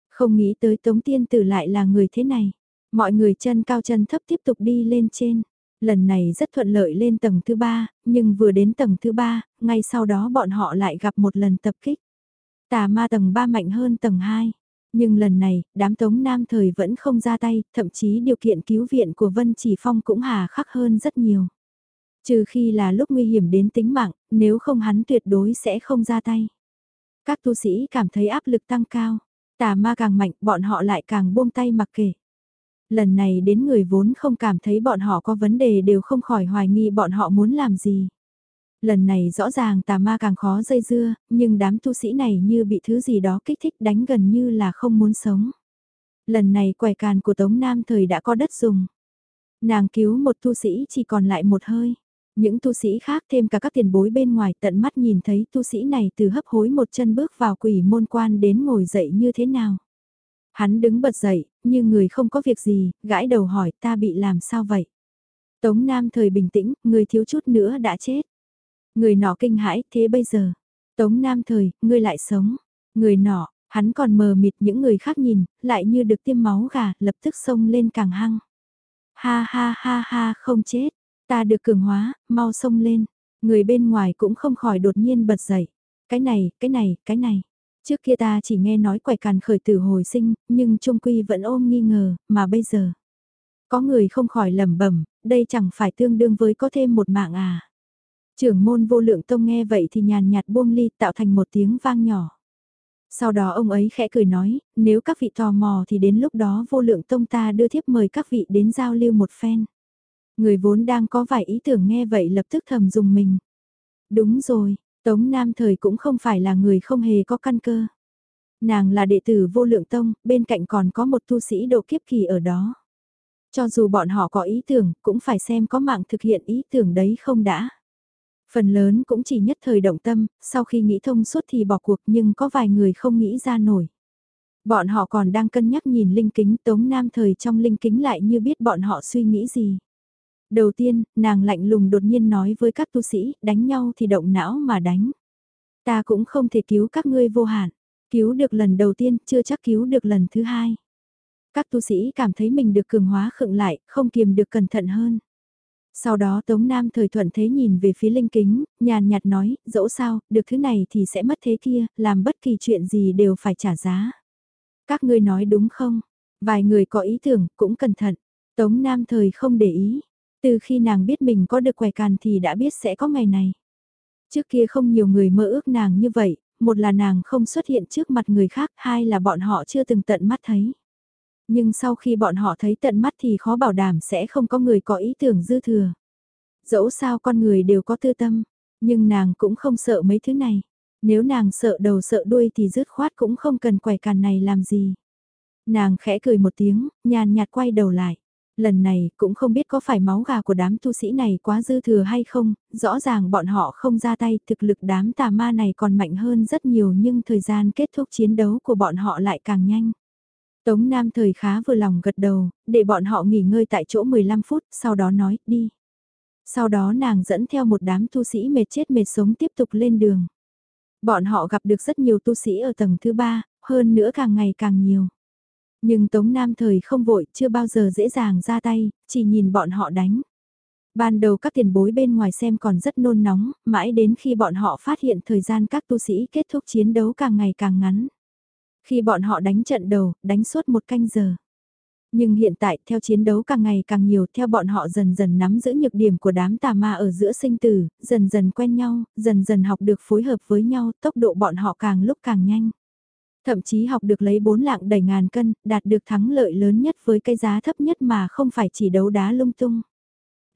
Không nghĩ tới Tống Tiên Tử lại là người thế này. Mọi người chân cao chân thấp tiếp tục đi lên trên. Lần này rất thuận lợi lên tầng thứ ba, nhưng vừa đến tầng thứ ba, ngay sau đó bọn họ lại gặp một lần tập kích. Tà ma tầng 3 mạnh hơn tầng 2. Nhưng lần này, đám tống nam thời vẫn không ra tay, thậm chí điều kiện cứu viện của Vân Chỉ Phong cũng hà khắc hơn rất nhiều. Trừ khi là lúc nguy hiểm đến tính mạng, nếu không hắn tuyệt đối sẽ không ra tay. Các tu sĩ cảm thấy áp lực tăng cao, tà ma càng mạnh bọn họ lại càng buông tay mặc kệ. Lần này đến người vốn không cảm thấy bọn họ có vấn đề đều không khỏi hoài nghi bọn họ muốn làm gì. Lần này rõ ràng tà ma càng khó dây dưa, nhưng đám tu sĩ này như bị thứ gì đó kích thích đánh gần như là không muốn sống. Lần này quẻ càn của Tống Nam thời đã có đất dùng. Nàng cứu một tu sĩ chỉ còn lại một hơi. Những tu sĩ khác thêm cả các tiền bối bên ngoài tận mắt nhìn thấy tu sĩ này từ hấp hối một chân bước vào quỷ môn quan đến ngồi dậy như thế nào. Hắn đứng bật dậy, như người không có việc gì, gãi đầu hỏi ta bị làm sao vậy. Tống Nam thời bình tĩnh, người thiếu chút nữa đã chết. Người nọ kinh hãi, thế bây giờ. Tống Nam thời, ngươi lại sống. Người nọ, hắn còn mờ mịt những người khác nhìn, lại như được tiêm máu gà, lập tức xông lên càng hăng. Ha ha ha ha không chết, Ta được cường hóa, mau xông lên. Người bên ngoài cũng không khỏi đột nhiên bật dậy. Cái này, cái này, cái này. Trước kia ta chỉ nghe nói quẻ càn khởi tử hồi sinh, nhưng trung quy vẫn ôm nghi ngờ, mà bây giờ. Có người không khỏi lẩm bẩm, đây chẳng phải tương đương với có thêm một mạng à. Trưởng môn vô lượng tông nghe vậy thì nhàn nhạt buông ly tạo thành một tiếng vang nhỏ. Sau đó ông ấy khẽ cười nói, nếu các vị tò mò thì đến lúc đó vô lượng tông ta đưa thiếp mời các vị đến giao lưu một phen. Người vốn đang có vài ý tưởng nghe vậy lập tức thầm dùng mình. Đúng rồi, Tống Nam Thời cũng không phải là người không hề có căn cơ. Nàng là đệ tử vô lượng tông, bên cạnh còn có một tu sĩ độ kiếp kỳ ở đó. Cho dù bọn họ có ý tưởng, cũng phải xem có mạng thực hiện ý tưởng đấy không đã. Phần lớn cũng chỉ nhất thời động tâm, sau khi nghĩ thông suốt thì bỏ cuộc nhưng có vài người không nghĩ ra nổi. Bọn họ còn đang cân nhắc nhìn linh kính tống nam thời trong linh kính lại như biết bọn họ suy nghĩ gì. Đầu tiên, nàng lạnh lùng đột nhiên nói với các tu sĩ, đánh nhau thì động não mà đánh. Ta cũng không thể cứu các ngươi vô hạn, cứu được lần đầu tiên, chưa chắc cứu được lần thứ hai. Các tu sĩ cảm thấy mình được cường hóa khựng lại, không kiềm được cẩn thận hơn. Sau đó Tống Nam thời thuận thế nhìn về phía linh kính, nhàn nhạt nói, dẫu sao, được thứ này thì sẽ mất thế kia, làm bất kỳ chuyện gì đều phải trả giá. Các ngươi nói đúng không? Vài người có ý tưởng, cũng cẩn thận. Tống Nam thời không để ý, từ khi nàng biết mình có được quẻ càn thì đã biết sẽ có ngày này. Trước kia không nhiều người mơ ước nàng như vậy, một là nàng không xuất hiện trước mặt người khác, hai là bọn họ chưa từng tận mắt thấy. Nhưng sau khi bọn họ thấy tận mắt thì khó bảo đảm sẽ không có người có ý tưởng dư thừa. Dẫu sao con người đều có tư tâm, nhưng nàng cũng không sợ mấy thứ này. Nếu nàng sợ đầu sợ đuôi thì dứt khoát cũng không cần quẻ càn này làm gì. Nàng khẽ cười một tiếng, nhàn nhạt quay đầu lại. Lần này cũng không biết có phải máu gà của đám tu sĩ này quá dư thừa hay không, rõ ràng bọn họ không ra tay, thực lực đám tà ma này còn mạnh hơn rất nhiều nhưng thời gian kết thúc chiến đấu của bọn họ lại càng nhanh. Tống Nam thời khá vừa lòng gật đầu, để bọn họ nghỉ ngơi tại chỗ 15 phút, sau đó nói, đi. Sau đó nàng dẫn theo một đám tu sĩ mệt chết mệt sống tiếp tục lên đường. Bọn họ gặp được rất nhiều tu sĩ ở tầng thứ ba, hơn nữa càng ngày càng nhiều. Nhưng Tống Nam thời không vội, chưa bao giờ dễ dàng ra tay, chỉ nhìn bọn họ đánh. Ban đầu các tiền bối bên ngoài xem còn rất nôn nóng, mãi đến khi bọn họ phát hiện thời gian các tu sĩ kết thúc chiến đấu càng ngày càng ngắn. Khi bọn họ đánh trận đầu, đánh suốt một canh giờ. Nhưng hiện tại, theo chiến đấu càng ngày càng nhiều, theo bọn họ dần dần nắm giữ nhược điểm của đám tà ma ở giữa sinh tử, dần dần quen nhau, dần dần học được phối hợp với nhau, tốc độ bọn họ càng lúc càng nhanh. Thậm chí học được lấy bốn lạng đầy ngàn cân, đạt được thắng lợi lớn nhất với cái giá thấp nhất mà không phải chỉ đấu đá lung tung.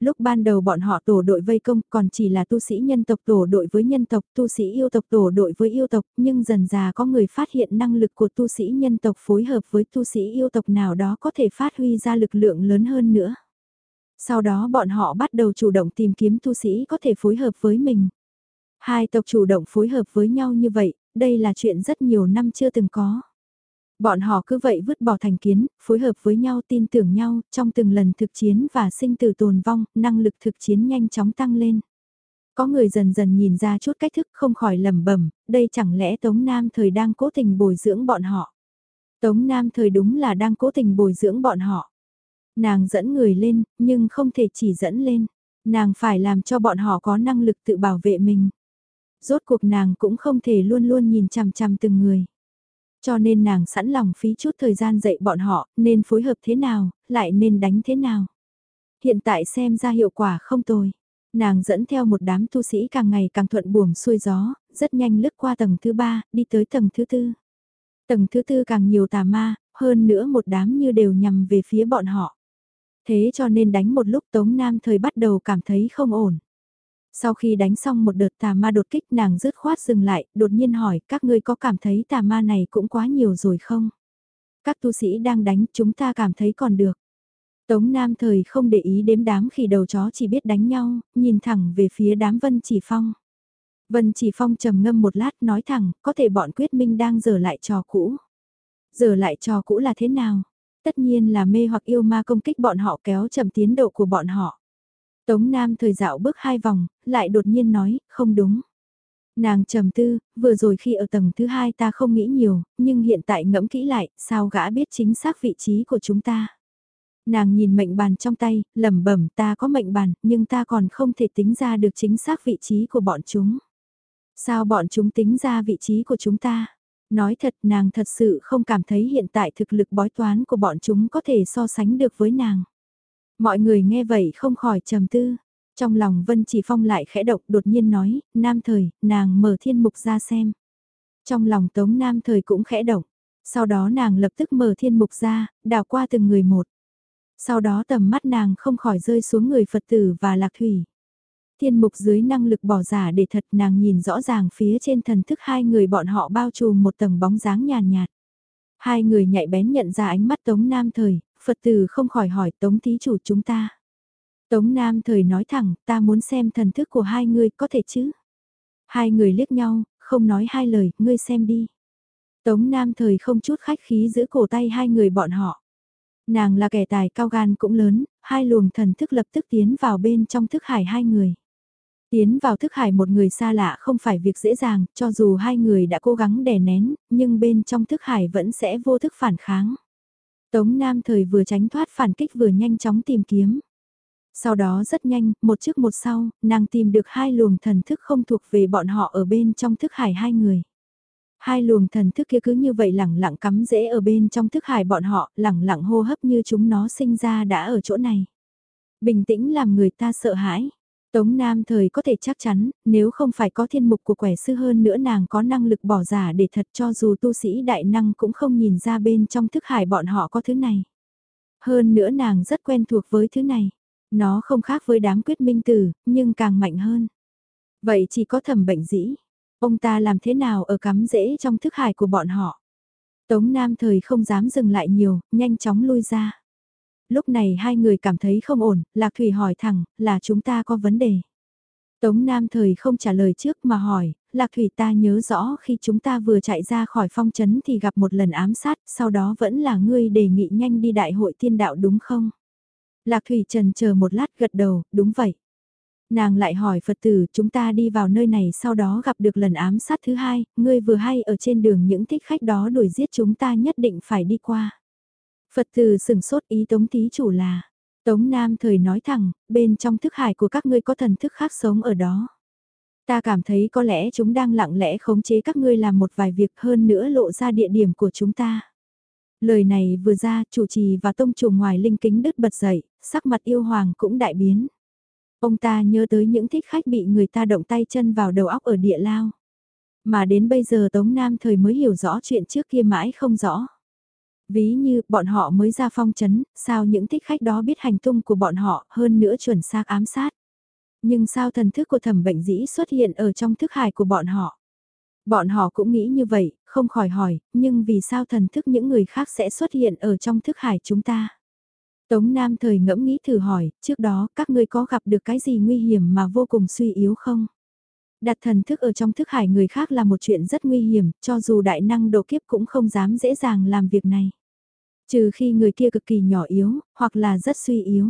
Lúc ban đầu bọn họ tổ đội vây công còn chỉ là tu sĩ nhân tộc tổ đội với nhân tộc, tu sĩ yêu tộc tổ đội với yêu tộc, nhưng dần già có người phát hiện năng lực của tu sĩ nhân tộc phối hợp với tu sĩ yêu tộc nào đó có thể phát huy ra lực lượng lớn hơn nữa. Sau đó bọn họ bắt đầu chủ động tìm kiếm tu sĩ có thể phối hợp với mình. Hai tộc chủ động phối hợp với nhau như vậy, đây là chuyện rất nhiều năm chưa từng có. Bọn họ cứ vậy vứt bỏ thành kiến, phối hợp với nhau tin tưởng nhau, trong từng lần thực chiến và sinh tử tồn vong, năng lực thực chiến nhanh chóng tăng lên. Có người dần dần nhìn ra chút cách thức không khỏi lầm bẩm đây chẳng lẽ Tống Nam thời đang cố tình bồi dưỡng bọn họ. Tống Nam thời đúng là đang cố tình bồi dưỡng bọn họ. Nàng dẫn người lên, nhưng không thể chỉ dẫn lên. Nàng phải làm cho bọn họ có năng lực tự bảo vệ mình. Rốt cuộc nàng cũng không thể luôn luôn nhìn chằm chằm từng người. Cho nên nàng sẵn lòng phí chút thời gian dạy bọn họ, nên phối hợp thế nào, lại nên đánh thế nào. Hiện tại xem ra hiệu quả không tồi. Nàng dẫn theo một đám tu sĩ càng ngày càng thuận buồm xuôi gió, rất nhanh lướt qua tầng thứ ba, đi tới tầng thứ tư. Tầng thứ tư càng nhiều tà ma, hơn nữa một đám như đều nhằm về phía bọn họ. Thế cho nên đánh một lúc Tống Nam thời bắt đầu cảm thấy không ổn. Sau khi đánh xong một đợt tà ma đột kích nàng rứt khoát dừng lại, đột nhiên hỏi các ngươi có cảm thấy tà ma này cũng quá nhiều rồi không? Các tu sĩ đang đánh chúng ta cảm thấy còn được. Tống Nam thời không để ý đếm đám khi đầu chó chỉ biết đánh nhau, nhìn thẳng về phía đám Vân Chỉ Phong. Vân Chỉ Phong trầm ngâm một lát nói thẳng, có thể bọn quyết minh đang dở lại trò cũ. Dở lại trò cũ là thế nào? Tất nhiên là mê hoặc yêu ma công kích bọn họ kéo chậm tiến độ của bọn họ. Tống Nam thời dạo bước hai vòng, lại đột nhiên nói, không đúng. Nàng trầm tư, vừa rồi khi ở tầng thứ hai ta không nghĩ nhiều, nhưng hiện tại ngẫm kỹ lại, sao gã biết chính xác vị trí của chúng ta. Nàng nhìn mệnh bàn trong tay, lẩm bẩm ta có mệnh bàn, nhưng ta còn không thể tính ra được chính xác vị trí của bọn chúng. Sao bọn chúng tính ra vị trí của chúng ta? Nói thật nàng thật sự không cảm thấy hiện tại thực lực bói toán của bọn chúng có thể so sánh được với nàng. Mọi người nghe vậy không khỏi trầm tư. Trong lòng Vân Chỉ Phong lại khẽ độc đột nhiên nói, nam thời, nàng mở thiên mục ra xem. Trong lòng Tống Nam thời cũng khẽ động. Sau đó nàng lập tức mở thiên mục ra, đào qua từng người một. Sau đó tầm mắt nàng không khỏi rơi xuống người Phật tử và lạc thủy. Thiên mục dưới năng lực bỏ giả để thật nàng nhìn rõ ràng phía trên thần thức hai người bọn họ bao trùm một tầng bóng dáng nhàn nhạt, Hai người nhạy bén nhận ra ánh mắt Tống Nam Thời, Phật tử không khỏi hỏi Tống Thí Chủ chúng ta. Tống Nam Thời nói thẳng, ta muốn xem thần thức của hai người có thể chứ. Hai người liếc nhau, không nói hai lời, ngươi xem đi. Tống Nam Thời không chút khách khí giữ cổ tay hai người bọn họ. Nàng là kẻ tài cao gan cũng lớn, hai luồng thần thức lập tức tiến vào bên trong thức hải hai người. Tiến vào thức hải một người xa lạ không phải việc dễ dàng, cho dù hai người đã cố gắng đè nén, nhưng bên trong thức hải vẫn sẽ vô thức phản kháng. Tống Nam thời vừa tránh thoát phản kích vừa nhanh chóng tìm kiếm. Sau đó rất nhanh, một trước một sau, nàng tìm được hai luồng thần thức không thuộc về bọn họ ở bên trong thức hải hai người. Hai luồng thần thức kia cứ như vậy lẳng lặng cắm rễ ở bên trong thức hải bọn họ, lẳng lặng hô hấp như chúng nó sinh ra đã ở chỗ này. Bình tĩnh làm người ta sợ hãi. Tống Nam thời có thể chắc chắn, nếu không phải có thiên mục của quẻ sư hơn nữa nàng có năng lực bỏ giả để thật cho dù tu sĩ đại năng cũng không nhìn ra bên trong thức hải bọn họ có thứ này. Hơn nữa nàng rất quen thuộc với thứ này. Nó không khác với đám quyết minh tử, nhưng càng mạnh hơn. Vậy chỉ có thẩm bệnh dĩ. Ông ta làm thế nào ở cắm rễ trong thức hải của bọn họ? Tống Nam thời không dám dừng lại nhiều, nhanh chóng lui ra. Lúc này hai người cảm thấy không ổn, Lạc Thủy hỏi thẳng, là chúng ta có vấn đề. Tống Nam thời không trả lời trước mà hỏi, Lạc Thủy ta nhớ rõ khi chúng ta vừa chạy ra khỏi phong trấn thì gặp một lần ám sát, sau đó vẫn là ngươi đề nghị nhanh đi đại hội tiên đạo đúng không? Lạc Thủy trần chờ một lát gật đầu, đúng vậy. Nàng lại hỏi Phật tử chúng ta đi vào nơi này sau đó gặp được lần ám sát thứ hai, ngươi vừa hay ở trên đường những thích khách đó đuổi giết chúng ta nhất định phải đi qua. Phật tử sừng sốt ý tống thí chủ là, Tống Nam thời nói thẳng, bên trong thức hải của các ngươi có thần thức khác sống ở đó. Ta cảm thấy có lẽ chúng đang lặng lẽ khống chế các ngươi làm một vài việc hơn nữa lộ ra địa điểm của chúng ta. Lời này vừa ra, chủ trì và tông chủ ngoài linh kính đứt bật dậy, sắc mặt yêu hoàng cũng đại biến. Ông ta nhớ tới những thích khách bị người ta động tay chân vào đầu óc ở địa lao. Mà đến bây giờ Tống Nam thời mới hiểu rõ chuyện trước kia mãi không rõ. Ví như bọn họ mới ra phong chấn, sao những thích khách đó biết hành tung của bọn họ hơn nữa chuẩn xác ám sát. Nhưng sao thần thức của thẩm bệnh dĩ xuất hiện ở trong thức hải của bọn họ? Bọn họ cũng nghĩ như vậy, không khỏi hỏi, nhưng vì sao thần thức những người khác sẽ xuất hiện ở trong thức hải chúng ta? Tống Nam thời ngẫm nghĩ thử hỏi, trước đó các ngươi có gặp được cái gì nguy hiểm mà vô cùng suy yếu không? Đặt thần thức ở trong thức hải người khác là một chuyện rất nguy hiểm, cho dù đại năng độ kiếp cũng không dám dễ dàng làm việc này. Trừ khi người kia cực kỳ nhỏ yếu, hoặc là rất suy yếu.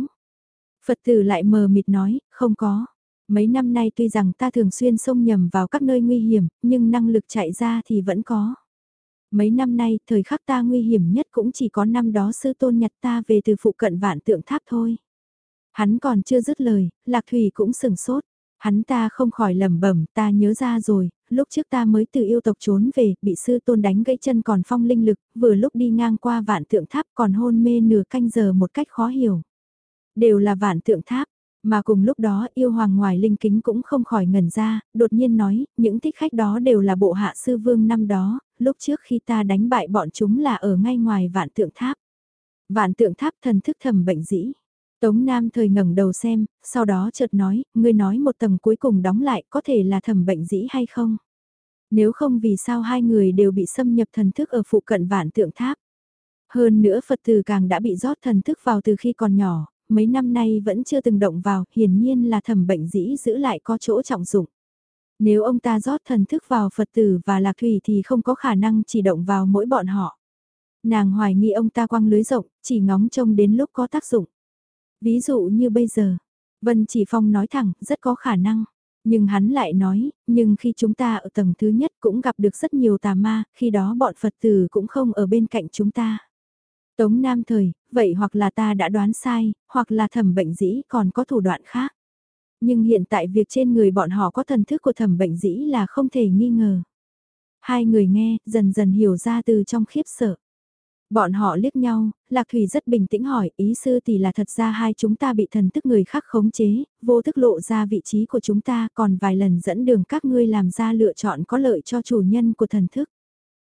Phật tử lại mờ mịt nói, không có. Mấy năm nay tuy rằng ta thường xuyên xông nhầm vào các nơi nguy hiểm, nhưng năng lực chạy ra thì vẫn có. Mấy năm nay, thời khắc ta nguy hiểm nhất cũng chỉ có năm đó sư tôn nhặt ta về từ phụ cận vạn tượng tháp thôi. Hắn còn chưa dứt lời, Lạc Thủy cũng sừng sốt. Hắn ta không khỏi lẩm bẩm, ta nhớ ra rồi, lúc trước ta mới từ yêu tộc trốn về, bị sư tôn đánh gãy chân còn phong linh lực, vừa lúc đi ngang qua vạn tượng tháp còn hôn mê nửa canh giờ một cách khó hiểu. Đều là vạn tượng tháp, mà cùng lúc đó yêu hoàng ngoài linh kính cũng không khỏi ngẩn ra, đột nhiên nói, những thích khách đó đều là bộ hạ sư vương năm đó, lúc trước khi ta đánh bại bọn chúng là ở ngay ngoài vạn tượng tháp. Vạn tượng tháp thần thức thầm bệnh dĩ. Tống Nam thời ngẩng đầu xem, sau đó chợt nói, ngươi nói một tầng cuối cùng đóng lại có thể là thẩm bệnh dĩ hay không? Nếu không vì sao hai người đều bị xâm nhập thần thức ở phụ cận vạn tượng tháp? Hơn nữa Phật tử càng đã bị rót thần thức vào từ khi còn nhỏ, mấy năm nay vẫn chưa từng động vào, hiển nhiên là thẩm bệnh dĩ giữ lại có chỗ trọng dụng. Nếu ông ta rót thần thức vào Phật tử và Lạc Thủy thì không có khả năng chỉ động vào mỗi bọn họ. Nàng hoài nghi ông ta quăng lưới rộng, chỉ ngóng trông đến lúc có tác dụng. Ví dụ như bây giờ, Vân Chỉ Phong nói thẳng, rất có khả năng. Nhưng hắn lại nói, nhưng khi chúng ta ở tầng thứ nhất cũng gặp được rất nhiều tà ma, khi đó bọn Phật tử cũng không ở bên cạnh chúng ta. Tống Nam Thời, vậy hoặc là ta đã đoán sai, hoặc là thẩm bệnh dĩ còn có thủ đoạn khác. Nhưng hiện tại việc trên người bọn họ có thần thức của thẩm bệnh dĩ là không thể nghi ngờ. Hai người nghe, dần dần hiểu ra từ trong khiếp sợ. Bọn họ liếc nhau, Lạc Thủy rất bình tĩnh hỏi, ý sư tỷ là thật ra hai chúng ta bị thần thức người khác khống chế, vô thức lộ ra vị trí của chúng ta còn vài lần dẫn đường các ngươi làm ra lựa chọn có lợi cho chủ nhân của thần thức.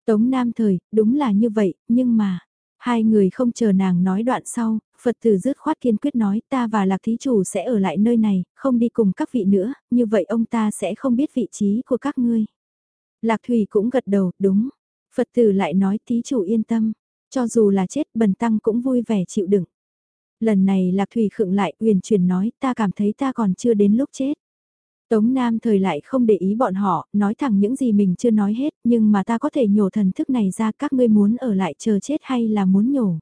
Tống Nam Thời, đúng là như vậy, nhưng mà, hai người không chờ nàng nói đoạn sau, Phật tử dứt khoát kiên quyết nói ta và Lạc Thí Chủ sẽ ở lại nơi này, không đi cùng các vị nữa, như vậy ông ta sẽ không biết vị trí của các ngươi. Lạc Thủy cũng gật đầu, đúng. Phật tử lại nói Thí Chủ yên tâm cho dù là chết bần tăng cũng vui vẻ chịu đựng. Lần này Lạc Thủy khựng lại uyển chuyển nói ta cảm thấy ta còn chưa đến lúc chết. Tống Nam thời lại không để ý bọn họ, nói thẳng những gì mình chưa nói hết, nhưng mà ta có thể nhổ thần thức này ra các ngươi muốn ở lại chờ chết hay là muốn nhổ.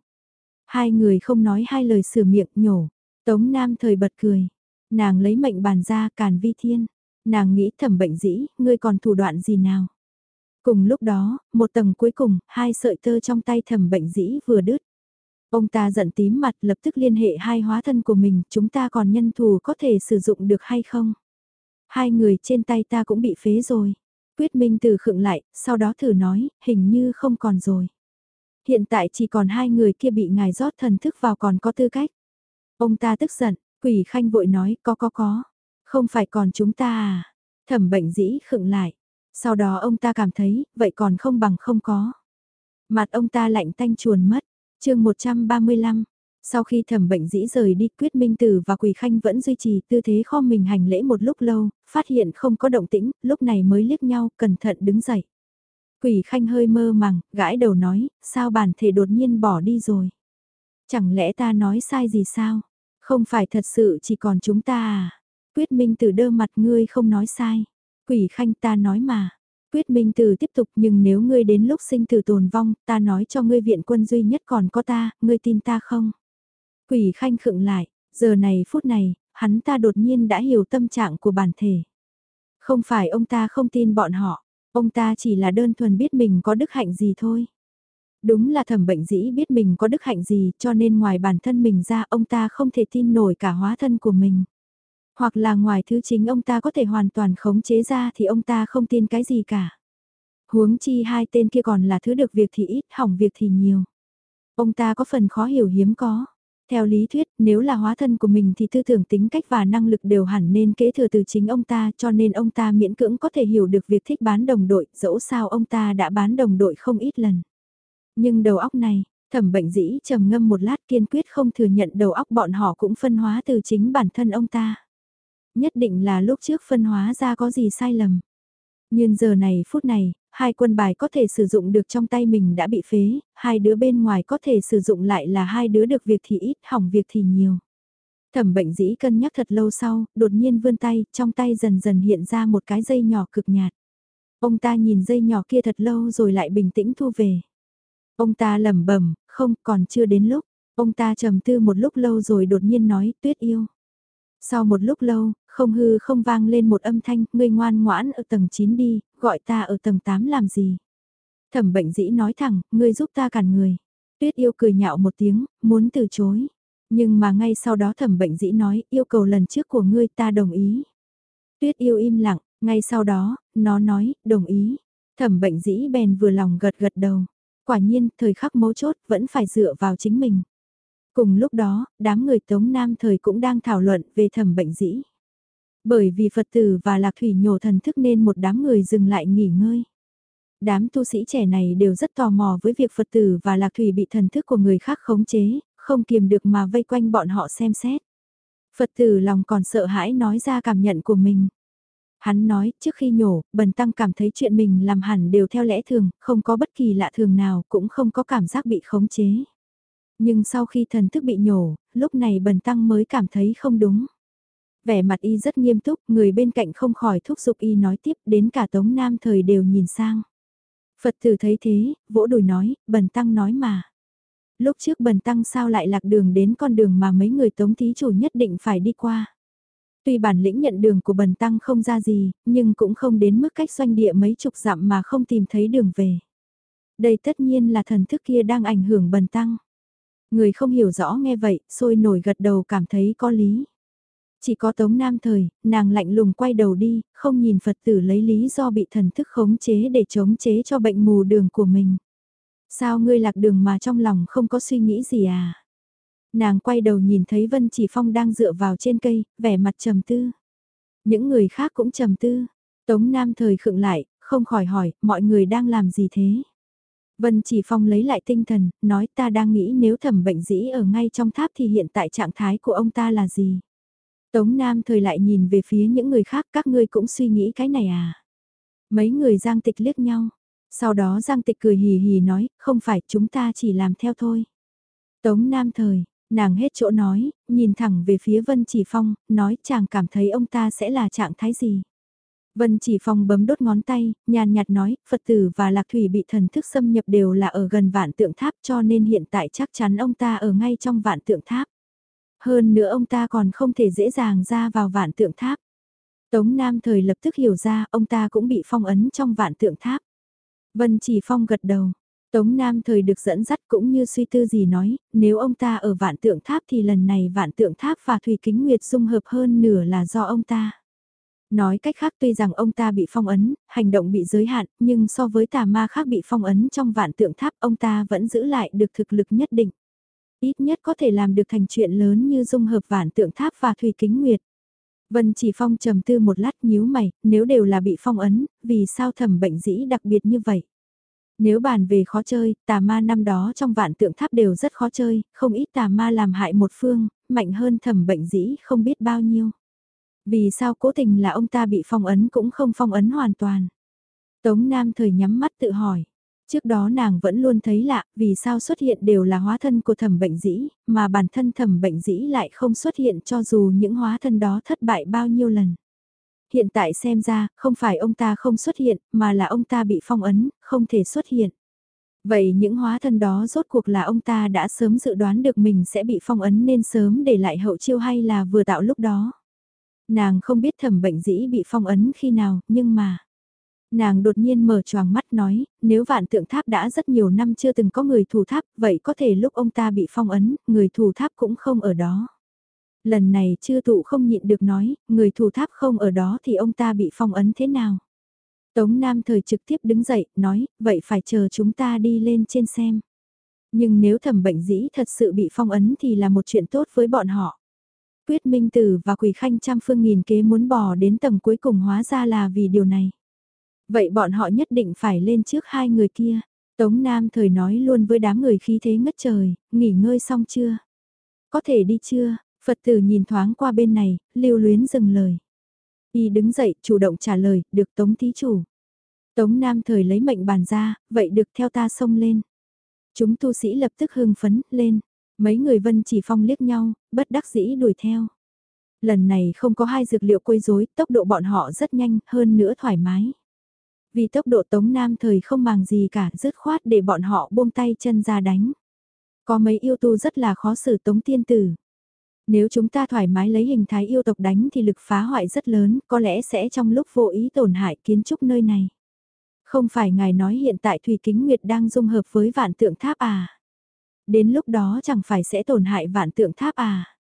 Hai người không nói hai lời sửa miệng nhổ. Tống Nam thời bật cười. Nàng lấy mệnh bàn ra càn vi thiên. Nàng nghĩ thẩm bệnh dĩ, ngươi còn thủ đoạn gì nào? Cùng lúc đó, một tầng cuối cùng, hai sợi tơ trong tay thẩm bệnh dĩ vừa đứt. Ông ta giận tím mặt lập tức liên hệ hai hóa thân của mình, chúng ta còn nhân thù có thể sử dụng được hay không? Hai người trên tay ta cũng bị phế rồi. Quyết Minh từ khựng lại, sau đó thử nói, hình như không còn rồi. Hiện tại chỉ còn hai người kia bị ngài rót thần thức vào còn có tư cách. Ông ta tức giận, quỷ khanh vội nói, có có có. Không phải còn chúng ta à? Thẩm bệnh dĩ khựng lại. Sau đó ông ta cảm thấy, vậy còn không bằng không có. Mặt ông ta lạnh tanh chuồn mất. chương 135, sau khi thẩm bệnh dĩ rời đi quyết minh tử và quỳ khanh vẫn duy trì tư thế kho mình hành lễ một lúc lâu, phát hiện không có động tĩnh, lúc này mới liếc nhau, cẩn thận đứng dậy. Quỷ khanh hơi mơ màng, gãi đầu nói, sao bản thể đột nhiên bỏ đi rồi. Chẳng lẽ ta nói sai gì sao? Không phải thật sự chỉ còn chúng ta à? Quyết Minh Tử đơ mặt ngươi không nói sai. Quỷ khanh ta nói mà. Quyết Minh Tử tiếp tục nhưng nếu ngươi đến lúc sinh tử tồn vong, ta nói cho ngươi viện quân duy nhất còn có ta, ngươi tin ta không? Quỷ khanh khựng lại, giờ này phút này, hắn ta đột nhiên đã hiểu tâm trạng của bản thể. Không phải ông ta không tin bọn họ, ông ta chỉ là đơn thuần biết mình có đức hạnh gì thôi. Đúng là thẩm bệnh dĩ biết mình có đức hạnh gì cho nên ngoài bản thân mình ra ông ta không thể tin nổi cả hóa thân của mình. Hoặc là ngoài thứ chính ông ta có thể hoàn toàn khống chế ra thì ông ta không tin cái gì cả. Huống chi hai tên kia còn là thứ được việc thì ít hỏng việc thì nhiều. Ông ta có phần khó hiểu hiếm có. Theo lý thuyết, nếu là hóa thân của mình thì tư tưởng tính cách và năng lực đều hẳn nên kế thừa từ chính ông ta cho nên ông ta miễn cưỡng có thể hiểu được việc thích bán đồng đội, dẫu sao ông ta đã bán đồng đội không ít lần. Nhưng đầu óc này, thẩm bệnh dĩ trầm ngâm một lát kiên quyết không thừa nhận đầu óc bọn họ cũng phân hóa từ chính bản thân ông ta. Nhất định là lúc trước phân hóa ra có gì sai lầm. Nhưng giờ này phút này, hai quân bài có thể sử dụng được trong tay mình đã bị phế, hai đứa bên ngoài có thể sử dụng lại là hai đứa được việc thì ít, hỏng việc thì nhiều. Thẩm bệnh dĩ cân nhắc thật lâu sau, đột nhiên vươn tay, trong tay dần dần hiện ra một cái dây nhỏ cực nhạt. Ông ta nhìn dây nhỏ kia thật lâu rồi lại bình tĩnh thu về. Ông ta lẩm bẩm, không, còn chưa đến lúc. Ông ta trầm tư một lúc lâu rồi đột nhiên nói, tuyết yêu. Sau một lúc lâu, không hư không vang lên một âm thanh, ngươi ngoan ngoãn ở tầng 9 đi, gọi ta ở tầng 8 làm gì. Thẩm bệnh dĩ nói thẳng, ngươi giúp ta cản người. Tuyết yêu cười nhạo một tiếng, muốn từ chối. Nhưng mà ngay sau đó thẩm bệnh dĩ nói, yêu cầu lần trước của ngươi ta đồng ý. Tuyết yêu im lặng, ngay sau đó, nó nói, đồng ý. Thẩm bệnh dĩ bèn vừa lòng gật gật đầu. Quả nhiên, thời khắc mấu chốt vẫn phải dựa vào chính mình. Cùng lúc đó, đám người Tống Nam thời cũng đang thảo luận về thẩm bệnh dĩ. Bởi vì Phật tử và Lạc Thủy nhổ thần thức nên một đám người dừng lại nghỉ ngơi. Đám tu sĩ trẻ này đều rất tò mò với việc Phật tử và Lạc Thủy bị thần thức của người khác khống chế, không kiềm được mà vây quanh bọn họ xem xét. Phật tử lòng còn sợ hãi nói ra cảm nhận của mình. Hắn nói, trước khi nhổ, bần tăng cảm thấy chuyện mình làm hẳn đều theo lẽ thường, không có bất kỳ lạ thường nào, cũng không có cảm giác bị khống chế. Nhưng sau khi thần thức bị nhổ, lúc này bần tăng mới cảm thấy không đúng. Vẻ mặt y rất nghiêm túc, người bên cạnh không khỏi thúc giục y nói tiếp đến cả tống nam thời đều nhìn sang. Phật tử thấy thế, vỗ đùi nói, bần tăng nói mà. Lúc trước bần tăng sao lại lạc đường đến con đường mà mấy người tống thí chủ nhất định phải đi qua. Tuy bản lĩnh nhận đường của bần tăng không ra gì, nhưng cũng không đến mức cách doanh địa mấy chục dặm mà không tìm thấy đường về. Đây tất nhiên là thần thức kia đang ảnh hưởng bần tăng. Người không hiểu rõ nghe vậy, sôi nổi gật đầu cảm thấy có lý. Chỉ có tống nam thời, nàng lạnh lùng quay đầu đi, không nhìn Phật tử lấy lý do bị thần thức khống chế để chống chế cho bệnh mù đường của mình. Sao ngươi lạc đường mà trong lòng không có suy nghĩ gì à? Nàng quay đầu nhìn thấy Vân Chỉ Phong đang dựa vào trên cây, vẻ mặt trầm tư. Những người khác cũng trầm tư. Tống Nam thời khựng lại, không khỏi hỏi, mọi người đang làm gì thế? Vân Chỉ Phong lấy lại tinh thần, nói ta đang nghĩ nếu thẩm bệnh dĩ ở ngay trong tháp thì hiện tại trạng thái của ông ta là gì? Tống Nam thời lại nhìn về phía những người khác, các ngươi cũng suy nghĩ cái này à? Mấy người giang tịch liếc nhau. Sau đó giang tịch cười hì hì nói, không phải chúng ta chỉ làm theo thôi. Tống Nam thời, nàng hết chỗ nói, nhìn thẳng về phía Vân Chỉ Phong, nói chàng cảm thấy ông ta sẽ là trạng thái gì. Vân Chỉ Phong bấm đốt ngón tay, nhàn nhạt nói, Phật tử và Lạc Thủy bị thần thức xâm nhập đều là ở gần vạn tượng tháp cho nên hiện tại chắc chắn ông ta ở ngay trong vạn tượng tháp. Hơn nữa ông ta còn không thể dễ dàng ra vào vạn tượng tháp. Tống Nam thời lập tức hiểu ra ông ta cũng bị phong ấn trong vạn tượng tháp. Vân Chỉ Phong gật đầu, Tống Nam thời được dẫn dắt cũng như suy tư gì nói, nếu ông ta ở vạn tượng tháp thì lần này vạn tượng tháp và Thủy Kính Nguyệt dung hợp hơn nửa là do ông ta. Nói cách khác tuy rằng ông ta bị phong ấn, hành động bị giới hạn, nhưng so với tà ma khác bị phong ấn trong vạn tượng tháp ông ta vẫn giữ lại được thực lực nhất định. Ít nhất có thể làm được thành chuyện lớn như dung hợp vạn tượng tháp và Thủy Kính Nguyệt. Vân chỉ phong trầm tư một lát nhíu mày, nếu đều là bị phong ấn, vì sao thẩm bệnh dĩ đặc biệt như vậy? Nếu bàn về khó chơi, tà ma năm đó trong vạn tượng tháp đều rất khó chơi, không ít tà ma làm hại một phương, mạnh hơn thẩm bệnh dĩ không biết bao nhiêu. Vì sao cố tình là ông ta bị phong ấn cũng không phong ấn hoàn toàn. Tống Nam thời nhắm mắt tự hỏi. Trước đó nàng vẫn luôn thấy lạ, vì sao xuất hiện đều là hóa thân của thẩm bệnh dĩ, mà bản thân thẩm bệnh dĩ lại không xuất hiện cho dù những hóa thân đó thất bại bao nhiêu lần. Hiện tại xem ra, không phải ông ta không xuất hiện, mà là ông ta bị phong ấn, không thể xuất hiện. Vậy những hóa thân đó rốt cuộc là ông ta đã sớm dự đoán được mình sẽ bị phong ấn nên sớm để lại hậu chiêu hay là vừa tạo lúc đó. Nàng không biết thẩm bệnh dĩ bị phong ấn khi nào, nhưng mà... Nàng đột nhiên mở choàng mắt nói, nếu vạn tượng tháp đã rất nhiều năm chưa từng có người thủ tháp, vậy có thể lúc ông ta bị phong ấn, người thủ tháp cũng không ở đó. Lần này chưa tụ không nhịn được nói, người thủ tháp không ở đó thì ông ta bị phong ấn thế nào? Tống Nam thời trực tiếp đứng dậy, nói, vậy phải chờ chúng ta đi lên trên xem. Nhưng nếu thẩm bệnh dĩ thật sự bị phong ấn thì là một chuyện tốt với bọn họ. Quyết Minh Tử và Quỷ Khanh trăm phương nghìn kế muốn bỏ đến tầng cuối cùng hóa ra là vì điều này. Vậy bọn họ nhất định phải lên trước hai người kia. Tống Nam thời nói luôn với đám người khí thế ngất trời, nghỉ ngơi xong chưa? Có thể đi chưa? Phật tử nhìn thoáng qua bên này, lưu luyến dừng lời. Y đứng dậy, chủ động trả lời, được Tống Thí Chủ. Tống Nam thời lấy mệnh bàn ra, vậy được theo ta xông lên. Chúng tu sĩ lập tức hưng phấn, lên. Mấy người vân chỉ phong liếc nhau, bất đắc dĩ đuổi theo. Lần này không có hai dược liệu quấy rối, tốc độ bọn họ rất nhanh, hơn nữa thoải mái. Vì tốc độ Tống Nam thời không màng gì cả, dứt khoát để bọn họ buông tay chân ra đánh. Có mấy yêu tu rất là khó xử Tống Tiên Tử. Nếu chúng ta thoải mái lấy hình thái yêu tộc đánh thì lực phá hoại rất lớn, có lẽ sẽ trong lúc vô ý tổn hại kiến trúc nơi này. Không phải ngài nói hiện tại Thủy Kính Nguyệt đang dung hợp với vạn tượng tháp à? Đến lúc đó chẳng phải sẽ tổn hại vạn tượng tháp à?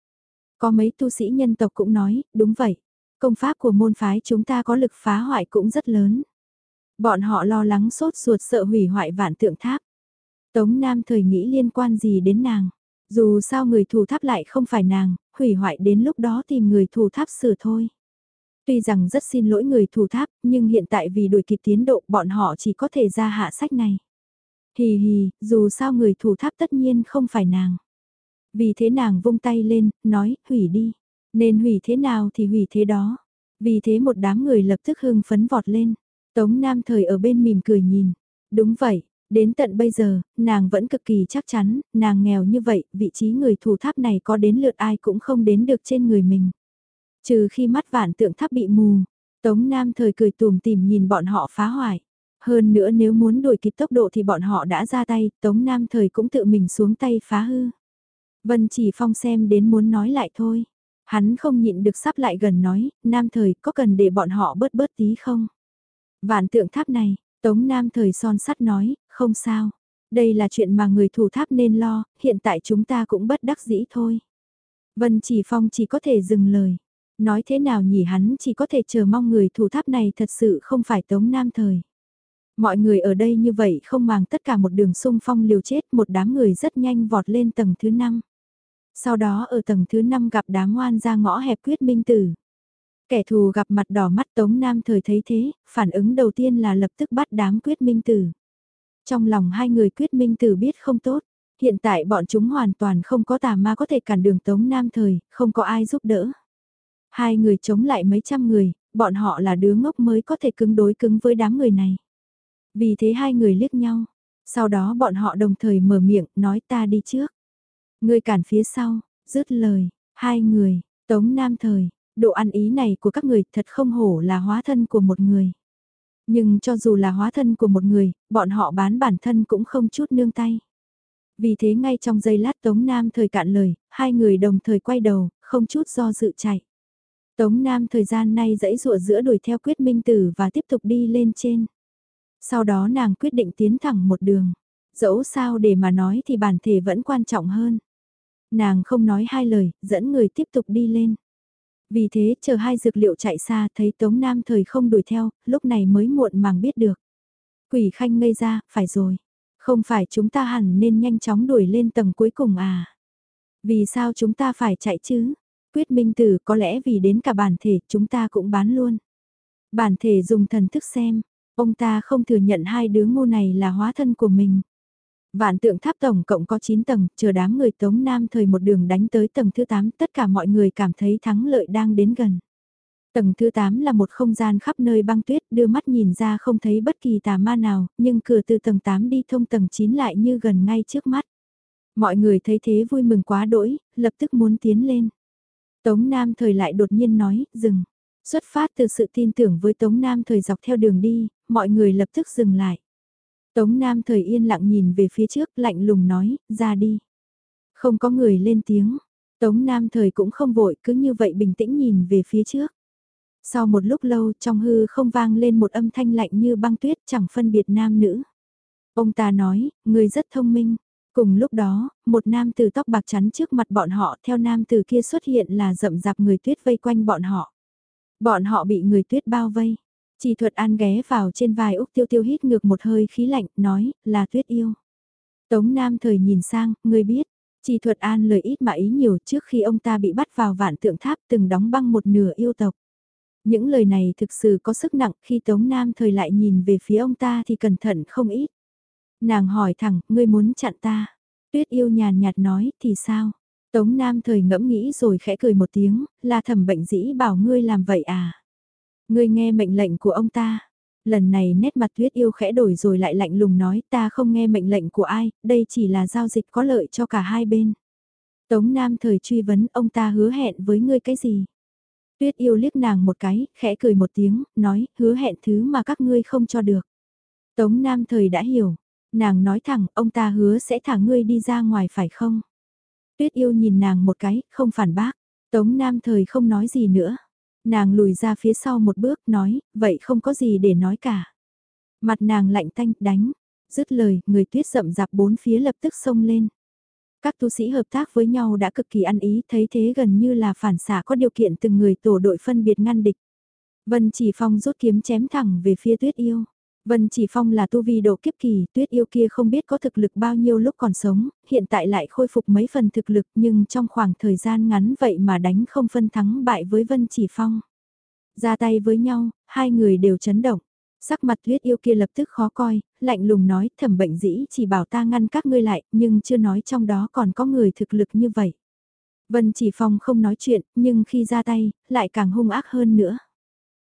Có mấy tu sĩ nhân tộc cũng nói, đúng vậy. Công pháp của môn phái chúng ta có lực phá hoại cũng rất lớn. Bọn họ lo lắng sốt ruột sợ hủy hoại vạn tượng tháp. Tống Nam thời nghĩ liên quan gì đến nàng. Dù sao người thủ tháp lại không phải nàng, hủy hoại đến lúc đó tìm người thủ tháp sửa thôi. Tuy rằng rất xin lỗi người thủ tháp, nhưng hiện tại vì đuổi kịp tiến độ bọn họ chỉ có thể ra hạ sách này. Hì hì, dù sao người thủ tháp tất nhiên không phải nàng. Vì thế nàng vung tay lên, nói, hủy đi. Nên hủy thế nào thì hủy thế đó. Vì thế một đám người lập tức hưng phấn vọt lên. Tống Nam thời ở bên mỉm cười nhìn. Đúng vậy, đến tận bây giờ, nàng vẫn cực kỳ chắc chắn, nàng nghèo như vậy, vị trí người thủ tháp này có đến lượt ai cũng không đến được trên người mình. Trừ khi mắt vạn tượng tháp bị mù, Tống Nam thời cười tùm tìm nhìn bọn họ phá hoại. Hơn nữa nếu muốn đuổi kịp tốc độ thì bọn họ đã ra tay, Tống Nam thời cũng tự mình xuống tay phá hư. Vân chỉ phong xem đến muốn nói lại thôi. Hắn không nhịn được sắp lại gần nói, Nam thời có cần để bọn họ bớt bớt tí không? Vạn tượng tháp này, Tống Nam thời son sắt nói, không sao. Đây là chuyện mà người thủ tháp nên lo, hiện tại chúng ta cũng bất đắc dĩ thôi. Vân chỉ phong chỉ có thể dừng lời. Nói thế nào nhỉ hắn chỉ có thể chờ mong người thủ tháp này thật sự không phải Tống Nam thời. Mọi người ở đây như vậy không màng tất cả một đường sung phong liều chết một đám người rất nhanh vọt lên tầng thứ 5. Sau đó ở tầng thứ 5 gặp đám ngoan ra ngõ hẹp quyết minh tử. Kẻ thù gặp mặt đỏ mắt Tống Nam thời thấy thế, phản ứng đầu tiên là lập tức bắt đám quyết minh tử. Trong lòng hai người quyết minh tử biết không tốt, hiện tại bọn chúng hoàn toàn không có tà ma có thể cản đường Tống Nam thời, không có ai giúp đỡ. Hai người chống lại mấy trăm người, bọn họ là đứa ngốc mới có thể cứng đối cứng với đám người này. Vì thế hai người liếc nhau, sau đó bọn họ đồng thời mở miệng nói ta đi trước. Người cản phía sau, dứt lời, hai người, Tống Nam thời, độ ăn ý này của các người thật không hổ là hóa thân của một người. Nhưng cho dù là hóa thân của một người, bọn họ bán bản thân cũng không chút nương tay. Vì thế ngay trong giây lát Tống Nam thời cạn lời, hai người đồng thời quay đầu, không chút do dự chạy. Tống Nam thời gian nay dãy rụa giữa đuổi theo quyết minh tử và tiếp tục đi lên trên. Sau đó nàng quyết định tiến thẳng một đường. Dẫu sao để mà nói thì bản thể vẫn quan trọng hơn. Nàng không nói hai lời, dẫn người tiếp tục đi lên. Vì thế chờ hai dược liệu chạy xa thấy Tống Nam thời không đuổi theo, lúc này mới muộn màng biết được. Quỷ khanh ngây ra, phải rồi. Không phải chúng ta hẳn nên nhanh chóng đuổi lên tầng cuối cùng à? Vì sao chúng ta phải chạy chứ? Quyết minh tử có lẽ vì đến cả bản thể chúng ta cũng bán luôn. Bản thể dùng thần thức xem, ông ta không thừa nhận hai đứa ngu này là hóa thân của mình. Vạn tượng tháp tổng cộng có 9 tầng, chờ đám người Tống Nam thời một đường đánh tới tầng thứ 8, tất cả mọi người cảm thấy thắng lợi đang đến gần. Tầng thứ 8 là một không gian khắp nơi băng tuyết đưa mắt nhìn ra không thấy bất kỳ tà ma nào, nhưng cửa từ tầng 8 đi thông tầng 9 lại như gần ngay trước mắt. Mọi người thấy thế vui mừng quá đỗi, lập tức muốn tiến lên. Tống Nam thời lại đột nhiên nói, dừng. Xuất phát từ sự tin tưởng với Tống Nam thời dọc theo đường đi, mọi người lập tức dừng lại. Tống Nam thời yên lặng nhìn về phía trước lạnh lùng nói, ra đi. Không có người lên tiếng. Tống Nam thời cũng không vội cứ như vậy bình tĩnh nhìn về phía trước. Sau một lúc lâu trong hư không vang lên một âm thanh lạnh như băng tuyết chẳng phân biệt nam nữ. Ông ta nói, người rất thông minh. Cùng lúc đó, một nam tử tóc bạc chắn trước mặt bọn họ theo nam tử kia xuất hiện là rậm rạp người tuyết vây quanh bọn họ. Bọn họ bị người tuyết bao vây. Chỉ thuật an ghé vào trên vai Úc Tiêu Tiêu hít ngược một hơi khí lạnh, nói, là tuyết yêu. Tống Nam thời nhìn sang, người biết, chỉ thuật an lời ít mà ý nhiều trước khi ông ta bị bắt vào vạn tượng tháp từng đóng băng một nửa yêu tộc. Những lời này thực sự có sức nặng khi Tống Nam thời lại nhìn về phía ông ta thì cẩn thận không ít. Nàng hỏi thẳng, ngươi muốn chặn ta. Tuyết yêu nhàn nhạt nói, thì sao? Tống Nam thời ngẫm nghĩ rồi khẽ cười một tiếng, là thẩm bệnh dĩ bảo ngươi làm vậy à? Ngươi nghe mệnh lệnh của ông ta. Lần này nét mặt tuyết yêu khẽ đổi rồi lại lạnh lùng nói ta không nghe mệnh lệnh của ai, đây chỉ là giao dịch có lợi cho cả hai bên. Tống Nam thời truy vấn ông ta hứa hẹn với ngươi cái gì? Tuyết yêu liếc nàng một cái, khẽ cười một tiếng, nói, hứa hẹn thứ mà các ngươi không cho được. Tống Nam thời đã hiểu, nàng nói thẳng, ông ta hứa sẽ thả ngươi đi ra ngoài phải không? Tuyết yêu nhìn nàng một cái, không phản bác. Tống Nam thời không nói gì nữa. Nàng lùi ra phía sau một bước, nói, vậy không có gì để nói cả. Mặt nàng lạnh tanh, đánh. Dứt lời, người tuyết rậm rạp bốn phía lập tức xông lên. Các tu sĩ hợp tác với nhau đã cực kỳ ăn ý, thấy thế gần như là phản xạ có điều kiện từng người tổ đội phân biệt ngăn địch. Vân chỉ phong rút kiếm chém thẳng về phía tuyết yêu. Vân Chỉ Phong là tu vi độ kiếp kỳ, tuyết yêu kia không biết có thực lực bao nhiêu lúc còn sống, hiện tại lại khôi phục mấy phần thực lực nhưng trong khoảng thời gian ngắn vậy mà đánh không phân thắng bại với Vân Chỉ Phong. Ra tay với nhau, hai người đều chấn động. Sắc mặt tuyết yêu kia lập tức khó coi, lạnh lùng nói thẩm bệnh dĩ chỉ bảo ta ngăn các ngươi lại, nhưng chưa nói trong đó còn có người thực lực như vậy. Vân Chỉ Phong không nói chuyện, nhưng khi ra tay, lại càng hung ác hơn nữa.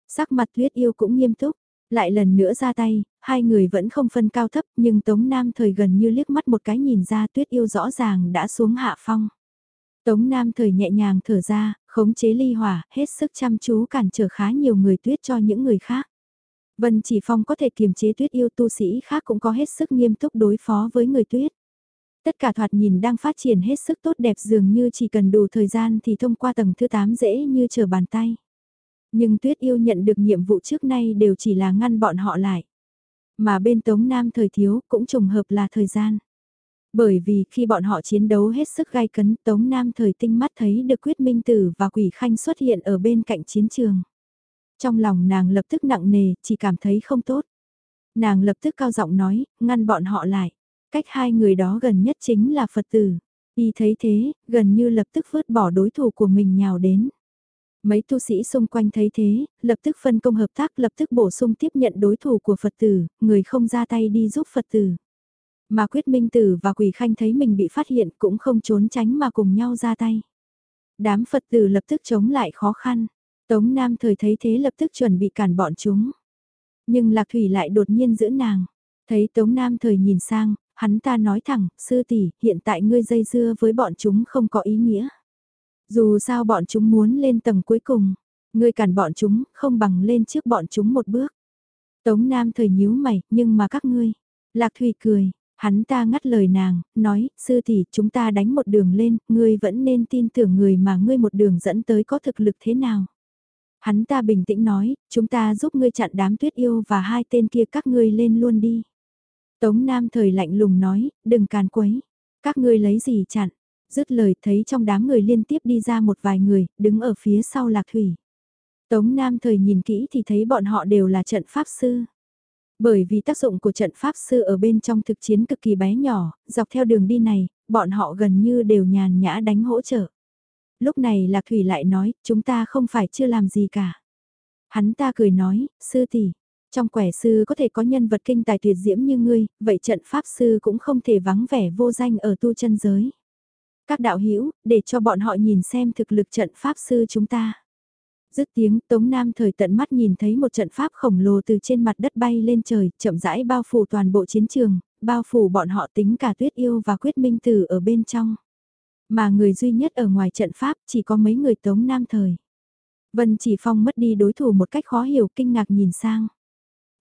Sắc mặt tuyết yêu cũng nghiêm túc, lại lần nữa ra tay, hai người vẫn không phân cao thấp nhưng Tống Nam thời gần như liếc mắt một cái nhìn ra tuyết yêu rõ ràng đã xuống hạ phong. Tống Nam thời nhẹ nhàng thở ra, khống chế ly hỏa, hết sức chăm chú cản trở khá nhiều người tuyết cho những người khác. Vân Chỉ Phong có thể kiềm chế tuyết yêu tu sĩ khác cũng có hết sức nghiêm túc đối phó với người tuyết. Tất cả thoạt nhìn đang phát triển hết sức tốt đẹp dường như chỉ cần đủ thời gian thì thông qua tầng thứ 8 dễ như trở bàn tay. Nhưng Tuyết Yêu nhận được nhiệm vụ trước nay đều chỉ là ngăn bọn họ lại. Mà bên Tống Nam thời thiếu cũng trùng hợp là thời gian. Bởi vì khi bọn họ chiến đấu hết sức gai cấn Tống Nam thời tinh mắt thấy được Quyết Minh Tử và Quỷ Khanh xuất hiện ở bên cạnh chiến trường. Trong lòng nàng lập tức nặng nề, chỉ cảm thấy không tốt. Nàng lập tức cao giọng nói, ngăn bọn họ lại. Cách hai người đó gần nhất chính là Phật tử. Y thấy thế, gần như lập tức vứt bỏ đối thủ của mình nhào đến. Mấy tu sĩ xung quanh thấy thế, lập tức phân công hợp tác lập tức bổ sung tiếp nhận đối thủ của Phật tử, người không ra tay đi giúp Phật tử. Mà quyết minh tử và quỷ khanh thấy mình bị phát hiện cũng không trốn tránh mà cùng nhau ra tay. Đám Phật tử lập tức chống lại khó khăn. Tống Nam thời thấy thế lập tức chuẩn bị cản bọn chúng. Nhưng Lạc Thủy lại đột nhiên giữ nàng. Thấy Tống Nam thời nhìn sang, hắn ta nói thẳng, sư tỷ, hiện tại ngươi dây dưa với bọn chúng không có ý nghĩa. Dù sao bọn chúng muốn lên tầng cuối cùng, ngươi cản bọn chúng, không bằng lên trước bọn chúng một bước. Tống Nam thời nhíu mày, nhưng mà các ngươi. Lạc Thủy cười, hắn ta ngắt lời nàng, nói, sư tỷ chúng ta đánh một đường lên, ngươi vẫn nên tin tưởng người mà ngươi một đường dẫn tới có thực lực thế nào. Hắn ta bình tĩnh nói, chúng ta giúp ngươi chặn đám tuyết yêu và hai tên kia các ngươi lên luôn đi. Tống Nam thời lạnh lùng nói, đừng càn quấy. Các ngươi lấy gì chặn? Dứt lời thấy trong đám người liên tiếp đi ra một vài người, đứng ở phía sau lạc thủy. Tống Nam thời nhìn kỹ thì thấy bọn họ đều là trận pháp sư. Bởi vì tác dụng của trận pháp sư ở bên trong thực chiến cực kỳ bé nhỏ, dọc theo đường đi này, bọn họ gần như đều nhàn nhã đánh hỗ trợ. Lúc này Lạc Thủy lại nói, chúng ta không phải chưa làm gì cả. Hắn ta cười nói, sư tỷ, trong quẻ sư có thể có nhân vật kinh tài tuyệt diễm như ngươi, vậy trận pháp sư cũng không thể vắng vẻ vô danh ở tu chân giới. Các đạo hữu để cho bọn họ nhìn xem thực lực trận pháp sư chúng ta. Dứt tiếng Tống Nam thời tận mắt nhìn thấy một trận pháp khổng lồ từ trên mặt đất bay lên trời, chậm rãi bao phủ toàn bộ chiến trường, bao phủ bọn họ tính cả tuyết yêu và quyết minh tử ở bên trong. Mà người duy nhất ở ngoài trận pháp chỉ có mấy người Tống Nam thời. Vân Chỉ Phong mất đi đối thủ một cách khó hiểu kinh ngạc nhìn sang.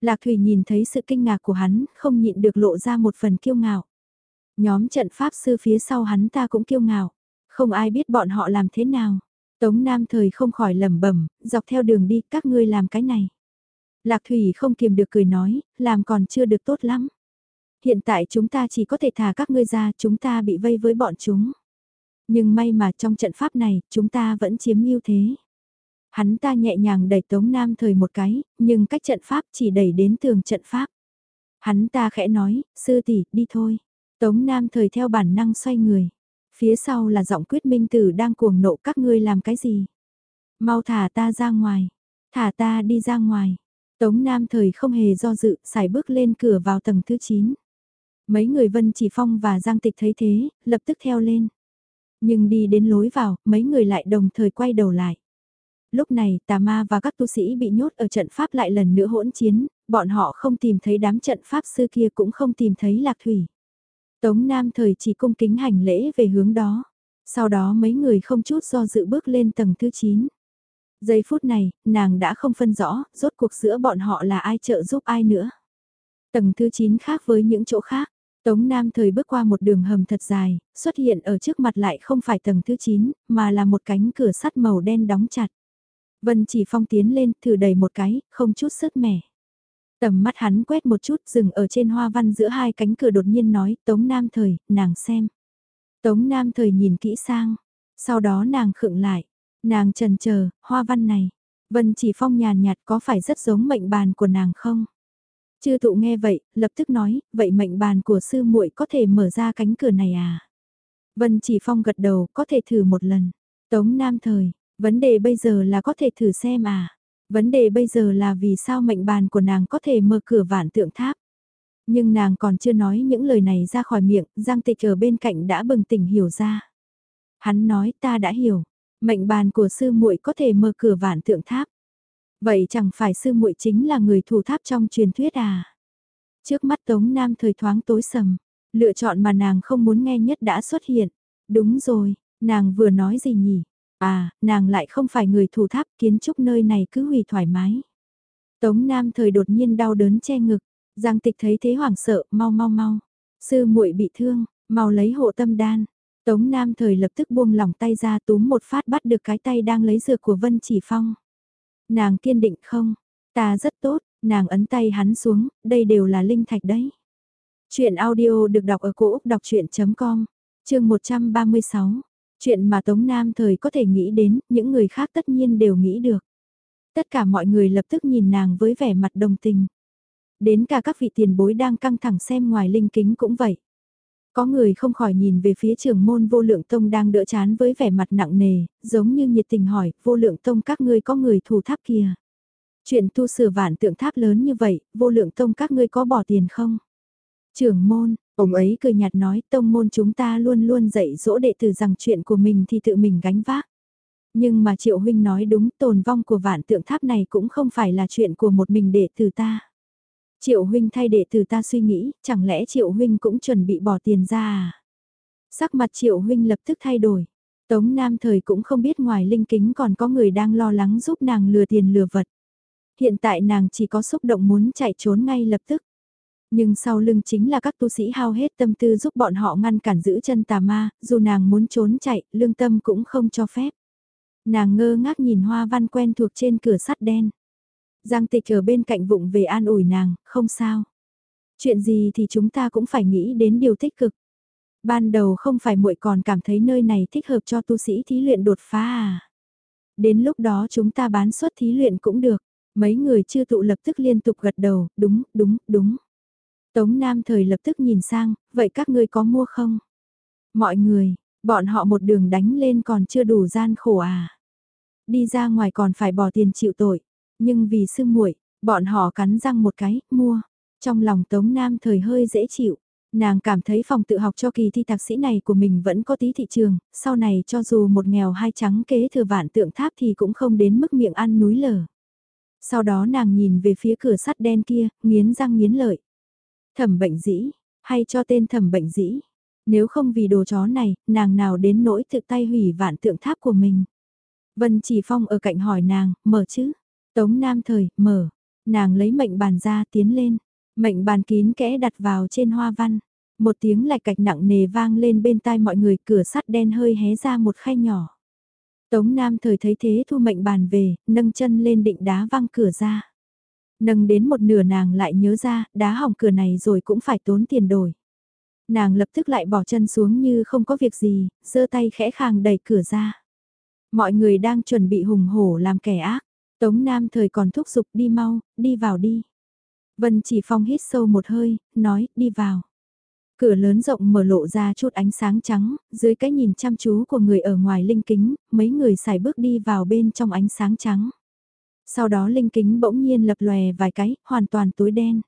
Lạc Thủy nhìn thấy sự kinh ngạc của hắn, không nhịn được lộ ra một phần kiêu ngạo. Nhóm trận pháp sư phía sau hắn ta cũng kiêu ngạo. Không ai biết bọn họ làm thế nào. Tống Nam thời không khỏi lẩm bẩm, dọc theo đường đi các ngươi làm cái này. Lạc Thủy không kiềm được cười nói, làm còn chưa được tốt lắm. Hiện tại chúng ta chỉ có thể thả các ngươi ra, chúng ta bị vây với bọn chúng. Nhưng may mà trong trận pháp này, chúng ta vẫn chiếm ưu thế. Hắn ta nhẹ nhàng đẩy Tống Nam thời một cái, nhưng cách trận pháp chỉ đẩy đến tường trận pháp. Hắn ta khẽ nói, sư tỷ, đi thôi. Tống Nam thời theo bản năng xoay người. Phía sau là giọng quyết minh tử đang cuồng nộ các ngươi làm cái gì. Mau thả ta ra ngoài. Thả ta đi ra ngoài. Tống Nam thời không hề do dự, xài bước lên cửa vào tầng thứ 9. Mấy người Vân Chỉ Phong và Giang Tịch thấy thế, lập tức theo lên. Nhưng đi đến lối vào, mấy người lại đồng thời quay đầu lại. Lúc này, tà ma và các tu sĩ bị nhốt ở trận pháp lại lần nữa hỗn chiến, bọn họ không tìm thấy đám trận pháp sư kia cũng không tìm thấy lạc thủy. Tống Nam thời chỉ cung kính hành lễ về hướng đó. Sau đó mấy người không chút do dự bước lên tầng thứ 9. Giây phút này, nàng đã không phân rõ, rốt cuộc giữa bọn họ là ai trợ giúp ai nữa. Tầng thứ 9 khác với những chỗ khác. Tống Nam thời bước qua một đường hầm thật dài, xuất hiện ở trước mặt lại không phải tầng thứ 9, mà là một cánh cửa sắt màu đen đóng chặt. Vân chỉ phong tiến lên, thử đầy một cái, không chút sức mẻ. Tầm mắt hắn quét một chút dừng ở trên hoa văn giữa hai cánh cửa đột nhiên nói, Tống Nam thời, nàng xem. Tống Nam thời nhìn kỹ sang, sau đó nàng khựng lại, nàng trần chờ hoa văn này. Vân chỉ phong nhàn nhạt có phải rất giống mệnh bàn của nàng không? Chư thụ nghe vậy, lập tức nói, vậy mệnh bàn của sư muội có thể mở ra cánh cửa này à? Vân chỉ phong gật đầu, có thể thử một lần. Tống Nam thời, vấn đề bây giờ là có thể thử xem à? Vấn đề bây giờ là vì sao mệnh bàn của nàng có thể mở cửa vạn tượng tháp. Nhưng nàng còn chưa nói những lời này ra khỏi miệng, Giang Tịch ở bên cạnh đã bừng tỉnh hiểu ra. Hắn nói ta đã hiểu, mệnh bàn của sư muội có thể mở cửa vạn tượng tháp. Vậy chẳng phải sư muội chính là người thủ tháp trong truyền thuyết à? Trước mắt Tống Nam thời thoáng tối sầm, lựa chọn mà nàng không muốn nghe nhất đã xuất hiện. Đúng rồi, nàng vừa nói gì nhỉ? À, nàng lại không phải người thủ tháp kiến trúc nơi này cứ hủy thoải mái. Tống Nam thời đột nhiên đau đớn che ngực, Giang Tịch thấy thế hoảng sợ, mau mau mau. Sư muội bị thương, mau lấy hộ tâm đan. Tống Nam thời lập tức buông lỏng tay ra túm một phát bắt được cái tay đang lấy dược của Vân Chỉ Phong. Nàng kiên định không? Ta rất tốt, nàng ấn tay hắn xuống, đây đều là linh thạch đấy. Chuyện audio được đọc ở cổ Úc đọc chuyện.com, chương 136. Chuyện mà Tống Nam thời có thể nghĩ đến, những người khác tất nhiên đều nghĩ được. Tất cả mọi người lập tức nhìn nàng với vẻ mặt đồng tình. Đến cả các vị tiền bối đang căng thẳng xem ngoài linh kính cũng vậy. Có người không khỏi nhìn về phía trưởng môn vô lượng tông đang đỡ chán với vẻ mặt nặng nề, giống như nhiệt tình hỏi, vô lượng tông các ngươi có người thù tháp kia Chuyện tu sửa vạn tượng tháp lớn như vậy, vô lượng tông các ngươi có bỏ tiền không? Trưởng môn, ông ấy cười nhạt nói tông môn chúng ta luôn luôn dạy dỗ đệ tử rằng chuyện của mình thì tự mình gánh vác. Nhưng mà Triệu Huynh nói đúng tồn vong của vạn tượng tháp này cũng không phải là chuyện của một mình đệ tử ta. Triệu Huynh thay đệ tử ta suy nghĩ, chẳng lẽ Triệu Huynh cũng chuẩn bị bỏ tiền ra à? Sắc mặt Triệu Huynh lập tức thay đổi. Tống Nam thời cũng không biết ngoài linh kính còn có người đang lo lắng giúp nàng lừa tiền lừa vật. Hiện tại nàng chỉ có xúc động muốn chạy trốn ngay lập tức. Nhưng sau lưng chính là các tu sĩ hao hết tâm tư giúp bọn họ ngăn cản giữ chân tà ma, dù nàng muốn trốn chạy, lương tâm cũng không cho phép. Nàng ngơ ngác nhìn hoa văn quen thuộc trên cửa sắt đen. Giang tịch ở bên cạnh vụng về an ủi nàng, không sao. Chuyện gì thì chúng ta cũng phải nghĩ đến điều tích cực. Ban đầu không phải muội còn cảm thấy nơi này thích hợp cho tu sĩ thí luyện đột phá à. Đến lúc đó chúng ta bán suất thí luyện cũng được. Mấy người chưa tụ lập tức liên tục gật đầu, đúng, đúng, đúng. Tống Nam thời lập tức nhìn sang, vậy các ngươi có mua không? Mọi người, bọn họ một đường đánh lên còn chưa đủ gian khổ à? Đi ra ngoài còn phải bỏ tiền chịu tội, nhưng vì sư muội, bọn họ cắn răng một cái, mua. Trong lòng Tống Nam thời hơi dễ chịu, Nàng cảm thấy phòng tự học cho kỳ thi thạc sĩ này của mình vẫn có tí thị trường, sau này cho dù một nghèo hai trắng kế thừa vạn tượng tháp thì cũng không đến mức miệng ăn núi lở. Sau đó nàng nhìn về phía cửa sắt đen kia, nghiến răng nghiến lợi. Thẩm bệnh dĩ, hay cho tên thẩm bệnh dĩ. Nếu không vì đồ chó này, nàng nào đến nỗi tự tay hủy vạn tượng tháp của mình. Vân Chỉ Phong ở cạnh hỏi nàng, mở chứ? Tống Nam Thời, mở. Nàng lấy mệnh bàn ra tiến lên. Mệnh bàn kín kẽ đặt vào trên hoa văn. Một tiếng lạch cạch nặng nề vang lên bên tai mọi người cửa sắt đen hơi hé ra một khay nhỏ. Tống Nam thời thấy thế thu mệnh bàn về, nâng chân lên định đá văng cửa ra. Nâng đến một nửa nàng lại nhớ ra, đá hỏng cửa này rồi cũng phải tốn tiền đổi. Nàng lập tức lại bỏ chân xuống như không có việc gì, giơ tay khẽ khàng đẩy cửa ra. Mọi người đang chuẩn bị hùng hổ làm kẻ ác. Tống Nam thời còn thúc giục đi mau, đi vào đi. Vân chỉ phong hít sâu một hơi, nói, đi vào. Cửa lớn rộng mở lộ ra chút ánh sáng trắng, dưới cái nhìn chăm chú của người ở ngoài linh kính, mấy người xài bước đi vào bên trong ánh sáng trắng. Sau đó linh kính bỗng nhiên lập lòe vài cái, hoàn toàn tối đen.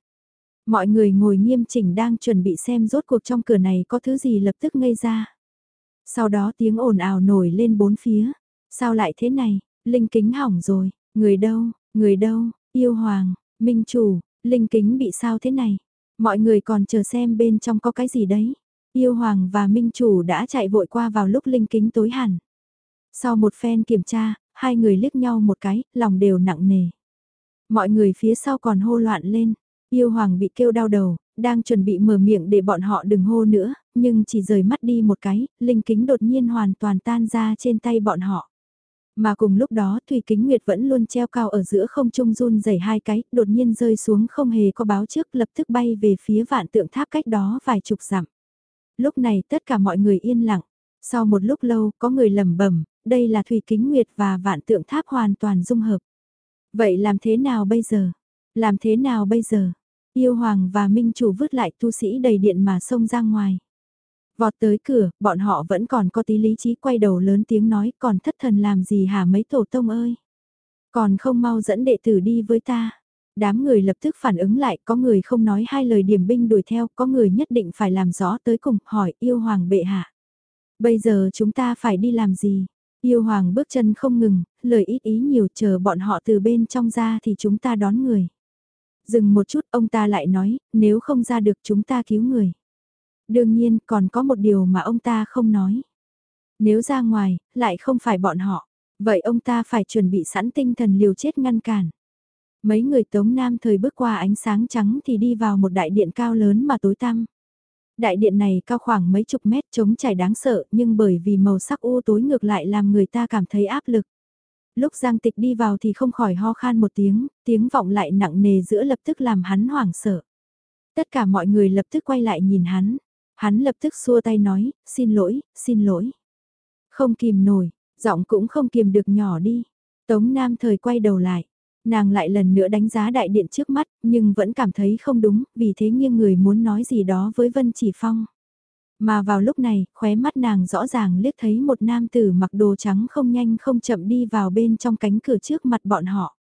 Mọi người ngồi nghiêm chỉnh đang chuẩn bị xem rốt cuộc trong cửa này có thứ gì lập tức ngây ra. Sau đó tiếng ồn ào nổi lên bốn phía. Sao lại thế này, linh kính hỏng rồi, người đâu, người đâu, yêu hoàng, minh chủ, linh kính bị sao thế này. Mọi người còn chờ xem bên trong có cái gì đấy. Yêu hoàng và minh chủ đã chạy vội qua vào lúc linh kính tối hẳn. Sau một phen kiểm tra, hai người liếc nhau một cái, lòng đều nặng nề. Mọi người phía sau còn hô loạn lên. Yêu hoàng bị kêu đau đầu, đang chuẩn bị mở miệng để bọn họ đừng hô nữa, nhưng chỉ rời mắt đi một cái, linh kính đột nhiên hoàn toàn tan ra trên tay bọn họ. Mà cùng lúc đó Thủy Kính Nguyệt vẫn luôn treo cao ở giữa không trung run rẩy hai cái, đột nhiên rơi xuống không hề có báo trước lập tức bay về phía vạn tượng tháp cách đó vài chục dặm. Lúc này tất cả mọi người yên lặng. Sau một lúc lâu có người lầm bẩm đây là Thủy Kính Nguyệt và vạn tượng tháp hoàn toàn dung hợp. Vậy làm thế nào bây giờ? Làm thế nào bây giờ? Yêu Hoàng và Minh Chủ vứt lại tu sĩ đầy điện mà xông ra ngoài. Vọt tới cửa, bọn họ vẫn còn có tí lý trí quay đầu lớn tiếng nói còn thất thần làm gì hả mấy tổ tông ơi. Còn không mau dẫn đệ tử đi với ta. Đám người lập tức phản ứng lại, có người không nói hai lời điểm binh đuổi theo, có người nhất định phải làm rõ tới cùng, hỏi yêu hoàng bệ hạ. Bây giờ chúng ta phải đi làm gì? Yêu hoàng bước chân không ngừng, lời ít ý nhiều chờ bọn họ từ bên trong ra thì chúng ta đón người. Dừng một chút ông ta lại nói, nếu không ra được chúng ta cứu người. Đương nhiên còn có một điều mà ông ta không nói. Nếu ra ngoài, lại không phải bọn họ, vậy ông ta phải chuẩn bị sẵn tinh thần liều chết ngăn cản. Mấy người Tống Nam thời bước qua ánh sáng trắng thì đi vào một đại điện cao lớn mà tối tăm. Đại điện này cao khoảng mấy chục mét trống trải đáng sợ nhưng bởi vì màu sắc u tối ngược lại làm người ta cảm thấy áp lực. Lúc Giang Tịch đi vào thì không khỏi ho khan một tiếng, tiếng vọng lại nặng nề giữa lập tức làm hắn hoảng sợ. Tất cả mọi người lập tức quay lại nhìn hắn. Hắn lập tức xua tay nói, xin lỗi, xin lỗi. Không kìm nổi, giọng cũng không kìm được nhỏ đi. Tống Nam thời quay đầu lại. Nàng lại lần nữa đánh giá đại điện trước mắt, nhưng vẫn cảm thấy không đúng, vì thế nghiêng người muốn nói gì đó với Vân Chỉ Phong. Mà vào lúc này, khóe mắt nàng rõ ràng liếc thấy một nam tử mặc đồ trắng không nhanh không chậm đi vào bên trong cánh cửa trước mặt bọn họ.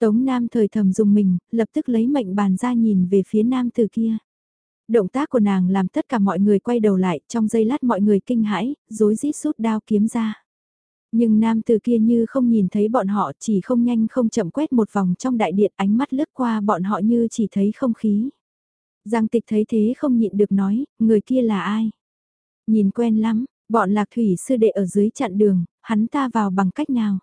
Tống Nam thời thầm dùng mình, lập tức lấy mệnh bàn ra nhìn về phía nam tử kia. Động tác của nàng làm tất cả mọi người quay đầu lại, trong giây lát mọi người kinh hãi, rối rít rút đao kiếm ra. Nhưng nam từ kia như không nhìn thấy bọn họ chỉ không nhanh không chậm quét một vòng trong đại điện ánh mắt lướt qua bọn họ như chỉ thấy không khí. Giang tịch thấy thế không nhịn được nói, người kia là ai? Nhìn quen lắm, bọn lạc thủy sư đệ ở dưới chặn đường, hắn ta vào bằng cách nào?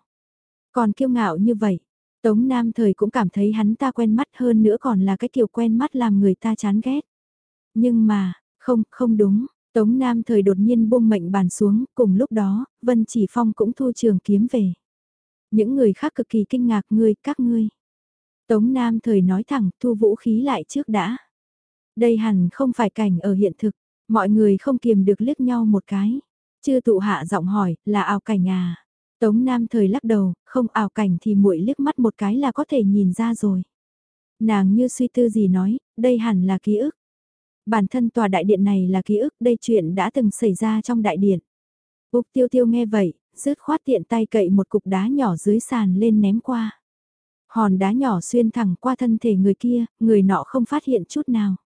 Còn kiêu ngạo như vậy, Tống Nam thời cũng cảm thấy hắn ta quen mắt hơn nữa còn là cái kiểu quen mắt làm người ta chán ghét. Nhưng mà, không, không đúng. Tống Nam thời đột nhiên buông mệnh bàn xuống, cùng lúc đó, Vân Chỉ Phong cũng thu trường kiếm về. Những người khác cực kỳ kinh ngạc ngươi, các ngươi. Tống Nam thời nói thẳng, thu vũ khí lại trước đã. Đây hẳn không phải cảnh ở hiện thực, mọi người không kiềm được liếc nhau một cái. Chưa tụ hạ giọng hỏi, là ảo cảnh à? Tống Nam thời lắc đầu, không ảo cảnh thì muội liếc mắt một cái là có thể nhìn ra rồi. Nàng như suy tư gì nói, đây hẳn là ký ức. Bản thân tòa đại điện này là ký ức đây chuyện đã từng xảy ra trong đại điện. Úc tiêu tiêu nghe vậy, rứt khoát tiện tay cậy một cục đá nhỏ dưới sàn lên ném qua. Hòn đá nhỏ xuyên thẳng qua thân thể người kia, người nọ không phát hiện chút nào.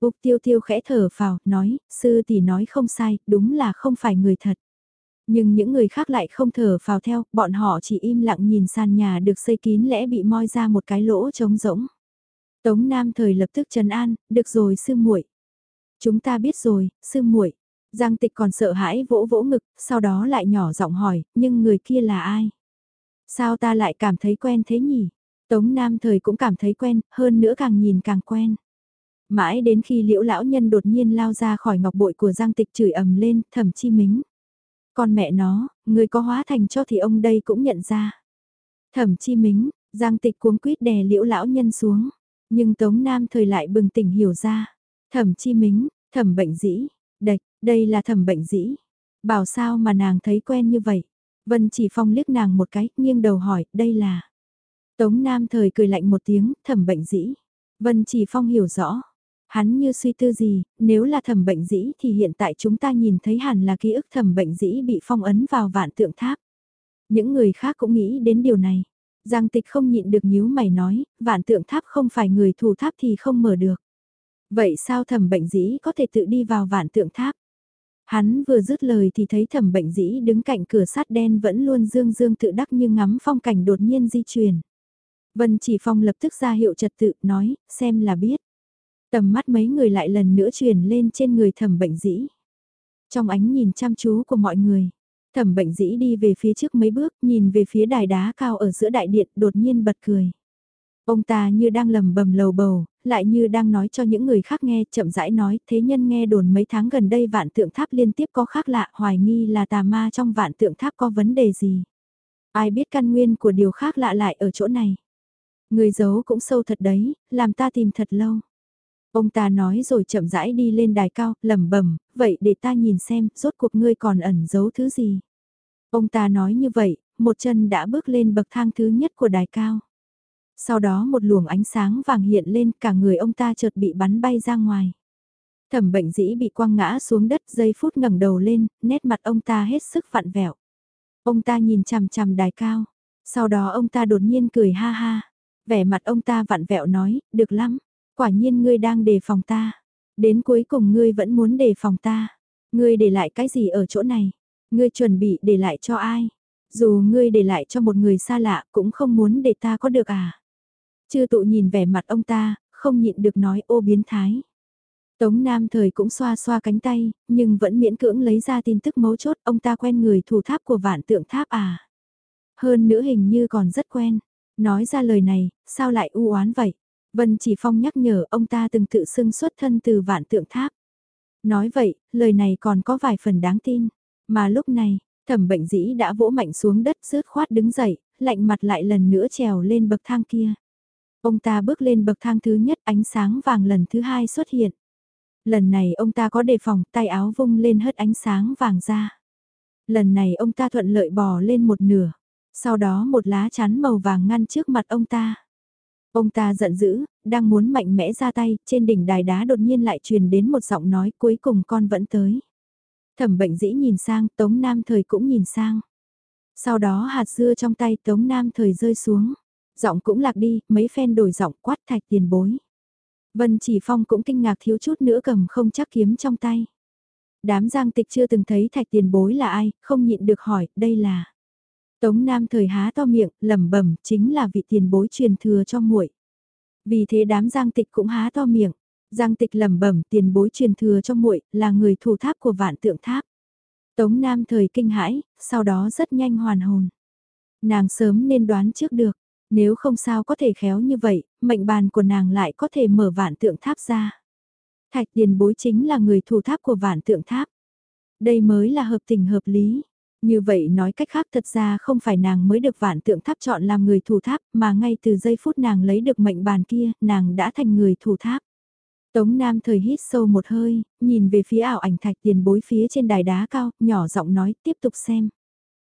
Úc tiêu tiêu khẽ thở vào, nói, sư tỷ nói không sai, đúng là không phải người thật. Nhưng những người khác lại không thở vào theo, bọn họ chỉ im lặng nhìn sàn nhà được xây kín lẽ bị moi ra một cái lỗ trống rỗng. Tống Nam thời lập tức trấn an, được rồi sư muội. Chúng ta biết rồi, sư muội. Giang tịch còn sợ hãi vỗ vỗ ngực, sau đó lại nhỏ giọng hỏi, nhưng người kia là ai? Sao ta lại cảm thấy quen thế nhỉ? Tống Nam thời cũng cảm thấy quen, hơn nữa càng nhìn càng quen. Mãi đến khi liễu lão nhân đột nhiên lao ra khỏi ngọc bội của Giang tịch chửi ầm lên, thầm chi mính. Con mẹ nó, người có hóa thành cho thì ông đây cũng nhận ra. Thẩm chi mính, Giang tịch cuống quýt đè liễu lão nhân xuống. Nhưng Tống Nam thời lại bừng tỉnh hiểu ra. Thẩm chi mính, thẩm bệnh dĩ, đạch, đây là thẩm bệnh dĩ. Bảo sao mà nàng thấy quen như vậy. Vân chỉ phong liếc nàng một cái, nghiêng đầu hỏi, đây là. Tống Nam thời cười lạnh một tiếng, thẩm bệnh dĩ. Vân chỉ phong hiểu rõ. Hắn như suy tư gì, nếu là thẩm bệnh dĩ thì hiện tại chúng ta nhìn thấy hẳn là ký ức thẩm bệnh dĩ bị phong ấn vào vạn tượng tháp. Những người khác cũng nghĩ đến điều này. Giang tịch không nhịn được nhíu mày nói, vạn tượng tháp không phải người thủ tháp thì không mở được. Vậy sao thẩm bệnh dĩ có thể tự đi vào vạn tượng tháp? Hắn vừa dứt lời thì thấy thẩm bệnh dĩ đứng cạnh cửa sắt đen vẫn luôn dương dương tự đắc như ngắm phong cảnh đột nhiên di chuyển. Vân chỉ phong lập tức ra hiệu trật tự nói, xem là biết. Tầm mắt mấy người lại lần nữa truyền lên trên người thẩm bệnh dĩ. Trong ánh nhìn chăm chú của mọi người, thẩm bệnh dĩ đi về phía trước mấy bước, nhìn về phía đài đá cao ở giữa đại điện, đột nhiên bật cười. Ông ta như đang lầm bầm lầu bầu, lại như đang nói cho những người khác nghe, chậm rãi nói, thế nhân nghe đồn mấy tháng gần đây vạn tượng tháp liên tiếp có khác lạ, hoài nghi là tà ma trong vạn tượng tháp có vấn đề gì. Ai biết căn nguyên của điều khác lạ lại ở chỗ này. Người giấu cũng sâu thật đấy, làm ta tìm thật lâu. Ông ta nói rồi chậm rãi đi lên đài cao, lẩm bẩm, vậy để ta nhìn xem, rốt cuộc ngươi còn ẩn giấu thứ gì. Ông ta nói như vậy, một chân đã bước lên bậc thang thứ nhất của đài cao. Sau đó một luồng ánh sáng vàng hiện lên, cả người ông ta chợt bị bắn bay ra ngoài. Thẩm bệnh dĩ bị quăng ngã xuống đất giây phút ngẩng đầu lên, nét mặt ông ta hết sức vặn vẹo. Ông ta nhìn chằm chằm đài cao, sau đó ông ta đột nhiên cười ha ha. Vẻ mặt ông ta vặn vẹo nói, được lắm, quả nhiên ngươi đang đề phòng ta. Đến cuối cùng ngươi vẫn muốn đề phòng ta. Ngươi để lại cái gì ở chỗ này? Ngươi chuẩn bị để lại cho ai? Dù ngươi để lại cho một người xa lạ cũng không muốn để ta có được à? Chư tụ nhìn vẻ mặt ông ta, không nhịn được nói ô biến thái. Tống Nam thời cũng xoa xoa cánh tay, nhưng vẫn miễn cưỡng lấy ra tin tức mấu chốt ông ta quen người thủ tháp của vạn tượng tháp à. Hơn nữa hình như còn rất quen. Nói ra lời này, sao lại u oán vậy? Vân Chỉ Phong nhắc nhở ông ta từng tự xưng xuất thân từ vạn tượng tháp. Nói vậy, lời này còn có vài phần đáng tin. Mà lúc này, thẩm bệnh dĩ đã vỗ mạnh xuống đất rớt khoát đứng dậy, lạnh mặt lại lần nữa trèo lên bậc thang kia. Ông ta bước lên bậc thang thứ nhất ánh sáng vàng lần thứ hai xuất hiện. Lần này ông ta có đề phòng tay áo vung lên hất ánh sáng vàng ra. Lần này ông ta thuận lợi bò lên một nửa. Sau đó một lá chắn màu vàng ngăn trước mặt ông ta. Ông ta giận dữ, đang muốn mạnh mẽ ra tay, trên đỉnh đài đá đột nhiên lại truyền đến một giọng nói cuối cùng con vẫn tới. Thẩm bệnh dĩ nhìn sang, Tống Nam Thời cũng nhìn sang. Sau đó hạt dưa trong tay Tống Nam Thời rơi xuống. Giọng cũng lạc đi, mấy phen đổi giọng quát thạch tiền bối. Vân Chỉ Phong cũng kinh ngạc thiếu chút nữa cầm không chắc kiếm trong tay. Đám giang tịch chưa từng thấy thạch tiền bối là ai, không nhịn được hỏi, đây là... Tống Nam thời há to miệng, lẩm bẩm, chính là vị tiền bối truyền thừa cho muội. Vì thế đám Giang Tịch cũng há to miệng. Giang Tịch lẩm bẩm, tiền bối truyền thừa cho muội, là người thủ tháp của Vạn Tượng Tháp. Tống Nam thời kinh hãi, sau đó rất nhanh hoàn hồn. Nàng sớm nên đoán trước được, nếu không sao có thể khéo như vậy, mệnh bàn của nàng lại có thể mở Vạn Tượng Tháp ra. Thạch tiền bối chính là người thủ tháp của Vạn Tượng Tháp. Đây mới là hợp tình hợp lý. Như vậy nói cách khác thật ra không phải nàng mới được vạn tượng tháp chọn làm người thủ tháp mà ngay từ giây phút nàng lấy được mệnh bàn kia, nàng đã thành người thủ tháp. Tống Nam thời hít sâu một hơi, nhìn về phía ảo ảnh thạch tiền bối phía trên đài đá cao, nhỏ giọng nói tiếp tục xem.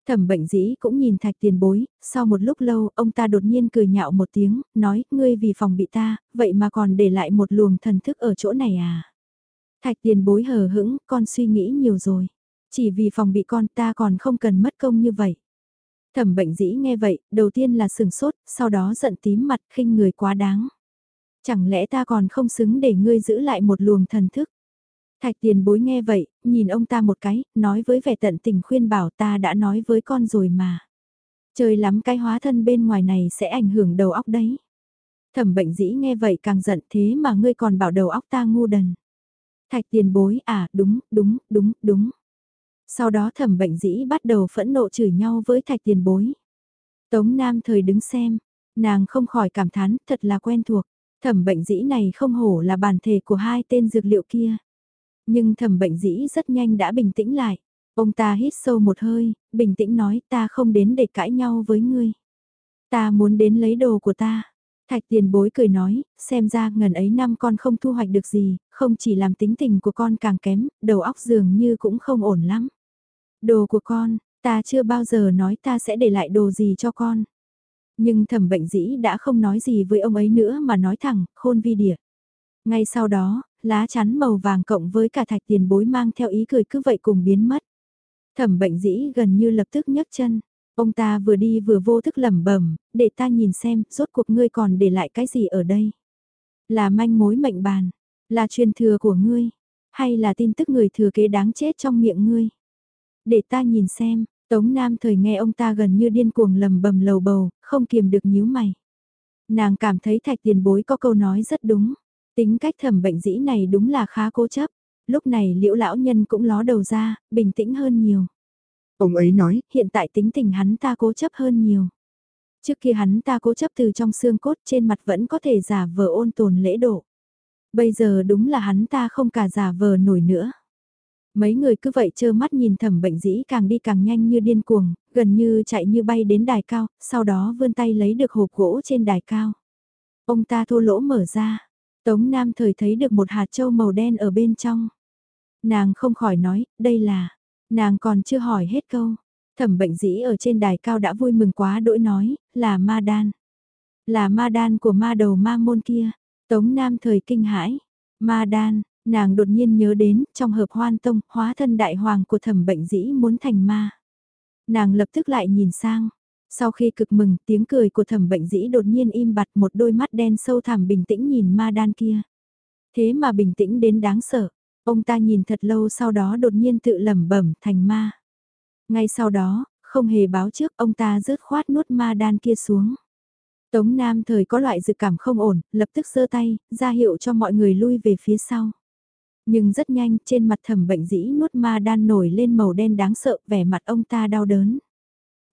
Thẩm bệnh dĩ cũng nhìn thạch tiền bối, sau một lúc lâu ông ta đột nhiên cười nhạo một tiếng, nói ngươi vì phòng bị ta, vậy mà còn để lại một luồng thần thức ở chỗ này à. Thạch tiền bối hờ hững, con suy nghĩ nhiều rồi. Chỉ vì phòng bị con ta còn không cần mất công như vậy. Thẩm bệnh dĩ nghe vậy, đầu tiên là sừng sốt, sau đó giận tím mặt khinh người quá đáng. Chẳng lẽ ta còn không xứng để ngươi giữ lại một luồng thần thức? Thạch tiền bối nghe vậy, nhìn ông ta một cái, nói với vẻ tận tình khuyên bảo ta đã nói với con rồi mà. trời lắm cái hóa thân bên ngoài này sẽ ảnh hưởng đầu óc đấy. Thẩm bệnh dĩ nghe vậy càng giận thế mà ngươi còn bảo đầu óc ta ngu đần. Thạch tiền bối à đúng, đúng, đúng, đúng. Sau đó thẩm bệnh dĩ bắt đầu phẫn nộ chửi nhau với thạch tiền bối. Tống Nam thời đứng xem, nàng không khỏi cảm thán thật là quen thuộc. Thẩm bệnh dĩ này không hổ là bản thể của hai tên dược liệu kia. Nhưng thẩm bệnh dĩ rất nhanh đã bình tĩnh lại. Ông ta hít sâu một hơi, bình tĩnh nói ta không đến để cãi nhau với ngươi. Ta muốn đến lấy đồ của ta. Thạch tiền bối cười nói, xem ra ngần ấy năm con không thu hoạch được gì, không chỉ làm tính tình của con càng kém, đầu óc dường như cũng không ổn lắm. Đồ của con, ta chưa bao giờ nói ta sẽ để lại đồ gì cho con. Nhưng thẩm bệnh dĩ đã không nói gì với ông ấy nữa mà nói thẳng, khôn vi địa. Ngay sau đó, lá chắn màu vàng cộng với cả thạch tiền bối mang theo ý cười cứ vậy cùng biến mất. Thẩm bệnh dĩ gần như lập tức nhấc chân. Ông ta vừa đi vừa vô thức lẩm bẩm, để ta nhìn xem, rốt cuộc ngươi còn để lại cái gì ở đây. Là manh mối mệnh bàn, là truyền thừa của ngươi, hay là tin tức người thừa kế đáng chết trong miệng ngươi. Để ta nhìn xem, Tống Nam thời nghe ông ta gần như điên cuồng lầm bầm lầu bầu, không kiềm được nhíu mày. Nàng cảm thấy thạch tiền bối có câu nói rất đúng. Tính cách thẩm bệnh dĩ này đúng là khá cố chấp. Lúc này liễu lão nhân cũng ló đầu ra, bình tĩnh hơn nhiều. Ông ấy nói, hiện tại tính tình hắn ta cố chấp hơn nhiều. Trước kia hắn ta cố chấp từ trong xương cốt trên mặt vẫn có thể giả vờ ôn tồn lễ độ. Bây giờ đúng là hắn ta không cả giả vờ nổi nữa. Mấy người cứ vậy trơ mắt nhìn thẩm bệnh dĩ càng đi càng nhanh như điên cuồng, gần như chạy như bay đến đài cao, sau đó vươn tay lấy được hộp gỗ trên đài cao. Ông ta thô lỗ mở ra, Tống Nam thời thấy được một hạt châu màu đen ở bên trong. Nàng không khỏi nói, đây là, nàng còn chưa hỏi hết câu. Thẩm bệnh dĩ ở trên đài cao đã vui mừng quá đỗi nói, là ma đan. Là ma đan của ma đầu ma môn kia. Tống Nam thời kinh hãi. Ma đan, nàng đột nhiên nhớ đến, trong hợp hoan tông, hóa thân đại hoàng của thẩm bệnh dĩ muốn thành ma. Nàng lập tức lại nhìn sang. Sau khi cực mừng, tiếng cười của thẩm bệnh dĩ đột nhiên im bặt một đôi mắt đen sâu thẳm bình tĩnh nhìn ma đan kia. Thế mà bình tĩnh đến đáng sợ. Ông ta nhìn thật lâu sau đó đột nhiên tự lẩm bẩm thành ma. Ngay sau đó, không hề báo trước ông ta rớt khoát nuốt ma đan kia xuống. Tống Nam thời có loại dự cảm không ổn, lập tức giơ tay, ra hiệu cho mọi người lui về phía sau. Nhưng rất nhanh, trên mặt thẩm bệnh dĩ nuốt ma đan nổi lên màu đen đáng sợ, vẻ mặt ông ta đau đớn.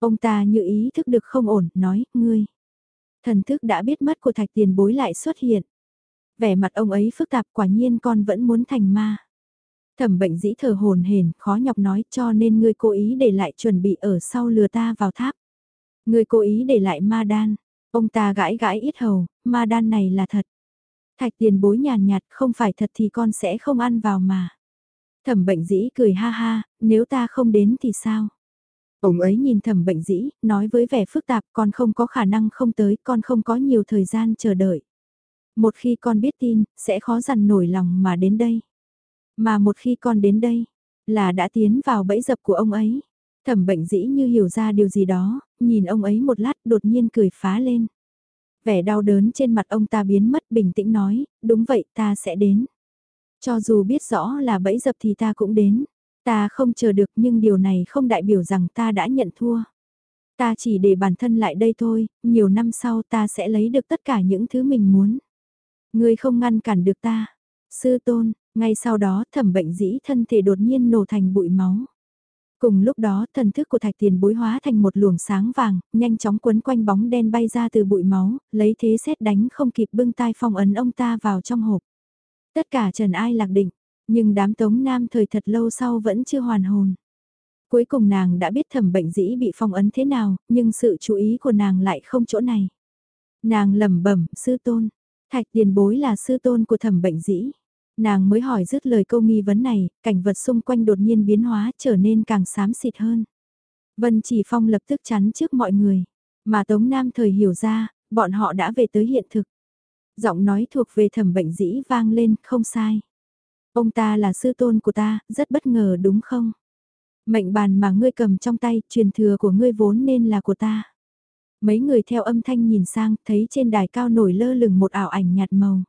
Ông ta như ý thức được không ổn, nói, ngươi. Thần thức đã biết mất của thạch tiền bối lại xuất hiện. Vẻ mặt ông ấy phức tạp quả nhiên con vẫn muốn thành ma. Thẩm bệnh dĩ thở hồn hển, khó nhọc nói cho nên ngươi cố ý để lại chuẩn bị ở sau lừa ta vào tháp. Ngươi cố ý để lại ma đan. Ông ta gãi gãi ít hầu, ma đan này là thật. Thạch tiền bối nhàn nhạt, không phải thật thì con sẽ không ăn vào mà. Thẩm bệnh dĩ cười ha ha, nếu ta không đến thì sao? Ông ấy nhìn thẩm bệnh dĩ, nói với vẻ phức tạp con không có khả năng không tới, con không có nhiều thời gian chờ đợi. Một khi con biết tin, sẽ khó dằn nổi lòng mà đến đây. Mà một khi con đến đây, là đã tiến vào bẫy dập của ông ấy. Thẩm bệnh dĩ như hiểu ra điều gì đó, nhìn ông ấy một lát đột nhiên cười phá lên. Vẻ đau đớn trên mặt ông ta biến mất bình tĩnh nói, đúng vậy ta sẽ đến. Cho dù biết rõ là bẫy dập thì ta cũng đến. Ta không chờ được nhưng điều này không đại biểu rằng ta đã nhận thua. Ta chỉ để bản thân lại đây thôi, nhiều năm sau ta sẽ lấy được tất cả những thứ mình muốn. Ngươi không ngăn cản được ta. Sư tôn, ngay sau đó thẩm bệnh dĩ thân thể đột nhiên nổ thành bụi máu. Cùng lúc đó thần thức của thạch tiền bối hóa thành một luồng sáng vàng, nhanh chóng quấn quanh bóng đen bay ra từ bụi máu, lấy thế xét đánh không kịp bưng tai phong ấn ông ta vào trong hộp. Tất cả trần ai lạc định, nhưng đám tống nam thời thật lâu sau vẫn chưa hoàn hồn. Cuối cùng nàng đã biết thẩm bệnh dĩ bị phong ấn thế nào, nhưng sự chú ý của nàng lại không chỗ này. Nàng lẩm bẩm sư tôn, thạch tiền bối là sư tôn của thẩm bệnh dĩ. Nàng mới hỏi dứt lời câu nghi vấn này, cảnh vật xung quanh đột nhiên biến hóa trở nên càng xám xịt hơn. Vân Chỉ Phong lập tức chắn trước mọi người, mà Tống Nam thời hiểu ra, bọn họ đã về tới hiện thực. Giọng nói thuộc về thẩm bệnh dĩ vang lên, không sai. Ông ta là sư tôn của ta, rất bất ngờ đúng không? Mệnh bàn mà ngươi cầm trong tay, truyền thừa của ngươi vốn nên là của ta. Mấy người theo âm thanh nhìn sang, thấy trên đài cao nổi lơ lửng một ảo ảnh nhạt màu.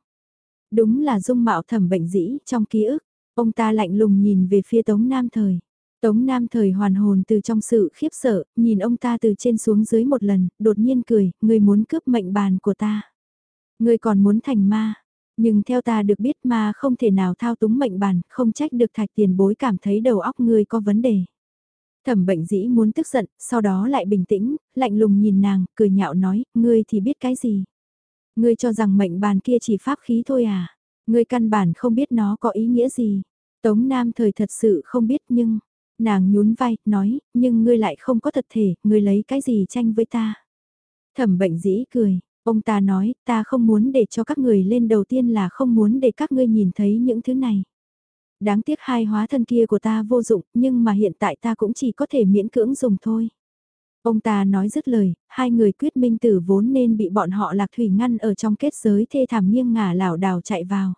Đúng là dung mạo thẩm bệnh dĩ trong ký ức, ông ta lạnh lùng nhìn về phía Tống Nam Thời. Tống Nam Thời hoàn hồn từ trong sự khiếp sợ, nhìn ông ta từ trên xuống dưới một lần, đột nhiên cười, ngươi muốn cướp mệnh bàn của ta. ngươi còn muốn thành ma, nhưng theo ta được biết ma không thể nào thao túng mệnh bàn, không trách được thạch tiền bối cảm thấy đầu óc ngươi có vấn đề. Thẩm bệnh dĩ muốn tức giận, sau đó lại bình tĩnh, lạnh lùng nhìn nàng, cười nhạo nói, ngươi thì biết cái gì. Ngươi cho rằng mệnh bàn kia chỉ pháp khí thôi à, ngươi căn bản không biết nó có ý nghĩa gì. Tống Nam thời thật sự không biết nhưng, nàng nhún vai, nói, nhưng ngươi lại không có thật thể, ngươi lấy cái gì tranh với ta. Thẩm bệnh dĩ cười, ông ta nói, ta không muốn để cho các người lên đầu tiên là không muốn để các ngươi nhìn thấy những thứ này đáng tiếc hai hóa thân kia của ta vô dụng, nhưng mà hiện tại ta cũng chỉ có thể miễn cưỡng dùng thôi. Ông ta nói dứt lời, hai người quyết minh tử vốn nên bị bọn họ lạc thủy ngăn ở trong kết giới thê thảm nghiêng ngả lảo đảo chạy vào.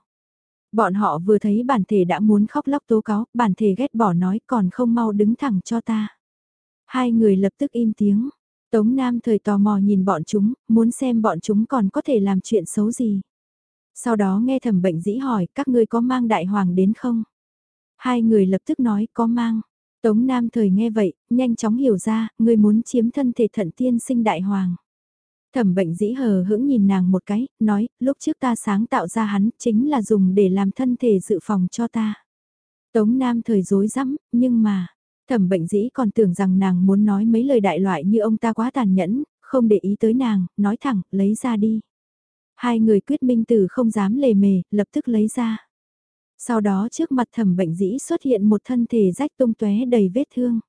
Bọn họ vừa thấy bản thể đã muốn khóc lóc tố cáo, bản thể ghét bỏ nói còn không mau đứng thẳng cho ta. Hai người lập tức im tiếng. Tống Nam thời tò mò nhìn bọn chúng, muốn xem bọn chúng còn có thể làm chuyện xấu gì. Sau đó nghe thẩm bệnh dĩ hỏi các ngươi có mang đại hoàng đến không? Hai người lập tức nói có mang. Tống Nam thời nghe vậy, nhanh chóng hiểu ra, người muốn chiếm thân thể thận tiên sinh đại hoàng. Thẩm bệnh dĩ hờ hững nhìn nàng một cái, nói, lúc trước ta sáng tạo ra hắn, chính là dùng để làm thân thể dự phòng cho ta. Tống Nam thời dối rắm nhưng mà, thẩm bệnh dĩ còn tưởng rằng nàng muốn nói mấy lời đại loại như ông ta quá tàn nhẫn, không để ý tới nàng, nói thẳng, lấy ra đi. Hai người quyết minh tử không dám lề mề, lập tức lấy ra. Sau đó trước mặt thẩm bệnh dĩ xuất hiện một thân thể rách tung tóe đầy vết thương.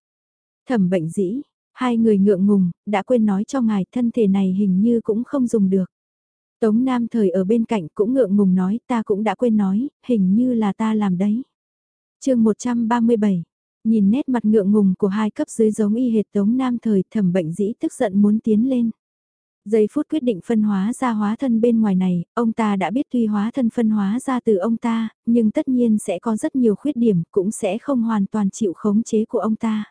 Thẩm bệnh dĩ, hai người ngượng ngùng, đã quên nói cho ngài thân thể này hình như cũng không dùng được. Tống Nam thời ở bên cạnh cũng ngượng ngùng nói ta cũng đã quên nói, hình như là ta làm đấy. chương 137, nhìn nét mặt ngượng ngùng của hai cấp dưới giống y hệt Tống Nam thời thẩm bệnh dĩ tức giận muốn tiến lên. Giây phút quyết định phân hóa ra hóa thân bên ngoài này, ông ta đã biết tuy hóa thân phân hóa ra từ ông ta, nhưng tất nhiên sẽ có rất nhiều khuyết điểm, cũng sẽ không hoàn toàn chịu khống chế của ông ta.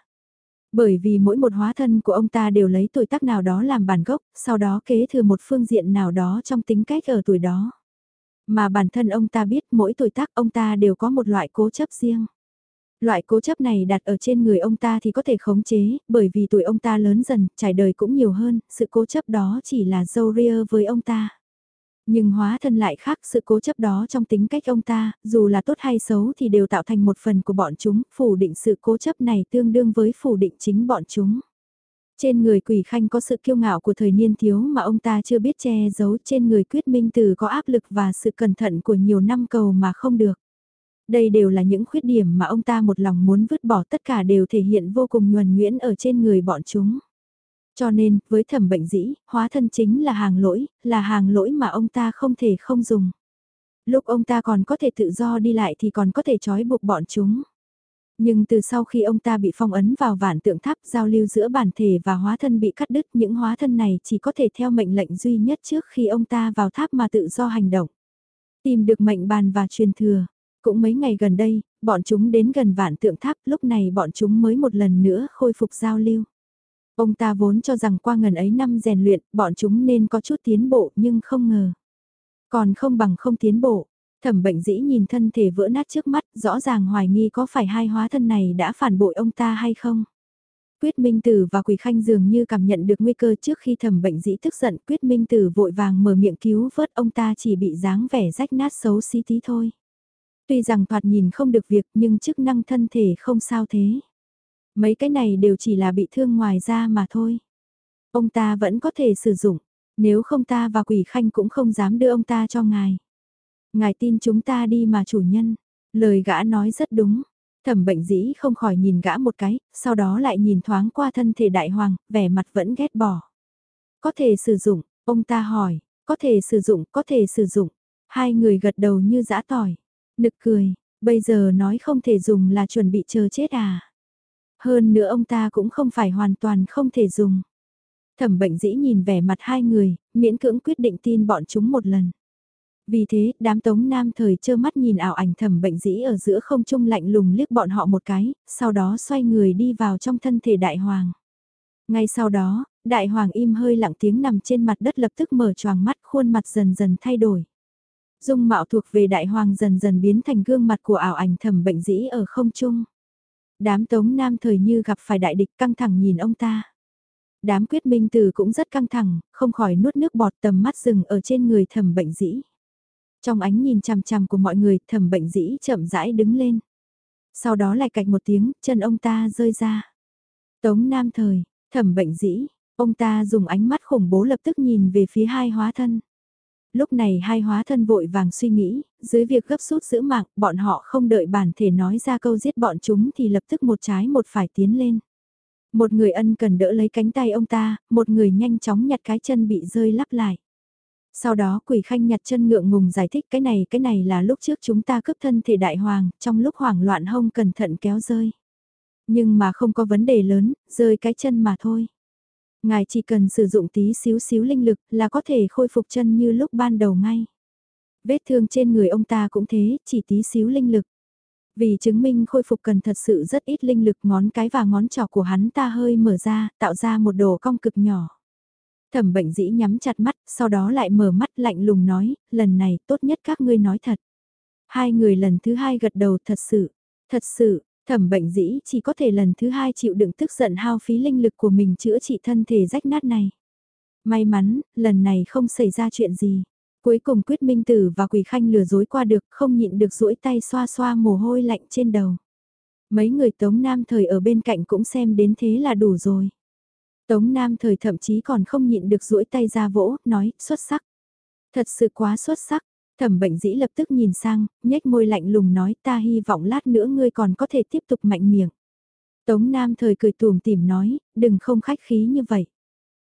Bởi vì mỗi một hóa thân của ông ta đều lấy tuổi tác nào đó làm bản gốc, sau đó kế thừa một phương diện nào đó trong tính cách ở tuổi đó. Mà bản thân ông ta biết mỗi tuổi tác ông ta đều có một loại cố chấp riêng. Loại cố chấp này đặt ở trên người ông ta thì có thể khống chế, bởi vì tuổi ông ta lớn dần, trải đời cũng nhiều hơn, sự cố chấp đó chỉ là dâu ria với ông ta. Nhưng hóa thân lại khác sự cố chấp đó trong tính cách ông ta, dù là tốt hay xấu thì đều tạo thành một phần của bọn chúng, phủ định sự cố chấp này tương đương với phủ định chính bọn chúng. Trên người quỷ khanh có sự kiêu ngạo của thời niên thiếu mà ông ta chưa biết che giấu trên người quyết minh từ có áp lực và sự cẩn thận của nhiều năm cầu mà không được. Đây đều là những khuyết điểm mà ông ta một lòng muốn vứt bỏ tất cả đều thể hiện vô cùng nhuần nhuyễn ở trên người bọn chúng. Cho nên, với thẩm bệnh dĩ, hóa thân chính là hàng lỗi, là hàng lỗi mà ông ta không thể không dùng. Lúc ông ta còn có thể tự do đi lại thì còn có thể trói buộc bọn chúng. Nhưng từ sau khi ông ta bị phong ấn vào vạn tượng tháp giao lưu giữa bản thể và hóa thân bị cắt đứt những hóa thân này chỉ có thể theo mệnh lệnh duy nhất trước khi ông ta vào tháp mà tự do hành động. Tìm được mệnh bàn và truyền thừa, cũng mấy ngày gần đây, bọn chúng đến gần vạn tượng tháp, lúc này bọn chúng mới một lần nữa khôi phục giao lưu. Ông ta vốn cho rằng qua ngần ấy năm rèn luyện, bọn chúng nên có chút tiến bộ nhưng không ngờ. Còn không bằng không tiến bộ, thẩm bệnh dĩ nhìn thân thể vỡ nát trước mắt, rõ ràng hoài nghi có phải hai hóa thân này đã phản bội ông ta hay không. Quyết Minh Tử và Quỳ Khanh dường như cảm nhận được nguy cơ trước khi thẩm bệnh dĩ tức giận. Quyết Minh Tử vội vàng mở miệng cứu vớt ông ta chỉ bị dáng vẻ rách nát xấu xí tí thôi. Tuy rằng thoạt nhìn không được việc nhưng chức năng thân thể không sao thế. Mấy cái này đều chỉ là bị thương ngoài da mà thôi. Ông ta vẫn có thể sử dụng, nếu không ta và quỷ khanh cũng không dám đưa ông ta cho ngài. Ngài tin chúng ta đi mà chủ nhân, lời gã nói rất đúng. Thẩm bệnh dĩ không khỏi nhìn gã một cái, sau đó lại nhìn thoáng qua thân thể đại hoàng, vẻ mặt vẫn ghét bỏ. Có thể sử dụng, ông ta hỏi, có thể sử dụng, có thể sử dụng. Hai người gật đầu như dã tỏi. Nực cười, bây giờ nói không thể dùng là chuẩn bị chờ chết à. Hơn nữa ông ta cũng không phải hoàn toàn không thể dùng. Thẩm bệnh dĩ nhìn vẻ mặt hai người, miễn cưỡng quyết định tin bọn chúng một lần. Vì thế, đám tống nam thời trơ mắt nhìn ảo ảnh thẩm bệnh dĩ ở giữa không trung lạnh lùng liếc bọn họ một cái, sau đó xoay người đi vào trong thân thể đại hoàng. Ngay sau đó, đại hoàng im hơi lặng tiếng nằm trên mặt đất lập tức mở choàng mắt khuôn mặt dần dần thay đổi. Dung mạo thuộc về đại hoàng dần dần biến thành gương mặt của ảo ảnh thẩm bệnh dĩ ở không trung. Đám tống nam thời như gặp phải đại địch căng thẳng nhìn ông ta. Đám quyết minh tử cũng rất căng thẳng, không khỏi nuốt nước bọt tầm mắt rừng ở trên người thẩm bệnh dĩ. Trong ánh nhìn chằm chằm của mọi người thẩm bệnh dĩ chậm rãi đứng lên. Sau đó lại cạch một tiếng, chân ông ta rơi ra. Tống Nam Thời, thẩm bệnh dĩ, ông ta dùng ánh mắt khủng bố lập tức nhìn về phía hai hóa thân. Lúc này hai hóa thân vội vàng suy nghĩ, dưới việc gấp rút giữ mạng, bọn họ không đợi bản thể nói ra câu giết bọn chúng thì lập tức một trái một phải tiến lên. Một người ân cần đỡ lấy cánh tay ông ta, một người nhanh chóng nhặt cái chân bị rơi lắp lại. Sau đó quỷ khanh nhặt chân ngượng ngùng giải thích cái này cái này là lúc trước chúng ta cướp thân thể đại hoàng, trong lúc hoảng loạn hông cẩn thận kéo rơi. Nhưng mà không có vấn đề lớn, rơi cái chân mà thôi. Ngài chỉ cần sử dụng tí xíu xíu linh lực là có thể khôi phục chân như lúc ban đầu ngay. Vết thương trên người ông ta cũng thế, chỉ tí xíu linh lực. Vì chứng minh khôi phục cần thật sự rất ít linh lực ngón cái và ngón trỏ của hắn ta hơi mở ra, tạo ra một đồ cong cực nhỏ. Thẩm bệnh dĩ nhắm chặt mắt, sau đó lại mở mắt lạnh lùng nói, lần này tốt nhất các ngươi nói thật. Hai người lần thứ hai gật đầu thật sự, thật sự, thẩm bệnh dĩ chỉ có thể lần thứ hai chịu đựng tức giận hao phí linh lực của mình chữa trị thân thể rách nát này. May mắn, lần này không xảy ra chuyện gì. Cuối cùng quyết minh tử và quỷ khanh lừa dối qua được không nhịn được duỗi tay xoa xoa mồ hôi lạnh trên đầu. Mấy người tống nam thời ở bên cạnh cũng xem đến thế là đủ rồi. Tống Nam thời thậm chí còn không nhịn được duỗi tay ra vỗ, nói, xuất sắc. Thật sự quá xuất sắc. Thẩm bệnh dĩ lập tức nhìn sang, nhếch môi lạnh lùng nói ta hy vọng lát nữa ngươi còn có thể tiếp tục mạnh miệng. Tống Nam thời cười tùm tìm nói, đừng không khách khí như vậy.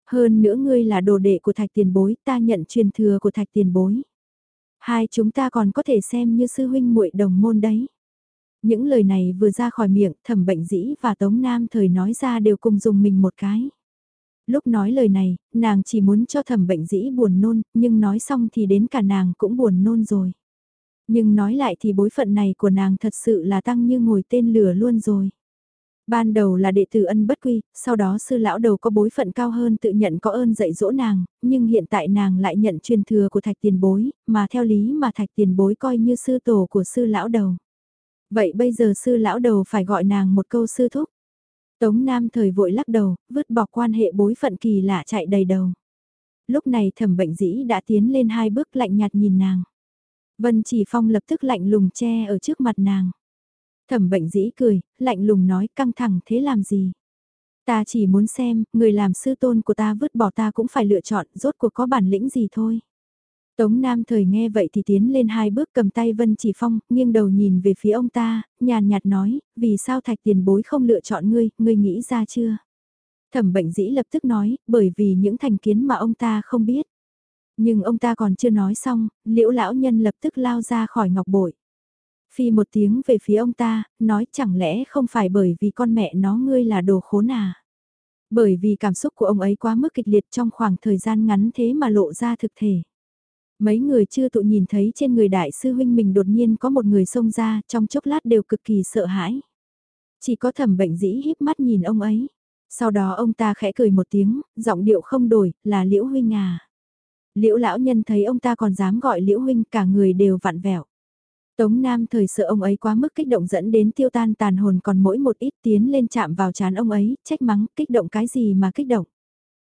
Hơn nữa ngươi là đồ đệ của thạch tiền bối, ta nhận truyền thừa của thạch tiền bối. Hai chúng ta còn có thể xem như sư huynh muội đồng môn đấy. Những lời này vừa ra khỏi miệng, thẩm bệnh dĩ và Tống Nam thời nói ra đều cùng dùng mình một cái. Lúc nói lời này, nàng chỉ muốn cho thẩm bệnh dĩ buồn nôn, nhưng nói xong thì đến cả nàng cũng buồn nôn rồi. Nhưng nói lại thì bối phận này của nàng thật sự là tăng như ngồi tên lửa luôn rồi. Ban đầu là đệ tử ân bất quy, sau đó sư lão đầu có bối phận cao hơn tự nhận có ơn dạy dỗ nàng, nhưng hiện tại nàng lại nhận truyền thừa của thạch tiền bối, mà theo lý mà thạch tiền bối coi như sư tổ của sư lão đầu. Vậy bây giờ sư lão đầu phải gọi nàng một câu sư thúc. Tống Nam thời vội lắc đầu, vứt bỏ quan hệ bối phận kỳ lạ chạy đầy đầu. Lúc này thẩm bệnh dĩ đã tiến lên hai bước lạnh nhạt nhìn nàng. Vân chỉ phong lập tức lạnh lùng che ở trước mặt nàng. Thẩm bệnh dĩ cười, lạnh lùng nói căng thẳng thế làm gì. Ta chỉ muốn xem, người làm sư tôn của ta vứt bỏ ta cũng phải lựa chọn, rốt cuộc có bản lĩnh gì thôi. Tống Nam thời nghe vậy thì tiến lên hai bước cầm tay Vân Chỉ Phong, nghiêng đầu nhìn về phía ông ta, nhàn nhạt nói, vì sao thạch tiền bối không lựa chọn ngươi, ngươi nghĩ ra chưa? Thẩm bệnh dĩ lập tức nói, bởi vì những thành kiến mà ông ta không biết. Nhưng ông ta còn chưa nói xong, liễu lão nhân lập tức lao ra khỏi ngọc bội. Phi một tiếng về phía ông ta, nói chẳng lẽ không phải bởi vì con mẹ nó ngươi là đồ khốn à? Bởi vì cảm xúc của ông ấy quá mức kịch liệt trong khoảng thời gian ngắn thế mà lộ ra thực thể. Mấy người chưa tụ nhìn thấy trên người đại sư huynh mình đột nhiên có một người xông ra, trong chốc lát đều cực kỳ sợ hãi. Chỉ có thẩm bệnh dĩ híp mắt nhìn ông ấy. Sau đó ông ta khẽ cười một tiếng, giọng điệu không đổi, là liễu huynh à. Liễu lão nhân thấy ông ta còn dám gọi liễu huynh cả người đều vặn vẹo. Tống Nam thời sợ ông ấy quá mức kích động dẫn đến tiêu tan tàn hồn còn mỗi một ít tiến lên chạm vào chán ông ấy, trách mắng, kích động cái gì mà kích động.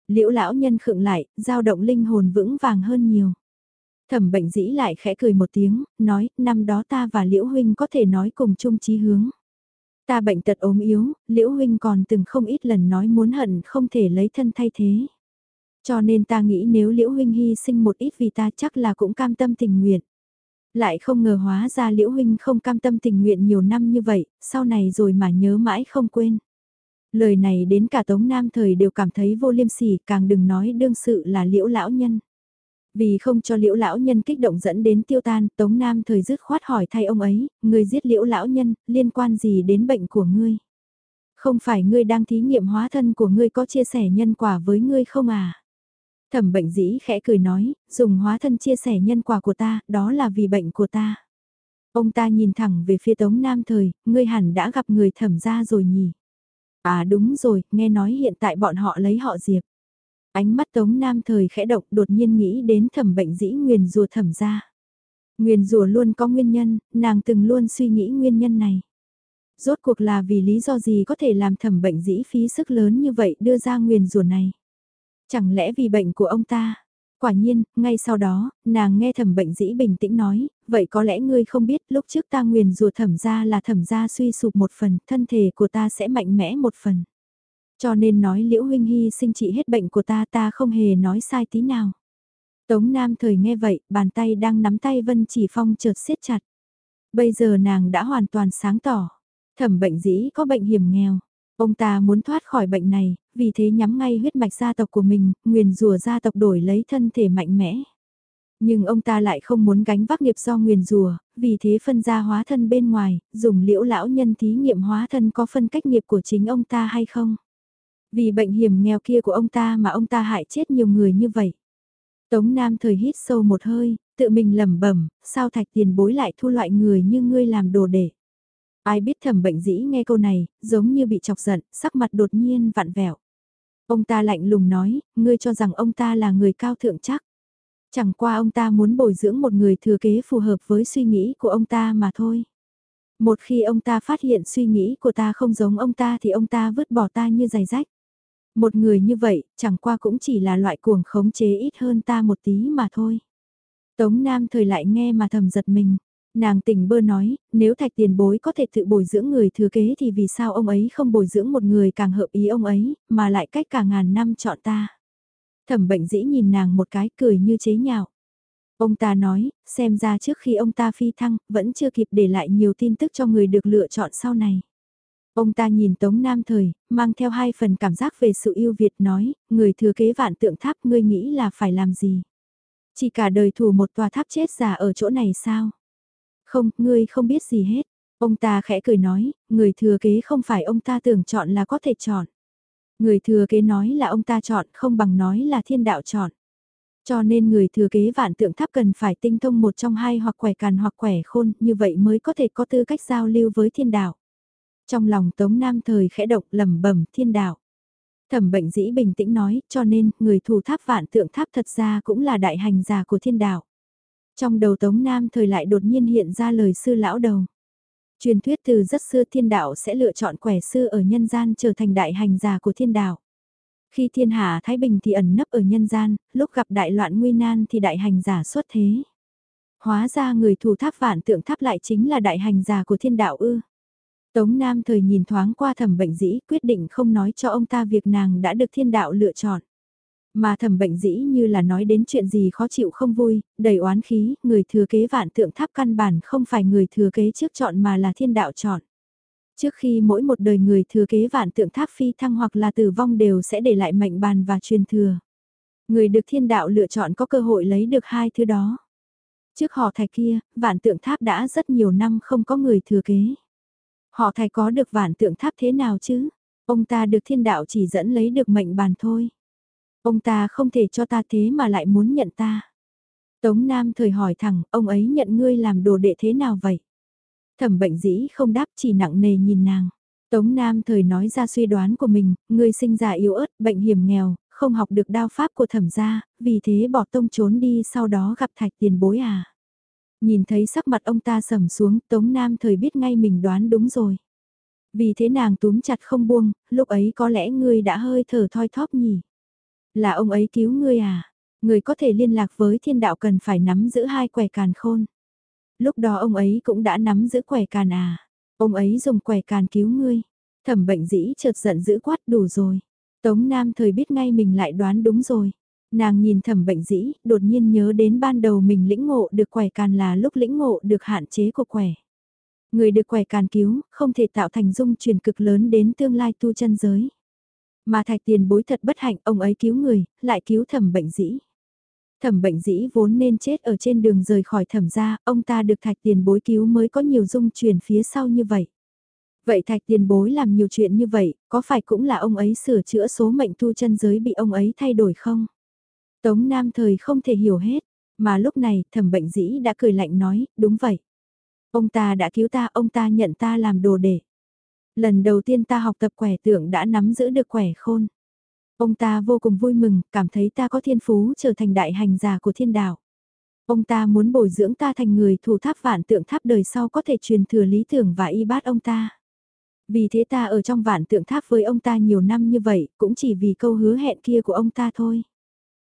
Liễu lão nhân khựng lại, dao động linh hồn vững vàng hơn nhiều. Thẩm bệnh dĩ lại khẽ cười một tiếng, nói, năm đó ta và Liễu Huynh có thể nói cùng chung chí hướng. Ta bệnh tật ốm yếu, Liễu Huynh còn từng không ít lần nói muốn hận không thể lấy thân thay thế. Cho nên ta nghĩ nếu Liễu Huynh hy sinh một ít vì ta chắc là cũng cam tâm tình nguyện. Lại không ngờ hóa ra Liễu Huynh không cam tâm tình nguyện nhiều năm như vậy, sau này rồi mà nhớ mãi không quên. Lời này đến cả Tống Nam thời đều cảm thấy vô liêm sỉ, càng đừng nói đương sự là Liễu Lão Nhân. Vì không cho liễu lão nhân kích động dẫn đến tiêu tan, Tống Nam thời dứt khoát hỏi thay ông ấy, người giết liễu lão nhân, liên quan gì đến bệnh của ngươi? Không phải ngươi đang thí nghiệm hóa thân của ngươi có chia sẻ nhân quả với ngươi không à? Thẩm bệnh dĩ khẽ cười nói, dùng hóa thân chia sẻ nhân quả của ta, đó là vì bệnh của ta. Ông ta nhìn thẳng về phía Tống Nam thời, ngươi hẳn đã gặp người thẩm ra rồi nhỉ? À đúng rồi, nghe nói hiện tại bọn họ lấy họ Diệp. Ánh mắt Tống Nam thời khẽ động đột nhiên nghĩ đến thẩm bệnh dĩ nguyền rùa thẩm ra. Nguyền rùa luôn có nguyên nhân, nàng từng luôn suy nghĩ nguyên nhân này. Rốt cuộc là vì lý do gì có thể làm thẩm bệnh dĩ phí sức lớn như vậy đưa ra nguyền rùa này. Chẳng lẽ vì bệnh của ông ta? Quả nhiên, ngay sau đó, nàng nghe thẩm bệnh dĩ bình tĩnh nói, vậy có lẽ ngươi không biết lúc trước ta nguyền rùa thẩm ra là thẩm ra suy sụp một phần, thân thể của ta sẽ mạnh mẽ một phần. Cho nên nói liễu huynh hy sinh trị hết bệnh của ta ta không hề nói sai tí nào. Tống Nam thời nghe vậy, bàn tay đang nắm tay Vân Chỉ Phong chợt siết chặt. Bây giờ nàng đã hoàn toàn sáng tỏ. Thẩm bệnh dĩ có bệnh hiểm nghèo. Ông ta muốn thoát khỏi bệnh này, vì thế nhắm ngay huyết mạch gia tộc của mình, nguyền rùa gia tộc đổi lấy thân thể mạnh mẽ. Nhưng ông ta lại không muốn gánh vác nghiệp do nguyền rùa, vì thế phân ra hóa thân bên ngoài, dùng liễu lão nhân thí nghiệm hóa thân có phân cách nghiệp của chính ông ta hay không. Vì bệnh hiểm nghèo kia của ông ta mà ông ta hại chết nhiều người như vậy. Tống Nam thời hít sâu một hơi, tự mình lẩm bẩm, sao thạch tiền bối lại thu loại người như ngươi làm đồ để. Ai biết thẩm bệnh dĩ nghe câu này, giống như bị chọc giận, sắc mặt đột nhiên vặn vẹo. Ông ta lạnh lùng nói, ngươi cho rằng ông ta là người cao thượng chắc. Chẳng qua ông ta muốn bồi dưỡng một người thừa kế phù hợp với suy nghĩ của ông ta mà thôi. Một khi ông ta phát hiện suy nghĩ của ta không giống ông ta thì ông ta vứt bỏ ta như giày rách. Một người như vậy, chẳng qua cũng chỉ là loại cuồng khống chế ít hơn ta một tí mà thôi. Tống Nam thời lại nghe mà thầm giật mình. Nàng tỉnh bơ nói, nếu thạch tiền bối có thể tự bồi dưỡng người thừa kế thì vì sao ông ấy không bồi dưỡng một người càng hợp ý ông ấy, mà lại cách cả ngàn năm chọn ta. Thẩm bệnh dĩ nhìn nàng một cái cười như chế nhạo. Ông ta nói, xem ra trước khi ông ta phi thăng, vẫn chưa kịp để lại nhiều tin tức cho người được lựa chọn sau này. Ông ta nhìn Tống Nam Thời, mang theo hai phần cảm giác về sự yêu Việt nói, người thừa kế vạn tượng tháp ngươi nghĩ là phải làm gì? Chỉ cả đời thủ một tòa tháp chết giả ở chỗ này sao? Không, ngươi không biết gì hết. Ông ta khẽ cười nói, người thừa kế không phải ông ta tưởng chọn là có thể chọn. Người thừa kế nói là ông ta chọn không bằng nói là thiên đạo chọn. Cho nên người thừa kế vạn tượng tháp cần phải tinh thông một trong hai hoặc quẻ càn hoặc quẻ khôn, như vậy mới có thể có tư cách giao lưu với thiên đạo. Trong lòng Tống Nam thời khẽ độc lầm bẩm thiên đạo. Thẩm bệnh dĩ bình tĩnh nói, cho nên, người thủ tháp vạn tượng tháp thật ra cũng là đại hành giả của thiên đạo. Trong đầu Tống Nam thời lại đột nhiên hiện ra lời sư lão đầu. Truyền thuyết từ rất xưa thiên đạo sẽ lựa chọn quẻ sư ở nhân gian trở thành đại hành giả của thiên đạo. Khi thiên hạ Thái Bình thì ẩn nấp ở nhân gian, lúc gặp đại loạn nguy nan thì đại hành giả xuất thế. Hóa ra người thủ tháp vạn tượng tháp lại chính là đại hành giả của thiên đạo ư. Tống Nam thời nhìn thoáng qua thẩm bệnh dĩ quyết định không nói cho ông ta việc nàng đã được thiên đạo lựa chọn. Mà thẩm bệnh dĩ như là nói đến chuyện gì khó chịu không vui, đầy oán khí, người thừa kế vạn tượng tháp căn bản không phải người thừa kế trước chọn mà là thiên đạo chọn. Trước khi mỗi một đời người thừa kế vạn tượng tháp phi thăng hoặc là tử vong đều sẽ để lại mệnh bàn và truyền thừa. Người được thiên đạo lựa chọn có cơ hội lấy được hai thứ đó. Trước họ thạch kia, vạn tượng tháp đã rất nhiều năm không có người thừa kế. Họ thầy có được vạn tượng tháp thế nào chứ? Ông ta được thiên đạo chỉ dẫn lấy được mệnh bàn thôi. Ông ta không thể cho ta thế mà lại muốn nhận ta. Tống Nam thời hỏi thẳng, ông ấy nhận ngươi làm đồ đệ thế nào vậy? Thẩm bệnh dĩ không đáp chỉ nặng nề nhìn nàng. Tống Nam thời nói ra suy đoán của mình, ngươi sinh ra yếu ớt, bệnh hiểm nghèo, không học được đao pháp của thẩm gia, vì thế bỏ tông trốn đi sau đó gặp thạch tiền bối à. Nhìn thấy sắc mặt ông ta sầm xuống, Tống Nam thời biết ngay mình đoán đúng rồi. Vì thế nàng túm chặt không buông, lúc ấy có lẽ ngươi đã hơi thở thoi thóp nhỉ. Là ông ấy cứu ngươi à? Người có thể liên lạc với thiên đạo cần phải nắm giữ hai quẻ càn khôn. Lúc đó ông ấy cũng đã nắm giữ quẻ càn à? Ông ấy dùng quẻ càn cứu ngươi. Thẩm bệnh dĩ chợt giận dữ quát đủ rồi. Tống Nam thời biết ngay mình lại đoán đúng rồi. Nàng nhìn thẩm bệnh dĩ, đột nhiên nhớ đến ban đầu mình lĩnh ngộ được quẻ càn là lúc lĩnh ngộ được hạn chế của quẻ. Người được quẻ càn cứu, không thể tạo thành dung truyền cực lớn đến tương lai tu chân giới. Mà thạch tiền bối thật bất hạnh, ông ấy cứu người, lại cứu thẩm bệnh dĩ. Thẩm bệnh dĩ vốn nên chết ở trên đường rời khỏi thẩm gia, ông ta được thạch tiền bối cứu mới có nhiều dung truyền phía sau như vậy. Vậy thạch tiền bối làm nhiều chuyện như vậy, có phải cũng là ông ấy sửa chữa số mệnh tu chân giới bị ông ấy thay đổi không? Tống Nam thời không thể hiểu hết, mà lúc này thẩm bệnh dĩ đã cười lạnh nói, đúng vậy. Ông ta đã cứu ta, ông ta nhận ta làm đồ để. Lần đầu tiên ta học tập quẻ tượng đã nắm giữ được quẻ khôn. Ông ta vô cùng vui mừng, cảm thấy ta có thiên phú trở thành đại hành giả của thiên đạo. Ông ta muốn bồi dưỡng ta thành người thủ tháp vạn tượng tháp đời sau có thể truyền thừa lý tưởng và y bát ông ta. Vì thế ta ở trong vạn tượng tháp với ông ta nhiều năm như vậy, cũng chỉ vì câu hứa hẹn kia của ông ta thôi.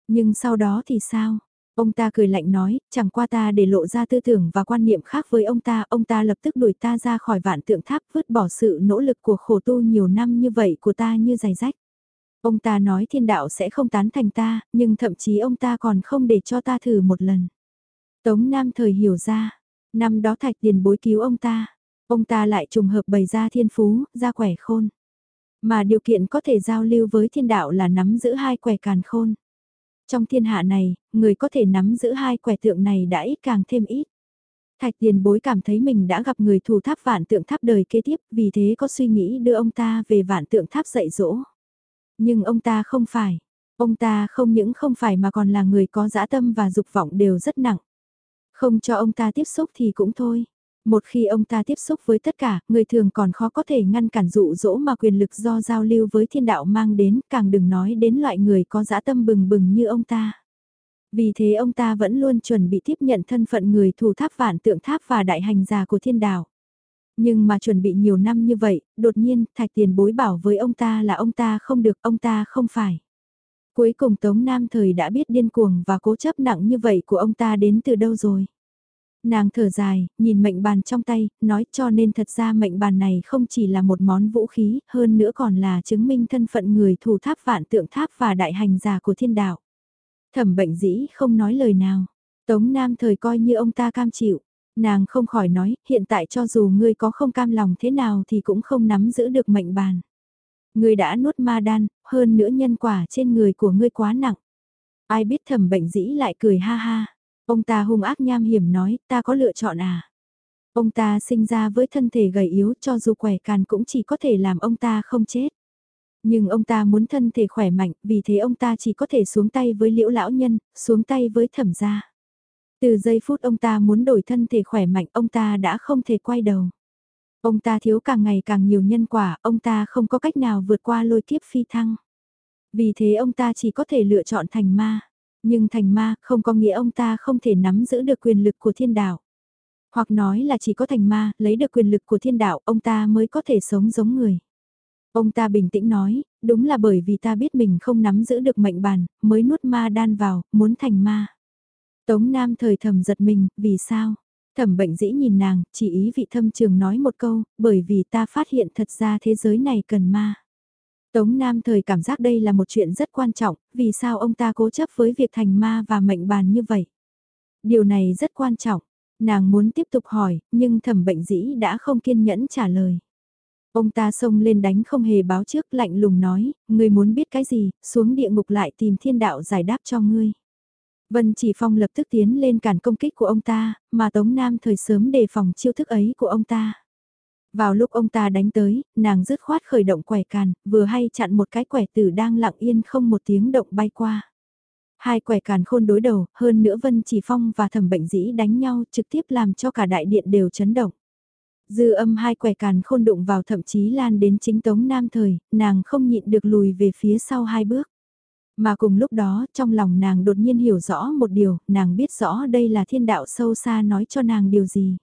Nhưng sau đó thì sao? Ông ta cười lạnh nói, chẳng qua ta để lộ ra tư tưởng và quan niệm khác với ông ta, ông ta lập tức đuổi ta ra khỏi vạn tượng tháp vứt bỏ sự nỗ lực của khổ tu nhiều năm như vậy của ta như giày rách. Ông ta nói thiên đạo sẽ không tán thành ta, nhưng thậm chí ông ta còn không để cho ta thử một lần. Tống Nam thời hiểu ra, năm đó thạch tiền bối cứu ông ta, ông ta lại trùng hợp bày ra thiên phú, ra quẻ khôn. Mà điều kiện có thể giao lưu với thiên đạo là nắm giữ hai quẻ càn khôn. Trong thiên hạ này, người có thể nắm giữ hai quẻ tượng này đã ít càng thêm ít. Thạch tiền bối cảm thấy mình đã gặp người thù tháp vạn tượng tháp đời kế tiếp, vì thế có suy nghĩ đưa ông ta về vạn tượng tháp dạy dỗ. Nhưng ông ta không phải. Ông ta không những không phải mà còn là người có dã tâm và dục vọng đều rất nặng. Không cho ông ta tiếp xúc thì cũng thôi. Một khi ông ta tiếp xúc với tất cả, người thường còn khó có thể ngăn cản dụ dỗ mà quyền lực do giao lưu với thiên đạo mang đến, càng đừng nói đến loại người có dã tâm bừng bừng như ông ta. Vì thế ông ta vẫn luôn chuẩn bị tiếp nhận thân phận người thủ tháp vạn tượng tháp và đại hành giả của thiên đạo. Nhưng mà chuẩn bị nhiều năm như vậy, đột nhiên, thạch tiền bối bảo với ông ta là ông ta không được, ông ta không phải. Cuối cùng Tống Nam Thời đã biết điên cuồng và cố chấp nặng như vậy của ông ta đến từ đâu rồi. Nàng thở dài, nhìn mệnh bàn trong tay, nói cho nên thật ra mệnh bàn này không chỉ là một món vũ khí, hơn nữa còn là chứng minh thân phận người thủ tháp vạn tượng tháp và đại hành giả của thiên đạo. Thẩm bệnh dĩ không nói lời nào. Tống Nam thời coi như ông ta cam chịu. Nàng không khỏi nói, hiện tại cho dù ngươi có không cam lòng thế nào thì cũng không nắm giữ được mệnh bàn. Ngươi đã nuốt ma đan, hơn nữa nhân quả trên người của ngươi quá nặng. Ai biết thẩm bệnh dĩ lại cười ha ha. Ông ta hung ác nham hiểm nói, ta có lựa chọn à? Ông ta sinh ra với thân thể gầy yếu cho dù khỏe càn cũng chỉ có thể làm ông ta không chết. Nhưng ông ta muốn thân thể khỏe mạnh, vì thế ông ta chỉ có thể xuống tay với liễu lão nhân, xuống tay với thẩm gia. Từ giây phút ông ta muốn đổi thân thể khỏe mạnh, ông ta đã không thể quay đầu. Ông ta thiếu càng ngày càng nhiều nhân quả, ông ta không có cách nào vượt qua lôi kiếp phi thăng. Vì thế ông ta chỉ có thể lựa chọn thành ma. Nhưng thành ma không có nghĩa ông ta không thể nắm giữ được quyền lực của thiên đạo. Hoặc nói là chỉ có thành ma, lấy được quyền lực của thiên đạo, ông ta mới có thể sống giống người. Ông ta bình tĩnh nói, đúng là bởi vì ta biết mình không nắm giữ được mệnh bàn, mới nuốt ma đan vào, muốn thành ma. Tống Nam thời thầm giật mình, vì sao? Thẩm bệnh dĩ nhìn nàng, chỉ ý vị thâm trường nói một câu, bởi vì ta phát hiện thật ra thế giới này cần ma. Tống Nam thời cảm giác đây là một chuyện rất quan trọng, vì sao ông ta cố chấp với việc thành ma và mệnh bàn như vậy? Điều này rất quan trọng, nàng muốn tiếp tục hỏi, nhưng thẩm bệnh dĩ đã không kiên nhẫn trả lời. Ông ta xông lên đánh không hề báo trước lạnh lùng nói, ngươi muốn biết cái gì, xuống địa ngục lại tìm thiên đạo giải đáp cho ngươi. Vân Chỉ Phong lập tức tiến lên cản công kích của ông ta, mà Tống Nam thời sớm đề phòng chiêu thức ấy của ông ta. Vào lúc ông ta đánh tới, nàng dứt khoát khởi động quẻ càn, vừa hay chặn một cái quẻ tử đang lặng yên không một tiếng động bay qua. Hai quẻ càn khôn đối đầu, hơn nữa Vân Chỉ Phong và thẩm bệnh dĩ đánh nhau trực tiếp làm cho cả đại điện đều chấn động. Dư âm hai quẻ càn khôn đụng vào thậm chí lan đến chính tống nam thời, nàng không nhịn được lùi về phía sau hai bước. Mà cùng lúc đó, trong lòng nàng đột nhiên hiểu rõ một điều, nàng biết rõ đây là thiên đạo sâu xa nói cho nàng điều gì.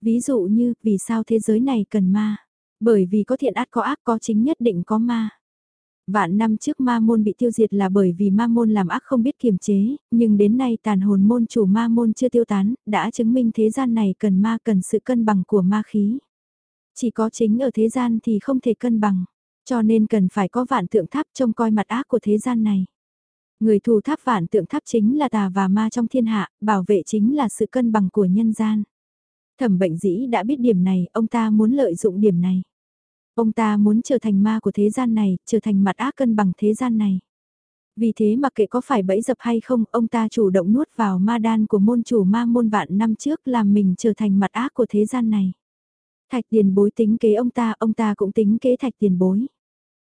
Ví dụ như, vì sao thế giới này cần ma? Bởi vì có thiện ác có ác có chính nhất định có ma. Vạn năm trước ma môn bị tiêu diệt là bởi vì ma môn làm ác không biết kiềm chế, nhưng đến nay tàn hồn môn chủ ma môn chưa tiêu tán, đã chứng minh thế gian này cần ma cần sự cân bằng của ma khí. Chỉ có chính ở thế gian thì không thể cân bằng, cho nên cần phải có vạn tượng tháp trông coi mặt ác của thế gian này. Người thù tháp vạn tượng tháp chính là tà và ma trong thiên hạ, bảo vệ chính là sự cân bằng của nhân gian. Thẩm bệnh dĩ đã biết điểm này, ông ta muốn lợi dụng điểm này. Ông ta muốn trở thành ma của thế gian này, trở thành mặt ác cân bằng thế gian này. Vì thế mặc kệ có phải bẫy dập hay không, ông ta chủ động nuốt vào ma đan của môn chủ ma môn vạn năm trước làm mình trở thành mặt ác của thế gian này. Thạch tiền bối tính kế ông ta, ông ta cũng tính kế thạch tiền bối.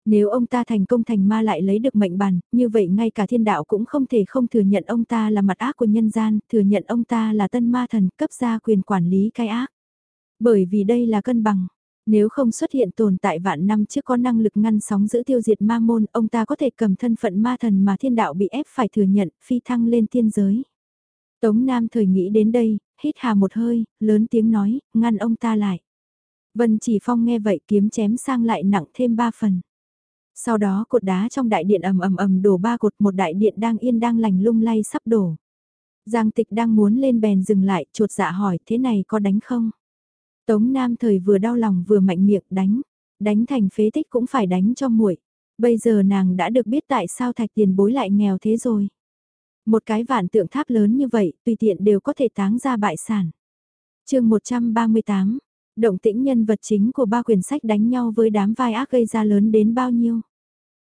Nếu ông ta thành công thành ma lại lấy được mệnh bàn, như vậy ngay cả thiên đạo cũng không thể không thừa nhận ông ta là mặt ác của nhân gian, thừa nhận ông ta là tân ma thần cấp ra quyền quản lý cái ác. Bởi vì đây là cân bằng. Nếu không xuất hiện tồn tại vạn năm trước có năng lực ngăn sóng giữ tiêu diệt ma môn, ông ta có thể cầm thân phận ma thần mà thiên đạo bị ép phải thừa nhận, phi thăng lên thiên giới. Tống Nam thời nghĩ đến đây, hít hà một hơi, lớn tiếng nói, ngăn ông ta lại. Vân Chỉ Phong nghe vậy kiếm chém sang lại nặng thêm ba phần. Sau đó cột đá trong đại điện ầm ầm ầm đổ ba cột một đại điện đang yên đang lành lung lay sắp đổ. Giang tịch đang muốn lên bèn dừng lại, chuột dạ hỏi thế này có đánh không? Tống Nam thời vừa đau lòng vừa mạnh miệng đánh, đánh thành phế tích cũng phải đánh cho muội. Bây giờ nàng đã được biết tại sao thạch tiền bối lại nghèo thế rồi. Một cái vạn tượng tháp lớn như vậy, tùy tiện đều có thể táng ra bại sản. chương 138, động tĩnh nhân vật chính của ba quyển sách đánh nhau với đám vai ác gây ra lớn đến bao nhiêu.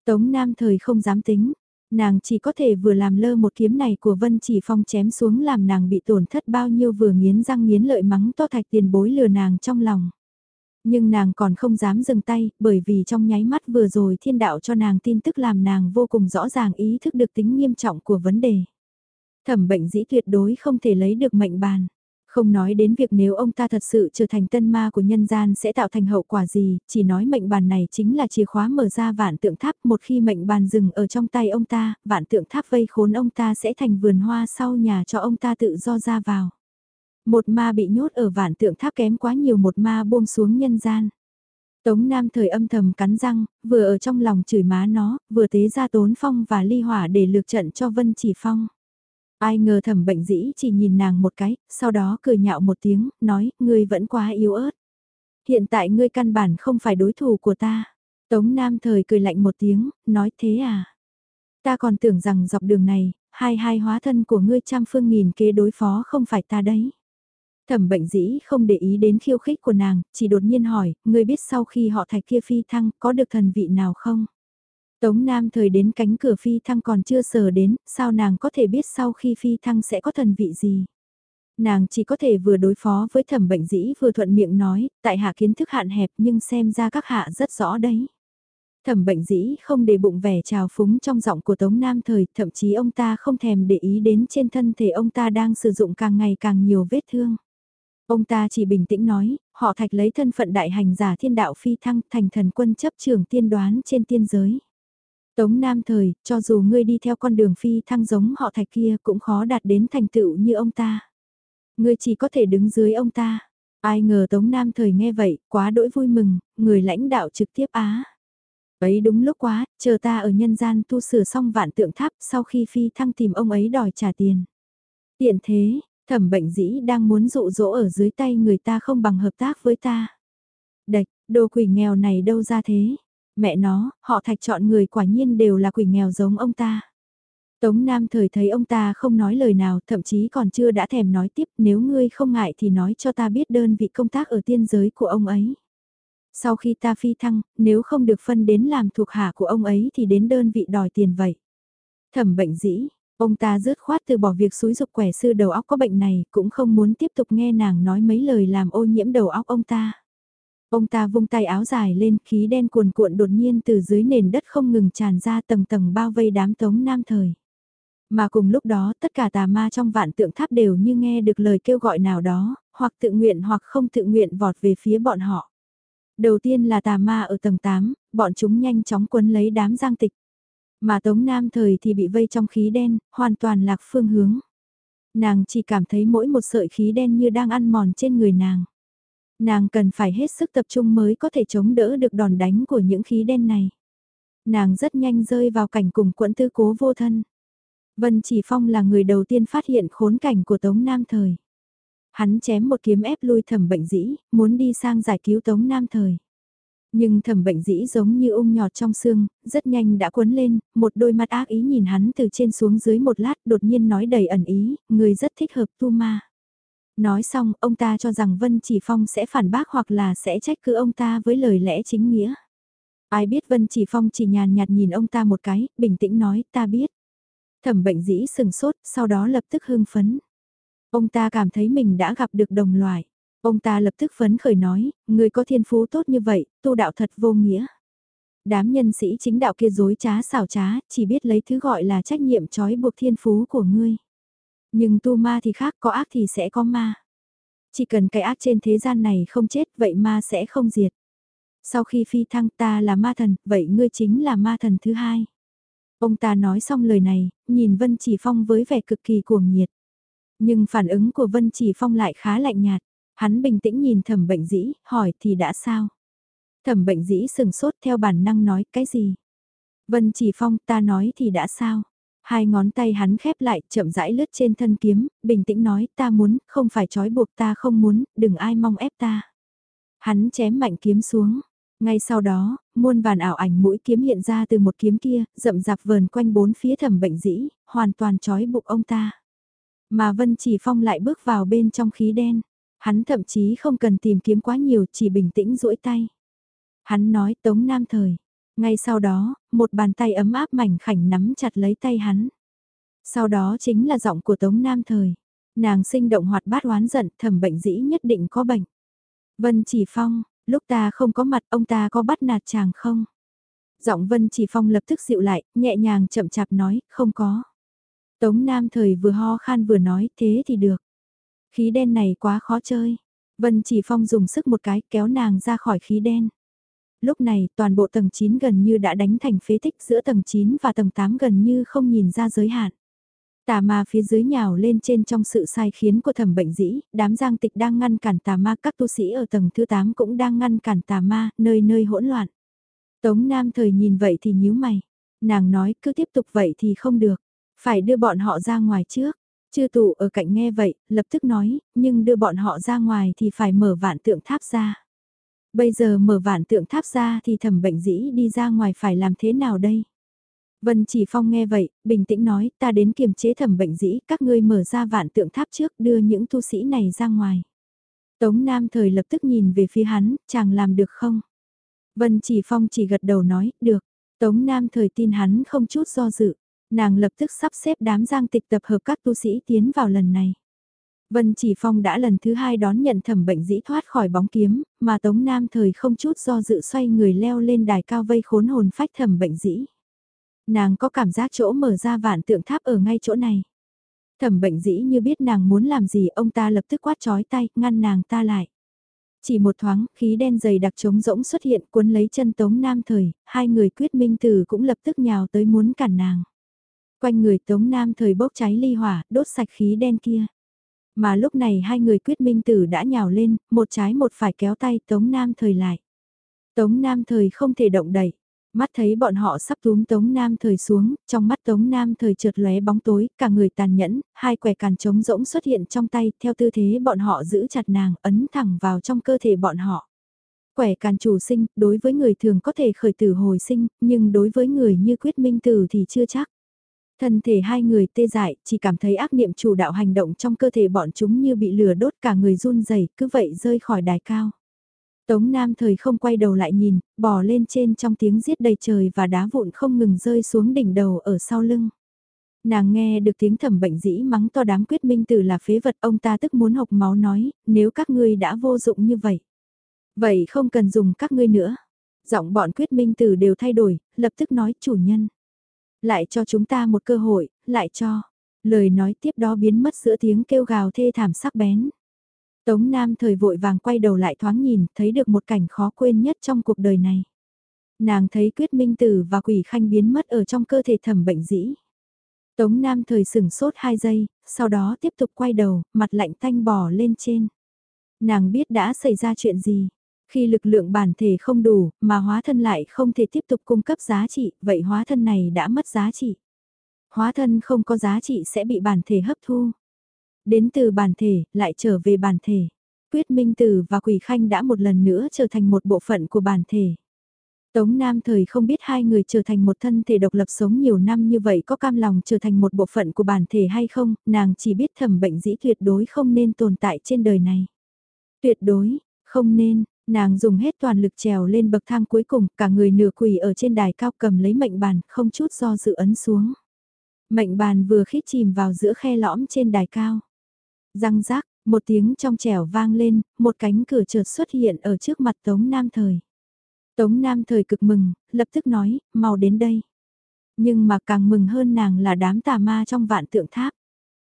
Tống Nam thời không dám tính, nàng chỉ có thể vừa làm lơ một kiếm này của Vân Chỉ Phong chém xuống làm nàng bị tổn thất bao nhiêu vừa nghiến răng nghiến lợi mắng to thạch tiền bối lừa nàng trong lòng. Nhưng nàng còn không dám dừng tay, bởi vì trong nháy mắt vừa rồi thiên đạo cho nàng tin tức làm nàng vô cùng rõ ràng ý thức được tính nghiêm trọng của vấn đề. Thẩm bệnh dĩ tuyệt đối không thể lấy được mệnh bàn. Không nói đến việc nếu ông ta thật sự trở thành tân ma của nhân gian sẽ tạo thành hậu quả gì, chỉ nói mệnh bàn này chính là chìa khóa mở ra vạn tượng tháp. Một khi mệnh bàn dừng ở trong tay ông ta, vạn tượng tháp vây khốn ông ta sẽ thành vườn hoa sau nhà cho ông ta tự do ra vào. Một ma bị nhốt ở vạn tượng tháp kém quá nhiều một ma buông xuống nhân gian. Tống Nam thời âm thầm cắn răng, vừa ở trong lòng chửi má nó, vừa tế ra tốn phong và ly hỏa để lược trận cho Vân Chỉ Phong. Ai ngờ thẩm bệnh dĩ chỉ nhìn nàng một cái, sau đó cười nhạo một tiếng, nói, ngươi vẫn quá yếu ớt. Hiện tại ngươi căn bản không phải đối thủ của ta. Tống Nam thời cười lạnh một tiếng, nói thế à? Ta còn tưởng rằng dọc đường này, hai hai hóa thân của ngươi trăm phương nghìn kế đối phó không phải ta đấy. Thẩm bệnh dĩ không để ý đến khiêu khích của nàng, chỉ đột nhiên hỏi, ngươi biết sau khi họ thạch kia phi thăng, có được thần vị nào không? Tống Nam thời đến cánh cửa phi thăng còn chưa sờ đến, sao nàng có thể biết sau khi phi thăng sẽ có thần vị gì? Nàng chỉ có thể vừa đối phó với thẩm bệnh dĩ vừa thuận miệng nói, tại hạ kiến thức hạn hẹp nhưng xem ra các hạ rất rõ đấy. Thẩm bệnh dĩ không để bụng vẻ trào phúng trong giọng của Tống Nam thời, thậm chí ông ta không thèm để ý đến trên thân thể ông ta đang sử dụng càng ngày càng nhiều vết thương. Ông ta chỉ bình tĩnh nói, họ thạch lấy thân phận đại hành giả thiên đạo phi thăng thành thần quân chấp trường tiên đoán trên tiên giới. Tống Nam thời, cho dù ngươi đi theo con đường phi thăng giống họ thạch kia cũng khó đạt đến thành tựu như ông ta. Ngươi chỉ có thể đứng dưới ông ta. Ai ngờ Tống Nam thời nghe vậy, quá đỗi vui mừng, người lãnh đạo trực tiếp á. Ấy đúng lúc quá, chờ ta ở nhân gian tu sửa xong vạn tượng tháp sau khi phi thăng tìm ông ấy đòi trả tiền. Tiện thế, thẩm bệnh dĩ đang muốn dụ dỗ ở dưới tay người ta không bằng hợp tác với ta. Đạch, đồ quỷ nghèo này đâu ra thế? Mẹ nó, họ thạch chọn người quả nhiên đều là quỷ nghèo giống ông ta. Tống Nam thời thấy ông ta không nói lời nào, thậm chí còn chưa đã thèm nói tiếp, nếu ngươi không ngại thì nói cho ta biết đơn vị công tác ở tiên giới của ông ấy. Sau khi ta phi thăng, nếu không được phân đến làm thuộc hạ của ông ấy thì đến đơn vị đòi tiền vậy. Thẩm bệnh dĩ, ông ta rớt khoát từ bỏ việc xúi dục quẻ sư đầu óc có bệnh này, cũng không muốn tiếp tục nghe nàng nói mấy lời làm ô nhiễm đầu óc ông ta. Ông ta vung tay áo dài lên, khí đen cuồn cuộn đột nhiên từ dưới nền đất không ngừng tràn ra tầng tầng bao vây đám tống nam thời. Mà cùng lúc đó tất cả tà ma trong vạn tượng tháp đều như nghe được lời kêu gọi nào đó, hoặc tự nguyện hoặc không tự nguyện vọt về phía bọn họ. Đầu tiên là tà ma ở tầng 8, bọn chúng nhanh chóng quấn lấy đám giang tịch. Mà Tống Nam thời thì bị vây trong khí đen, hoàn toàn lạc phương hướng. Nàng chỉ cảm thấy mỗi một sợi khí đen như đang ăn mòn trên người nàng. Nàng cần phải hết sức tập trung mới có thể chống đỡ được đòn đánh của những khí đen này. Nàng rất nhanh rơi vào cảnh cùng quẫn tư cố vô thân. Vân Chỉ Phong là người đầu tiên phát hiện khốn cảnh của Tống Nam Thời. Hắn chém một kiếm ép lui thẩm bệnh dĩ, muốn đi sang giải cứu Tống Nam Thời. Nhưng thẩm bệnh dĩ giống như ung nhọt trong xương, rất nhanh đã cuốn lên, một đôi mắt ác ý nhìn hắn từ trên xuống dưới một lát đột nhiên nói đầy ẩn ý, người rất thích hợp tu ma. Nói xong, ông ta cho rằng Vân Chỉ Phong sẽ phản bác hoặc là sẽ trách cứ ông ta với lời lẽ chính nghĩa. Ai biết Vân Chỉ Phong chỉ nhàn nhạt nhìn ông ta một cái, bình tĩnh nói, ta biết. Thẩm bệnh dĩ sừng sốt, sau đó lập tức hưng phấn. Ông ta cảm thấy mình đã gặp được đồng loại. Ông ta lập tức phấn khởi nói, người có thiên phú tốt như vậy, tu đạo thật vô nghĩa. Đám nhân sĩ chính đạo kia dối trá xảo trá, chỉ biết lấy thứ gọi là trách nhiệm trói buộc thiên phú của ngươi. Nhưng tu ma thì khác, có ác thì sẽ có ma. Chỉ cần cái ác trên thế gian này không chết, vậy ma sẽ không diệt. Sau khi phi thăng ta là ma thần, vậy ngươi chính là ma thần thứ hai. Ông ta nói xong lời này, nhìn Vân Chỉ Phong với vẻ cực kỳ cuồng nhiệt. Nhưng phản ứng của Vân Chỉ Phong lại khá lạnh nhạt. Hắn bình tĩnh nhìn thẩm bệnh dĩ, hỏi thì đã sao? Thẩm bệnh dĩ sừng sốt theo bản năng nói cái gì? Vân Chỉ Phong ta nói thì đã sao? Hai ngón tay hắn khép lại, chậm rãi lướt trên thân kiếm, bình tĩnh nói ta muốn, không phải trói buộc ta không muốn, đừng ai mong ép ta. Hắn chém mạnh kiếm xuống. Ngay sau đó, muôn vàn ảo ảnh mũi kiếm hiện ra từ một kiếm kia, rậm rạp vờn quanh bốn phía thẩm bệnh dĩ, hoàn toàn trói buộc ông ta. Mà Vân Chỉ Phong lại bước vào bên trong khí đen. Hắn thậm chí không cần tìm kiếm quá nhiều, chỉ bình tĩnh duỗi tay. Hắn nói Tống Nam Thời. Ngay sau đó, một bàn tay ấm áp mảnh khảnh nắm chặt lấy tay hắn. Sau đó chính là giọng của Tống Nam Thời. Nàng sinh động hoạt bát oán giận, thẩm bệnh dĩ nhất định có bệnh. Vân Chỉ Phong, lúc ta không có mặt ông ta có bắt nạt chàng không? Giọng Vân Chỉ Phong lập tức dịu lại, nhẹ nhàng chậm chạp nói, không có. Tống Nam Thời vừa ho khan vừa nói, thế thì được. Khí đen này quá khó chơi. Vân Chỉ Phong dùng sức một cái kéo nàng ra khỏi khí đen. Lúc này toàn bộ tầng 9 gần như đã đánh thành phế tích giữa tầng 9 và tầng 8 gần như không nhìn ra giới hạn. Tà ma phía dưới nhào lên trên trong sự sai khiến của thẩm bệnh dĩ, đám giang tịch đang ngăn cản tà ma các tu sĩ ở tầng thứ 8 cũng đang ngăn cản tà ma, nơi nơi hỗn loạn. Tống Nam thời nhìn vậy thì nhíu mày. Nàng nói cứ tiếp tục vậy thì không được. Phải đưa bọn họ ra ngoài trước. Chư tụ ở cạnh nghe vậy, lập tức nói, nhưng đưa bọn họ ra ngoài thì phải mở vạn tượng tháp ra. Bây giờ mở vạn tượng tháp ra thì thẩm bệnh dĩ đi ra ngoài phải làm thế nào đây? Vân Chỉ Phong nghe vậy, bình tĩnh nói, ta đến kiềm chế thẩm bệnh dĩ, các ngươi mở ra vạn tượng tháp trước đưa những tu sĩ này ra ngoài. Tống Nam thời lập tức nhìn về phía hắn, chàng làm được không? Vân Chỉ Phong chỉ gật đầu nói, được. Tống Nam thời tin hắn không chút do dự. Nàng lập tức sắp xếp đám giang tịch tập hợp các tu sĩ tiến vào lần này. Vân Chỉ Phong đã lần thứ hai đón nhận thẩm bệnh dĩ thoát khỏi bóng kiếm, mà Tống Nam thời không chút do dự xoay người leo lên đài cao vây khốn hồn phách thẩm bệnh dĩ. Nàng có cảm giác chỗ mở ra vạn tượng tháp ở ngay chỗ này. Thẩm bệnh dĩ như biết nàng muốn làm gì ông ta lập tức quát chói tay, ngăn nàng ta lại. Chỉ một thoáng, khí đen dày đặc trống rỗng xuất hiện cuốn lấy chân Tống Nam thời, hai người quyết minh tử cũng lập tức nhào tới muốn cản nàng. Quanh người Tống Nam thời bốc cháy ly hỏa, đốt sạch khí đen kia. Mà lúc này hai người quyết minh tử đã nhào lên, một trái một phải kéo tay Tống Nam thời lại. Tống Nam thời không thể động đẩy. Mắt thấy bọn họ sắp túm Tống Nam thời xuống, trong mắt Tống Nam thời trượt lóe bóng tối, cả người tàn nhẫn, hai quẻ càn trống rỗng xuất hiện trong tay, theo tư thế bọn họ giữ chặt nàng, ấn thẳng vào trong cơ thể bọn họ. Quẻ càn chủ sinh, đối với người thường có thể khởi tử hồi sinh, nhưng đối với người như quyết minh tử thì chưa chắc. Thân thể hai người tê dại, chỉ cảm thấy ác niệm chủ đạo hành động trong cơ thể bọn chúng như bị lửa đốt cả người run rẩy cứ vậy rơi khỏi đài cao. Tống Nam thời không quay đầu lại nhìn, bò lên trên trong tiếng giết đầy trời và đá vụn không ngừng rơi xuống đỉnh đầu ở sau lưng. Nàng nghe được tiếng thẩm bệnh dĩ mắng to đám quyết minh tử là phế vật ông ta tức muốn học máu nói, nếu các ngươi đã vô dụng như vậy. Vậy không cần dùng các ngươi nữa. Giọng bọn quyết minh tử đều thay đổi, lập tức nói chủ nhân. Lại cho chúng ta một cơ hội, lại cho. Lời nói tiếp đó biến mất giữa tiếng kêu gào thê thảm sắc bén. Tống Nam thời vội vàng quay đầu lại thoáng nhìn, thấy được một cảnh khó quên nhất trong cuộc đời này. Nàng thấy quyết minh tử và quỷ khanh biến mất ở trong cơ thể thẩm bệnh dĩ. Tống Nam thời sửng sốt hai giây, sau đó tiếp tục quay đầu, mặt lạnh tanh bò lên trên. Nàng biết đã xảy ra chuyện gì. Khi lực lượng bản thể không đủ, mà hóa thân lại không thể tiếp tục cung cấp giá trị, vậy hóa thân này đã mất giá trị. Hóa thân không có giá trị sẽ bị bản thể hấp thu. Đến từ bản thể, lại trở về bản thể. Quyết Minh Tử và Quỷ Khanh đã một lần nữa trở thành một bộ phận của bản thể. Tống Nam thời không biết hai người trở thành một thân thể độc lập sống nhiều năm như vậy có cam lòng trở thành một bộ phận của bản thể hay không, nàng chỉ biết thẩm bệnh dĩ tuyệt đối không nên tồn tại trên đời này. Tuyệt đối, không nên, nàng dùng hết toàn lực trèo lên bậc thang cuối cùng, cả người nửa quỳ ở trên đài cao cầm lấy mệnh bàn, không chút do dự ấn xuống. Mệnh bàn vừa khít chìm vào giữa khe lõm trên đài cao. Răng rác, một tiếng trong trẻo vang lên, một cánh cửa chợt xuất hiện ở trước mặt Tống Nam Thời. Tống Nam Thời cực mừng, lập tức nói, mau đến đây. Nhưng mà càng mừng hơn nàng là đám tà ma trong vạn tượng tháp.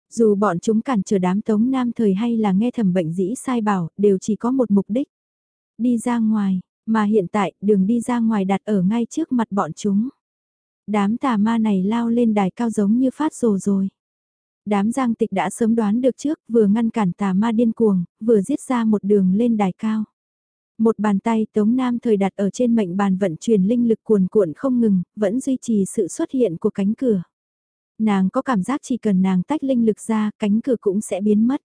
Dù bọn chúng cản trở đám Tống Nam Thời hay là nghe thẩm bệnh dĩ sai bảo, đều chỉ có một mục đích. Đi ra ngoài, Mà hiện tại, đường đi ra ngoài đặt ở ngay trước mặt bọn chúng. Đám tà ma này lao lên đài cao giống như phát rồ rồi. Đám giang tịch đã sớm đoán được trước, vừa ngăn cản tà ma điên cuồng, vừa giết ra một đường lên đài cao. Một bàn tay Tống Nam thời đặt ở trên mệnh bàn vận chuyển linh lực cuồn cuộn không ngừng, vẫn duy trì sự xuất hiện của cánh cửa. Nàng có cảm giác chỉ cần nàng tách linh lực ra, cánh cửa cũng sẽ biến mất.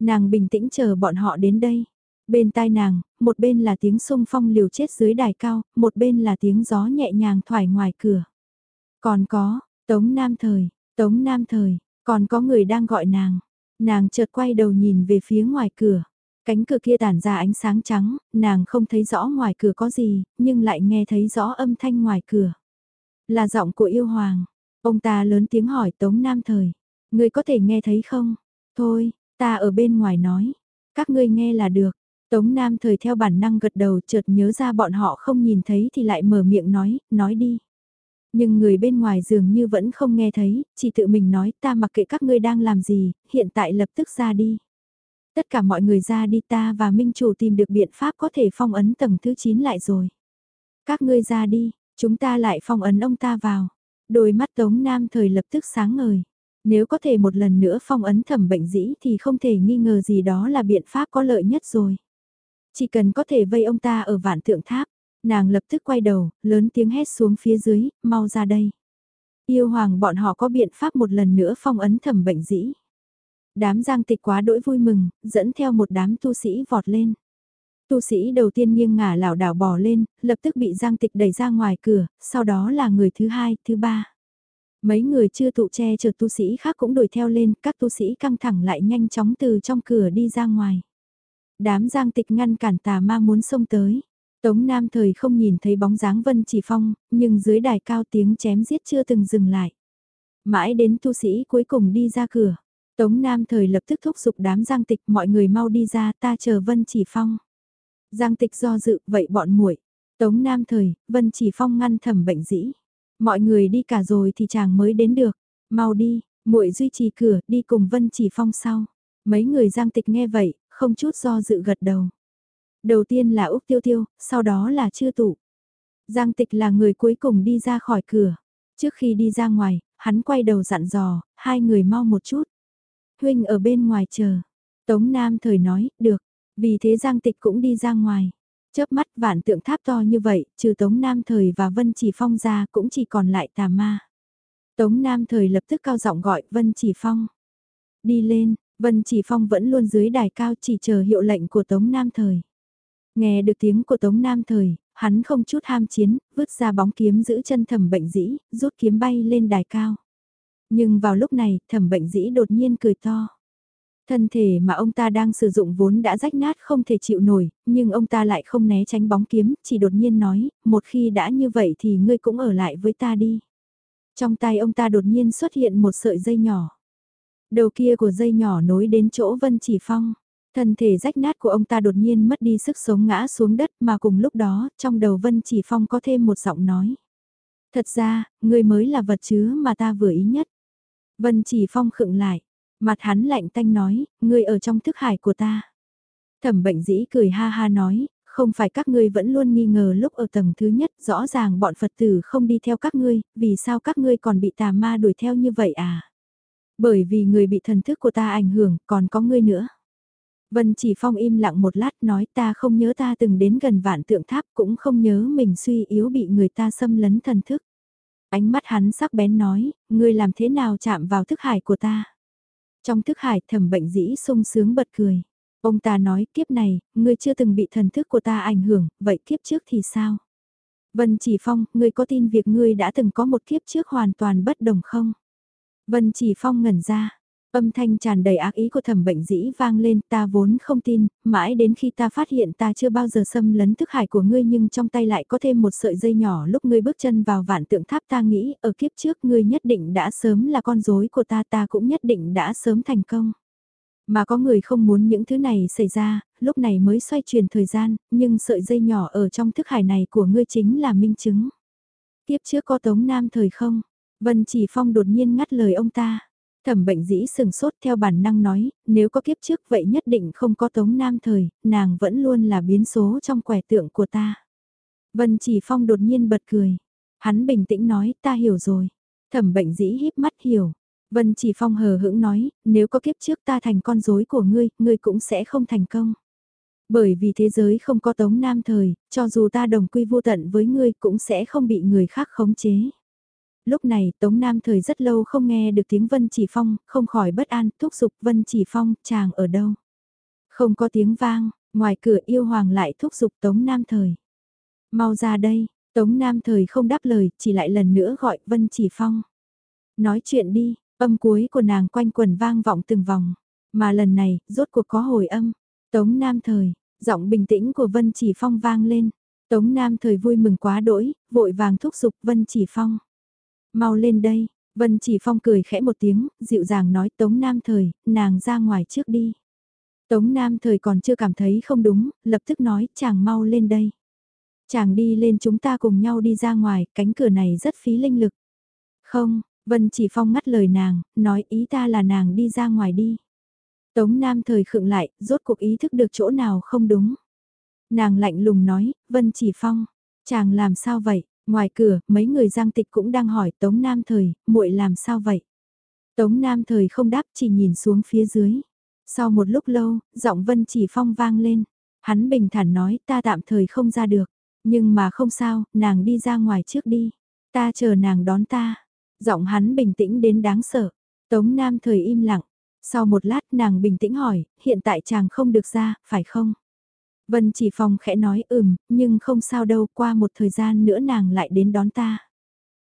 Nàng bình tĩnh chờ bọn họ đến đây. Bên tai nàng, một bên là tiếng sung phong liều chết dưới đài cao, một bên là tiếng gió nhẹ nhàng thoải ngoài cửa. Còn có, Tống Nam Thời, Tống Nam Thời, còn có người đang gọi nàng. Nàng chợt quay đầu nhìn về phía ngoài cửa. Cánh cửa kia tản ra ánh sáng trắng, nàng không thấy rõ ngoài cửa có gì, nhưng lại nghe thấy rõ âm thanh ngoài cửa. Là giọng của yêu hoàng. Ông ta lớn tiếng hỏi Tống Nam Thời. Người có thể nghe thấy không? Thôi, ta ở bên ngoài nói. Các ngươi nghe là được. Tống Nam Thời theo bản năng gật đầu chợt nhớ ra bọn họ không nhìn thấy thì lại mở miệng nói, nói đi. Nhưng người bên ngoài dường như vẫn không nghe thấy, chỉ tự mình nói ta mặc kệ các ngươi đang làm gì, hiện tại lập tức ra đi. Tất cả mọi người ra đi ta và Minh Chủ tìm được biện pháp có thể phong ấn tầng thứ 9 lại rồi. Các ngươi ra đi, chúng ta lại phong ấn ông ta vào. Đôi mắt Tống Nam thời lập tức sáng ngời. Nếu có thể một lần nữa phong ấn thẩm bệnh dĩ thì không thể nghi ngờ gì đó là biện pháp có lợi nhất rồi. Chỉ cần có thể vây ông ta ở vạn tượng tháp, nàng lập tức quay đầu, lớn tiếng hét xuống phía dưới, mau ra đây. Yêu hoàng bọn họ có biện pháp một lần nữa phong ấn thẩm bệnh dĩ. Đám giang tịch quá đỗi vui mừng, dẫn theo một đám tu sĩ vọt lên. Tu sĩ đầu tiên nghiêng ngả lảo đảo bò lên, lập tức bị giang tịch đẩy ra ngoài cửa, sau đó là người thứ hai, thứ ba. Mấy người chưa tụ che chở tu sĩ khác cũng đuổi theo lên, các tu sĩ căng thẳng lại nhanh chóng từ trong cửa đi ra ngoài. Đám giang tịch ngăn cản tà ma muốn xông tới. Tống Nam thời không nhìn thấy bóng dáng Vân Chỉ Phong, nhưng dưới đài cao tiếng chém giết chưa từng dừng lại. Mãi đến tu sĩ cuối cùng đi ra cửa. Tống Nam thời lập tức thúc giục đám giang tịch mọi người mau đi ra ta chờ Vân Chỉ Phong. Giang tịch do dự vậy bọn muội Tống Nam thời, Vân Chỉ Phong ngăn thẩm bệnh dĩ. Mọi người đi cả rồi thì chàng mới đến được. Mau đi, muội duy trì cửa, đi cùng Vân Chỉ Phong sau. Mấy người giang tịch nghe vậy, không chút do dự gật đầu. Đầu tiên là Úc Tiêu Tiêu, sau đó là Chư Tụ. Giang tịch là người cuối cùng đi ra khỏi cửa. Trước khi đi ra ngoài, hắn quay đầu dặn dò, hai người mau một chút. Huynh ở bên ngoài chờ. Tống Nam thời nói, được. Vì thế Giang Tịch cũng đi ra ngoài. Chớp mắt vạn tượng tháp to như vậy, trừ Tống Nam thời và Vân Chỉ Phong ra cũng chỉ còn lại tà ma. Tống Nam thời lập tức cao giọng gọi Vân Chỉ Phong. Đi lên, Vân Chỉ Phong vẫn luôn dưới đài cao chỉ chờ hiệu lệnh của Tống Nam thời. Nghe được tiếng của Tống Nam thời, hắn không chút ham chiến, vứt ra bóng kiếm giữ chân thẩm bệnh dĩ, rút kiếm bay lên đài cao. Nhưng vào lúc này, thẩm bệnh dĩ đột nhiên cười to. Thân thể mà ông ta đang sử dụng vốn đã rách nát không thể chịu nổi, nhưng ông ta lại không né tránh bóng kiếm, chỉ đột nhiên nói, một khi đã như vậy thì ngươi cũng ở lại với ta đi. Trong tay ông ta đột nhiên xuất hiện một sợi dây nhỏ. Đầu kia của dây nhỏ nối đến chỗ Vân Chỉ Phong. Thân thể rách nát của ông ta đột nhiên mất đi sức sống ngã xuống đất mà cùng lúc đó trong đầu Vân Chỉ Phong có thêm một giọng nói. Thật ra, người mới là vật chứa mà ta vừa ý nhất. Vân Chỉ Phong khựng lại, mặt hắn lạnh tanh nói, ngươi ở trong thức hải của ta. Thẩm bệnh dĩ cười ha ha nói, không phải các ngươi vẫn luôn nghi ngờ lúc ở tầng thứ nhất rõ ràng bọn Phật tử không đi theo các ngươi, vì sao các ngươi còn bị tà ma đuổi theo như vậy à? Bởi vì người bị thần thức của ta ảnh hưởng, còn có ngươi nữa. Vân chỉ phong im lặng một lát nói ta không nhớ ta từng đến gần vạn tượng tháp cũng không nhớ mình suy yếu bị người ta xâm lấn thần thức. Ánh mắt hắn sắc bén nói, ngươi làm thế nào chạm vào thức hải của ta. Trong thức hải thẩm bệnh dĩ sung sướng bật cười. Ông ta nói kiếp này, ngươi chưa từng bị thần thức của ta ảnh hưởng, vậy kiếp trước thì sao? Vân Chỉ Phong, ngươi có tin việc ngươi đã từng có một kiếp trước hoàn toàn bất đồng không? Vân Chỉ Phong ngẩn ra, Âm thanh tràn đầy ác ý của thẩm bệnh dĩ vang lên ta vốn không tin, mãi đến khi ta phát hiện ta chưa bao giờ xâm lấn thức hải của ngươi nhưng trong tay lại có thêm một sợi dây nhỏ lúc ngươi bước chân vào vạn tượng tháp ta nghĩ ở kiếp trước ngươi nhất định đã sớm là con rối của ta ta cũng nhất định đã sớm thành công. Mà có người không muốn những thứ này xảy ra, lúc này mới xoay chuyển thời gian, nhưng sợi dây nhỏ ở trong thức hải này của ngươi chính là minh chứng. Kiếp trước có Tống Nam thời không? Vân Chỉ Phong đột nhiên ngắt lời ông ta. Thẩm bệnh dĩ sừng sốt theo bản năng nói, nếu có kiếp trước vậy nhất định không có tống nam thời, nàng vẫn luôn là biến số trong quẻ tượng của ta. Vân Chỉ Phong đột nhiên bật cười. Hắn bình tĩnh nói, ta hiểu rồi. Thẩm bệnh dĩ híp mắt hiểu. Vân Chỉ Phong hờ hững nói, nếu có kiếp trước ta thành con rối của ngươi, ngươi cũng sẽ không thành công. Bởi vì thế giới không có tống nam thời, cho dù ta đồng quy vô tận với ngươi cũng sẽ không bị người khác khống chế. Lúc này Tống Nam thời rất lâu không nghe được tiếng Vân Chỉ Phong, không khỏi bất an, thúc giục Vân Chỉ Phong, chàng ở đâu. Không có tiếng vang, ngoài cửa yêu hoàng lại thúc giục Tống Nam thời. Mau ra đây, Tống Nam thời không đáp lời, chỉ lại lần nữa gọi Vân Chỉ Phong. Nói chuyện đi, âm cuối của nàng quanh quần vang vọng từng vòng. Mà lần này, rốt cuộc có hồi âm. Tống Nam thời, giọng bình tĩnh của Vân Chỉ Phong vang lên. Tống Nam thời vui mừng quá đỗi, vội vàng thúc giục Vân Chỉ Phong. Mau lên đây, Vân Chỉ Phong cười khẽ một tiếng, dịu dàng nói Tống Nam thời, nàng ra ngoài trước đi. Tống Nam thời còn chưa cảm thấy không đúng, lập tức nói chàng mau lên đây. Chàng đi lên chúng ta cùng nhau đi ra ngoài, cánh cửa này rất phí linh lực. Không, Vân Chỉ Phong ngắt lời nàng, nói ý ta là nàng đi ra ngoài đi. Tống Nam thời khựng lại, rốt cuộc ý thức được chỗ nào không đúng. Nàng lạnh lùng nói, Vân Chỉ Phong, chàng làm sao vậy? Ngoài cửa, mấy người giang tịch cũng đang hỏi Tống Nam thời, muội làm sao vậy? Tống Nam thời không đáp chỉ nhìn xuống phía dưới. Sau một lúc lâu, giọng Vân Chỉ Phong vang lên. Hắn bình thản nói ta tạm thời không ra được. Nhưng mà không sao, nàng đi ra ngoài trước đi. Ta chờ nàng đón ta. Giọng hắn bình tĩnh đến đáng sợ. Tống Nam thời im lặng. Sau một lát nàng bình tĩnh hỏi, hiện tại chàng không được ra, phải không? Vân chỉ phong khẽ nói ừm, nhưng không sao đâu, qua một thời gian nữa nàng lại đến đón ta.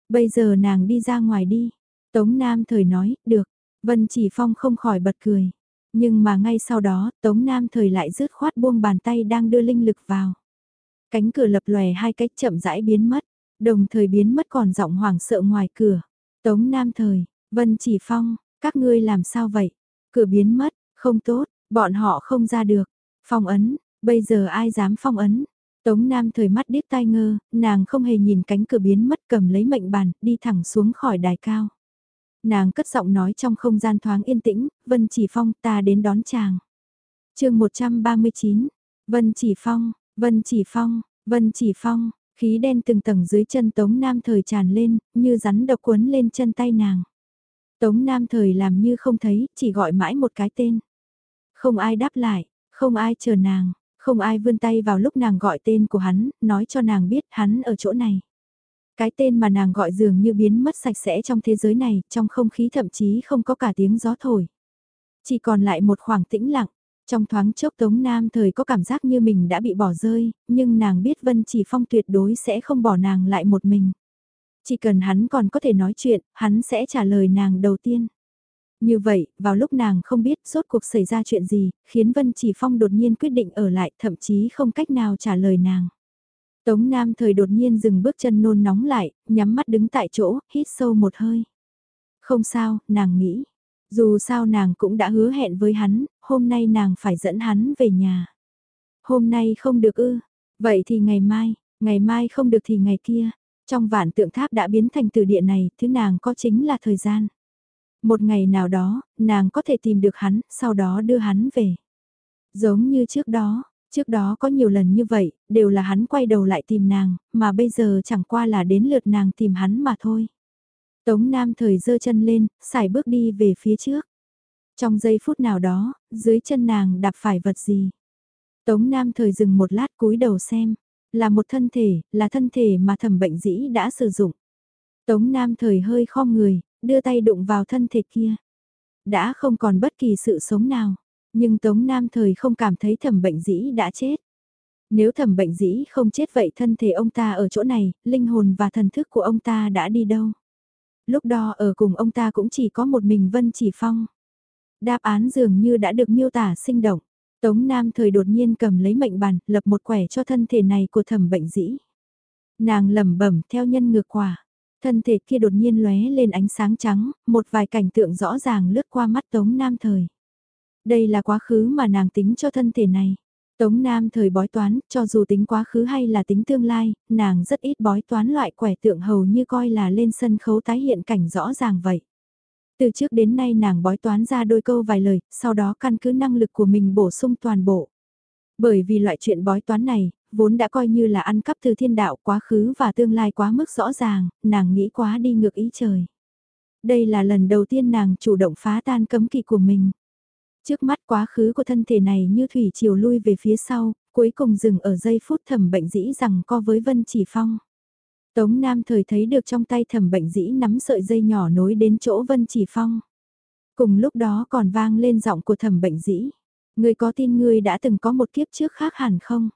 Bây giờ nàng đi ra ngoài đi. Tống Nam thời nói, được. Vân chỉ phong không khỏi bật cười. Nhưng mà ngay sau đó, Tống Nam thời lại rứt khoát buông bàn tay đang đưa linh lực vào. Cánh cửa lập lòe hai cách chậm rãi biến mất, đồng thời biến mất còn giọng hoảng sợ ngoài cửa. Tống Nam thời, Vân chỉ phong, các ngươi làm sao vậy? Cửa biến mất, không tốt, bọn họ không ra được. Phong ấn, bây giờ ai dám phong ấn? Tống Nam thời mắt điếc tai ngơ, nàng không hề nhìn cánh cửa biến mất cầm lấy mệnh bàn, đi thẳng xuống khỏi đài cao. Nàng cất giọng nói trong không gian thoáng yên tĩnh, Vân Chỉ Phong ta đến đón chàng. chương 139, Vân Chỉ Phong, Vân Chỉ Phong, Vân Chỉ Phong, khí đen từng tầng dưới chân Tống Nam thời tràn lên, như rắn độc cuốn lên chân tay nàng. Tống Nam thời làm như không thấy, chỉ gọi mãi một cái tên. Không ai đáp lại, không ai chờ nàng, không ai vươn tay vào lúc nàng gọi tên của hắn, nói cho nàng biết hắn ở chỗ này. Cái tên mà nàng gọi dường như biến mất sạch sẽ trong thế giới này, trong không khí thậm chí không có cả tiếng gió thổi. Chỉ còn lại một khoảng tĩnh lặng, trong thoáng chốc Tống Nam thời có cảm giác như mình đã bị bỏ rơi, nhưng nàng biết Vân Chỉ Phong tuyệt đối sẽ không bỏ nàng lại một mình. Chỉ cần hắn còn có thể nói chuyện, hắn sẽ trả lời nàng đầu tiên. Như vậy, vào lúc nàng không biết rốt cuộc xảy ra chuyện gì, khiến Vân Chỉ Phong đột nhiên quyết định ở lại, thậm chí không cách nào trả lời nàng. Tống Nam thời đột nhiên dừng bước chân nôn nóng lại, nhắm mắt đứng tại chỗ, hít sâu một hơi. Không sao, nàng nghĩ. Dù sao nàng cũng đã hứa hẹn với hắn, hôm nay nàng phải dẫn hắn về nhà. Hôm nay không được ư, vậy thì ngày mai, ngày mai không được thì ngày kia. Trong vạn tượng tháp đã biến thành từ địa này, thứ nàng có chính là thời gian. Một ngày nào đó, nàng có thể tìm được hắn, sau đó đưa hắn về. Giống như trước đó, trước đó có nhiều lần như vậy, đều là hắn quay đầu lại tìm nàng, mà bây giờ chẳng qua là đến lượt nàng tìm hắn mà thôi. Tống Nam thời giơ chân lên, xài bước đi về phía trước. Trong giây phút nào đó, dưới chân nàng đạp phải vật gì. Tống Nam thời dừng một lát cúi đầu xem, là một thân thể, là thân thể mà thẩm bệnh dĩ đã sử dụng. Tống Nam thời hơi khom người, đưa tay đụng vào thân thể kia. Đã không còn bất kỳ sự sống nào, nhưng Tống Nam thời không cảm thấy thẩm bệnh dĩ đã chết. Nếu thẩm bệnh dĩ không chết vậy thân thể ông ta ở chỗ này, linh hồn và thần thức của ông ta đã đi đâu? Lúc đó ở cùng ông ta cũng chỉ có một mình Vân Chỉ Phong. Đáp án dường như đã được miêu tả sinh động. Tống Nam thời đột nhiên cầm lấy mệnh bàn, lập một quẻ cho thân thể này của thẩm bệnh dĩ. Nàng lẩm bẩm theo nhân ngược quả. Thân thể kia đột nhiên lóe lên ánh sáng trắng, một vài cảnh tượng rõ ràng lướt qua mắt Tống Nam thời. Đây là quá khứ mà nàng tính cho thân thể này. Tống Nam thời bói toán, cho dù tính quá khứ hay là tính tương lai, nàng rất ít bói toán loại quẻ tượng hầu như coi là lên sân khấu tái hiện cảnh rõ ràng vậy. Từ trước đến nay nàng bói toán ra đôi câu vài lời, sau đó căn cứ năng lực của mình bổ sung toàn bộ. Bởi vì loại chuyện bói toán này, vốn đã coi như là ăn cắp từ thiên đạo quá khứ và tương lai quá mức rõ ràng, nàng nghĩ quá đi ngược ý trời. Đây là lần đầu tiên nàng chủ động phá tan cấm kỵ của mình. Trước mắt quá khứ của thân thể này như thủy chiều lui về phía sau, cuối cùng dừng ở giây phút thẩm bệnh dĩ rằng co với Vân Chỉ Phong. Tống Nam thời thấy được trong tay thẩm bệnh dĩ nắm sợi dây nhỏ nối đến chỗ Vân Chỉ Phong. Cùng lúc đó còn vang lên giọng của thẩm bệnh dĩ. Ngươi có tin ngươi đã từng có một kiếp trước khác hẳn không?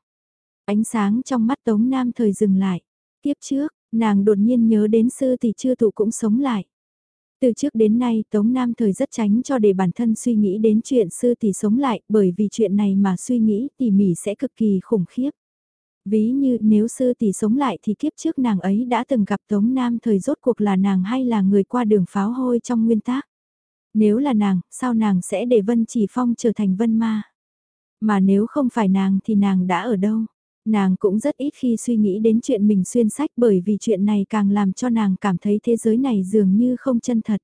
Ánh sáng trong mắt Tống Nam thời dừng lại. Kiếp trước, nàng đột nhiên nhớ đến sư tỷ chưa tụ cũng sống lại. Từ trước đến nay Tống Nam thời rất tránh cho để bản thân suy nghĩ đến chuyện sư tỷ sống lại bởi vì chuyện này mà suy nghĩ tỉ mỉ sẽ cực kỳ khủng khiếp. Ví như nếu sư tỷ sống lại thì kiếp trước nàng ấy đã từng gặp Tống Nam thời rốt cuộc là nàng hay là người qua đường pháo hôi trong nguyên tác. Nếu là nàng, sao nàng sẽ để Vân Chỉ Phong trở thành Vân Ma? Mà nếu không phải nàng thì nàng đã ở đâu? Nàng cũng rất ít khi suy nghĩ đến chuyện mình xuyên sách bởi vì chuyện này càng làm cho nàng cảm thấy thế giới này dường như không chân thật.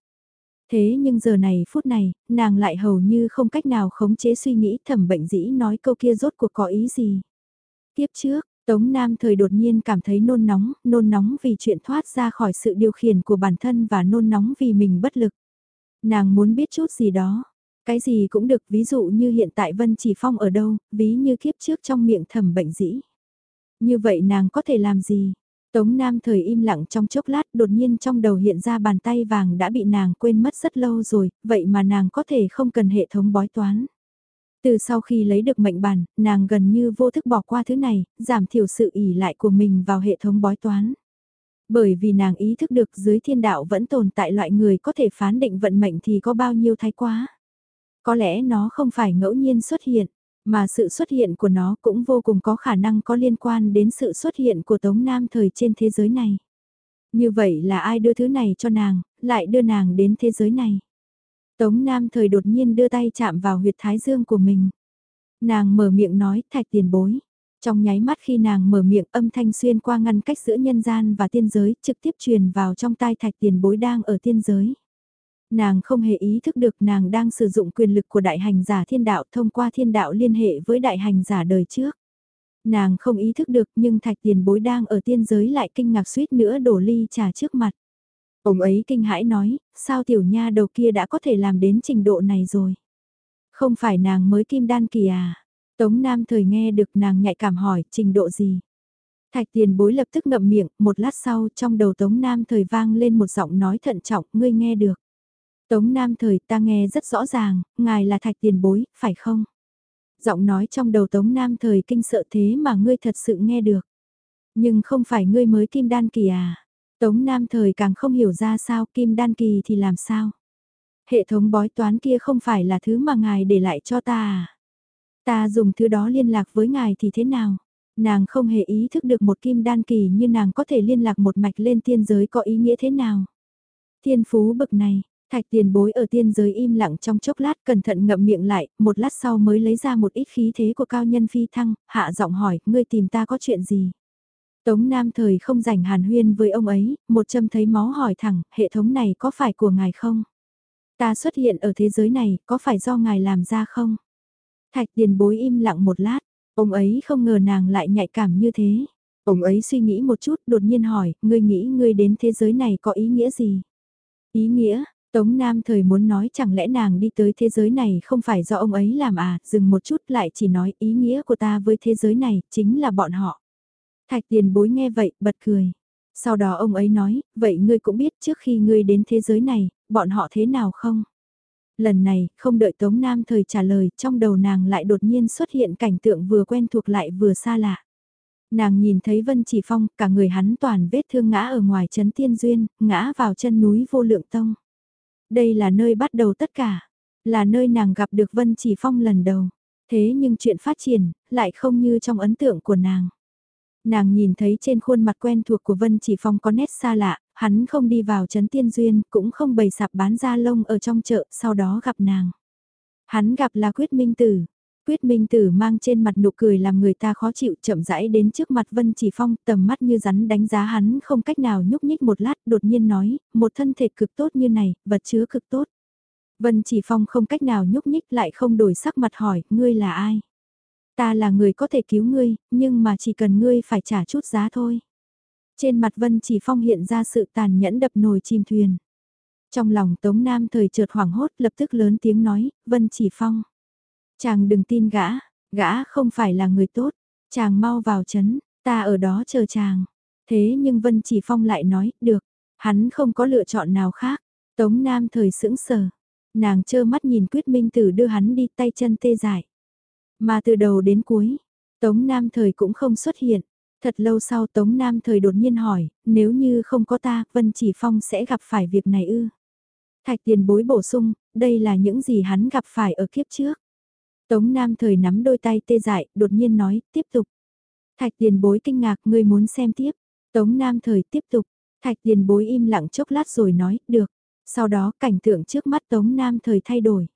Thế nhưng giờ này phút này, nàng lại hầu như không cách nào khống chế suy nghĩ thẩm bệnh dĩ nói câu kia rốt cuộc có ý gì. Tiếp trước, Tống Nam thời đột nhiên cảm thấy nôn nóng, nôn nóng vì chuyện thoát ra khỏi sự điều khiển của bản thân và nôn nóng vì mình bất lực. Nàng muốn biết chút gì đó. Cái gì cũng được ví dụ như hiện tại Vân Chỉ Phong ở đâu, ví như kiếp trước trong miệng thẩm bệnh dĩ. Như vậy nàng có thể làm gì? Tống Nam thời im lặng trong chốc lát đột nhiên trong đầu hiện ra bàn tay vàng đã bị nàng quên mất rất lâu rồi, vậy mà nàng có thể không cần hệ thống bói toán. Từ sau khi lấy được mệnh bản, nàng gần như vô thức bỏ qua thứ này, giảm thiểu sự ỉ lại của mình vào hệ thống bói toán. Bởi vì nàng ý thức được dưới thiên đạo vẫn tồn tại loại người có thể phán định vận mệnh thì có bao nhiêu thái quá. Có lẽ nó không phải ngẫu nhiên xuất hiện, mà sự xuất hiện của nó cũng vô cùng có khả năng có liên quan đến sự xuất hiện của Tống Nam thời trên thế giới này. Như vậy là ai đưa thứ này cho nàng, lại đưa nàng đến thế giới này. Tống Nam thời đột nhiên đưa tay chạm vào huyệt thái dương của mình. Nàng mở miệng nói thạch tiền bối. Trong nháy mắt khi nàng mở miệng âm thanh xuyên qua ngăn cách giữa nhân gian và tiên giới trực tiếp truyền vào trong tai thạch tiền bối đang ở tiên giới. Nàng không hề ý thức được nàng đang sử dụng quyền lực của đại hành giả thiên đạo thông qua thiên đạo liên hệ với đại hành giả đời trước. Nàng không ý thức được nhưng thạch tiền bối đang ở tiên giới lại kinh ngạc suýt nữa đổ ly trà trước mặt. Ông ấy kinh hãi nói, sao tiểu nha đầu kia đã có thể làm đến trình độ này rồi. Không phải nàng mới kim đan kỳ à. Tống Nam thời nghe được nàng nhạy cảm hỏi trình độ gì. Thạch tiền bối lập tức ngậm miệng, một lát sau trong đầu Tống Nam thời vang lên một giọng nói thận trọng, ngươi nghe được. Tống Nam thời ta nghe rất rõ ràng, ngài là thạch tiền bối, phải không? Giọng nói trong đầu Tống Nam thời kinh sợ thế mà ngươi thật sự nghe được. Nhưng không phải ngươi mới kim đan kỳ à? Tống Nam thời càng không hiểu ra sao kim đan kỳ thì làm sao? Hệ thống bói toán kia không phải là thứ mà ngài để lại cho ta à? Ta dùng thứ đó liên lạc với ngài thì thế nào? Nàng không hề ý thức được một kim đan kỳ như nàng có thể liên lạc một mạch lên tiên giới có ý nghĩa thế nào? Thiên phú bực này, Thạch tiền bối ở tiên giới im lặng trong chốc lát cẩn thận ngậm miệng lại, một lát sau mới lấy ra một ít khí thế của cao nhân phi thăng, hạ giọng hỏi, ngươi tìm ta có chuyện gì? Tống Nam thời không rảnh hàn huyên với ông ấy, một châm thấy máu hỏi thẳng, hệ thống này có phải của ngài không? Ta xuất hiện ở thế giới này, có phải do ngài làm ra không? Thạch tiền bối im lặng một lát, ông ấy không ngờ nàng lại nhạy cảm như thế. Ông ấy suy nghĩ một chút, đột nhiên hỏi, ngươi nghĩ ngươi đến thế giới này có ý nghĩa gì? Ý nghĩa, Tống Nam thời muốn nói chẳng lẽ nàng đi tới thế giới này không phải do ông ấy làm à, dừng một chút lại chỉ nói ý nghĩa của ta với thế giới này, chính là bọn họ. Thạch tiền bối nghe vậy, bật cười. Sau đó ông ấy nói, vậy ngươi cũng biết trước khi ngươi đến thế giới này, bọn họ thế nào không? Lần này, không đợi Tống Nam thời trả lời, trong đầu nàng lại đột nhiên xuất hiện cảnh tượng vừa quen thuộc lại vừa xa lạ. Nàng nhìn thấy Vân Chỉ Phong, cả người hắn toàn vết thương ngã ở ngoài chấn tiên duyên, ngã vào chân núi vô lượng tông. Đây là nơi bắt đầu tất cả, là nơi nàng gặp được Vân Chỉ Phong lần đầu. Thế nhưng chuyện phát triển, lại không như trong ấn tượng của nàng. Nàng nhìn thấy trên khuôn mặt quen thuộc của Vân Chỉ Phong có nét xa lạ, hắn không đi vào trấn tiên duyên, cũng không bày sạp bán da lông ở trong chợ, sau đó gặp nàng. Hắn gặp là quyết minh tử, Quyết Minh Tử mang trên mặt nụ cười làm người ta khó chịu chậm rãi đến trước mặt Vân Chỉ Phong tầm mắt như rắn đánh giá hắn không cách nào nhúc nhích một lát đột nhiên nói, một thân thể cực tốt như này, vật chứa cực tốt. Vân Chỉ Phong không cách nào nhúc nhích lại không đổi sắc mặt hỏi, ngươi là ai? Ta là người có thể cứu ngươi, nhưng mà chỉ cần ngươi phải trả chút giá thôi. Trên mặt Vân Chỉ Phong hiện ra sự tàn nhẫn đập nồi chìm thuyền. Trong lòng Tống Nam thời chợt hoảng hốt lập tức lớn tiếng nói, Vân Chỉ Phong. Chàng đừng tin gã, gã không phải là người tốt, chàng mau vào chấn, ta ở đó chờ chàng. Thế nhưng Vân Chỉ Phong lại nói, được, hắn không có lựa chọn nào khác. Tống Nam thời sững sờ, nàng trơ mắt nhìn Quyết Minh Tử đưa hắn đi tay chân tê dại. Mà từ đầu đến cuối, Tống Nam thời cũng không xuất hiện. Thật lâu sau Tống Nam thời đột nhiên hỏi, nếu như không có ta, Vân Chỉ Phong sẽ gặp phải việc này ư? Thạch tiền bối bổ sung, đây là những gì hắn gặp phải ở kiếp trước. Tống Nam thời nắm đôi tay tê dại, đột nhiên nói, tiếp tục. Thạch tiền bối kinh ngạc, ngươi muốn xem tiếp. Tống Nam thời tiếp tục. Thạch tiền bối im lặng chốc lát rồi nói, được. Sau đó cảnh tượng trước mắt Tống Nam thời thay đổi.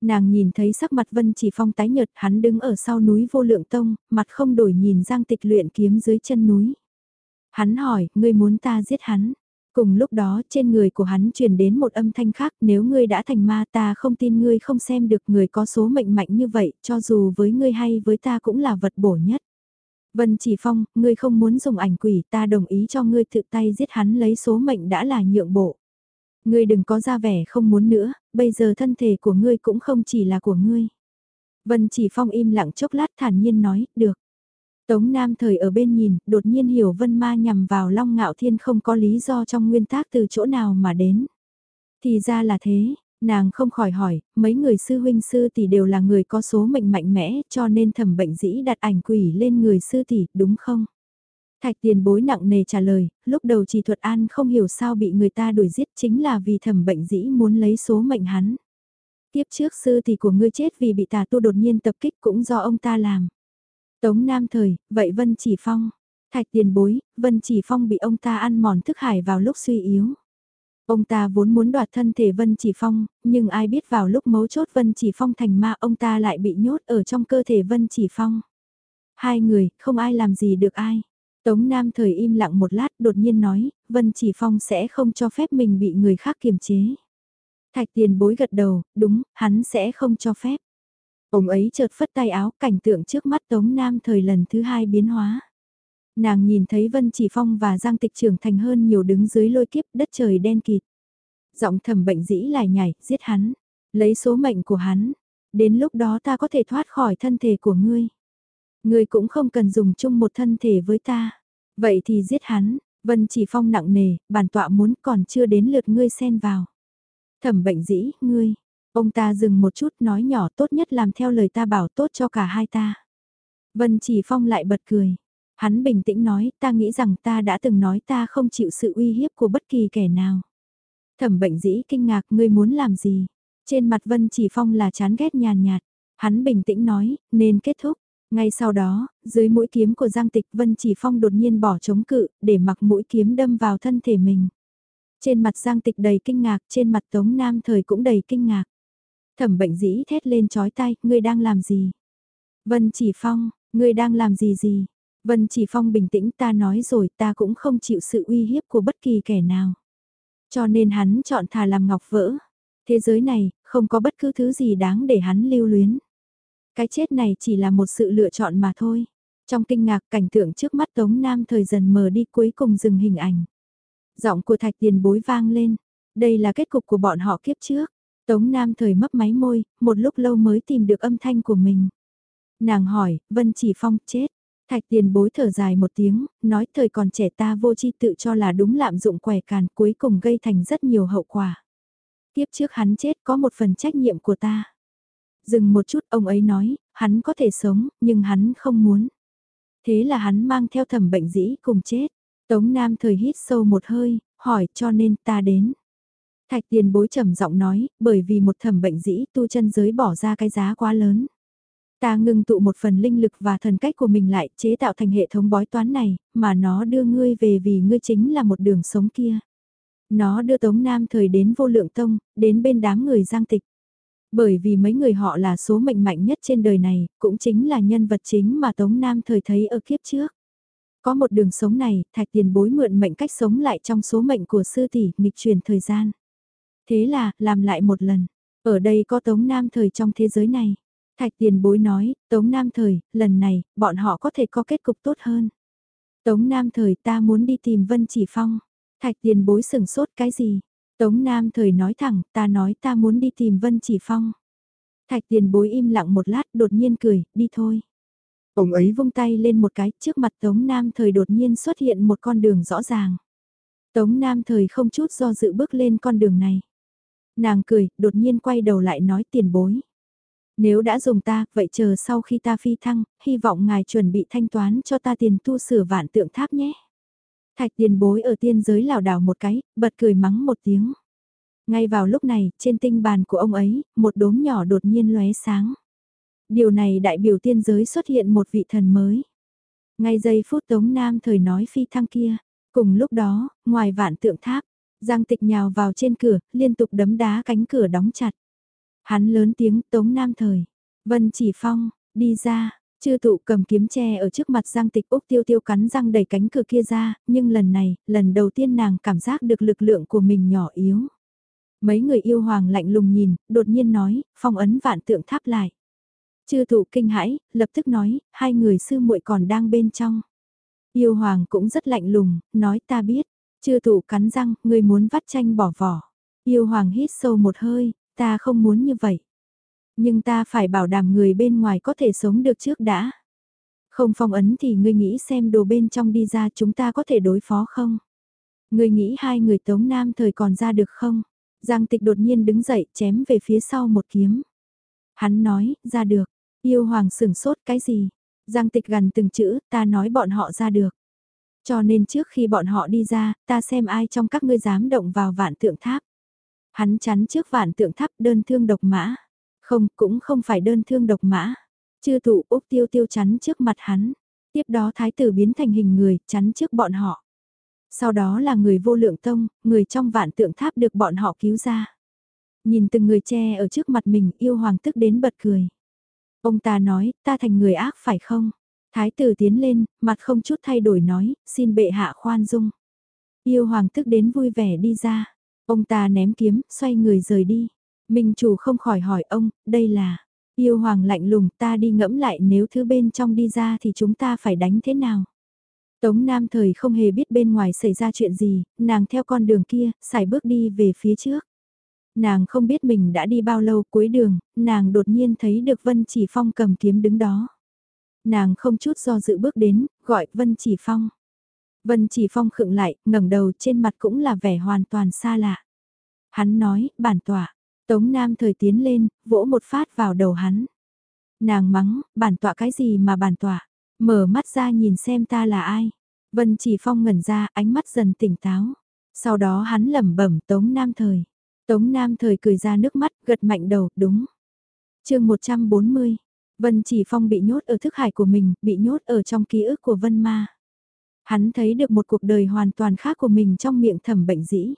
Nàng nhìn thấy sắc mặt Vân Chỉ Phong tái nhợt, hắn đứng ở sau núi vô lượng tông, mặt không đổi nhìn Giang Tịch luyện kiếm dưới chân núi. Hắn hỏi, ngươi muốn ta giết hắn? Cùng lúc đó trên người của hắn truyền đến một âm thanh khác nếu ngươi đã thành ma ta không tin ngươi không xem được người có số mệnh mạnh như vậy cho dù với ngươi hay với ta cũng là vật bổ nhất. Vân Chỉ Phong, ngươi không muốn dùng ảnh quỷ ta đồng ý cho ngươi tự tay giết hắn lấy số mệnh đã là nhượng bộ. Ngươi đừng có ra vẻ không muốn nữa, bây giờ thân thể của ngươi cũng không chỉ là của ngươi. Vân Chỉ Phong im lặng chốc lát thản nhiên nói, được. Tống Nam thời ở bên nhìn, đột nhiên hiểu Vân Ma nhằm vào Long Ngạo Thiên không có lý do trong nguyên tác từ chỗ nào mà đến. Thì ra là thế, nàng không khỏi hỏi, mấy người sư huynh sư tỷ đều là người có số mệnh mạnh mẽ cho nên thẩm bệnh dĩ đặt ảnh quỷ lên người sư tỷ, đúng không? Thạch tiền bối nặng nề trả lời, lúc đầu chỉ thuật an không hiểu sao bị người ta đuổi giết chính là vì thẩm bệnh dĩ muốn lấy số mệnh hắn. Tiếp trước sư tỷ của ngươi chết vì bị tà tu đột nhiên tập kích cũng do ông ta làm. Tống Nam Thời, vậy Vân Chỉ Phong. Thạch tiền bối, Vân Chỉ Phong bị ông ta ăn mòn thức hải vào lúc suy yếu. Ông ta vốn muốn đoạt thân thể Vân Chỉ Phong, nhưng ai biết vào lúc mấu chốt Vân Chỉ Phong thành ma ông ta lại bị nhốt ở trong cơ thể Vân Chỉ Phong. Hai người, không ai làm gì được ai. Tống Nam thời im lặng một lát đột nhiên nói, Vân Chỉ Phong sẽ không cho phép mình bị người khác kiềm chế. Thạch tiền bối gật đầu, đúng, hắn sẽ không cho phép. Ông ấy chợt phất tay áo, cảnh tượng trước mắt Tống Nam thời lần thứ hai biến hóa. Nàng nhìn thấy Vân Chỉ Phong và Giang Tịch trưởng thành hơn nhiều đứng dưới lôi kiếp đất trời đen kịt. Giọng thầm bệnh dĩ lại nhảy, giết hắn, lấy số mệnh của hắn. Đến lúc đó ta có thể thoát khỏi thân thể của ngươi. Ngươi cũng không cần dùng chung một thân thể với ta. Vậy thì giết hắn, Vân Chỉ Phong nặng nề, bản tọa muốn còn chưa đến lượt ngươi xen vào. Thẩm bệnh dĩ, ngươi, Ông ta dừng một chút nói nhỏ tốt nhất làm theo lời ta bảo tốt cho cả hai ta. Vân Chỉ Phong lại bật cười. Hắn bình tĩnh nói ta nghĩ rằng ta đã từng nói ta không chịu sự uy hiếp của bất kỳ kẻ nào. Thẩm bệnh dĩ kinh ngạc ngươi muốn làm gì? Trên mặt Vân Chỉ Phong là chán ghét nhàn nhạt. Hắn bình tĩnh nói, nên kết thúc. Ngay sau đó, dưới mũi kiếm của Giang Tịch Vân Chỉ Phong đột nhiên bỏ chống cự, để mặc mũi kiếm đâm vào thân thể mình. Trên mặt Giang Tịch đầy kinh ngạc, trên mặt Tống Nam Thời cũng đầy kinh ngạc. Thẩm bệnh dĩ thét lên chói tay, ngươi đang làm gì? Vân Chỉ Phong, ngươi đang làm gì gì? Vân Chỉ Phong bình tĩnh ta nói rồi ta cũng không chịu sự uy hiếp của bất kỳ kẻ nào. Cho nên hắn chọn thà làm ngọc vỡ. Thế giới này, không có bất cứ thứ gì đáng để hắn lưu luyến. Cái chết này chỉ là một sự lựa chọn mà thôi. Trong kinh ngạc cảnh tượng trước mắt Tống Nam thời dần mờ đi cuối cùng dừng hình ảnh. Giọng của thạch tiền bối vang lên. Đây là kết cục của bọn họ kiếp trước. Tống Nam thời mấp máy môi, một lúc lâu mới tìm được âm thanh của mình. Nàng hỏi, Vân Chỉ Phong chết. Thạch tiền bối thở dài một tiếng, nói thời còn trẻ ta vô chi tự cho là đúng lạm dụng quẻ càn cuối cùng gây thành rất nhiều hậu quả. Tiếp trước hắn chết có một phần trách nhiệm của ta. Dừng một chút ông ấy nói, hắn có thể sống, nhưng hắn không muốn. Thế là hắn mang theo thẩm bệnh dĩ cùng chết. Tống Nam thời hít sâu một hơi, hỏi cho nên ta đến. Thạch tiền bối trầm giọng nói, bởi vì một thẩm bệnh dĩ tu chân giới bỏ ra cái giá quá lớn. Ta ngừng tụ một phần linh lực và thần cách của mình lại chế tạo thành hệ thống bói toán này, mà nó đưa ngươi về vì ngươi chính là một đường sống kia. Nó đưa Tống Nam thời đến vô lượng tông, đến bên đám người giang tịch. Bởi vì mấy người họ là số mệnh mạnh nhất trên đời này, cũng chính là nhân vật chính mà Tống Nam thời thấy ở kiếp trước. Có một đường sống này, thạch tiền bối mượn mệnh cách sống lại trong số mệnh của sư tỷ, nghịch truyền thời gian. Thế là, làm lại một lần. Ở đây có Tống Nam thời trong thế giới này. Thạch tiền bối nói, Tống Nam thời, lần này, bọn họ có thể có kết cục tốt hơn. Tống Nam thời ta muốn đi tìm Vân Chỉ Phong. Thạch tiền bối sừng sốt cái gì? Tống Nam thời nói thẳng, ta nói ta muốn đi tìm Vân Chỉ Phong. Thạch tiền bối im lặng một lát đột nhiên cười, đi thôi. Ông ấy vung tay lên một cái, trước mặt Tống Nam thời đột nhiên xuất hiện một con đường rõ ràng. Tống Nam thời không chút do dự bước lên con đường này. Nàng cười, đột nhiên quay đầu lại nói tiền bối. Nếu đã dùng ta, vậy chờ sau khi ta phi thăng, hy vọng ngài chuẩn bị thanh toán cho ta tiền tu sửa vạn tượng tháp nhé. Thạch tiền bối ở tiên giới lảo đảo một cái, bật cười mắng một tiếng. Ngay vào lúc này, trên tinh bàn của ông ấy, một đốm nhỏ đột nhiên lóe sáng. Điều này đại biểu tiên giới xuất hiện một vị thần mới. Ngay giây phút Tống Nam thời nói phi thăng kia, cùng lúc đó, ngoài vạn tượng tháp, Giang tịch nhào vào trên cửa, liên tục đấm đá cánh cửa đóng chặt. Hắn lớn tiếng Tống Nam thời, Vân chỉ phong, đi ra, Chư tụ cầm kiếm tre ở trước mặt Giang Tịch Úc tiêu tiêu cắn răng đẩy cánh cửa kia ra, nhưng lần này, lần đầu tiên nàng cảm giác được lực lượng của mình nhỏ yếu. Mấy người yêu hoàng lạnh lùng nhìn, đột nhiên nói, phong ấn vạn tượng tháp lại. Chư tụ kinh hãi, lập tức nói, hai người sư muội còn đang bên trong. Yêu hoàng cũng rất lạnh lùng, nói ta biết. Chư tụ cắn răng, người muốn vắt chanh bỏ vỏ. Yêu hoàng hít sâu một hơi, ta không muốn như vậy. Nhưng ta phải bảo đảm người bên ngoài có thể sống được trước đã. Không phong ấn thì ngươi nghĩ xem đồ bên trong đi ra chúng ta có thể đối phó không? Ngươi nghĩ hai người Tống Nam thời còn ra được không? Giang tịch đột nhiên đứng dậy chém về phía sau một kiếm. Hắn nói, ra được. Yêu hoàng sửng sốt cái gì? Giang tịch gần từng chữ, ta nói bọn họ ra được. Cho nên trước khi bọn họ đi ra, ta xem ai trong các ngươi dám động vào vạn tượng tháp. Hắn chắn trước vạn tượng tháp đơn thương độc mã. Không, cũng không phải đơn thương độc mã. Chư tụ Úc tiêu tiêu chắn trước mặt hắn. Tiếp đó thái tử biến thành hình người, chắn trước bọn họ. Sau đó là người vô lượng tông, người trong vạn tượng tháp được bọn họ cứu ra. Nhìn từng người che ở trước mặt mình yêu hoàng tức đến bật cười. Ông ta nói, ta thành người ác phải không? Thái tử tiến lên, mặt không chút thay đổi nói, xin bệ hạ khoan dung. Yêu hoàng tức đến vui vẻ đi ra. Ông ta ném kiếm, xoay người rời đi. Minh chủ không khỏi hỏi ông, đây là, yêu hoàng lạnh lùng ta đi ngẫm lại nếu thứ bên trong đi ra thì chúng ta phải đánh thế nào. Tống Nam thời không hề biết bên ngoài xảy ra chuyện gì, nàng theo con đường kia, xài bước đi về phía trước. Nàng không biết mình đã đi bao lâu cuối đường, nàng đột nhiên thấy được Vân Chỉ Phong cầm kiếm đứng đó. Nàng không chút do dự bước đến, gọi Vân Chỉ Phong. Vân Chỉ Phong khựng lại, ngẩng đầu trên mặt cũng là vẻ hoàn toàn xa lạ. Hắn nói, bản tỏa, Tống Nam thời tiến lên, vỗ một phát vào đầu hắn. Nàng mắng, bản tọa cái gì mà bản tọa, mở mắt ra nhìn xem ta là ai. Vân chỉ phong ngẩn ra, ánh mắt dần tỉnh táo. Sau đó hắn lẩm bẩm Tống Nam thời. Tống Nam thời cười ra nước mắt, gật mạnh đầu, đúng. chương 140, Vân chỉ phong bị nhốt ở thức hải của mình, bị nhốt ở trong ký ức của Vân Ma. Hắn thấy được một cuộc đời hoàn toàn khác của mình trong miệng thẩm bệnh dĩ.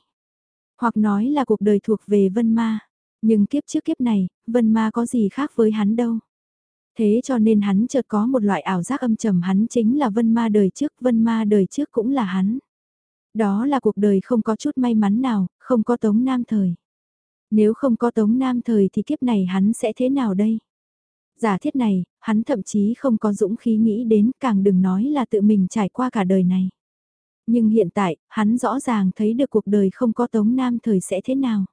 Hoặc nói là cuộc đời thuộc về Vân Ma. Nhưng kiếp trước kiếp này, Vân Ma có gì khác với hắn đâu. Thế cho nên hắn chợt có một loại ảo giác âm trầm hắn chính là Vân Ma đời trước, Vân Ma đời trước cũng là hắn. Đó là cuộc đời không có chút may mắn nào, không có Tống Nam Thời. Nếu không có Tống Nam Thời thì kiếp này hắn sẽ thế nào đây? Giả thiết này, hắn thậm chí không có dũng khí nghĩ đến càng đừng nói là tự mình trải qua cả đời này. Nhưng hiện tại, hắn rõ ràng thấy được cuộc đời không có Tống Nam Thời sẽ thế nào.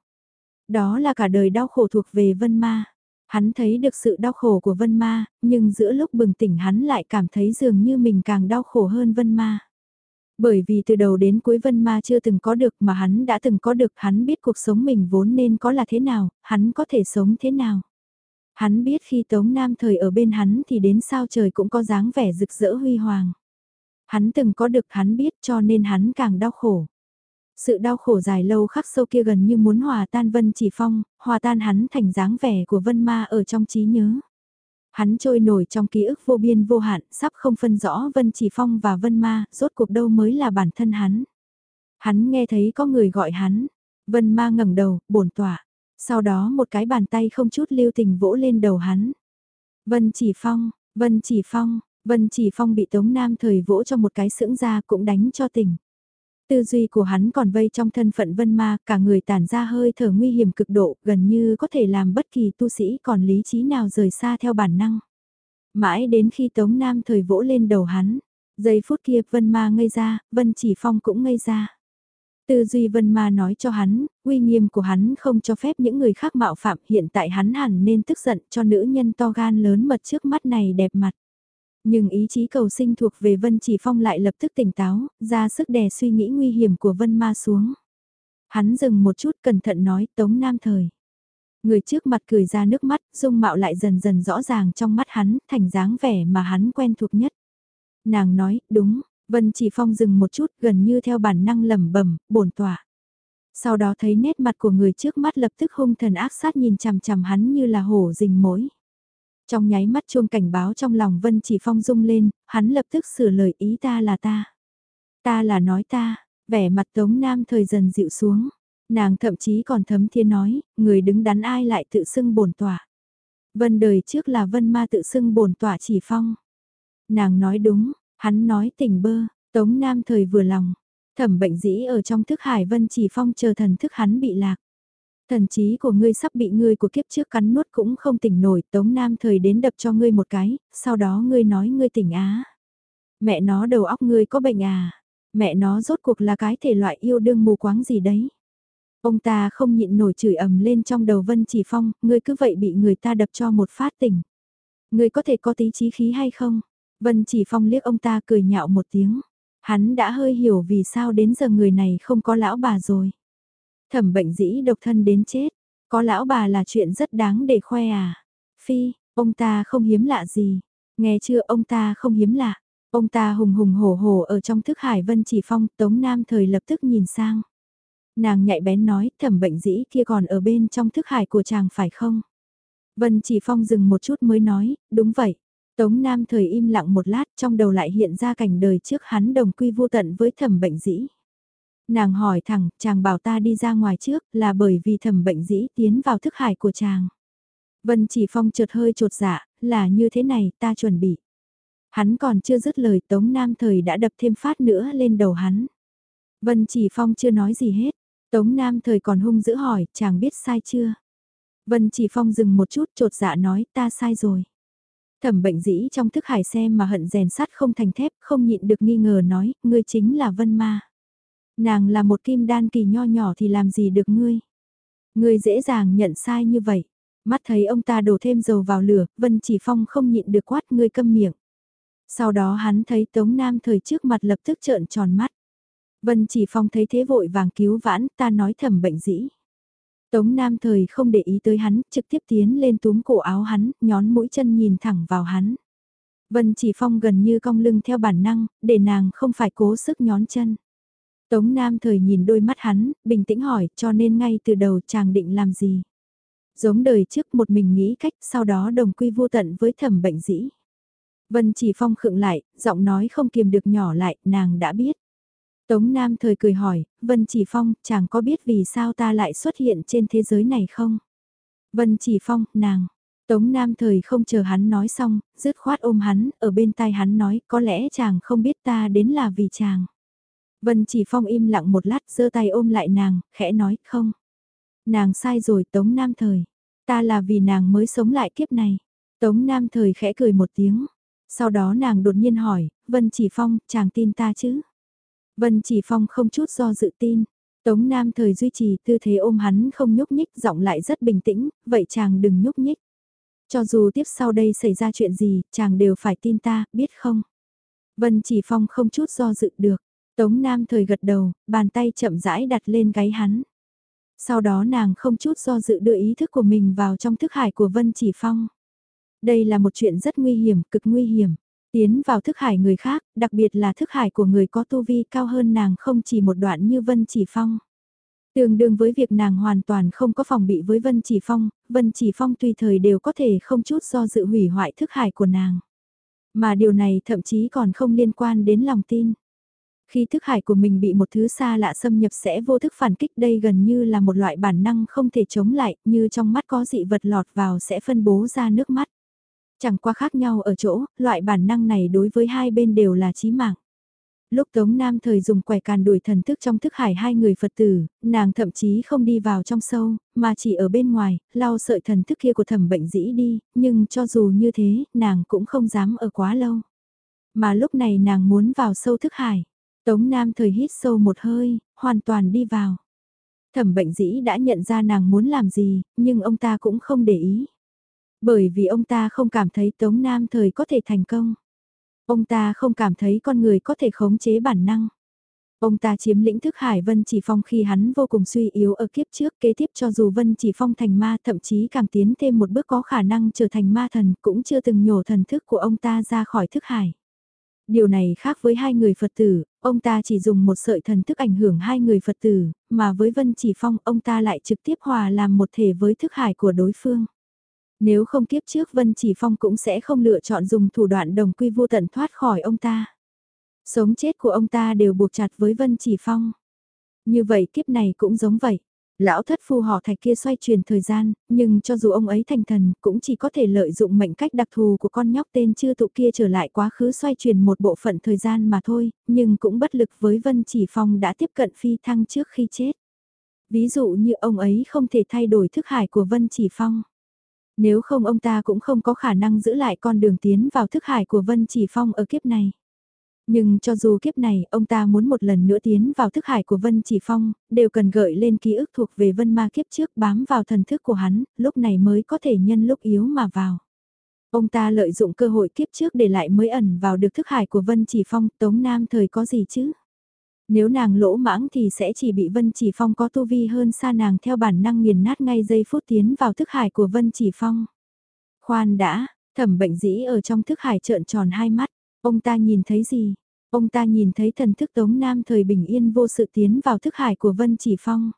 Đó là cả đời đau khổ thuộc về Vân Ma. Hắn thấy được sự đau khổ của Vân Ma, nhưng giữa lúc bừng tỉnh hắn lại cảm thấy dường như mình càng đau khổ hơn Vân Ma. Bởi vì từ đầu đến cuối Vân Ma chưa từng có được mà hắn đã từng có được, hắn biết cuộc sống mình vốn nên có là thế nào, hắn có thể sống thế nào. Hắn biết khi Tống Nam thời ở bên hắn thì đến sao trời cũng có dáng vẻ rực rỡ huy hoàng. Hắn từng có được hắn biết cho nên hắn càng đau khổ. Sự đau khổ dài lâu khắc sâu kia gần như muốn hòa tan Vân Chỉ Phong, hòa tan hắn thành dáng vẻ của Vân Ma ở trong trí nhớ. Hắn trôi nổi trong ký ức vô biên vô hạn, sắp không phân rõ Vân Chỉ Phong và Vân Ma, rốt cuộc đâu mới là bản thân hắn. Hắn nghe thấy có người gọi hắn, Vân Ma ngẩng đầu, bổn tỏa. Sau đó một cái bàn tay không chút lưu tình vỗ lên đầu hắn. Vân Chỉ Phong, Vân Chỉ Phong, Vân Chỉ Phong bị Tống Nam thời vỗ cho một cái sững ra cũng đánh cho tỉnh. Tư duy của hắn còn vây trong thân phận vân ma, cả người tản ra hơi thở nguy hiểm cực độ, gần như có thể làm bất kỳ tu sĩ còn lý trí nào rời xa theo bản năng. Mãi đến khi Tống Nam thời vỗ lên đầu hắn, giây phút kia vân ma ngây ra, vân chỉ phong cũng ngây ra. Tư duy vân ma nói cho hắn, uy nghiêm của hắn không cho phép những người khác mạo phạm hiện tại hắn hẳn nên tức giận cho nữ nhân to gan lớn mật trước mắt này đẹp mặt. Nhưng ý chí cầu sinh thuộc về Vân Chỉ Phong lại lập tức tỉnh táo, ra sức đè suy nghĩ nguy hiểm của Vân Ma xuống. Hắn dừng một chút cẩn thận nói Tống Nam Thời. Người trước mặt cười ra nước mắt, dung mạo lại dần dần rõ ràng trong mắt hắn, thành dáng vẻ mà hắn quen thuộc nhất. Nàng nói, đúng, Vân Chỉ Phong dừng một chút gần như theo bản năng lẩm bẩm bổn tỏa. Sau đó thấy nét mặt của người trước mắt lập tức hung thần ác sát nhìn chằm chằm hắn như là hổ rình mối. Trong nháy mắt chuông cảnh báo trong lòng Vân Chỉ Phong rung lên, hắn lập tức sửa lời ý ta là ta. Ta là nói ta, vẻ mặt Tống Nam thời dần dịu xuống. Nàng thậm chí còn thấm thiên nói, người đứng đắn ai lại tự xưng bổn tỏa. Vân đời trước là Vân ma tự xưng bổn tỏa chỉ phong. Nàng nói đúng, hắn nói tỉnh bơ, Tống Nam thời vừa lòng. Thẩm bệnh dĩ ở trong thức hải Vân chỉ phong chờ thần thức hắn bị lạc. Thần trí của ngươi sắp bị ngươi của kiếp trước cắn nuốt cũng không tỉnh nổi, Tống Nam thời đến đập cho ngươi một cái, sau đó ngươi nói ngươi tỉnh á. Mẹ nó đầu óc ngươi có bệnh à? Mẹ nó rốt cuộc là cái thể loại yêu đương mù quáng gì đấy? Ông ta không nhịn nổi chửi ầm lên trong đầu Vân Chỉ Phong, ngươi cứ vậy bị người ta đập cho một phát tỉnh. Ngươi có thể có tí trí khí hay không? Vân Chỉ Phong liếc ông ta cười nhạo một tiếng. Hắn đã hơi hiểu vì sao đến giờ người này không có lão bà rồi. Thẩm bệnh dĩ độc thân đến chết, có lão bà là chuyện rất đáng để khoe à. Phi, ông ta không hiếm lạ gì, nghe chưa ông ta không hiếm lạ. Ông ta hùng hùng hổ hổ ở trong thức hải vân chỉ phong, Tống Nam thời lập tức nhìn sang. Nàng nhạy bén nói, thẩm bệnh dĩ kia còn ở bên trong thức hải của chàng phải không? Vân chỉ phong dừng một chút mới nói, đúng vậy. Tống Nam thời im lặng một lát trong đầu lại hiện ra cảnh đời trước hắn đồng quy vô tận với thẩm bệnh dĩ. Nàng hỏi thẳng, chàng bảo ta đi ra ngoài trước là bởi vì thẩm bệnh dĩ tiến vào thức hải của chàng. Vân chỉ phong trượt hơi trột dạ, là như thế này ta chuẩn bị. Hắn còn chưa dứt lời Tống Nam Thời đã đập thêm phát nữa lên đầu hắn. Vân chỉ phong chưa nói gì hết, Tống Nam Thời còn hung dữ hỏi, chàng biết sai chưa? Vân chỉ phong dừng một chút trột dạ nói ta sai rồi. Thẩm bệnh dĩ trong thức hải xem mà hận rèn sắt không thành thép, không nhịn được nghi ngờ nói, ngươi chính là Vân Ma. Nàng là một kim đan kỳ nho nhỏ thì làm gì được ngươi. Ngươi dễ dàng nhận sai như vậy. Mắt thấy ông ta đổ thêm dầu vào lửa, Vân Chỉ Phong không nhịn được quát ngươi câm miệng. Sau đó hắn thấy Tống Nam thời trước mặt lập tức trợn tròn mắt. Vân Chỉ Phong thấy thế vội vàng cứu vãn, ta nói thẩm bệnh dĩ. Tống Nam thời không để ý tới hắn, trực tiếp tiến lên túm cổ áo hắn, nhón mũi chân nhìn thẳng vào hắn. Vân Chỉ Phong gần như cong lưng theo bản năng, để nàng không phải cố sức nhón chân. Tống Nam thời nhìn đôi mắt hắn, bình tĩnh hỏi, cho nên ngay từ đầu chàng định làm gì? Giống đời trước một mình nghĩ cách, sau đó đồng quy vô tận với thẩm bệnh dĩ. Vân chỉ phong khựng lại, giọng nói không kiềm được nhỏ lại, nàng đã biết. Tống Nam thời cười hỏi, Vân chỉ phong, chàng có biết vì sao ta lại xuất hiện trên thế giới này không? Vân chỉ phong, nàng. Tống Nam thời không chờ hắn nói xong, dứt khoát ôm hắn, ở bên tai hắn nói, có lẽ chàng không biết ta đến là vì chàng. Vân chỉ phong im lặng một lát giơ tay ôm lại nàng, khẽ nói không. Nàng sai rồi Tống Nam Thời. Ta là vì nàng mới sống lại kiếp này. Tống Nam Thời khẽ cười một tiếng. Sau đó nàng đột nhiên hỏi, Vân chỉ phong, chàng tin ta chứ? Vân chỉ phong không chút do dự tin. Tống Nam Thời duy trì tư thế ôm hắn không nhúc nhích giọng lại rất bình tĩnh, vậy chàng đừng nhúc nhích. Cho dù tiếp sau đây xảy ra chuyện gì, chàng đều phải tin ta, biết không? Vân chỉ phong không chút do dự được. Tống Nam thời gật đầu, bàn tay chậm rãi đặt lên gáy hắn. Sau đó nàng không chút do dự đưa ý thức của mình vào trong thức hải của Vân Chỉ Phong. Đây là một chuyện rất nguy hiểm, cực nguy hiểm. Tiến vào thức hải người khác, đặc biệt là thức hải của người có tu vi cao hơn nàng không chỉ một đoạn như Vân Chỉ Phong. Tương đương với việc nàng hoàn toàn không có phòng bị với Vân Chỉ Phong, Vân Chỉ Phong tùy thời đều có thể không chút do dự hủy hoại thức hải của nàng. Mà điều này thậm chí còn không liên quan đến lòng tin. Khi thức hải của mình bị một thứ xa lạ xâm nhập sẽ vô thức phản kích đây gần như là một loại bản năng không thể chống lại, như trong mắt có dị vật lọt vào sẽ phân bố ra nước mắt. Chẳng qua khác nhau ở chỗ, loại bản năng này đối với hai bên đều là chí mạng. Lúc Tống Nam thời dùng quẻ càn đuổi thần thức trong thức hải hai người Phật tử, nàng thậm chí không đi vào trong sâu, mà chỉ ở bên ngoài, lau sợi thần thức kia của thẩm bệnh dĩ đi, nhưng cho dù như thế, nàng cũng không dám ở quá lâu. Mà lúc này nàng muốn vào sâu thức hải. Tống Nam thời hít sâu một hơi, hoàn toàn đi vào. Thẩm bệnh dĩ đã nhận ra nàng muốn làm gì, nhưng ông ta cũng không để ý. Bởi vì ông ta không cảm thấy Tống Nam thời có thể thành công. Ông ta không cảm thấy con người có thể khống chế bản năng. Ông ta chiếm lĩnh thức Hải Vân Chỉ Phong khi hắn vô cùng suy yếu ở kiếp trước kế tiếp cho dù Vân Chỉ Phong thành ma thậm chí càng tiến thêm một bước có khả năng trở thành ma thần cũng chưa từng nhổ thần thức của ông ta ra khỏi thức Hải. Điều này khác với hai người Phật tử, ông ta chỉ dùng một sợi thần thức ảnh hưởng hai người Phật tử, mà với Vân Chỉ Phong ông ta lại trực tiếp hòa làm một thể với thức hải của đối phương. Nếu không kiếp trước Vân Chỉ Phong cũng sẽ không lựa chọn dùng thủ đoạn đồng quy vô tận thoát khỏi ông ta. Sống chết của ông ta đều buộc chặt với Vân Chỉ Phong. Như vậy kiếp này cũng giống vậy. Lão thất phu họ thạch kia xoay truyền thời gian, nhưng cho dù ông ấy thành thần, cũng chỉ có thể lợi dụng mệnh cách đặc thù của con nhóc tên chưa tụ kia trở lại quá khứ xoay truyền một bộ phận thời gian mà thôi, nhưng cũng bất lực với Vân Chỉ Phong đã tiếp cận phi thăng trước khi chết. Ví dụ như ông ấy không thể thay đổi thức hải của Vân Chỉ Phong. Nếu không ông ta cũng không có khả năng giữ lại con đường tiến vào thức hải của Vân Chỉ Phong ở kiếp này. Nhưng cho dù kiếp này ông ta muốn một lần nữa tiến vào thức hải của Vân Chỉ Phong, đều cần gợi lên ký ức thuộc về Vân Ma kiếp trước bám vào thần thức của hắn, lúc này mới có thể nhân lúc yếu mà vào. Ông ta lợi dụng cơ hội kiếp trước để lại mới ẩn vào được thức hải của Vân Chỉ Phong, Tống Nam thời có gì chứ? Nếu nàng lỗ mãng thì sẽ chỉ bị Vân Chỉ Phong có tu vi hơn xa nàng theo bản năng nghiền nát ngay giây phút tiến vào thức hải của Vân Chỉ Phong. Khoan đã, thẩm bệnh dĩ ở trong thức hải trợn tròn hai mắt, ông ta nhìn thấy gì? Ông ta nhìn thấy thần thức Tống Nam thời bình yên vô sự tiến vào thức hải của Vân Chỉ Phong.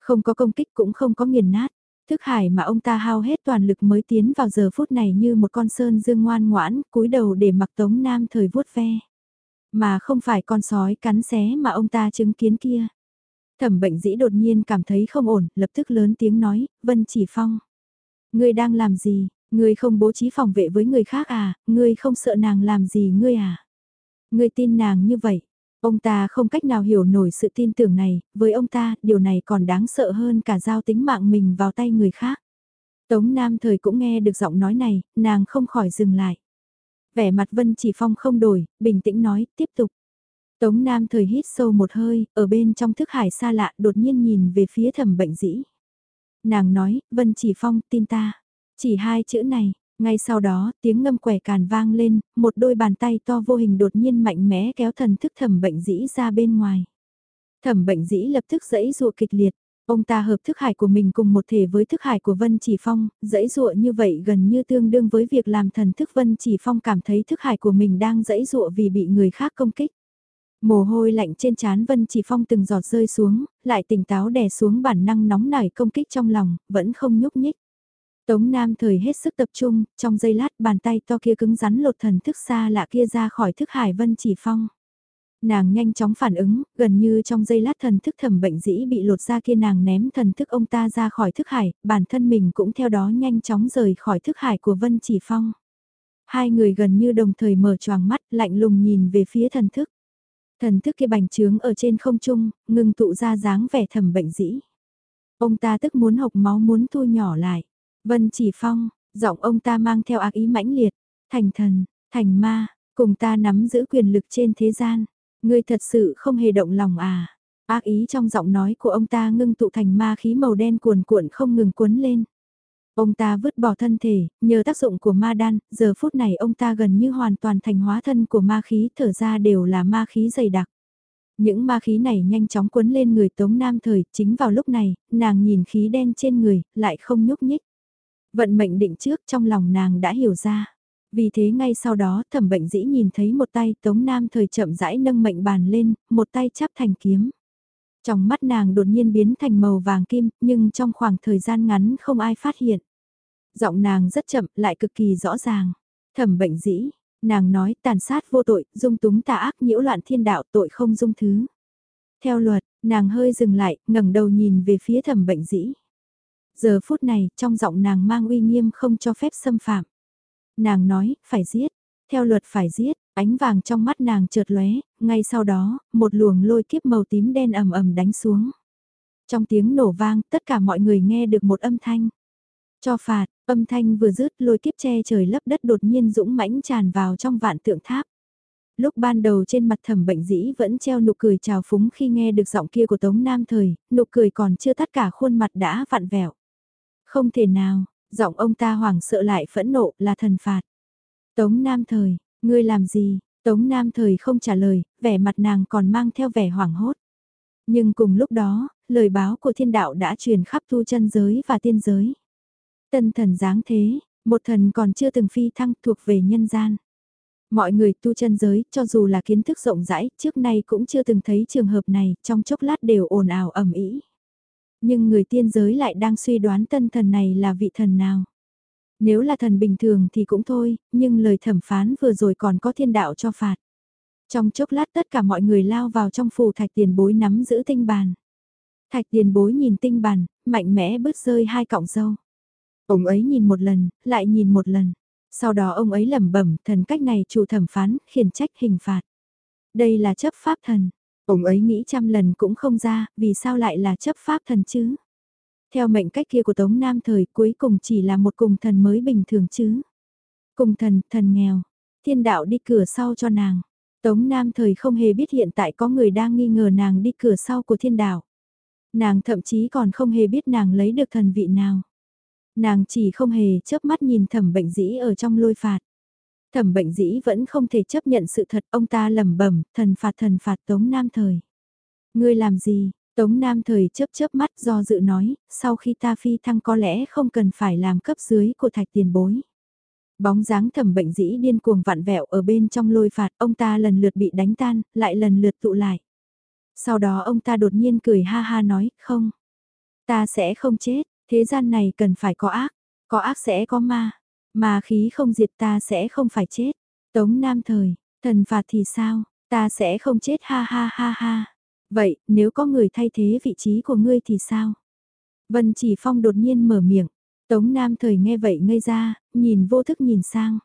Không có công kích cũng không có nghiền nát. Thức hải mà ông ta hao hết toàn lực mới tiến vào giờ phút này như một con sơn dương ngoan ngoãn, cúi đầu để mặc Tống Nam thời vuốt ve. Mà không phải con sói cắn xé mà ông ta chứng kiến kia. Thẩm bệnh dĩ đột nhiên cảm thấy không ổn, lập tức lớn tiếng nói, Vân Chỉ Phong. Ngươi đang làm gì, ngươi không bố trí phòng vệ với người khác à, ngươi không sợ nàng làm gì ngươi à. Ngươi tin nàng như vậy. Ông ta không cách nào hiểu nổi sự tin tưởng này, với ông ta, điều này còn đáng sợ hơn cả giao tính mạng mình vào tay người khác. Tống Nam thời cũng nghe được giọng nói này, nàng không khỏi dừng lại. Vẻ mặt Vân Chỉ Phong không đổi, bình tĩnh nói, tiếp tục. Tống Nam thời hít sâu một hơi, ở bên trong thức hải xa lạ đột nhiên nhìn về phía thẩm bệnh dĩ. Nàng nói, Vân Chỉ Phong tin ta. Chỉ hai chữ này, ngay sau đó tiếng ngâm quẻ càn vang lên, một đôi bàn tay to vô hình đột nhiên mạnh mẽ kéo thần thức thẩm bệnh dĩ ra bên ngoài. Thẩm bệnh dĩ lập tức dẫy dụa kịch liệt, Ông ta hợp thức hải của mình cùng một thể với thức hải của Vân Chỉ Phong, dẫy dụa như vậy gần như tương đương với việc làm thần thức Vân Chỉ Phong cảm thấy thức hải của mình đang dẫy dụa vì bị người khác công kích. Mồ hôi lạnh trên trán Vân Chỉ Phong từng giọt rơi xuống, lại tỉnh táo đè xuống bản năng nóng nảy công kích trong lòng, vẫn không nhúc nhích. Tống Nam thời hết sức tập trung, trong giây lát bàn tay to kia cứng rắn lột thần thức xa lạ kia ra khỏi thức hải Vân Chỉ Phong. Nàng nhanh chóng phản ứng, gần như trong giây lát thần thức thẩm bệnh dĩ bị lột ra kia nàng ném thần thức ông ta ra khỏi thức hải, bản thân mình cũng theo đó nhanh chóng rời khỏi thức hải của Vân Chỉ Phong. Hai người gần như đồng thời mở choàng mắt lạnh lùng nhìn về phía thần thức. Thần thức kia bành trướng ở trên không trung, ngừng tụ ra dáng vẻ thẩm bệnh dĩ. Ông ta tức muốn hộc máu muốn thu nhỏ lại. Vân Chỉ Phong, giọng ông ta mang theo ác ý mãnh liệt, thành thần, thành ma, cùng ta nắm giữ quyền lực trên thế gian. Ngươi thật sự không hề động lòng à? Ác ý trong giọng nói của ông ta ngưng tụ thành ma khí màu đen cuồn cuộn không ngừng cuốn lên. Ông ta vứt bỏ thân thể, nhờ tác dụng của ma đan, giờ phút này ông ta gần như hoàn toàn thành hóa thân của ma khí thở ra đều là ma khí dày đặc. Những ma khí này nhanh chóng cuốn lên người Tống Nam Thời, chính vào lúc này, nàng nhìn khí đen trên người, lại không nhúc nhích. Vận mệnh định trước trong lòng nàng đã hiểu ra. Vì thế ngay sau đó thẩm bệnh dĩ nhìn thấy một tay Tống Nam thời chậm rãi nâng mệnh bàn lên, một tay chắp thành kiếm. Trong mắt nàng đột nhiên biến thành màu vàng kim, nhưng trong khoảng thời gian ngắn không ai phát hiện. Giọng nàng rất chậm, lại cực kỳ rõ ràng. Thẩm bệnh dĩ, Nàng nói tàn sát vô tội, dung túng tà ác nhiễu loạn thiên đạo tội không dung thứ. Theo luật, nàng hơi dừng lại, ngẩng đầu nhìn về phía thẩm bệnh dĩ. Giờ phút này, trong giọng nàng mang uy nghiêm không cho phép xâm phạm. Nàng nói, phải giết. Theo luật phải giết, ánh vàng trong mắt nàng chợt lóe, ngay sau đó, một luồng lôi kiếp màu tím đen ầm ầm đánh xuống. Trong tiếng nổ vang, tất cả mọi người nghe được một âm thanh. Cho phạt, âm thanh vừa dứt lôi kiếp che trời lấp đất đột nhiên dũng mãnh tràn vào trong vạn tượng tháp. Lúc ban đầu trên mặt thẩm bệnh dĩ vẫn treo nụ cười trào phúng khi nghe được giọng kia của Tống Nam Thời, nụ cười còn chưa tất cả khuôn mặt đã vặn vẹo. Không thể nào, giọng ông ta hoảng sợ lại phẫn nộ là thần phạt. Tống Nam Thời, ngươi làm gì? Tống Nam Thời không trả lời, vẻ mặt nàng còn mang theo vẻ hoảng hốt. Nhưng cùng lúc đó, lời báo của thiên đạo đã truyền khắp thu chân giới và tiên giới. Tân thần dáng thế, một thần còn chưa từng phi thăng thuộc về nhân gian. Mọi người tu chân giới, cho dù là kiến thức rộng rãi, trước nay cũng chưa từng thấy trường hợp này, trong chốc lát đều ồn ào ầm ĩ. Nhưng người tiên giới lại đang suy đoán tân thần này là vị thần nào. Nếu là thần bình thường thì cũng thôi, nhưng lời thẩm phán vừa rồi còn có thiên đạo cho phạt. Trong chốc lát tất cả mọi người lao vào trong phù thạch tiền bối nắm giữ tinh bàn. Thạch tiền bối nhìn tinh bàn, mạnh mẽ bứt rơi hai cọng dâu. Ông ấy nhìn một lần, lại nhìn một lần. Sau đó ông ấy lẩm bẩm thần cách này chủ thẩm phán, khiển trách hình phạt. Đây là chấp pháp thần. Ông ấy nghĩ trăm lần cũng không ra, vì sao lại là chấp pháp thần chứ? Theo mệnh cách kia của Tống Nam thời cuối cùng chỉ là một cùng thần mới bình thường chứ. Cùng thần, thần nghèo. Thiên đạo đi cửa sau cho nàng. Tống Nam thời không hề biết hiện tại có người đang nghi ngờ nàng đi cửa sau của thiên đạo. Nàng thậm chí còn không hề biết nàng lấy được thần vị nào. Nàng chỉ không hề chớp mắt nhìn thẩm bệnh dĩ ở trong lôi phạt. Thẩm bệnh dĩ vẫn không thể chấp nhận sự thật ông ta lẩm bẩm thần phạt thần phạt Tống Nam Thời. Ngươi làm gì? Tống Nam Thời chớp chớp mắt do dự nói, sau khi ta phi thăng có lẽ không cần phải làm cấp dưới của thạch tiền bối. Bóng dáng thẩm bệnh dĩ điên cuồng vặn vẹo ở bên trong lôi phạt ông ta lần lượt bị đánh tan, lại lần lượt tụ lại. Sau đó ông ta đột nhiên cười ha ha nói, không, ta sẽ không chết, thế gian này cần phải có ác, có ác sẽ có ma, mà khí không diệt ta sẽ không phải chết. Tống Nam Thời, thần phạt thì sao, ta sẽ không chết ha ha ha ha. Vậy, nếu có người thay thế vị trí của ngươi thì sao? Vân Chỉ Phong đột nhiên mở miệng. Tống Nam Thời nghe vậy ngây ra, nhìn vô thức nhìn sang.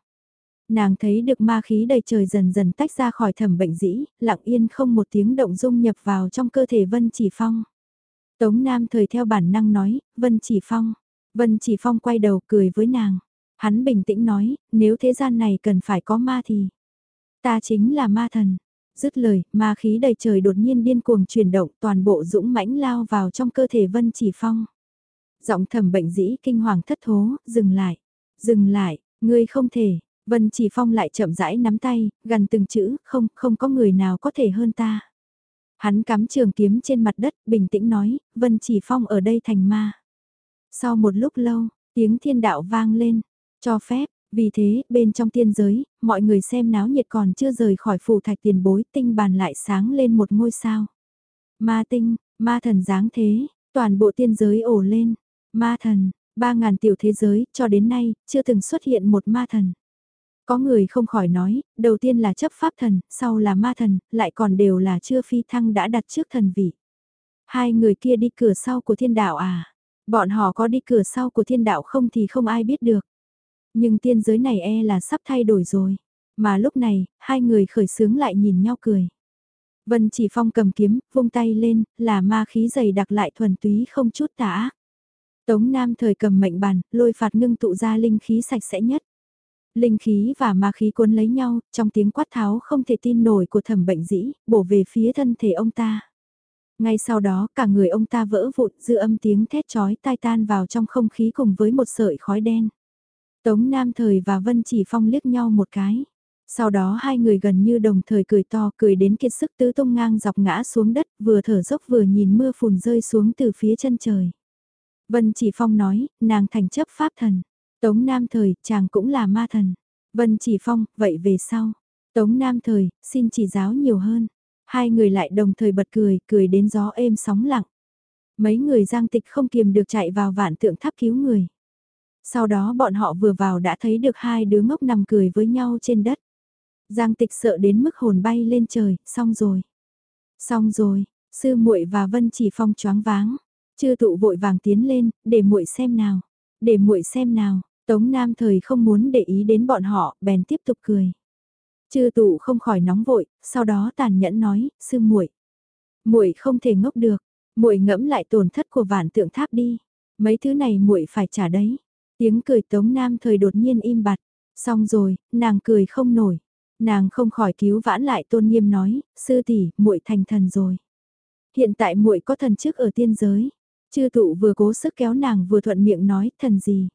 Nàng thấy được ma khí đầy trời dần dần tách ra khỏi thẩm bệnh dĩ, lặng yên không một tiếng động dung nhập vào trong cơ thể Vân Chỉ Phong. Tống Nam Thời theo bản năng nói, Vân Chỉ Phong. Vân Chỉ Phong quay đầu cười với nàng. Hắn bình tĩnh nói, nếu thế gian này cần phải có ma thì... Ta chính là ma thần. Dứt lời, ma khí đầy trời đột nhiên điên cuồng chuyển động toàn bộ dũng mãnh lao vào trong cơ thể Vân Chỉ Phong. Giọng thầm bệnh dĩ kinh hoàng thất thố, dừng lại. Dừng lại, ngươi không thể. Vân Chỉ Phong lại chậm rãi nắm tay, gần từng chữ, không, không có người nào có thể hơn ta. Hắn cắm trường kiếm trên mặt đất, bình tĩnh nói, Vân Chỉ Phong ở đây thành ma. Sau một lúc lâu, tiếng thiên đạo vang lên, cho phép, vì thế, bên trong tiên giới, mọi người xem náo nhiệt còn chưa rời khỏi phủ thạch tiền bối tinh bàn lại sáng lên một ngôi sao. Ma tinh, ma thần dáng thế, toàn bộ tiên giới ổ lên, ma thần, ba ngàn tiểu thế giới, cho đến nay, chưa từng xuất hiện một ma thần. Có người không khỏi nói, đầu tiên là chấp pháp thần, sau là ma thần, lại còn đều là chưa phi thăng đã đặt trước thần vị. Hai người kia đi cửa sau của thiên đạo à? Bọn họ có đi cửa sau của thiên đạo không thì không ai biết được. Nhưng tiên giới này e là sắp thay đổi rồi. Mà lúc này, hai người khởi sướng lại nhìn nhau cười. Vân chỉ phong cầm kiếm, vung tay lên, là ma khí dày đặc lại thuần túy không chút tả ác. Tống Nam thời cầm mệnh bàn, lôi phạt ngưng tụ ra linh khí sạch sẽ nhất. Linh khí và ma khí cuốn lấy nhau, trong tiếng quát tháo không thể tin nổi của thẩm bệnh dĩ, bổ về phía thân thể ông ta. Ngay sau đó cả người ông ta vỡ vụn dư âm tiếng thét chói tai tan vào trong không khí cùng với một sợi khói đen. Tống Nam Thời và Vân Chỉ Phong liếc nhau một cái. Sau đó hai người gần như đồng thời cười to, cười đến kiệt sức tứ tung ngang dọc ngã xuống đất, vừa thở dốc vừa nhìn mưa phùn rơi xuống từ phía chân trời. Vân Chỉ Phong nói, nàng thành chấp pháp thần. Tống Nam Thời, chàng cũng là ma thần. Vân Chỉ Phong, vậy về sau. Tống Nam Thời, xin chỉ giáo nhiều hơn. Hai người lại đồng thời bật cười, cười đến gió êm sóng lặng. Mấy người giang tịch không kiềm được chạy vào vạn tượng tháp cứu người. Sau đó bọn họ vừa vào đã thấy được hai đứa ngốc nằm cười với nhau trên đất. Giang tịch sợ đến mức hồn bay lên trời, xong rồi. Xong rồi, sư muội và Vân Chỉ Phong choáng váng. Chư tụ vội vàng tiến lên, để muội xem nào. Để muội xem nào, Tống Nam thời không muốn để ý đến bọn họ, bèn tiếp tục cười. Chư tụ không khỏi nóng vội, sau đó tàn nhẫn nói, sư muội, muội không thể ngốc được, muội ngẫm lại tổn thất của vạn tượng tháp đi, mấy thứ này muội phải trả đấy. Tiếng cười Tống Nam thời đột nhiên im bặt, xong rồi, nàng cười không nổi. Nàng không khỏi cứu vãn lại tôn nghiêm nói, sư tỷ, muội thành thần rồi. Hiện tại muội có thần chức ở tiên giới. Chư tụ vừa cố sức kéo nàng vừa thuận miệng nói, thần gì?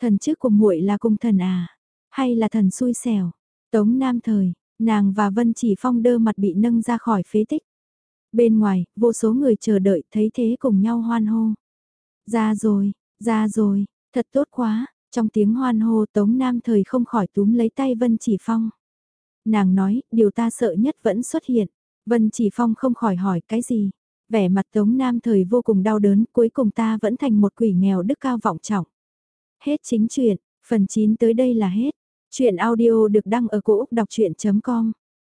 Thần chức của muội là cung thần à? Hay là thần xui xẻo? Tống Nam thời, nàng và Vân Chỉ Phong đơ mặt bị nâng ra khỏi phế tích. Bên ngoài, vô số người chờ đợi thấy thế cùng nhau hoan hô. Ra rồi, ra rồi, thật tốt quá, trong tiếng hoan hô Tống Nam thời không khỏi túm lấy tay Vân Chỉ Phong. Nàng nói, điều ta sợ nhất vẫn xuất hiện. Vân Chỉ Phong không khỏi hỏi cái gì. Vẻ mặt Tống Nam thời vô cùng đau đớn, cuối cùng ta vẫn thành một quỷ nghèo đức cao vọng trọng. Hết chính chuyện, phần 9 tới đây là hết. Chuyện audio được đăng ở cổ Úc đọc chuyện.com